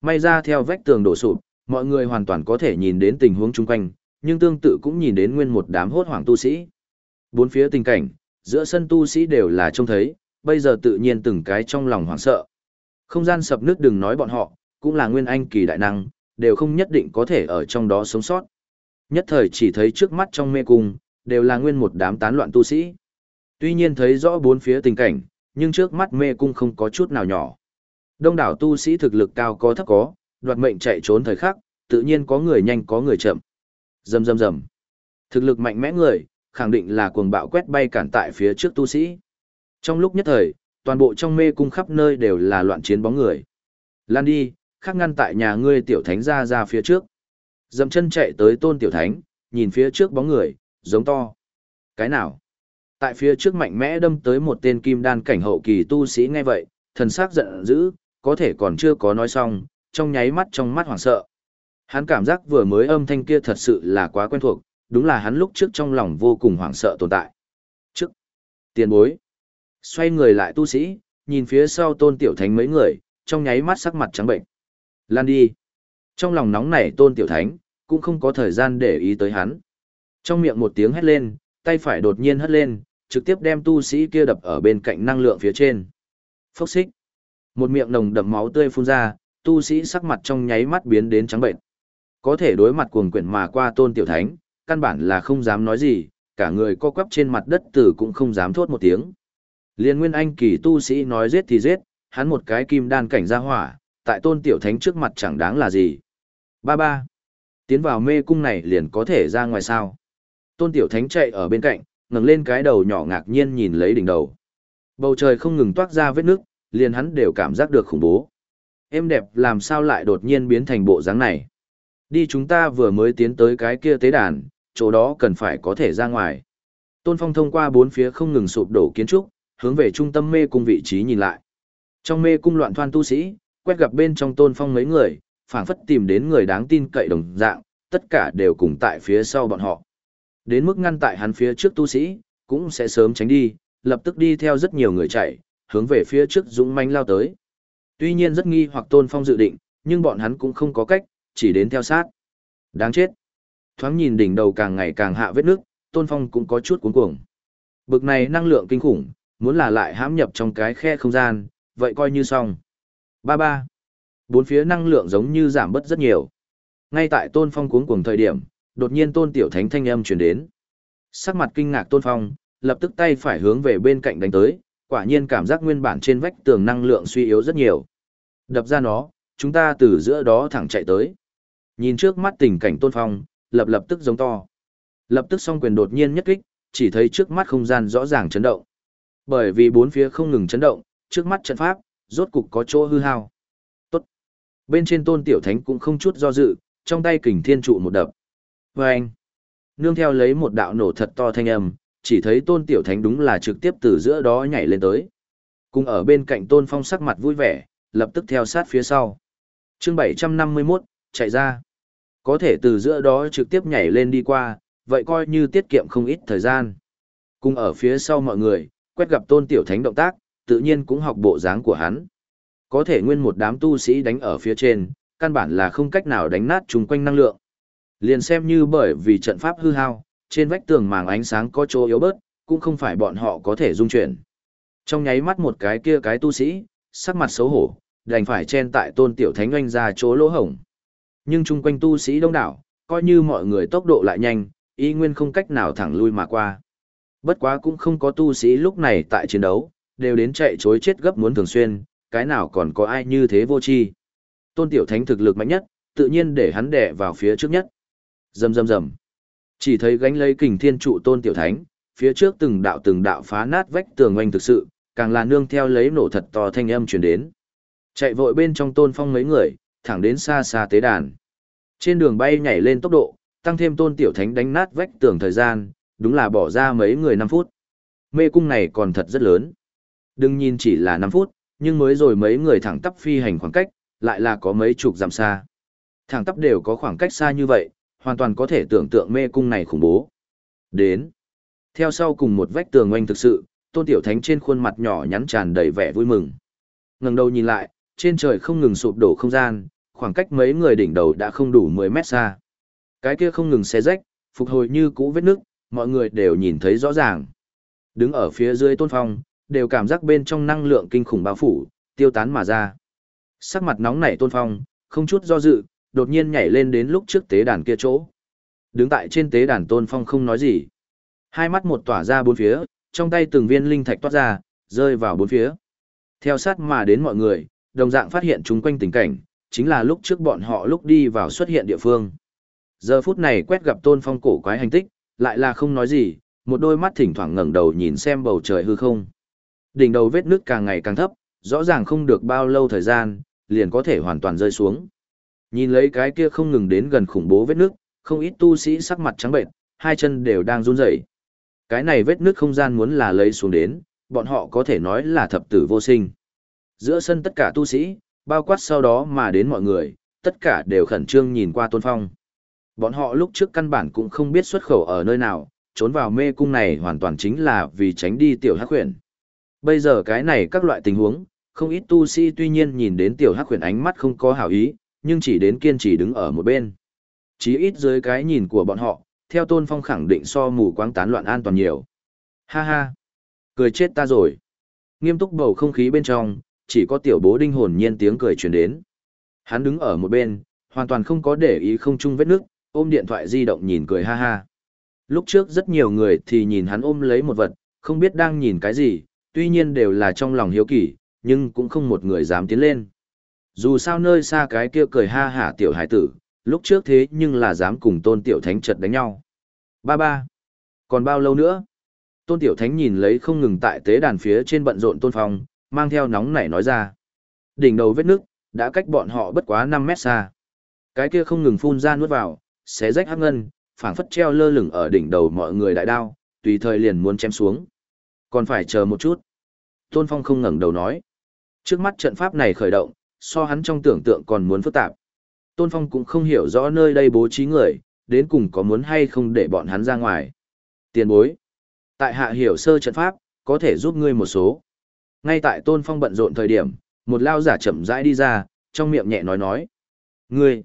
May ra theo vách tường đổ sụp, mọi người hoàn toàn có thể nhìn đến tình huống chung quanh, nhưng tương tự cũng nhìn đến nguyên một đám hốt hoảng tu sĩ. Bốn phía tình cảnh, giữa sân tu sĩ đều là trông thấy, bây giờ tự nhiên từng cái trong lòng hoảng sợ. Không gian sập nước đừng nói bọn họ, cũng là nguyên anh kỳ đại năng, đều không nhất định có thể ở trong đó sống sót. Nhất thời chỉ thấy trước mắt trong mê cung, đều là nguyên một đám tán loạn tu sĩ. Tuy nhiên thấy rõ bốn phía tình cảnh, nhưng trước mắt mê cung không có chút nào nhỏ. Đông đảo tu sĩ thực lực cao có thấp có, đoạt mệnh chạy trốn thời khắc, tự nhiên có người nhanh có người chậm. Rầm rầm rầm. Thực lực mạnh mẽ người, khẳng định là cuồng bạo quét bay cản tại phía trước tu sĩ. Trong lúc nhất thời, toàn bộ trong mê cung khắp nơi đều là loạn chiến bóng người. Lan đi, khắc ngăn tại nhà ngươi tiểu thánh ra ra phía trước. Dầm chân chạy tới tôn tiểu thánh, nhìn phía trước bóng người, giống to. Cái nào? Tại phía trước mạnh mẽ đâm tới một tên kim đan cảnh hậu kỳ tu sĩ nghe vậy, thần sắc giận dữ, có thể còn chưa có nói xong, trong nháy mắt trong mắt hoảng sợ. Hắn cảm giác vừa mới âm thanh kia thật sự là quá quen thuộc, đúng là hắn lúc trước trong lòng vô cùng hoảng sợ tồn tại. Trước, tiền bối, xoay người lại tu sĩ, nhìn phía sau tôn tiểu thánh mấy người, trong nháy mắt sắc mặt trắng bệnh. Lan đi. Trong lòng nóng nảy tôn tiểu thánh, cũng không có thời gian để ý tới hắn. Trong miệng một tiếng hét lên, tay phải đột nhiên hất lên, trực tiếp đem tu sĩ kia đập ở bên cạnh năng lượng phía trên. Phốc xích. Một miệng nồng đậm máu tươi phun ra, tu sĩ sắc mặt trong nháy mắt biến đến trắng bệnh. Có thể đối mặt cuồng quyển mà qua tôn tiểu thánh, căn bản là không dám nói gì, cả người co quắp trên mặt đất tử cũng không dám thốt một tiếng. Liên nguyên anh kỳ tu sĩ nói giết thì giết, hắn một cái kim đan cảnh ra hỏa, tại tôn tiểu thánh trước mặt chẳng đáng là gì. Ba ba. Tiến vào mê cung này liền có thể ra ngoài sao. Tôn tiểu thánh chạy ở bên cạnh, ngẩng lên cái đầu nhỏ ngạc nhiên nhìn lấy đỉnh đầu. Bầu trời không ngừng toát ra vết nước, liền hắn đều cảm giác được khủng bố. Em đẹp làm sao lại đột nhiên biến thành bộ dáng này. Đi chúng ta vừa mới tiến tới cái kia tế đàn, chỗ đó cần phải có thể ra ngoài. Tôn Phong thông qua bốn phía không ngừng sụp đổ kiến trúc, hướng về trung tâm mê cung vị trí nhìn lại. Trong mê cung loạn thoan tu sĩ, quét gặp bên trong Tôn Phong mấy người, phảng phất tìm đến người đáng tin cậy đồng dạng, tất cả đều cùng tại phía sau bọn họ. Đến mức ngăn tại hắn phía trước tu sĩ, cũng sẽ sớm tránh đi, lập tức đi theo rất nhiều người chạy, hướng về phía trước dũng manh lao tới. Tuy nhiên rất nghi hoặc Tôn Phong dự định, nhưng bọn hắn cũng không có cách, chỉ đến theo sát. Đáng chết. Thoáng nhìn đỉnh đầu càng ngày càng hạ vết nước, Tôn Phong cũng có chút cuống cuồng. Bực này năng lượng kinh khủng, muốn là lại hãm nhập trong cái khe không gian, vậy coi như xong. Ba ba. Bốn phía năng lượng giống như giảm bớt rất nhiều. Ngay tại Tôn Phong cuống cuồng thời điểm, đột nhiên Tôn Tiểu Thánh thanh âm truyền đến. Sắc mặt kinh ngạc Tôn Phong, lập tức tay phải hướng về bên cạnh đánh tới, quả nhiên cảm giác nguyên bản trên vách tường năng lượng suy yếu rất nhiều. Đập ra nó, chúng ta từ giữa đó thẳng chạy tới. Nhìn trước mắt tình cảnh Tôn Phong, lập lập tức giống to. Lập tức song quyền đột nhiên nhất kích, chỉ thấy trước mắt không gian rõ ràng chấn động. Bởi vì bốn phía không ngừng chấn động, trước mắt trận pháp, rốt cục có chỗ hư hao. Tốt. Bên trên tôn tiểu thánh cũng không chút do dự, trong tay kình thiên trụ một đập. Vâng. anh. Nương theo lấy một đạo nổ thật to thanh âm, chỉ thấy tôn tiểu thánh đúng là trực tiếp từ giữa đó nhảy lên tới. Cùng ở bên cạnh tôn phong sắc mặt vui vẻ, lập tức theo sát phía sau. chương 751, chạy ra. Có thể từ giữa đó trực tiếp nhảy lên đi qua, vậy coi như tiết kiệm không ít thời gian. Cùng ở phía sau mọi người, quét gặp tôn tiểu thánh động tác, tự nhiên cũng học bộ dáng của hắn. Có thể nguyên một đám tu sĩ đánh ở phía trên, căn bản là không cách nào đánh nát chung quanh năng lượng. Liền xem như bởi vì trận pháp hư hao, trên vách tường màng ánh sáng có chỗ yếu bớt, cũng không phải bọn họ có thể dung chuyển. Trong nháy mắt một cái kia cái tu sĩ, sắc mặt xấu hổ, đành phải chen tại tôn tiểu thánh oanh ra chỗ lỗ hổng. Nhưng chung quanh tu sĩ đông đảo, coi như mọi người tốc độ lại nhanh, y nguyên không cách nào thẳng lui mà qua. Bất quá cũng không có tu sĩ lúc này tại chiến đấu, đều đến chạy chối chết gấp muốn thường xuyên, cái nào còn có ai như thế vô chi. Tôn Tiểu Thánh thực lực mạnh nhất, tự nhiên để hắn đè vào phía trước nhất. Rầm rầm rầm. Chỉ thấy gánh lấy kình thiên trụ Tôn Tiểu Thánh, phía trước từng đạo từng đạo phá nát vách tường oanh thực sự, càng là nương theo lấy nổ thật to thanh âm truyền đến. Chạy vội bên trong Tôn Phong mấy người, thẳng đến xa xa tế đàn. Trên đường bay nhảy lên tốc độ, tăng thêm Tôn Tiểu Thánh đánh nát vách tường thời gian, đúng là bỏ ra mấy người 5 phút. Mê cung này còn thật rất lớn. Đừng nhìn chỉ là 5 phút, nhưng mới rồi mấy người thẳng tắp phi hành khoảng cách, lại là có mấy chục dặm xa. Thẳng tắp đều có khoảng cách xa như vậy, hoàn toàn có thể tưởng tượng mê cung này khủng bố. Đến. Theo sau cùng một vách tường oanh thực sự, Tôn Tiểu Thánh trên khuôn mặt nhỏ nhắn tràn đầy vẻ vui mừng. Ngẩng đầu nhìn lại, trên trời không ngừng sụp đổ không gian, khoảng cách mấy người đỉnh đầu đã không đủ 10 mét xa. Cái kia không ngừng xé rách, phục hồi như cũ vết nước, mọi người đều nhìn thấy rõ ràng. Đứng ở phía dưới tôn phong, đều cảm giác bên trong năng lượng kinh khủng bao phủ, tiêu tán mà ra. Sắc mặt nóng nảy tôn phong, không chút do dự, đột nhiên nhảy lên đến lúc trước tế đàn kia chỗ. Đứng tại trên tế đàn tôn phong không nói gì. Hai mắt một tỏa ra bốn phía, trong tay từng viên linh thạch toát ra, rơi vào bốn phía. Theo sát mà đến mọi người, đồng dạng phát hiện chúng quanh tình cảnh, chính là lúc trước bọn họ lúc đi vào xuất hiện địa phương. Giờ phút này quét gặp tôn phong cổ quái hành tích, lại là không nói gì, một đôi mắt thỉnh thoảng ngẩng đầu nhìn xem bầu trời hư không. Đỉnh đầu vết nước càng ngày càng thấp, rõ ràng không được bao lâu thời gian, liền có thể hoàn toàn rơi xuống. Nhìn lấy cái kia không ngừng đến gần khủng bố vết nước, không ít tu sĩ sắc mặt trắng bệnh, hai chân đều đang run rẩy. Cái này vết nước không gian muốn là lấy xuống đến, bọn họ có thể nói là thập tử vô sinh. Giữa sân tất cả tu sĩ, bao quát sau đó mà đến mọi người, tất cả đều khẩn trương nhìn qua Tôn Phong. Bọn họ lúc trước căn bản cũng không biết xuất khẩu ở nơi nào, trốn vào mê cung này hoàn toàn chính là vì tránh đi tiểu hắc huyền. Bây giờ cái này các loại tình huống, không ít tu sĩ tuy nhiên nhìn đến tiểu hắc huyền ánh mắt không có hảo ý, nhưng chỉ đến kiên trì đứng ở một bên. Chí ít dưới cái nhìn của bọn họ, theo tôn phong khẳng định so mù quáng tán loạn an toàn nhiều. Ha ha! Cười chết ta rồi! Nghiêm túc bầu không khí bên trong, chỉ có tiểu bố đinh hồn nhiên tiếng cười truyền đến. Hắn đứng ở một bên, hoàn toàn không có để ý không chung vết nước, ôm điện thoại di động nhìn cười ha ha. Lúc trước rất nhiều người thì nhìn hắn ôm lấy một vật, không biết đang nhìn cái gì, tuy nhiên đều là trong lòng hiếu kỳ, nhưng cũng không một người dám tiến lên. Dù sao nơi xa cái kia cười ha hả tiểu hải tử, lúc trước thế nhưng là dám cùng tôn tiểu thánh chật đánh nhau. Ba ba. Còn bao lâu nữa? Tôn tiểu thánh nhìn lấy không ngừng tại tế đàn phía trên bận rộn tôn phong, mang theo nóng nảy nói ra. Đỉnh đầu vết nước, đã cách bọn họ bất quá năm mét xa. Cái kia không ngừng phun ra nuốt vào, xé rách hắc ngân, phảng phất treo lơ lửng ở đỉnh đầu mọi người đại đao, tùy thời liền muốn chém xuống. Còn phải chờ một chút. Tôn Phong không ngẩng đầu nói. Trước mắt trận pháp này khởi động, so hắn trong tưởng tượng còn muốn phức tạp. Tôn Phong cũng không hiểu rõ nơi đây bố trí người, đến cùng có muốn hay không để bọn hắn ra ngoài. Tiền bối. Tại hạ hiểu sơ trận pháp, có thể giúp ngươi một số. Ngay tại Tôn Phong bận rộn thời điểm, một lao giả chậm rãi đi ra, trong miệng nhẹ nói nói. Ngươi.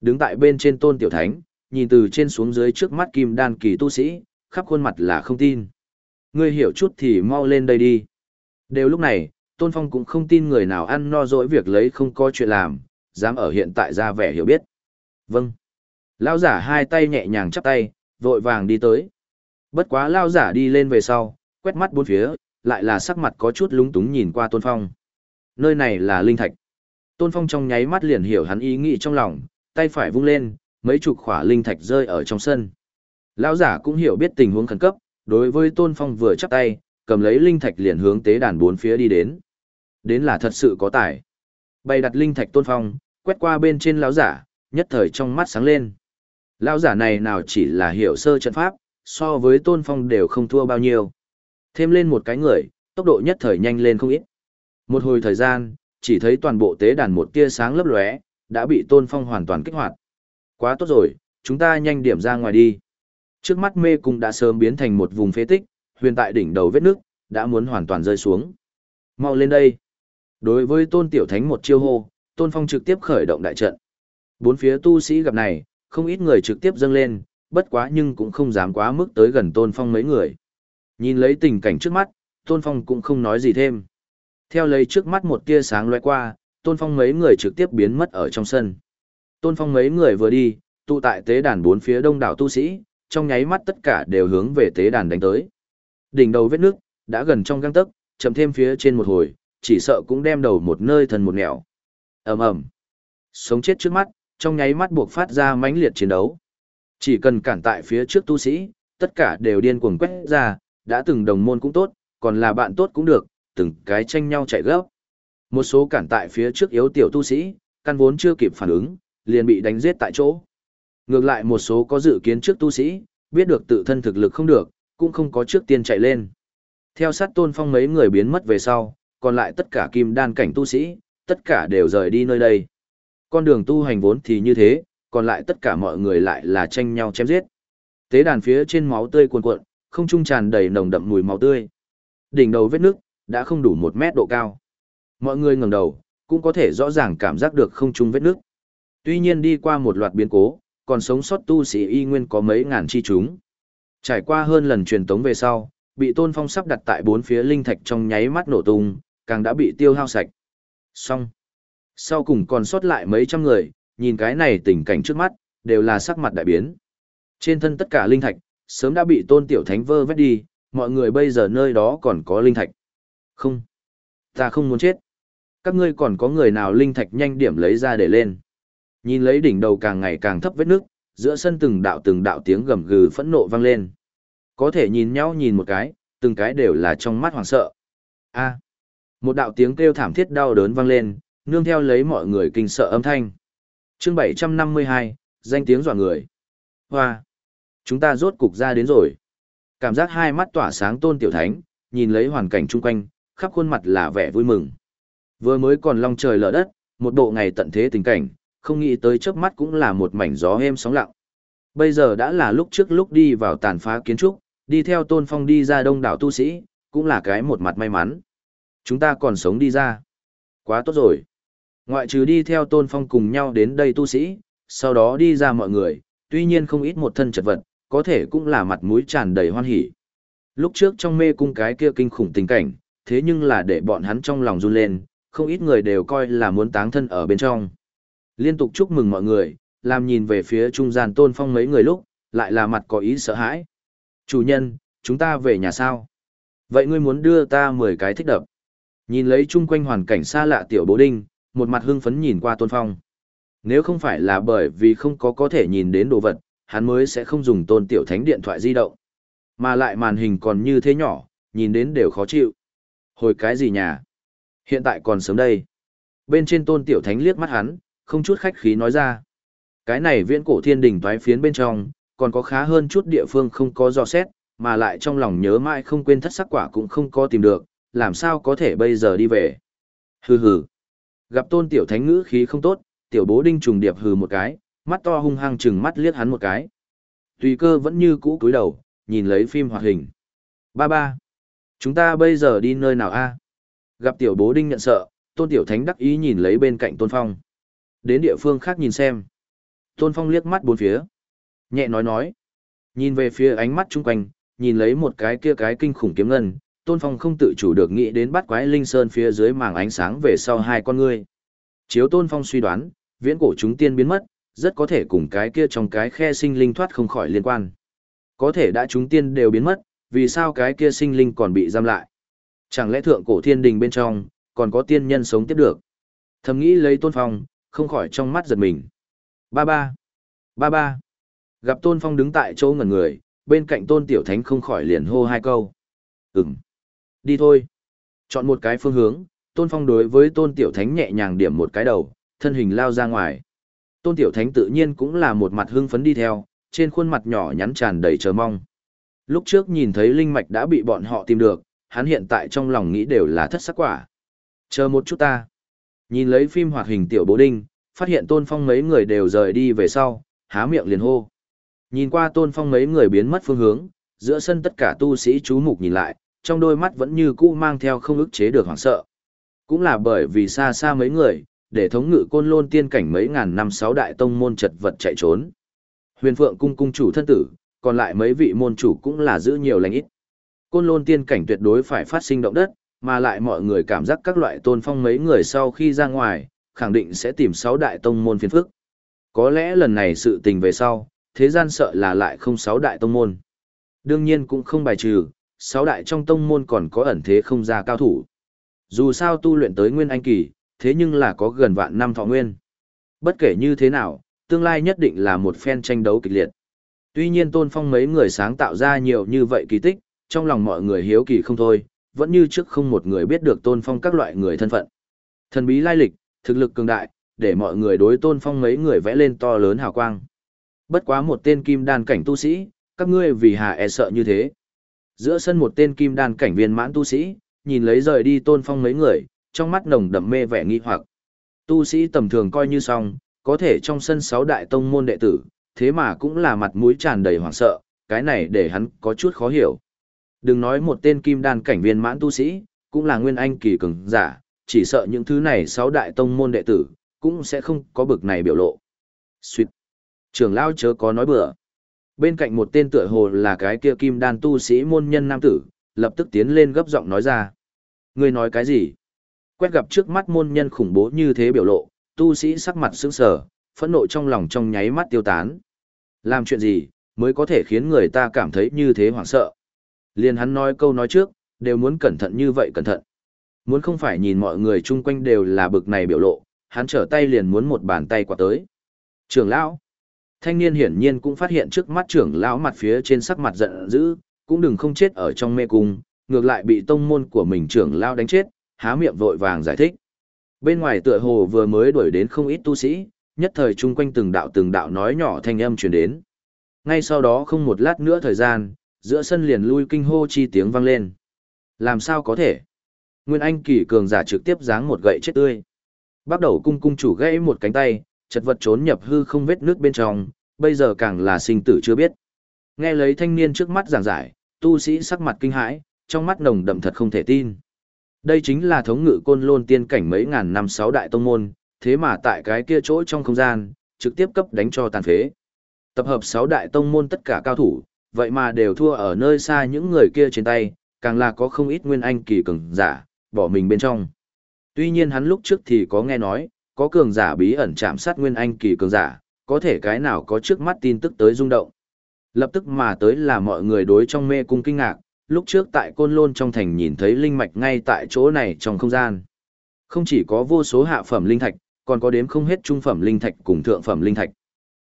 Đứng tại bên trên tôn tiểu thánh, nhìn từ trên xuống dưới trước mắt kim đan kỳ tu sĩ, khắp khuôn mặt là không tin. Ngươi hiểu chút thì mau lên đây đi. Đều lúc này, Tôn Phong cũng không tin người nào ăn no dỗi việc lấy không có chuyện làm, dám ở hiện tại ra vẻ hiểu biết. Vâng. Lao giả hai tay nhẹ nhàng chắp tay, vội vàng đi tới. Bất quá lao giả đi lên về sau, quét mắt bốn phía, lại là sắc mặt có chút lúng túng nhìn qua Tôn Phong. Nơi này là linh thạch. Tôn Phong trong nháy mắt liền hiểu hắn ý nghĩ trong lòng, tay phải vung lên, mấy chục khỏa linh thạch rơi ở trong sân. Lão giả cũng hiểu biết tình huống khẩn cấp, đối với Tôn Phong vừa chắp tay, cầm lấy linh thạch liền hướng tế đàn bốn phía đi đến. Đến là thật sự có tài. Bày đặt linh thạch Tôn Phong, quét qua bên trên lão giả, nhất thời trong mắt sáng lên. Lão giả này nào chỉ là hiểu sơ trận pháp, so với Tôn Phong đều không thua bao nhiêu. Thêm lên một cái người, tốc độ nhất thời nhanh lên không ít. Một hồi thời gian, chỉ thấy toàn bộ tế đàn một tia sáng lấp lóe, đã bị Tôn Phong hoàn toàn kích hoạt. Quá tốt rồi, chúng ta nhanh điểm ra ngoài đi. Trước mắt mê cung đã sớm biến thành một vùng phế tích, huyền tại đỉnh đầu vết nước, đã muốn hoàn toàn rơi xuống. Mau lên đây. Đối với Tôn Tiểu Thánh một chiêu hô, Tôn Phong trực tiếp khởi động đại trận. Bốn phía tu sĩ gặp này, không ít người trực tiếp dâng lên, bất quá nhưng cũng không dám quá mức tới gần Tôn Phong mấy người. Nhìn lấy tình cảnh trước mắt, Tôn Phong cũng không nói gì thêm. Theo lấy trước mắt một tia sáng loe qua, Tôn Phong mấy người trực tiếp biến mất ở trong sân. Tôn Phong mấy người vừa đi, tụ tại tế đàn bốn phía đông đảo tu sĩ, trong nháy mắt tất cả đều hướng về tế đàn đánh tới. Đỉnh đầu vết nước, đã gần trong găng tấc, chậm thêm phía trên một hồi, chỉ sợ cũng đem đầu một nơi thần một nẻo. ầm ầm, sống chết trước mắt, trong nháy mắt buộc phát ra mãnh liệt chiến đấu. Chỉ cần cản tại phía trước tu sĩ, tất cả đều điên cuồng quét ra, đã từng đồng môn cũng tốt, còn là bạn tốt cũng được, từng cái tranh nhau chạy gấp. Một số cản tại phía trước yếu tiểu tu sĩ, căn vốn chưa kịp phản ứng, liền bị đánh giết tại chỗ. Ngược lại một số có dự kiến trước tu sĩ, biết được tự thân thực lực không được, cũng không có trước tiên chạy lên. Theo sát tôn phong mấy người biến mất về sau, còn lại tất cả kim đan cảnh tu sĩ, tất cả đều rời đi nơi đây. Con đường tu hành vốn thì như thế, còn lại tất cả mọi người lại là tranh nhau chém giết. Tế đàn phía trên máu tươi cuồn cuộn, không trung tràn đầy nồng đậm mùi máu tươi. Đỉnh đầu vết nước, đã không đủ một mét độ cao. Mọi người ngẩng đầu, cũng có thể rõ ràng cảm giác được không trung vết nước. Tuy nhiên đi qua một loạt biến cố, còn sống sót tu sĩ y nguyên có mấy ngàn chi chúng. Trải qua hơn lần truyền tống về sau, bị tôn phong sắp đặt tại bốn phía linh thạch trong nháy mắt nổ tung, càng đã bị tiêu hao sạch. Xong. Sau cùng còn sót lại mấy trăm người, nhìn cái này tình cảnh trước mắt, đều là sắc mặt đại biến. Trên thân tất cả linh thạch, sớm đã bị tôn tiểu thánh vơ vét đi, mọi người bây giờ nơi đó còn có linh thạch. Không. Ta không muốn chết. Các ngươi còn có người nào linh thạch nhanh điểm lấy ra để lên. Nhìn lấy đỉnh đầu càng ngày càng thấp vết nước, giữa sân từng đạo từng đạo tiếng gầm gừ phẫn nộ vang lên. Có thể nhìn nhau nhìn một cái, từng cái đều là trong mắt hoảng sợ. A. À, một đạo tiếng kêu thảm thiết đau đớn vang lên, nương theo lấy mọi người kinh sợ âm thanh. Chương 752, danh tiếng dọa người. Hoa. Chúng ta rốt cục ra đến rồi. Cảm giác hai mắt tỏa sáng tôn tiểu thánh, nhìn lấy hoàn cảnh chung quanh, khắp khuôn mặt là vẻ vui mừng. Vừa mới còn long trời lở đất, một bộ ngày tận thế tình cảnh, không nghĩ tới chớp mắt cũng là một mảnh gió êm sóng lặng. Bây giờ đã là lúc trước lúc đi vào tàn phá kiến trúc, đi theo tôn phong đi ra đông đảo tu sĩ, cũng là cái một mặt may mắn. Chúng ta còn sống đi ra. Quá tốt rồi. Ngoại trừ đi theo tôn phong cùng nhau đến đây tu sĩ, sau đó đi ra mọi người, tuy nhiên không ít một thân chật vật, có thể cũng là mặt mũi tràn đầy hoan hỉ. Lúc trước trong mê cung cái kia kinh khủng tình cảnh, thế nhưng là để bọn hắn trong lòng run lên, không ít người đều coi là muốn táng thân ở bên trong. Liên tục chúc mừng mọi người, làm nhìn về phía trung gian tôn phong mấy người lúc, lại là mặt có ý sợ hãi. Chủ nhân, chúng ta về nhà sao? Vậy ngươi muốn đưa ta 10 cái thích đập. Nhìn lấy chung quanh hoàn cảnh xa lạ tiểu bố đinh, một mặt hưng phấn nhìn qua tôn phong. Nếu không phải là bởi vì không có có thể nhìn đến đồ vật, hắn mới sẽ không dùng tôn tiểu thánh điện thoại di động. Mà lại màn hình còn như thế nhỏ, nhìn đến đều khó chịu. Hồi cái gì nhà? Hiện tại còn sớm đây. Bên trên tôn tiểu thánh liếc mắt hắn, không chút khách khí nói ra. Cái này viễn cổ thiên đỉnh toái phiến bên trong, còn có khá hơn chút địa phương không có dò xét, mà lại trong lòng nhớ mãi không quên thất sắc quả cũng không có tìm được, làm sao có thể bây giờ đi về. Hừ hừ. Gặp tôn tiểu thánh ngữ khí không tốt, tiểu bố đinh trùng điệp hừ một cái, mắt to hung hăng chừng mắt liếc hắn một cái. Tùy cơ vẫn như cũ cúi đầu, nhìn lấy phim hoạt hình. Ba ba. Chúng ta bây giờ đi nơi nào a? Gặp tiểu bố đinh nhận sợ, tôn tiểu thánh đắc ý nhìn lấy bên cạnh tôn phong. Đến địa phương khác nhìn xem. Tôn phong liếc mắt bốn phía. Nhẹ nói nói. Nhìn về phía ánh mắt chung quanh, nhìn lấy một cái kia cái kinh khủng kiếm ngân, tôn phong không tự chủ được nghĩ đến bắt quái linh sơn phía dưới màng ánh sáng về sau hai con ngươi. Chiếu tôn phong suy đoán, viễn cổ chúng tiên biến mất, rất có thể cùng cái kia trong cái khe sinh linh thoát không khỏi liên quan. Có thể đã chúng tiên đều biến mất, vì sao cái kia sinh linh còn bị giam lại? Chẳng lẽ thượng cổ thiên đình bên trong, còn có tiên nhân sống tiếp được? Thầm nghĩ lấy tôn phong, không khỏi trong mắt giật mình. Ba ba, ba ba. Gặp tôn phong đứng tại chỗ ngẩn người, bên cạnh tôn tiểu thánh không khỏi liền hô hai câu. Ừm, đi thôi. Chọn một cái phương hướng, tôn phong đối với tôn tiểu thánh nhẹ nhàng điểm một cái đầu, thân hình lao ra ngoài. Tôn tiểu thánh tự nhiên cũng là một mặt hưng phấn đi theo, trên khuôn mặt nhỏ nhắn tràn đầy chờ mong. Lúc trước nhìn thấy linh mạch đã bị bọn họ tìm được, hắn hiện tại trong lòng nghĩ đều là thất sắc quả. Chờ một chút ta. Nhìn lấy phim hoạt hình tiểu bố đinh, phát hiện tôn phong mấy người đều rời đi về sau, há miệng liền hô. Nhìn qua tôn phong mấy người biến mất phương hướng, giữa sân tất cả tu sĩ chú mục nhìn lại, trong đôi mắt vẫn như cũ mang theo không ức chế được hoảng sợ. Cũng là bởi vì xa xa mấy người, để thống ngự côn lôn tiên cảnh mấy ngàn năm sáu đại tông môn chật vật chạy trốn. Huyền Phượng cung cung chủ thân tử, còn lại mấy vị môn chủ cũng là giữ nhiều lành ít. Côn lôn tiên cảnh tuyệt đối phải phát sinh động đất, mà lại mọi người cảm giác các loại tôn phong mấy người sau khi ra ngoài, khẳng định sẽ tìm sáu đại tông môn phiền phức. Có lẽ lần này sự tình về sau, thế gian sợ là lại không sáu đại tông môn. Đương nhiên cũng không bài trừ, sáu đại trong tông môn còn có ẩn thế không ra cao thủ. Dù sao tu luyện tới nguyên anh kỳ, thế nhưng là có gần vạn năm thọ nguyên. Bất kể như thế nào, tương lai nhất định là một phen tranh đấu kịch liệt. Tuy nhiên Tôn Phong mấy người sáng tạo ra nhiều như vậy kỳ tích, trong lòng mọi người hiếu kỳ không thôi, vẫn như trước không một người biết được Tôn Phong các loại người thân phận. Thần bí lai lịch, thực lực cường đại, để mọi người đối Tôn Phong mấy người vẽ lên to lớn hào quang. Bất quá một tên kim đan cảnh tu sĩ, các ngươi vì hà e sợ như thế. Giữa sân một tên kim đan cảnh viên mãn tu sĩ, nhìn lấy rời đi Tôn Phong mấy người, trong mắt nồng đậm mê vẻ nghi hoặc. Tu sĩ tầm thường coi như xong, có thể trong sân sáu đại tông môn đệ tử, thế mà cũng là mặt mũi tràn đầy hoảng sợ, cái này để hắn có chút khó hiểu. Đừng nói một tên kim đan cảnh viên mãn tu sĩ, cũng là nguyên anh kỳ cường giả, chỉ sợ những thứ này sáu đại tông môn đệ tử, cũng sẽ không có bực này biểu lộ. Xuyệt. Trường lao chớ có nói bừa. Bên cạnh một tên tựa hồ là cái kia kim đan tu sĩ môn nhân nam tử, lập tức tiến lên gấp giọng nói ra. Người nói cái gì? Quét gặp trước mắt môn nhân khủng bố như thế biểu lộ, tu sĩ sắc mặt sững sờ, phẫn nộ trong lòng trong nháy mắt tiêu tán. Làm chuyện gì, mới có thể khiến người ta cảm thấy như thế hoảng sợ. Liền hắn nói câu nói trước, đều muốn cẩn thận như vậy cẩn thận. Muốn không phải nhìn mọi người chung quanh đều là bực này biểu lộ, hắn trở tay liền muốn một bàn tay quạt tới. Trưởng lão. Thanh niên hiển nhiên cũng phát hiện trước mắt trưởng lão mặt phía trên sắc mặt giận dữ, cũng đừng không chết ở trong mê cung, ngược lại bị tông môn của mình trưởng lão đánh chết, há miệng vội vàng giải thích. Bên ngoài tựa hồ vừa mới đuổi đến không ít tu sĩ, nhất thời chung quanh từng đạo từng đạo nói nhỏ thanh âm truyền đến. Ngay sau đó không một lát nữa thời gian, giữa sân liền lui kinh hô chi tiếng vang lên. Làm sao có thể? Nguyên Anh kỳ cường giả trực tiếp giáng một gậy chết tươi. Bắt đầu cung cung chủ gãy một cánh tay, chật vật trốn nhập hư không vết nước bên trong, bây giờ càng là sinh tử chưa biết. Nghe lấy thanh niên trước mắt giảng giải, tu sĩ sắc mặt kinh hãi, trong mắt nồng đậm thật không thể tin. Đây chính là thống ngự côn lôn tiên cảnh mấy ngàn năm sáu đại tông môn, thế mà tại cái kia chỗ trong không gian, trực tiếp cấp đánh cho tàn phế. Tập hợp sáu đại tông môn tất cả cao thủ, vậy mà đều thua ở nơi xa những người kia trên tay, càng là có không ít nguyên anh kỳ cường giả, bỏ mình bên trong. Tuy nhiên hắn lúc trước thì có nghe nói, có cường giả bí ẩn chạm sát nguyên anh kỳ cường giả, có thể cái nào có trước mắt tin tức tới rung động. Lập tức mà tới là mọi người đối trong mê cung kinh ngạc, lúc trước tại Côn Lôn trong thành nhìn thấy linh mạch ngay tại chỗ này trong không gian. Không chỉ có vô số hạ phẩm linh thạch, còn có đếm không hết trung phẩm linh thạch cùng thượng phẩm linh thạch.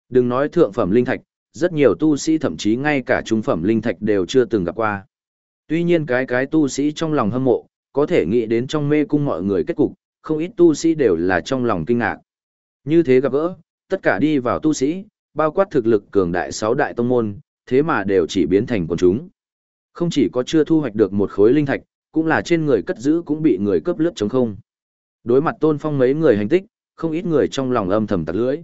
Đừng nói thượng phẩm linh thạch, rất nhiều tu sĩ thậm chí ngay cả trung phẩm linh thạch đều chưa từng gặp qua. Tuy nhiên cái cái tu sĩ trong lòng hâm mộ, có thể nghĩ đến trong mê cung mọi người kết cục, không ít tu sĩ đều là trong lòng kinh ngạc. Như thế gặp gỡ, tất cả đi vào tu sĩ, bao quát thực lực cường đại sáu đại tông môn, thế mà đều chỉ biến thành quần chúng. Không chỉ có chưa thu hoạch được một khối linh thạch, cũng là trên người cất giữ cũng bị người cướp lướt trống không. Đối mặt tôn phong mấy người hành tích, không ít người trong lòng âm thầm tặc lưỡi.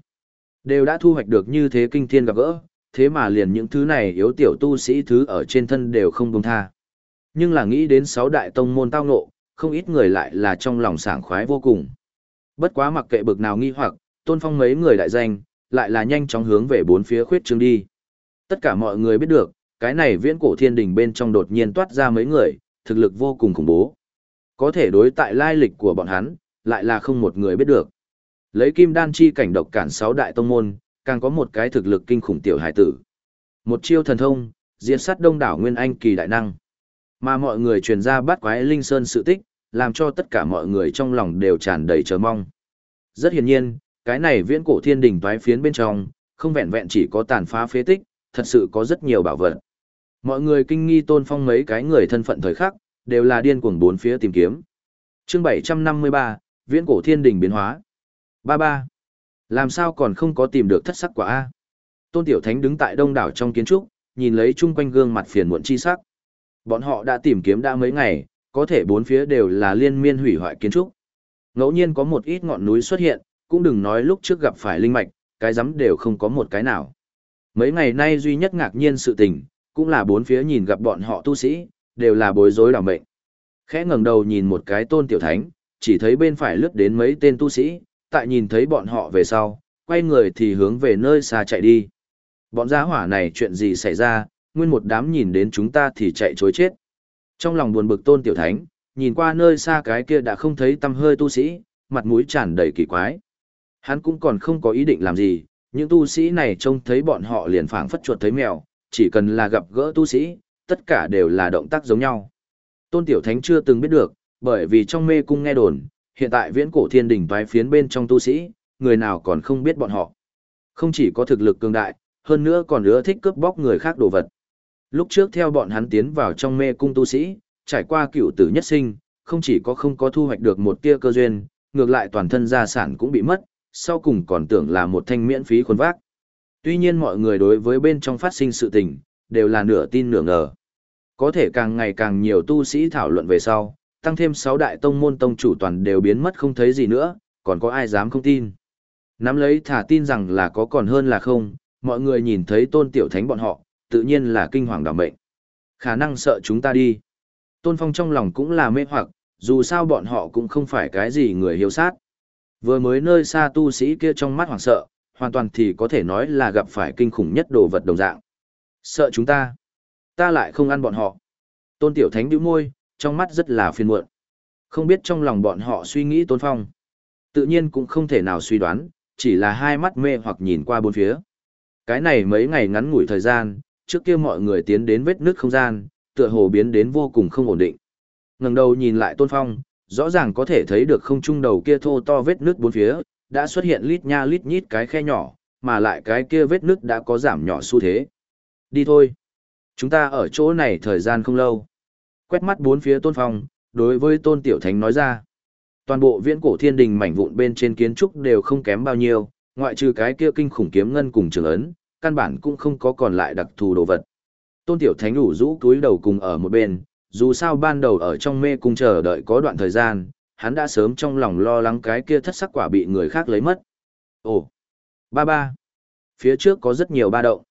Đều đã thu hoạch được như thế kinh thiên gặp gỡ, thế mà liền những thứ này yếu tiểu tu sĩ thứ ở trên thân đều không buông tha. Nhưng là nghĩ đến sáu đại tông môn tao ngộ, không ít người lại là trong lòng sảng khoái vô cùng. Bất quá mặc kệ bực nào nghi hoặc, tôn phong mấy người đại danh, lại là nhanh chóng hướng về bốn phía khuyết trương đi. Tất cả mọi người biết được, cái này viễn cổ thiên đình bên trong đột nhiên toát ra mấy người, thực lực vô cùng khủng bố. Có thể đối tại lai lịch của bọn hắn, lại là không một người biết được. Lấy kim đan chi cảnh độc cản sáu đại tông môn, càng có một cái thực lực kinh khủng tiểu hải tử. Một chiêu thần thông, diễn sát đông đảo nguyên anh kỳ đại năng. Mà mọi người truyền ra bắt quái linh sơn sự tích, làm cho tất cả mọi người trong lòng đều tràn đầy chờ mong. Rất hiển nhiên, cái này viễn cổ thiên đình toái phiến bên trong, không vẹn vẹn chỉ có tàn phá phế tích, thật sự có rất nhiều bảo vật. Mọi người kinh nghi tôn phong mấy cái người thân phận thời khắc, đều là điên cuồng bốn phía tìm kiếm. Chương 753, Viễn cổ thiên đình biến hóa. Ba ba. Làm sao còn không có tìm được thất sắc quả a? Tôn Tiểu Thánh đứng tại đông đảo trong kiến trúc, nhìn lấy chung quanh gương mặt phiền muộn chi sắc. Bọn họ đã tìm kiếm đã mấy ngày, có thể bốn phía đều là liên miên hủy hoại kiến trúc. Ngẫu nhiên có một ít ngọn núi xuất hiện, cũng đừng nói lúc trước gặp phải linh mạch, cái rắm đều không có một cái nào. Mấy ngày nay duy nhất ngạc nhiên sự tình, cũng là bốn phía nhìn gặp bọn họ tu sĩ, đều là bối rối đảo mệnh. Khẽ ngẩng đầu nhìn một cái tôn tiểu thánh, chỉ thấy bên phải lướt đến mấy tên tu sĩ, tại nhìn thấy bọn họ về sau, quay người thì hướng về nơi xa chạy đi. Bọn gia hỏa này chuyện gì xảy ra, nguyên một đám nhìn đến chúng ta thì chạy chối chết. Trong lòng buồn bực tôn tiểu thánh, nhìn qua nơi xa cái kia đã không thấy tâm hơi tu sĩ, mặt mũi tràn đầy kỳ quái. Hắn cũng còn không có ý định làm gì, Những tu sĩ này trông thấy bọn họ liền phảng phất chuột thấy mèo, chỉ cần là gặp gỡ tu sĩ, tất cả đều là động tác giống nhau. Tôn Tiểu Thánh chưa từng biết được, bởi vì trong mê cung nghe đồn, hiện tại viễn cổ thiên đỉnh toái phiến bên trong tu sĩ, người nào còn không biết bọn họ. Không chỉ có thực lực cường đại, hơn nữa còn ưa thích cướp bóc người khác đồ vật. Lúc trước theo bọn hắn tiến vào trong mê cung tu sĩ, trải qua cựu tử nhất sinh, không chỉ có không có thu hoạch được một tia cơ duyên, ngược lại toàn thân gia sản cũng bị mất, sau cùng còn tưởng là một thanh miễn phí khuôn vác. Tuy nhiên mọi người đối với bên trong phát sinh sự tình, đều là nửa tin nửa ngờ. Có thể càng ngày càng nhiều tu sĩ thảo luận về sau, tăng thêm 6 đại tông môn tông chủ toàn đều biến mất không thấy gì nữa, còn có ai dám không tin. Nắm lấy thả tin rằng là có còn hơn là không, mọi người nhìn thấy tôn tiểu thánh bọn họ, tự nhiên là kinh hoàng đảm mệnh. Khả năng sợ chúng ta đi. Tôn Phong trong lòng cũng là mê hoặc, dù sao bọn họ cũng không phải cái gì người hiếu sát. Vừa mới nơi xa tu sĩ kia trong mắt hoảng sợ, hoàn toàn thì có thể nói là gặp phải kinh khủng nhất đồ vật đồng dạng. Sợ chúng ta. Ta lại không ăn bọn họ. Tôn Tiểu Thánh bĩu môi, trong mắt rất là phiền muộn. Không biết trong lòng bọn họ suy nghĩ Tôn Phong. Tự nhiên cũng không thể nào suy đoán, chỉ là hai mắt mê hoặc nhìn qua bốn phía. Cái này mấy ngày ngắn ngủi thời gian, trước kia mọi người tiến đến vết nước không gian, tựa hồ biến đến vô cùng không ổn định. Ngẩng đầu nhìn lại Tôn Phong, rõ ràng có thể thấy được không trung đầu kia thô to vết nước bốn phía, đã xuất hiện lít nha lít nhít cái khe nhỏ, mà lại cái kia vết nước đã có giảm nhỏ xu thế. Đi thôi. Chúng ta ở chỗ này thời gian không lâu. Quét mắt bốn phía Tôn Phong, đối với Tôn Tiểu Thánh nói ra. Toàn bộ viễn cổ thiên đình mảnh vụn bên trên kiến trúc đều không kém bao nhiêu, ngoại trừ cái kia kinh khủng kiếm ngân cùng trường ấn, căn bản cũng không có còn lại đặc thù đồ vật. Tôn Tiểu Thánh ủ rũ túi đầu cùng ở một bên, dù sao ban đầu ở trong mê cung chờ đợi có đoạn thời gian, hắn đã sớm trong lòng lo lắng cái kia thất sắc quả bị người khác lấy mất. Ồ, ba ba, phía trước có rất nhiều ba động.